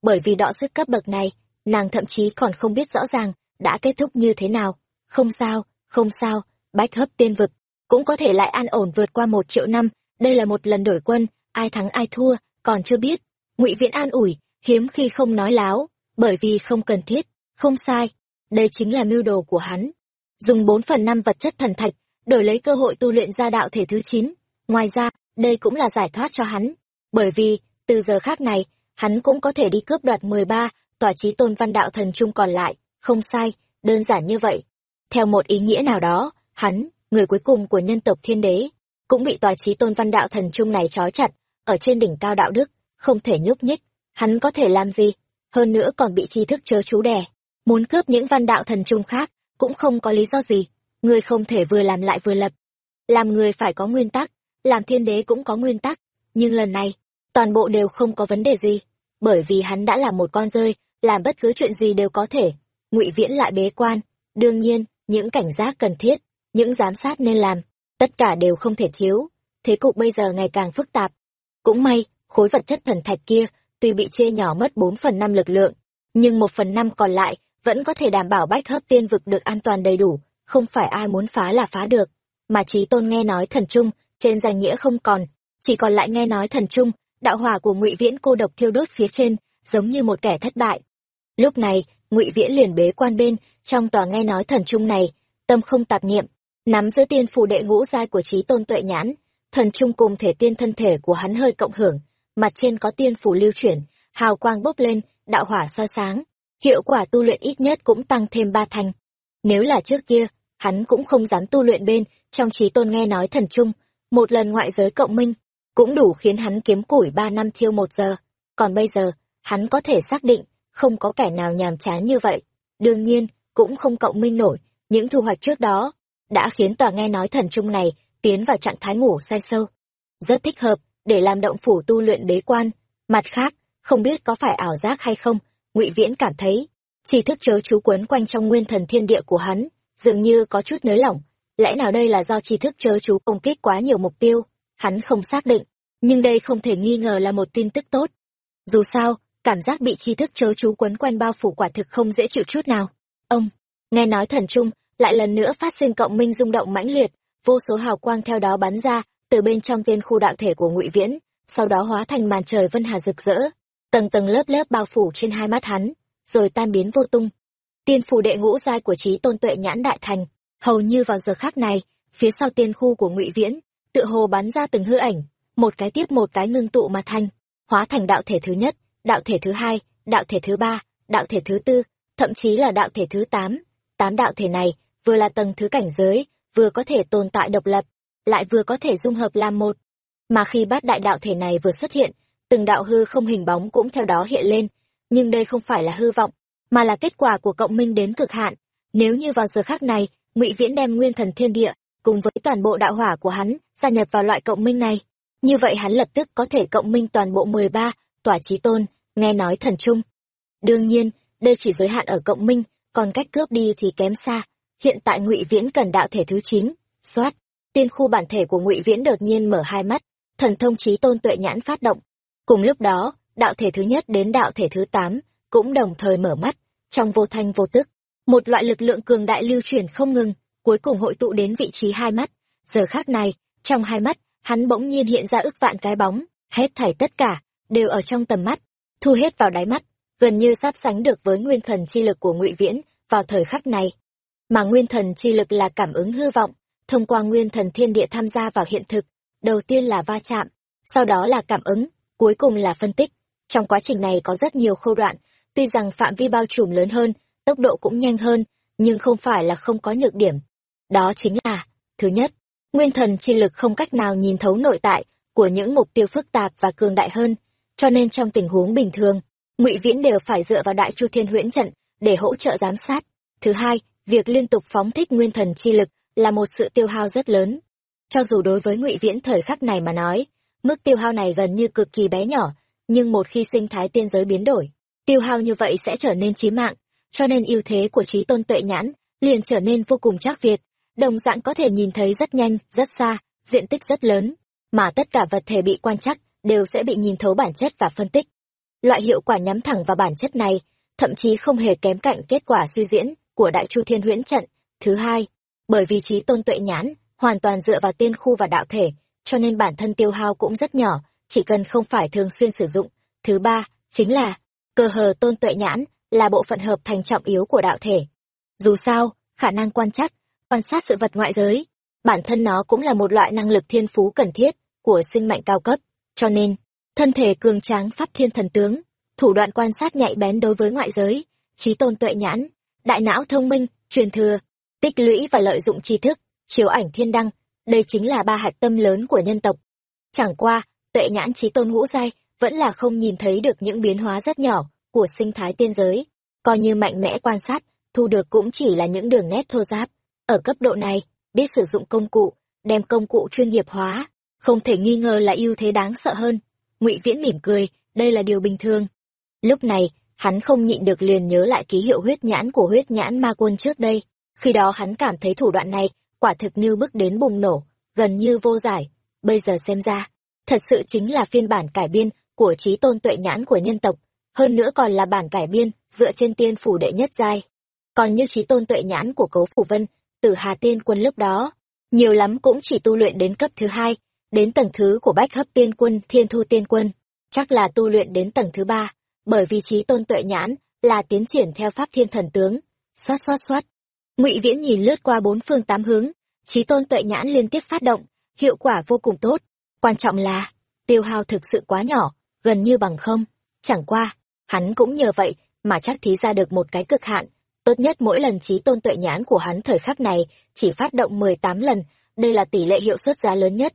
Bởi vì đọ sức cấp bậc này, nàng thậm chí còn không biết rõ ràng, đã kết thúc như thế nào. Không sao không sao bách hấp tiên vực, cũng có thể lại an ổn vượt qua một triệu năm. Đây là một lần đổi quân, ai thắng ai thua, còn chưa biết. Ngụy viễn an ủi, hiếm khi không nói láo, bởi vì không cần thiết, không sai. Đây chính là mưu đồ của hắn. Dùng bốn phần năm vật chất thần thạch, đổi lấy cơ hội tu luyện ra đạo thể thứ chín. Ngoài ra, đây cũng là giải thoát cho hắn. Bởi vì, từ giờ khác này, hắn cũng có thể đi cướp đoạt mười ba tòa trí tôn văn đạo thần trung còn lại. Không sai, đơn giản như vậy. Theo một ý nghĩa nào đó hắn, người cuối cùng của nhân tộc thiên đế, cũng bị tòa trí tôn văn đạo thần trung này trói chặt, ở trên đỉnh cao đạo đức, không thể nhúc nhích. Hắn có thể làm gì? Hơn nữa còn bị tri thức chớ chú đè. Muốn cướp những văn đạo thần trung khác, cũng không có lý do gì. Người không thể vừa làm lại vừa lập. Làm người phải có nguyên tắc, làm thiên đế cũng có nguyên tắc. Nhưng lần này, toàn bộ đều không có vấn đề gì. Bởi vì hắn đã là một con rơi, làm bất cứ chuyện gì đều có thể. Ngụy viễn lại bế quan. Đương nhiên, những cảnh giác cần thiết những giám sát nên làm, tất cả đều không thể thiếu. Thế cục bây giờ ngày càng phức tạp. Cũng may, khối vật chất thần thạch kia tuy bị chia nhỏ mất bốn phần năm lực lượng, nhưng một phần năm còn lại vẫn có thể đảm bảo bách hấp tiên vực được an toàn đầy đủ, không phải ai muốn phá là phá được. Mà trí tôn nghe nói thần trung trên danh nghĩa không còn, chỉ còn lại nghe nói thần trung, đạo hỏa của ngụy viễn cô độc thiêu đốt phía trên, giống như một kẻ thất bại. Lúc này, ngụy viễn liền bế quan bên, trong tòa nghe nói thần trung này, tâm không tạp niệm nắm giữ tiên phù đệ ngũ giai của trí tôn tuệ nhãn, thần trung cùng thể tiên thân thể của hắn hơi cộng hưởng, mặt trên có tiên phù lưu chuyển, hào quang bốc lên, đạo hỏa soi sáng, hiệu quả tu luyện ít nhất cũng tăng thêm ba thành. Nếu là trước kia, hắn cũng không dám tu luyện bên trong trí tôn nghe nói thần trung, một lần ngoại giới cộng minh, cũng đủ khiến hắn kiếm củi ba năm thiêu một giờ. Còn bây giờ, hắn có thể xác định, không có kẻ nào nhàm chán như vậy. Đương nhiên, cũng không cộng minh nổi, những thu hoạch trước đó đã khiến tòa nghe nói thần trung này tiến vào trạng thái ngủ say sâu. Rất thích hợp để làm động phủ tu luyện bế quan. Mặt khác, không biết có phải ảo giác hay không, ngụy viễn cảm thấy tri thức chớ chú quấn quanh trong nguyên thần thiên địa của hắn dường như có chút nới lỏng. Lẽ nào đây là do tri thức chớ chú công kích quá nhiều mục tiêu? Hắn không xác định, nhưng đây không thể nghi ngờ là một tin tức tốt. Dù sao, cảm giác bị tri thức chớ chú quấn quanh bao phủ quả thực không dễ chịu chút nào. Ông, nghe nói thần trung lại lần nữa phát sinh cộng minh rung động mãnh liệt, vô số hào quang theo đó bắn ra, từ bên trong tiên khu đạo thể của ngụy viễn, sau đó hóa thành màn trời vân hà rực rỡ, tầng tầng lớp lớp bao phủ trên hai mắt hắn, rồi tan biến vô tung. Tiên phù đệ ngũ giai của trí tôn tuệ nhãn đại thành, hầu như vào giờ khác này, phía sau tiên khu của ngụy viễn, tựa hồ bắn ra từng hư ảnh, một cái tiếp một cái ngưng tụ mà thành, hóa thành đạo thể thứ nhất, đạo thể thứ hai, đạo thể thứ ba, đạo thể thứ tư, thậm chí là đạo thể thứ tám. Tám đạo thể này vừa là tầng thứ cảnh giới, vừa có thể tồn tại độc lập, lại vừa có thể dung hợp làm một. Mà khi bát đại đạo thể này vừa xuất hiện, từng đạo hư không hình bóng cũng theo đó hiện lên. Nhưng đây không phải là hư vọng, mà là kết quả của cộng minh đến cực hạn. Nếu như vào giờ khác này, ngụy viễn đem nguyên thần thiên địa cùng với toàn bộ đạo hỏa của hắn gia nhập vào loại cộng minh này, như vậy hắn lập tức có thể cộng minh toàn bộ mười ba chí trí tôn, nghe nói thần trung. Đương nhiên, đây chỉ giới hạn ở cộng minh, còn cách cướp đi thì kém xa hiện tại ngụy viễn cần đạo thể thứ chín. Soát tiên khu bản thể của ngụy viễn đột nhiên mở hai mắt. Thần thông trí tôn tuệ nhãn phát động. Cùng lúc đó, đạo thể thứ nhất đến đạo thể thứ tám cũng đồng thời mở mắt, trong vô thanh vô tức. Một loại lực lượng cường đại lưu chuyển không ngừng, cuối cùng hội tụ đến vị trí hai mắt. Giờ khác này, trong hai mắt, hắn bỗng nhiên hiện ra ức vạn cái bóng. Hết thảy tất cả đều ở trong tầm mắt, thu hết vào đáy mắt, gần như sắp sánh được với nguyên thần chi lực của ngụy viễn vào thời khắc này mà nguyên thần chi lực là cảm ứng hư vọng, thông qua nguyên thần thiên địa tham gia vào hiện thực, đầu tiên là va chạm, sau đó là cảm ứng, cuối cùng là phân tích. Trong quá trình này có rất nhiều khâu đoạn, tuy rằng phạm vi bao trùm lớn hơn, tốc độ cũng nhanh hơn, nhưng không phải là không có nhược điểm. Đó chính là, thứ nhất, nguyên thần chi lực không cách nào nhìn thấu nội tại của những mục tiêu phức tạp và cường đại hơn, cho nên trong tình huống bình thường, ngụy viễn đều phải dựa vào đại chu thiên huyễn trận để hỗ trợ giám sát. Thứ hai việc liên tục phóng thích nguyên thần chi lực là một sự tiêu hao rất lớn. Cho dù đối với ngụy viễn thời khắc này mà nói, mức tiêu hao này gần như cực kỳ bé nhỏ, nhưng một khi sinh thái tiên giới biến đổi, tiêu hao như vậy sẽ trở nên chí mạng, cho nên ưu thế của trí tôn tuệ nhãn liền trở nên vô cùng chắc việt, đồng dạng có thể nhìn thấy rất nhanh, rất xa, diện tích rất lớn, mà tất cả vật thể bị quan trắc đều sẽ bị nhìn thấu bản chất và phân tích. Loại hiệu quả nhắm thẳng vào bản chất này thậm chí không hề kém cạnh kết quả suy diễn của đại chu thiên huyễn trận. Thứ hai, bởi vì trí tôn tuệ nhãn hoàn toàn dựa vào tiên khu và đạo thể, cho nên bản thân tiêu hao cũng rất nhỏ, chỉ cần không phải thường xuyên sử dụng. Thứ ba, chính là cơ hờ tôn tuệ nhãn là bộ phận hợp thành trọng yếu của đạo thể. Dù sao, khả năng quan trắc, quan sát sự vật ngoại giới, bản thân nó cũng là một loại năng lực thiên phú cần thiết của sinh mệnh cao cấp. Cho nên, thân thể cường tráng pháp thiên thần tướng, thủ đoạn quan sát nhạy bén đối với ngoại giới, trí tôn tuệ nhãn đại não thông minh, truyền thừa, tích lũy và lợi dụng tri thức, chiếu ảnh thiên đăng, đây chính là ba hạt tâm lớn của nhân tộc. Chẳng qua tệ nhãn trí tôn ngũ giai vẫn là không nhìn thấy được những biến hóa rất nhỏ của sinh thái tiên giới, coi như mạnh mẽ quan sát, thu được cũng chỉ là những đường nét thô giáp. Ở cấp độ này, biết sử dụng công cụ, đem công cụ chuyên nghiệp hóa, không thể nghi ngờ là ưu thế đáng sợ hơn. Ngụy viễn mỉm cười, đây là điều bình thường. Lúc này hắn không nhịn được liền nhớ lại ký hiệu huyết nhãn của huyết nhãn ma quân trước đây. Khi đó hắn cảm thấy thủ đoạn này, quả thực như bước đến bùng nổ, gần như vô giải. Bây giờ xem ra, thật sự chính là phiên bản cải biên của trí tôn tuệ nhãn của nhân tộc, hơn nữa còn là bản cải biên dựa trên tiên phủ đệ nhất giai. Còn như trí tôn tuệ nhãn của cấu phủ vân, từ hà tiên quân lúc đó, nhiều lắm cũng chỉ tu luyện đến cấp thứ hai, đến tầng thứ của bách hấp tiên quân, thiên thu tiên quân. Chắc là tu luyện đến tầng thứ ba bởi vì trí tôn tuệ nhãn là tiến triển theo pháp thiên thần tướng. Xoát xoát xoát. Ngụy viễn nhìn lướt qua bốn phương tám hướng, trí tôn tuệ nhãn liên tiếp phát động, hiệu quả vô cùng tốt. Quan trọng là, tiêu hao thực sự quá nhỏ, gần như bằng không. Chẳng qua, hắn cũng nhờ vậy mà chắc thí ra được một cái cực hạn. Tốt nhất mỗi lần trí tôn tuệ nhãn của hắn thời khắc này chỉ phát động mười tám lần, đây là tỷ lệ hiệu suất giá lớn nhất.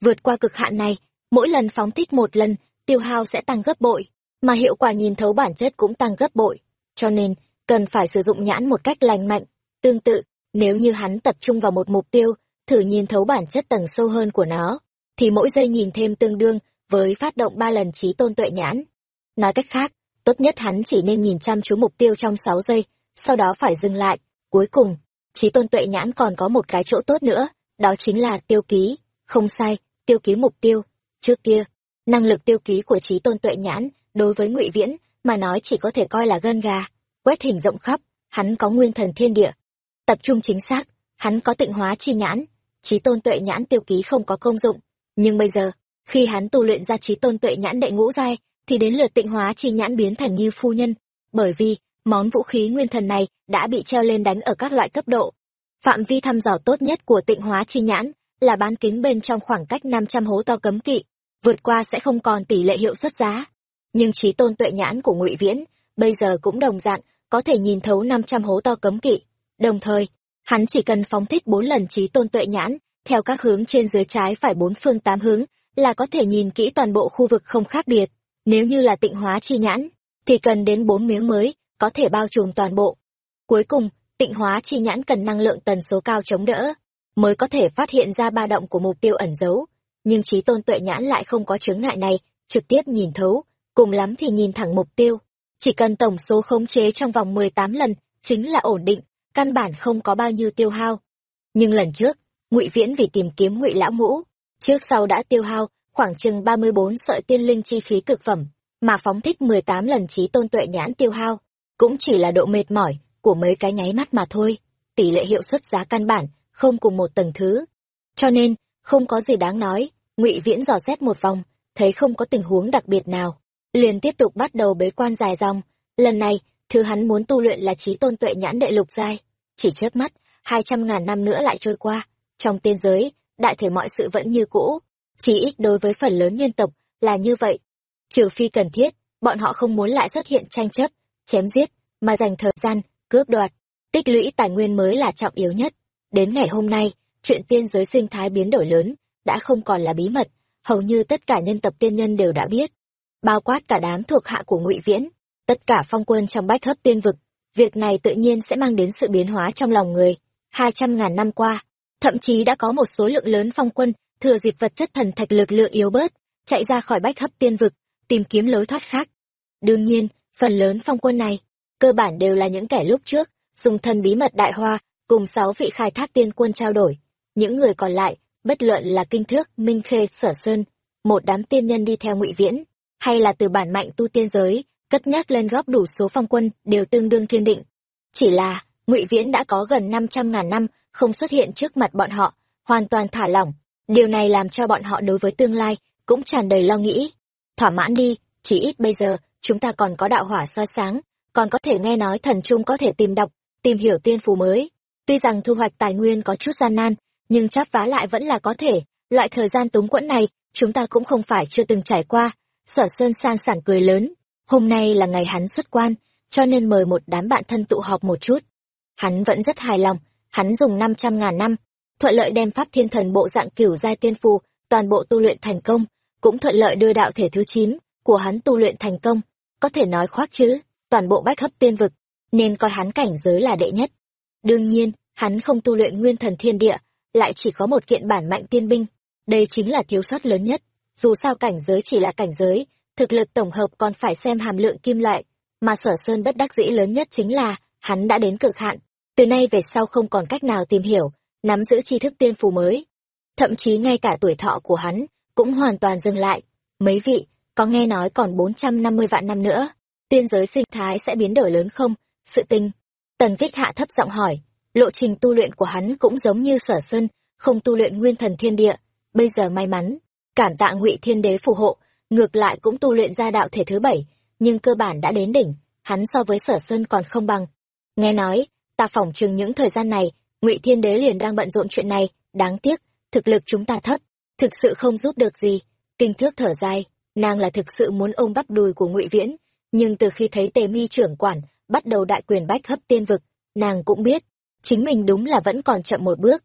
Vượt qua cực hạn này, mỗi lần phóng thích một lần, tiêu hao sẽ tăng gấp bội mà hiệu quả nhìn thấu bản chất cũng tăng gấp bội. Cho nên, cần phải sử dụng nhãn một cách lành mạnh. Tương tự, nếu như hắn tập trung vào một mục tiêu, thử nhìn thấu bản chất tầng sâu hơn của nó, thì mỗi giây nhìn thêm tương đương với phát động ba lần trí tôn tuệ nhãn. Nói cách khác, tốt nhất hắn chỉ nên nhìn chăm chú mục tiêu trong sáu giây, sau đó phải dừng lại. Cuối cùng, trí tôn tuệ nhãn còn có một cái chỗ tốt nữa, đó chính là tiêu ký. Không sai, tiêu ký mục tiêu. Trước kia, năng lực tiêu ký của trí tôn tuệ nhãn đối với ngụy viễn, mà nói chỉ có thể coi là gân gà. Quét hình rộng khắp, hắn có nguyên thần thiên địa. Tập trung chính xác, hắn có tịnh hóa chi nhãn. Trí tôn tuệ nhãn tiêu ký không có công dụng. Nhưng bây giờ, khi hắn tu luyện ra trí tôn tuệ nhãn đệ ngũ giai, thì đến lượt tịnh hóa chi nhãn biến thành như phu nhân. Bởi vì, món vũ khí nguyên thần này đã bị treo lên đánh ở các loại cấp độ. Phạm vi thăm dò tốt nhất của tịnh hóa chi nhãn là bán kính bên trong khoảng cách năm trăm hố to cấm kỵ. Vượt qua sẽ không còn tỷ lệ hiệu suất giá nhưng trí tôn tuệ nhãn của ngụy viễn bây giờ cũng đồng dạng có thể nhìn thấu năm trăm hố to cấm kỵ. Đồng thời, hắn chỉ cần phóng thích bốn lần trí tôn tuệ nhãn, theo các hướng trên dưới trái phải bốn phương tám hướng, là có thể nhìn kỹ toàn bộ khu vực không khác biệt. Nếu như là tịnh hóa chi nhãn, thì cần đến bốn miếng mới có thể bao trùm toàn bộ. Cuối cùng, tịnh hóa chi nhãn cần năng lượng tần số cao chống đỡ, mới có thể phát hiện ra ba động của mục tiêu ẩn giấu. Nhưng trí tôn tuệ nhãn lại không có chướng ngại này, trực tiếp nhìn thấu cùng lắm thì nhìn thẳng mục tiêu. Chỉ cần tổng số khống chế trong vòng mười tám lần chính là ổn định, căn bản không có bao nhiêu tiêu hao. Nhưng lần trước, ngụy viễn vì tìm kiếm ngụy lão ngũ, trước sau đã tiêu hao khoảng chừng ba mươi bốn sợi tiên linh chi khí cực phẩm, mà phóng thích mười tám lần trí tôn tuệ nhãn tiêu hao, cũng chỉ là độ mệt mỏi của mấy cái nháy mắt mà thôi. Tỷ lệ hiệu suất giá căn bản không cùng một tầng thứ. Cho nên, không có gì đáng nói, ngụy viễn dò xét một vòng, thấy không có tình huống đặc biệt nào liền tiếp tục bắt đầu bế quan dài dòng. Lần này, thứ hắn muốn tu luyện là trí tôn tuệ nhãn đệ lục giai. Chỉ chớp mắt, hai trăm ngàn năm nữa lại trôi qua. Trong tiên giới, đại thể mọi sự vẫn như cũ. Chỉ ít đối với phần lớn nhân tộc là như vậy. Trừ phi cần thiết, bọn họ không muốn lại xuất hiện tranh chấp, chém giết, mà dành thời gian, cướp đoạt. Tích lũy tài nguyên mới là trọng yếu nhất. Đến ngày hôm nay, chuyện tiên giới sinh thái biến đổi lớn, đã không còn là bí mật. Hầu như tất cả nhân tộc tiên nhân đều đã biết bao quát cả đám thuộc hạ của ngụy viễn, tất cả phong quân trong bách hấp tiên vực. Việc này tự nhiên sẽ mang đến sự biến hóa trong lòng người. Hai trăm ngàn năm qua, thậm chí đã có một số lượng lớn phong quân, thừa dịp vật chất thần thạch lực lượng yếu bớt, chạy ra khỏi bách hấp tiên vực, tìm kiếm lối thoát khác. Đương nhiên, phần lớn phong quân này, cơ bản đều là những kẻ lúc trước, dùng thân bí mật đại hoa, cùng sáu vị khai thác tiên quân trao đổi. Những người còn lại, bất luận là kinh thước, minh khê, sở sơn, một đám tiên nhân đi theo ngụy viễn hay là từ bản mạnh tu tiên giới, cất nhắc lên góp đủ số phong quân đều tương đương thiên định. Chỉ là, ngụy viễn đã có gần năm trăm ngàn năm không xuất hiện trước mặt bọn họ, hoàn toàn thả lỏng. Điều này làm cho bọn họ đối với tương lai cũng tràn đầy lo nghĩ. Thỏa mãn đi, chỉ ít bây giờ, chúng ta còn có đạo hỏa soi sáng, còn có thể nghe nói thần trung có thể tìm đọc, tìm hiểu tiên phù mới. Tuy rằng thu hoạch tài nguyên có chút gian nan, nhưng chắp vá lại vẫn là có thể. Loại thời gian túng quẫn này, chúng ta cũng không phải chưa từng trải qua sở sơn sang sảng cười lớn, hôm nay là ngày hắn xuất quan, cho nên mời một đám bạn thân tụ họp một chút. Hắn vẫn rất hài lòng, hắn dùng năm trăm ngàn năm, thuận lợi đem pháp thiên thần bộ dạng cửu giai tiên phù, toàn bộ tu luyện thành công, cũng thuận lợi đưa đạo thể thứ chín của hắn tu luyện thành công. Có thể nói khoác chứ toàn bộ bách hấp tiên vực, nên coi hắn cảnh giới là đệ nhất. Đương nhiên, hắn không tu luyện nguyên thần thiên địa, lại chỉ có một kiện bản mạnh tiên binh, đây chính là thiếu sót lớn nhất dù sao cảnh giới chỉ là cảnh giới, thực lực tổng hợp còn phải xem hàm lượng kim loại, mà sở sơn bất đắc dĩ lớn nhất chính là hắn đã đến cực hạn. Từ nay về sau không còn cách nào tìm hiểu, nắm giữ tri thức tiên phù mới. Thậm chí ngay cả tuổi thọ của hắn cũng hoàn toàn dừng lại. Mấy vị, có nghe nói còn bốn trăm năm mươi vạn năm nữa, tiên giới sinh thái sẽ biến đổi lớn không? Sự tình. Tần kích hạ thấp giọng hỏi. Lộ trình tu luyện của hắn cũng giống như sở sơn, không tu luyện nguyên thần thiên địa. Bây giờ may mắn cản tạ ngụy thiên đế phù hộ, ngược lại cũng tu luyện ra đạo thể thứ bảy, nhưng cơ bản đã đến đỉnh, hắn so với sở sơn còn không bằng. Nghe nói, ta phỏng chừng những thời gian này, ngụy thiên đế liền đang bận rộn chuyện này, đáng tiếc, thực lực chúng ta thấp, thực sự không giúp được gì. Kinh thước thở dài, nàng là thực sự muốn ôm bắp đùi của ngụy viễn, nhưng từ khi thấy tề mi trưởng quản, bắt đầu đại quyền bách hấp tiên vực, nàng cũng biết, chính mình đúng là vẫn còn chậm một bước.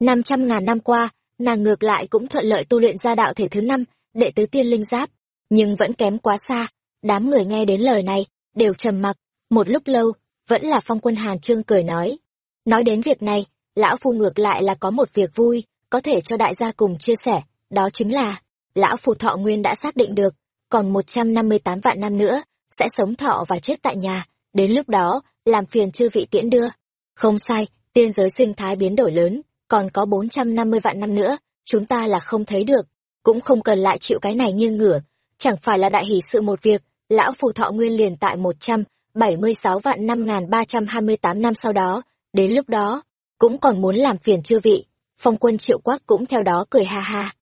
Năm trăm ngàn năm qua nàng ngược lại cũng thuận lợi tu luyện ra đạo thể thứ năm, đệ tứ tiên linh giáp, nhưng vẫn kém quá xa. Đám người nghe đến lời này, đều trầm mặc. Một lúc lâu, vẫn là phong quân hàn trương cười nói. Nói đến việc này, lão phu ngược lại là có một việc vui, có thể cho đại gia cùng chia sẻ, đó chính là, lão phu thọ nguyên đã xác định được, còn một trăm năm mươi tám vạn năm nữa, sẽ sống thọ và chết tại nhà, đến lúc đó, làm phiền chư vị tiễn đưa. Không sai, tiên giới sinh thái biến đổi lớn còn có bốn trăm năm mươi vạn năm nữa, chúng ta là không thấy được, cũng không cần lại chịu cái này nghiêng ngửa. Chẳng phải là đại hỷ sự một việc, lão phù thọ nguyên liền tại một trăm bảy mươi sáu vạn năm ngàn ba trăm hai mươi tám năm sau đó, đến lúc đó, cũng còn muốn làm phiền chư vị. Phong quân triệu quắc cũng theo đó cười ha ha.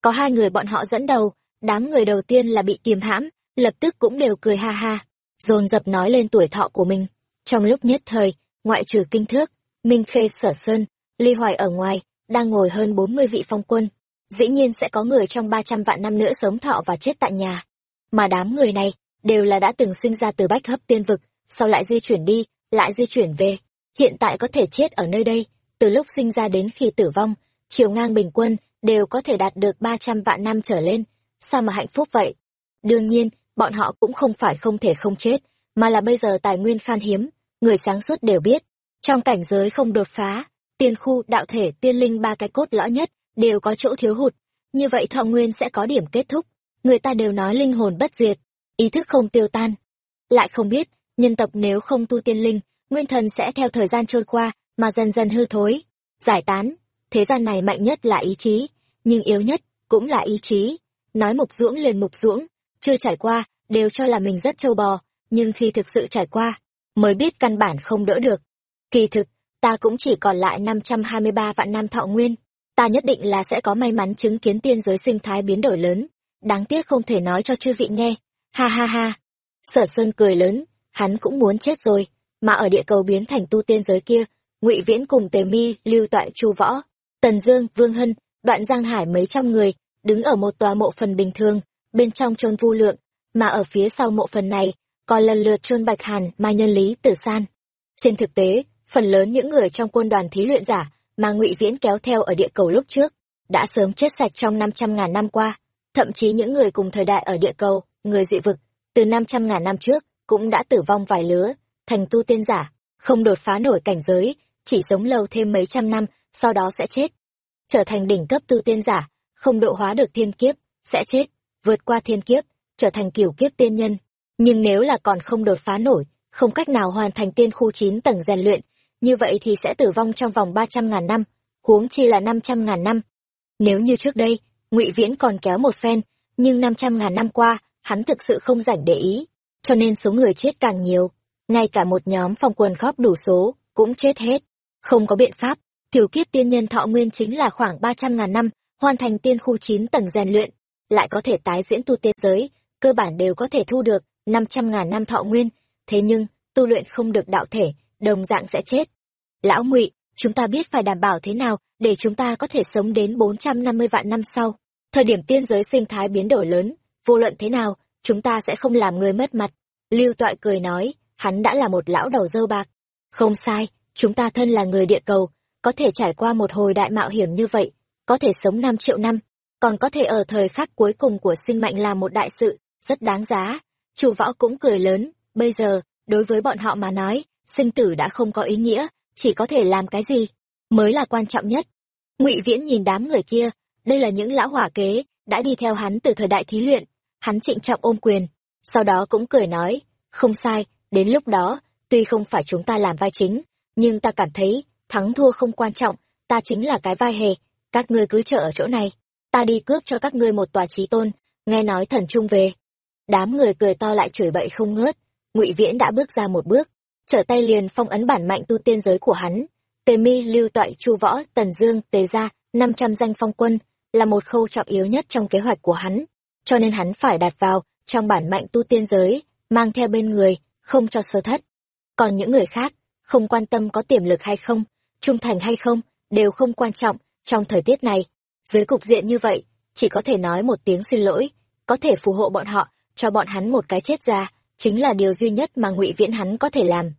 Có hai người bọn họ dẫn đầu, đám người đầu tiên là bị kiềm hãm, lập tức cũng đều cười ha ha, dồn dập nói lên tuổi thọ của mình. Trong lúc nhất thời, ngoại trừ kinh thước, minh khê sở sơn ly hoài ở ngoài, đang ngồi hơn bốn mươi vị phong quân, dĩ nhiên sẽ có người trong ba trăm vạn năm nữa sống thọ và chết tại nhà. Mà đám người này, đều là đã từng sinh ra từ bách hấp tiên vực, sau lại di chuyển đi, lại di chuyển về. Hiện tại có thể chết ở nơi đây, từ lúc sinh ra đến khi tử vong chiều ngang bình quân đều có thể đạt được ba trăm vạn năm trở lên. Sao mà hạnh phúc vậy? Đương nhiên, bọn họ cũng không phải không thể không chết, mà là bây giờ tài nguyên khan hiếm, người sáng suốt đều biết. Trong cảnh giới không đột phá tiên khu, đạo thể, tiên linh ba cái cốt lõi nhất đều có chỗ thiếu hụt. Như vậy thọ nguyên sẽ có điểm kết thúc. Người ta đều nói linh hồn bất diệt, ý thức không tiêu tan. Lại không biết, nhân tộc nếu không tu tiên linh, nguyên thần sẽ theo thời gian trôi qua mà dần dần hư thối, giải tán. Thế gian này mạnh nhất là ý chí, nhưng yếu nhất cũng là ý chí. Nói mục dưỡng liền mục dưỡng, chưa trải qua đều cho là mình rất trâu bò, nhưng khi thực sự trải qua, mới biết căn bản không đỡ được. Kỳ thực ta cũng chỉ còn lại năm trăm hai mươi ba vạn năm thọ nguyên. Ta nhất định là sẽ có may mắn chứng kiến tiên giới sinh thái biến đổi lớn. Đáng tiếc không thể nói cho chư vị nghe. Ha ha ha. Sở sơn cười lớn. Hắn cũng muốn chết rồi, mà ở địa cầu biến thành tu tiên giới kia, ngụy viễn cùng tề mi, lưu toại, chu võ, tần dương, vương hân, đoạn giang hải mấy trăm người đứng ở một tòa mộ phần bình thường, bên trong chôn vu lượng, mà ở phía sau mộ phần này, còn lần lượt chôn bạch hàn mai nhân lý, tử san. Trên thực tế phần lớn những người trong quân đoàn thí luyện giả mà ngụy viễn kéo theo ở địa cầu lúc trước đã sớm chết sạch trong năm trăm ngàn năm qua. Thậm chí những người cùng thời đại ở địa cầu, người dị vực, từ năm trăm ngàn năm trước cũng đã tử vong vài lứa. Thành tu tiên giả không đột phá nổi cảnh giới, chỉ sống lâu thêm mấy trăm năm, sau đó sẽ chết. Trở thành đỉnh cấp tu tiên giả, không độ hóa được thiên kiếp, sẽ chết, vượt qua thiên kiếp, trở thành kiểu kiếp tiên nhân. Nhưng nếu là còn không đột phá nổi, không cách nào hoàn thành tiên khu chín tầng rèn luyện như vậy thì sẽ tử vong trong vòng ba trăm ngàn năm huống chi là năm trăm ngàn năm nếu như trước đây ngụy viễn còn kéo một phen nhưng năm trăm ngàn năm qua hắn thực sự không rảnh để ý cho nên số người chết càng nhiều ngay cả một nhóm phòng quân khóp đủ số cũng chết hết. Không có biện pháp, tiểu kiếp tiên nhân thọ nguyên chính là khoảng ba trăm ngàn năm, hoàn thành tiên khu chín tầng rèn luyện, lại có thể tái diễn tu tiên giới, cơ bản đều có thể thu được năm trăm ngàn năm thọ nguyên, thế nhưng, tu luyện không được đạo thể, đồng dạng sẽ chết. Lão ngụy chúng ta biết phải đảm bảo thế nào để chúng ta có thể sống đến bốn trăm năm mươi vạn năm sau. Thời điểm tiên giới sinh thái biến đổi lớn, vô luận thế nào, chúng ta sẽ không làm người mất mặt. Lưu Toại cười nói, hắn đã là một lão đầu dâu bạc. Không sai, chúng ta thân là người địa cầu, có thể trải qua một hồi đại mạo hiểm như vậy, có thể sống năm triệu năm, còn có thể ở thời khắc cuối cùng của sinh mệnh là một đại sự, rất đáng giá. Chủ võ cũng cười lớn, bây giờ, đối với bọn họ mà nói, sinh tử đã không có ý nghĩa, chỉ có thể làm cái gì, mới là quan trọng nhất. Ngụy Viễn nhìn đám người kia, đây là những lão hỏa kế, đã đi theo hắn từ thời đại thí luyện, hắn trịnh trọng ôm quyền, sau đó cũng cười nói, không sai, đến lúc đó, tuy không phải chúng ta làm vai chính, nhưng ta cảm thấy, thắng thua không quan trọng, ta chính là cái vai hề, các ngươi cứ chờ ở chỗ này, ta đi cướp cho các ngươi một tòa trí tôn, nghe nói thần trung về. Đám người cười to lại chửi bậy không ngớt, ngụy Viễn đã bước ra một bước, trở tay liền phong ấn bản mạnh tu tiên giới của hắn. Tề Mi, Lưu Toại, Chu Võ, Tần Dương, Tề gia, năm trăm danh phong quân, là một khâu trọng yếu nhất trong kế hoạch của hắn, cho nên hắn phải đặt vào trong bản mạnh tu tiên giới, mang theo bên người, không cho sơ thất. Còn những người khác, không quan tâm có tiềm lực hay không, trung thành hay không, đều không quan trọng, trong thời tiết này, dưới cục diện như vậy, chỉ có thể nói một tiếng xin lỗi, có thể phù hộ bọn họ, cho bọn hắn một cái chết ra, chính là điều duy nhất mà ngụy Viễn hắn có thể làm.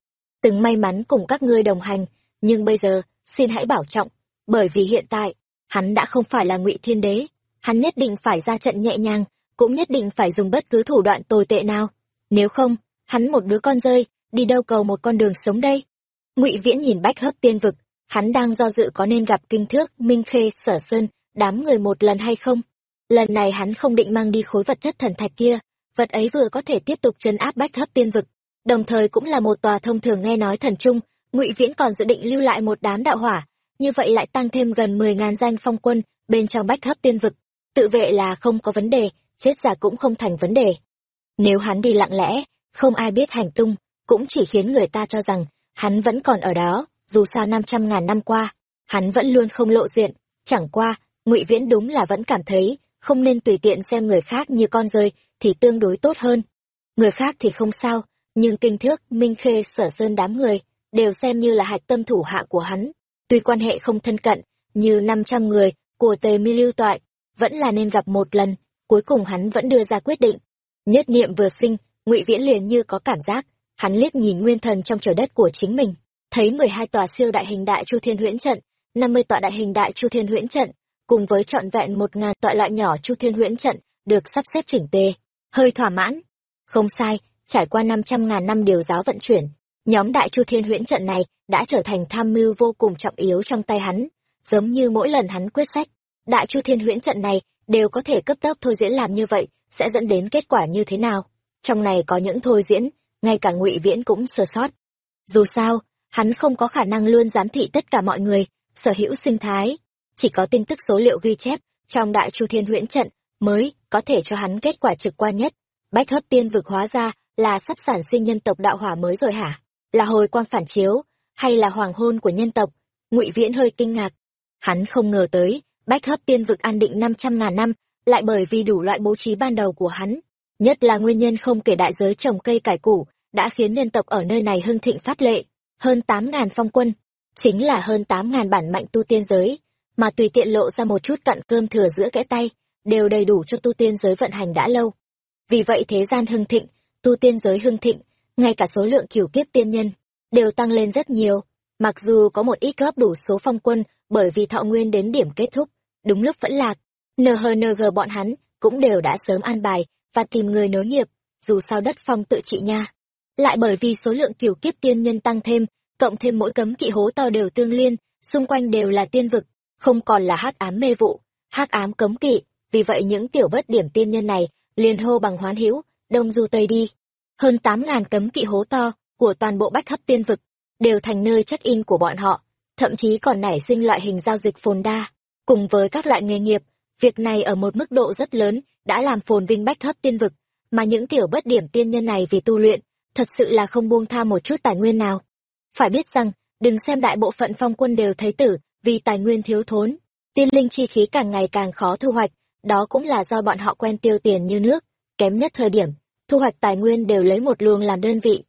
Từng may mắn cùng các ngươi đồng hành, nhưng bây giờ, xin hãy bảo trọng, bởi vì hiện tại, hắn đã không phải là ngụy Thiên Đế, hắn nhất định phải ra trận nhẹ nhàng, cũng nhất định phải dùng bất cứ thủ đoạn tồi tệ nào. Nếu không, hắn một đứa con rơi, đi đâu cầu một con đường sống đây? Ngụy Viễn nhìn bách hấp tiên vực, hắn đang do dự có nên gặp kinh thước, minh khê, sở sơn, đám người một lần hay không? Lần này hắn không định mang đi khối vật chất thần thạch kia, vật ấy vừa có thể tiếp tục chấn áp bách hấp tiên vực, đồng thời cũng là một tòa thông thường nghe nói thần trung, Ngụy Viễn còn dự định lưu lại một đám đạo hỏa, như vậy lại tăng thêm gần mười ngàn danh phong quân bên trong bách hấp tiên vực, tự vệ là không có vấn đề, chết giả cũng không thành vấn đề. Nếu hắn đi lặng lẽ, không ai biết hành tung, cũng chỉ khiến người ta cho rằng hắn vẫn còn ở đó, dù sao năm trăm ngàn năm qua, hắn vẫn luôn không lộ diện, chẳng qua, Ngụy Viễn đúng là vẫn cảm thấy không nên tùy tiện xem người khác như con rơi thì tương đối tốt hơn. Người khác thì không sao, nhưng kinh thước, minh khê, sở sơn đám người, đều xem như là hạch tâm thủ hạ của hắn. Tuy quan hệ không thân cận, như 500 người của tề mi lưu toại, vẫn là nên gặp một lần, cuối cùng hắn vẫn đưa ra quyết định. Nhất niệm vừa sinh, ngụy Viễn liền như có cảm giác, hắn liếc nhìn nguyên thần trong trời đất của chính mình, thấy 12 tòa siêu đại hình đại chu thiên huyễn trận, 50 tọa đại hình đại chu thiên huyễn trận, cùng với trọn vẹn một ngàn tọa loại nhỏ chu thiên huyễn trận, được sắp xếp chỉnh tề, hơi thỏa mãn. Không sai, trải qua năm trăm ngàn năm điều giáo vận chuyển, nhóm đại chu thiên huyễn trận này đã trở thành tham mưu vô cùng trọng yếu trong tay hắn, giống như mỗi lần hắn quyết sách, đại chu thiên huyễn trận này đều có thể cấp tốc thôi diễn làm như vậy, sẽ dẫn đến kết quả như thế nào. Trong này có những thôi diễn, ngay cả ngụy Viễn cũng sơ sót. Dù sao, hắn không có khả năng luôn giám thị tất cả mọi người, sở hữu sinh thái, chỉ có tin tức số liệu ghi chép trong đại chu thiên huyễn trận mới có thể cho hắn kết quả trực quan nhất. Bách hấp tiên vực hóa ra là sắp sản sinh nhân tộc đạo hỏa mới rồi hả? Là hồi quang phản chiếu, hay là hoàng hôn của nhân tộc? Ngụy Viễn hơi kinh ngạc. Hắn không ngờ tới, bách hấp tiên vực an định năm trăm ngàn năm, lại bởi vì đủ loại bố trí ban đầu của hắn. Nhất là nguyên nhân không kể đại giới trồng cây cải củ, đã khiến nhân tộc ở nơi này hưng thịnh phát lệ. Hơn tám ngàn phong quân, chính là hơn tám ngàn bản mạnh tu tiên giới, mà tùy tiện lộ ra một chút cặn cơm thừa giữa kẽ tay, đều đầy đủ cho tu tiên giới vận hành đã lâu. Vì vậy thế gian hưng thịnh, tu tiên giới hưng thịnh, ngay cả số lượng cửu kiếp tiên nhân, đều tăng lên rất nhiều. Mặc dù có một ít góp đủ số phong quân bởi vì thọ nguyên đến điểm kết thúc, đúng lúc vẫn lạc, NHNG bọn hắn cũng đều đã sớm an bài và tìm người nối nghiệp, dù sao đất phong tự trị nha. Lại bởi vì số lượng cửu kiếp tiên nhân tăng thêm, cộng thêm mỗi cấm kỵ hố to đều tương liên, xung quanh đều là tiên vực, không còn là hắc ám mê vụ, hắc ám cấm kỵ, vì vậy những tiểu bất điểm tiên nhân này liền hô bằng hoán hữu, đông du tây đi. Hơn tám ngàn cấm kỵ hố to của toàn bộ bách hấp tiên vực đều thành nơi check-in của bọn họ, thậm chí còn nảy sinh loại hình giao dịch phồn đa, cùng với các loại nghề nghiệp, việc này ở một mức độ rất lớn đã làm phồn vinh bách hấp tiên vực, mà những tiểu bất điểm tiên nhân này vì tu luyện, thật sự là không buông tha một chút tài nguyên nào. Phải biết rằng, đừng xem đại bộ phận phong quân đều thấy tử vì tài nguyên thiếu thốn tiên linh chi khí càng ngày càng khó thu hoạch đó cũng là do bọn họ quen tiêu tiền như nước, kém nhất thời điểm, thu hoạch tài nguyên đều lấy một luồng làm đơn vị.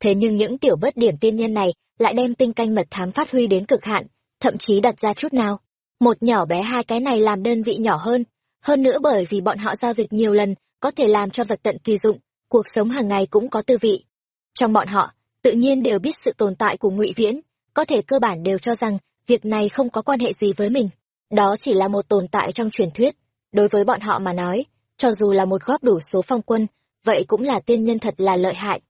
Thế nhưng những tiểu bất điểm tiên nhân này lại đem tinh canh mật thám phát huy đến cực hạn, thậm chí đặt ra chút nào. Một nhỏ bé hai cái này làm đơn vị nhỏ hơn hơn nữa bởi vì bọn họ giao dịch nhiều lần, có thể làm cho vật tận tùy dụng, cuộc sống hàng ngày cũng có tư vị. Trong bọn họ, tự nhiên đều biết sự tồn tại của ngụy viễn, có thể cơ bản đều cho rằng việc này không có quan hệ gì với mình. Đó chỉ là một tồn tại trong truyền thuyết đối với bọn họ mà nói, cho dù là một góp đủ số phong quân, vậy cũng là tiên nhân thật là lợi hại.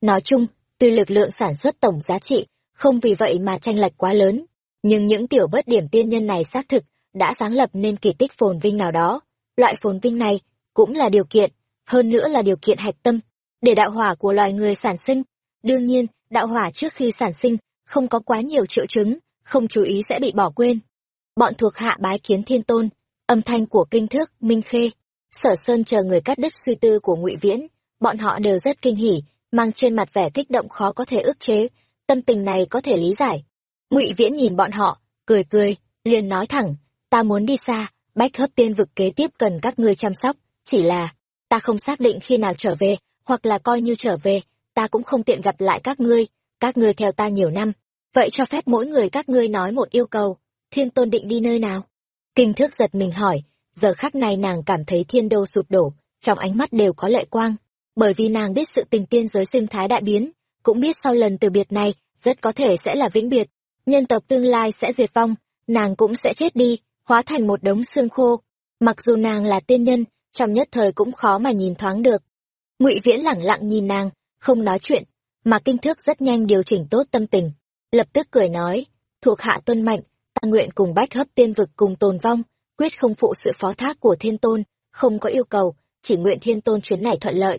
Nói chung, tuy lực lượng sản xuất tổng giá trị không vì vậy mà tranh lệch quá lớn, nhưng những tiểu bất điểm tiên nhân này xác thực đã sáng lập nên kỳ tích phồn vinh nào đó. Loại phồn vinh này cũng là điều kiện, hơn nữa là điều kiện hạch tâm. Để đạo hỏa của loài người sản sinh, đương nhiên, đạo hỏa trước khi sản sinh không có quá nhiều triệu chứng, không chú ý sẽ bị bỏ quên. Bọn thuộc hạ bái kiến thiên tôn âm thanh của kinh thước minh khê. Sở sơn chờ người cắt đứt suy tư của ngụy viễn. Bọn họ đều rất kinh hỉ, mang trên mặt vẻ kích động khó có thể ức chế. Tâm tình này có thể lý giải. Ngụy viễn nhìn bọn họ, cười cười, liền nói thẳng, ta muốn đi xa, bách hấp tiên vực kế tiếp cần các ngươi chăm sóc, chỉ là ta không xác định khi nào trở về, hoặc là coi như trở về, ta cũng không tiện gặp lại các ngươi các ngươi theo ta nhiều năm. Vậy cho phép mỗi người các ngươi nói một yêu cầu. Thiên tôn định đi nơi nào? Kinh thước giật mình hỏi, giờ khắc này nàng cảm thấy thiên đô sụp đổ, trong ánh mắt đều có lệ quang. Bởi vì nàng biết sự tình tiên giới sinh thái đại biến, cũng biết sau lần từ biệt này, rất có thể sẽ là vĩnh biệt. Nhân tộc tương lai sẽ diệt vong, nàng cũng sẽ chết đi, hóa thành một đống xương khô. Mặc dù nàng là tiên nhân, trong nhất thời cũng khó mà nhìn thoáng được. Ngụy viễn lẳng lặng nhìn nàng, không nói chuyện, mà kinh thước rất nhanh điều chỉnh tốt tâm tình, lập tức cười nói, thuộc hạ tuân mệnh ta nguyện cùng bách hấp tiên vực cùng tồn vong, quyết không phụ sự phó thác của thiên tôn, không có yêu cầu, chỉ nguyện thiên tôn chuyến này thuận lợi.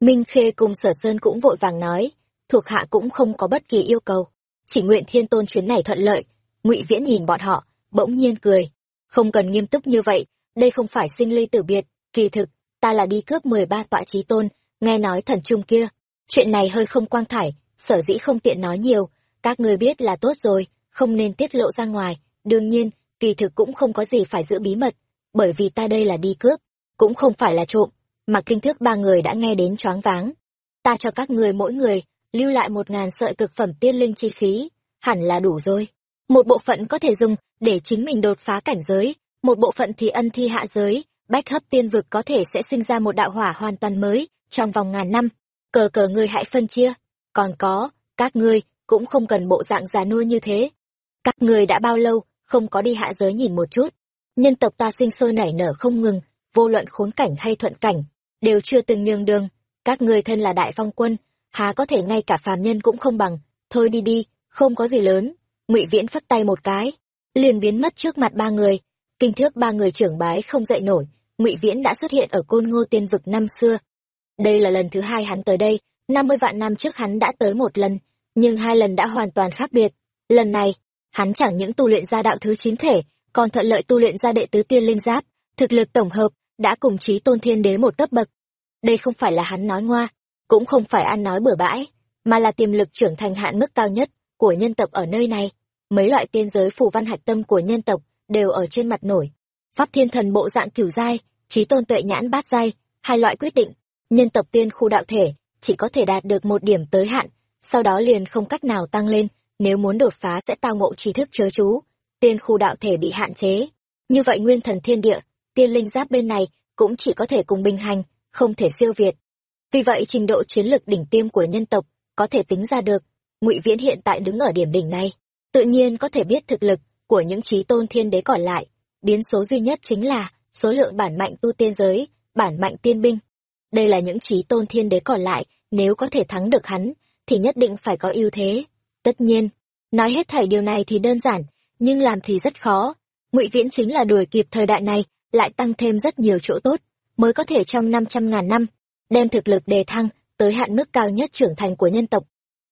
Minh khê cùng sở sơn cũng vội vàng nói, thuộc hạ cũng không có bất kỳ yêu cầu, chỉ nguyện thiên tôn chuyến này thuận lợi. Ngụy viễn nhìn bọn họ, bỗng nhiên cười. Không cần nghiêm túc như vậy, đây không phải sinh ly tử biệt, kỳ thực, ta là đi cướp mười ba tọa trí tôn, nghe nói thần trung kia. Chuyện này hơi không quang thải, sở dĩ không tiện nói nhiều, các người biết là tốt rồi không nên tiết lộ ra ngoài. Đương nhiên, kỳ thực cũng không có gì phải giữ bí mật, bởi vì ta đây là đi cướp, cũng không phải là trộm, mà kinh thức ba người đã nghe đến choáng váng. Ta cho các người mỗi người lưu lại một ngàn sợi cực phẩm tiên linh chi khí, hẳn là đủ rồi. Một bộ phận có thể dùng để chính mình đột phá cảnh giới, một bộ phận thì ân thi hạ giới, bách hấp tiên vực có thể sẽ sinh ra một đạo hỏa hoàn toàn mới trong vòng ngàn năm. Cờ cờ ngươi hãy phân chia, còn có, các ngươi cũng không cần bộ dạng già nuôi như thế các ngươi đã bao lâu, không có đi hạ giới nhìn một chút? Nhân tộc ta sinh sôi nảy nở không ngừng, vô luận khốn cảnh hay thuận cảnh, đều chưa từng nhường đường. Các ngươi thân là đại phong quân, há có thể ngay cả phàm nhân cũng không bằng. Thôi đi đi, không có gì lớn. Ngụy viễn phất tay một cái, liền biến mất trước mặt ba người. Kinh thước ba người trưởng bái không dậy nổi, ngụy viễn đã xuất hiện ở côn ngô tiên vực năm xưa. Đây là lần thứ hai hắn tới đây, năm mươi vạn năm trước hắn đã tới một lần, nhưng hai lần đã hoàn toàn khác biệt. Lần này hắn chẳng những tu luyện ra đạo thứ chín thể, còn thuận lợi tu luyện ra đệ tứ tiên linh giáp, thực lực tổng hợp, đã cùng chí tôn thiên đế một cấp bậc. Đây không phải là hắn nói ngoa, cũng không phải ăn nói bừa bãi, mà là tiềm lực trưởng thành hạn mức cao nhất của nhân tộc ở nơi này. Mấy loại tiên giới phù văn hạch tâm của nhân tộc đều ở trên mặt nổi. Pháp thiên thần bộ dạng cửu giai trí tôn tuệ nhãn bát giai, hai loại quyết định. Nhân tộc tiên khu đạo thể chỉ có thể đạt được một điểm tới hạn, sau đó liền không cách nào tăng lên nếu muốn đột phá sẽ tao ngộ trí thức chớ chú. Tiên khu đạo thể bị hạn chế. Như vậy nguyên thần thiên địa, tiên linh giáp bên này cũng chỉ có thể cùng bình hành, không thể siêu việt. Vì vậy trình độ chiến lược đỉnh tiêm của nhân tộc có thể tính ra được. Ngụy viễn hiện tại đứng ở điểm đỉnh này. Tự nhiên có thể biết thực lực của những trí tôn thiên đế còn lại. Biến số duy nhất chính là số lượng bản mạnh tu tiên giới, bản mạnh tiên binh. Đây là những trí tôn thiên đế còn lại, nếu có thể thắng được hắn, thì nhất định phải có ưu thế tất nhiên, nói hết thảy điều này thì đơn giản, nhưng làm thì rất khó. Ngụy viễn chính là đuổi kịp thời đại này, lại tăng thêm rất nhiều chỗ tốt, mới có thể trong năm trăm ngàn năm, đem thực lực đề thăng tới hạn mức cao nhất trưởng thành của nhân tộc.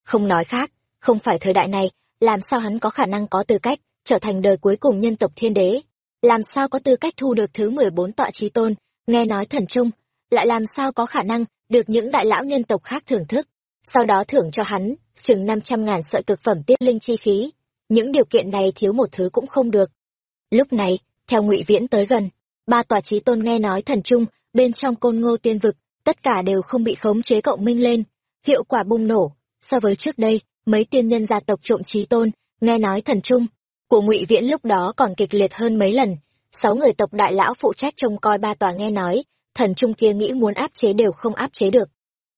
Không nói khác, không phải thời đại này, làm sao hắn có khả năng có tư cách trở thành đời cuối cùng nhân tộc thiên đế? Làm sao có tư cách thu được thứ mười bốn tọa trí tôn? Nghe nói thần trung, lại làm sao có khả năng được những đại lão nhân tộc khác thưởng thức? Sau đó thưởng cho hắn, chừng năm trăm ngàn sợi cực phẩm tiết linh chi khí. Những điều kiện này thiếu một thứ cũng không được. Lúc này, theo ngụy viễn tới gần, ba tòa trí tôn nghe nói thần trung, bên trong côn ngô tiên vực, tất cả đều không bị khống chế cộng minh lên. Hiệu quả bùng nổ, so với trước đây, mấy tiên nhân gia tộc trộm trí tôn, nghe nói thần trung của ngụy viễn lúc đó còn kịch liệt hơn mấy lần. Sáu người tộc đại lão phụ trách trông coi ba tòa nghe nói, thần trung kia nghĩ muốn áp chế đều không áp chế được.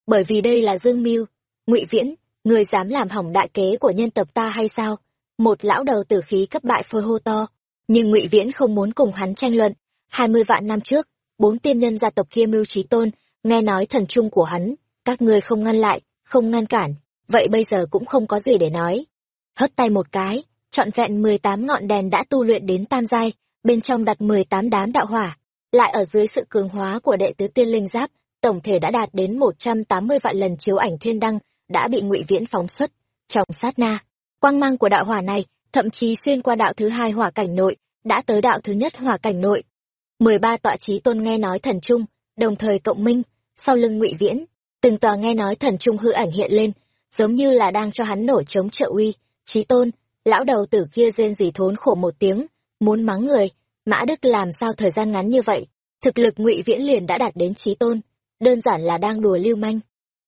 Bởi vì đây là dương mưu ngụy viễn người dám làm hỏng đại kế của nhân tộc ta hay sao? Một lão đầu tử khí cấp bại phôi hô to. Nhưng ngụy viễn không muốn cùng hắn tranh luận. Hai mươi vạn năm trước, bốn tiên nhân gia tộc kia mưu trí tôn, nghe nói thần trung của hắn, các ngươi không ngăn lại, không ngăn cản, vậy bây giờ cũng không có gì để nói. Hất tay một cái, trọn vẹn mười tám ngọn đèn đã tu luyện đến tam giai, bên trong đặt mười tám đám đạo hỏa. Lại ở dưới sự cường hóa của đệ tứ tiên linh giáp, tổng thể đã đạt đến một trăm tám mươi vạn lần chiếu ảnh thiên đăng đã bị ngụy viễn phóng xuất. Trong sát na, quang mang của đạo hỏa này, thậm chí xuyên qua đạo thứ hai hỏa cảnh nội, đã tới đạo thứ nhất hỏa cảnh nội. Mười ba tọa trí tôn nghe nói thần trung, đồng thời cộng minh, sau lưng ngụy viễn, từng tòa nghe nói thần trung hư ảnh hiện lên, giống như là đang cho hắn nổi chống trợ uy. Trí tôn, lão đầu tử kia rên rỉ thốn khổ một tiếng, muốn mắng người, mã đức làm sao thời gian ngắn như vậy? Thực lực ngụy viễn liền đã đạt đến trí tôn, đơn giản là đang đùa lưu manh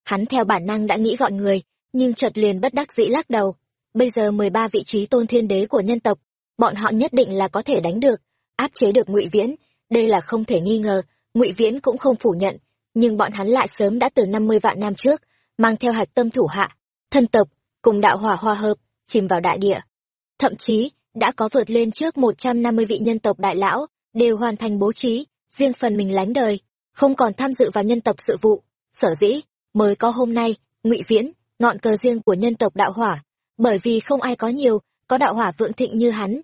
hắn theo bản năng đã nghĩ gọi người, nhưng chợt liền bất đắc dĩ lắc đầu. Bây giờ mười ba vị trí tôn thiên đế của nhân tộc, bọn họ nhất định là có thể đánh được, áp chế được ngụy viễn. Đây là không thể nghi ngờ, ngụy viễn cũng không phủ nhận, nhưng bọn hắn lại sớm đã từ năm mươi vạn năm trước, mang theo hạch tâm thủ hạ, thân tộc, cùng đạo hỏa hòa hợp, chìm vào đại địa. Thậm chí, đã có vượt lên trước một trăm năm mươi vị nhân tộc đại lão, đều hoàn thành bố trí, riêng phần mình lánh đời, không còn tham dự vào nhân tộc sự vụ, sở dĩ mới có hôm nay, ngụy viễn, ngọn cờ riêng của nhân tộc đạo hỏa, bởi vì không ai có nhiều, có đạo hỏa vượng thịnh như hắn.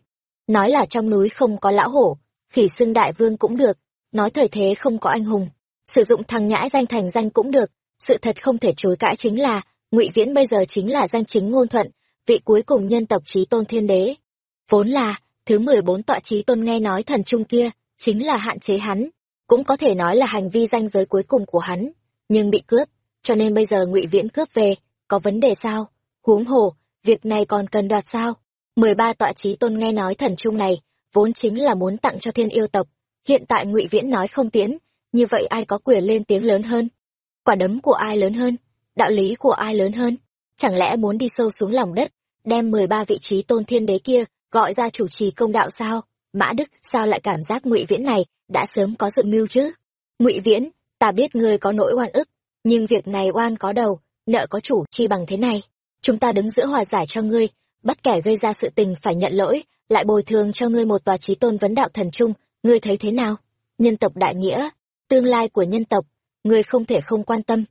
Nói là trong núi không có lão hổ, khỉ xưng đại vương cũng được, nói thời thế không có anh hùng. Sử dụng thằng nhãi danh thành danh cũng được, sự thật không thể chối cãi chính là, ngụy viễn bây giờ chính là danh chính ngôn thuận, vị cuối cùng nhân tộc trí tôn thiên đế. Vốn là, thứ mười bốn tọa trí tôn nghe nói thần trung kia, chính là hạn chế hắn, cũng có thể nói là hành vi danh giới cuối cùng của hắn, nhưng bị cướp cho nên bây giờ ngụy viễn cướp về, có vấn đề sao? Huống hồ, việc này còn cần đoạt sao? Mười ba tọa trí tôn nghe nói thần trung này, vốn chính là muốn tặng cho thiên yêu tộc. Hiện tại ngụy viễn nói không tiễn, như vậy ai có quyền lên tiếng lớn hơn? Quả đấm của ai lớn hơn? Đạo lý của ai lớn hơn? Chẳng lẽ muốn đi sâu xuống lòng đất, đem mười ba vị trí tôn thiên đế kia gọi ra chủ trì công đạo sao? Mã đức, sao lại cảm giác ngụy viễn này đã sớm có dự mưu chứ? Ngụy viễn, ta biết ngươi có nỗi oan ức nhưng việc này oan có đầu, nợ có chủ chi bằng thế này. Chúng ta đứng giữa hòa giải cho ngươi, bắt kẻ gây ra sự tình phải nhận lỗi, lại bồi thường cho ngươi một tòa trí tôn vấn đạo thần trung. Ngươi thấy thế nào? Nhân tộc đại nghĩa, tương lai của nhân tộc, ngươi không thể không quan tâm.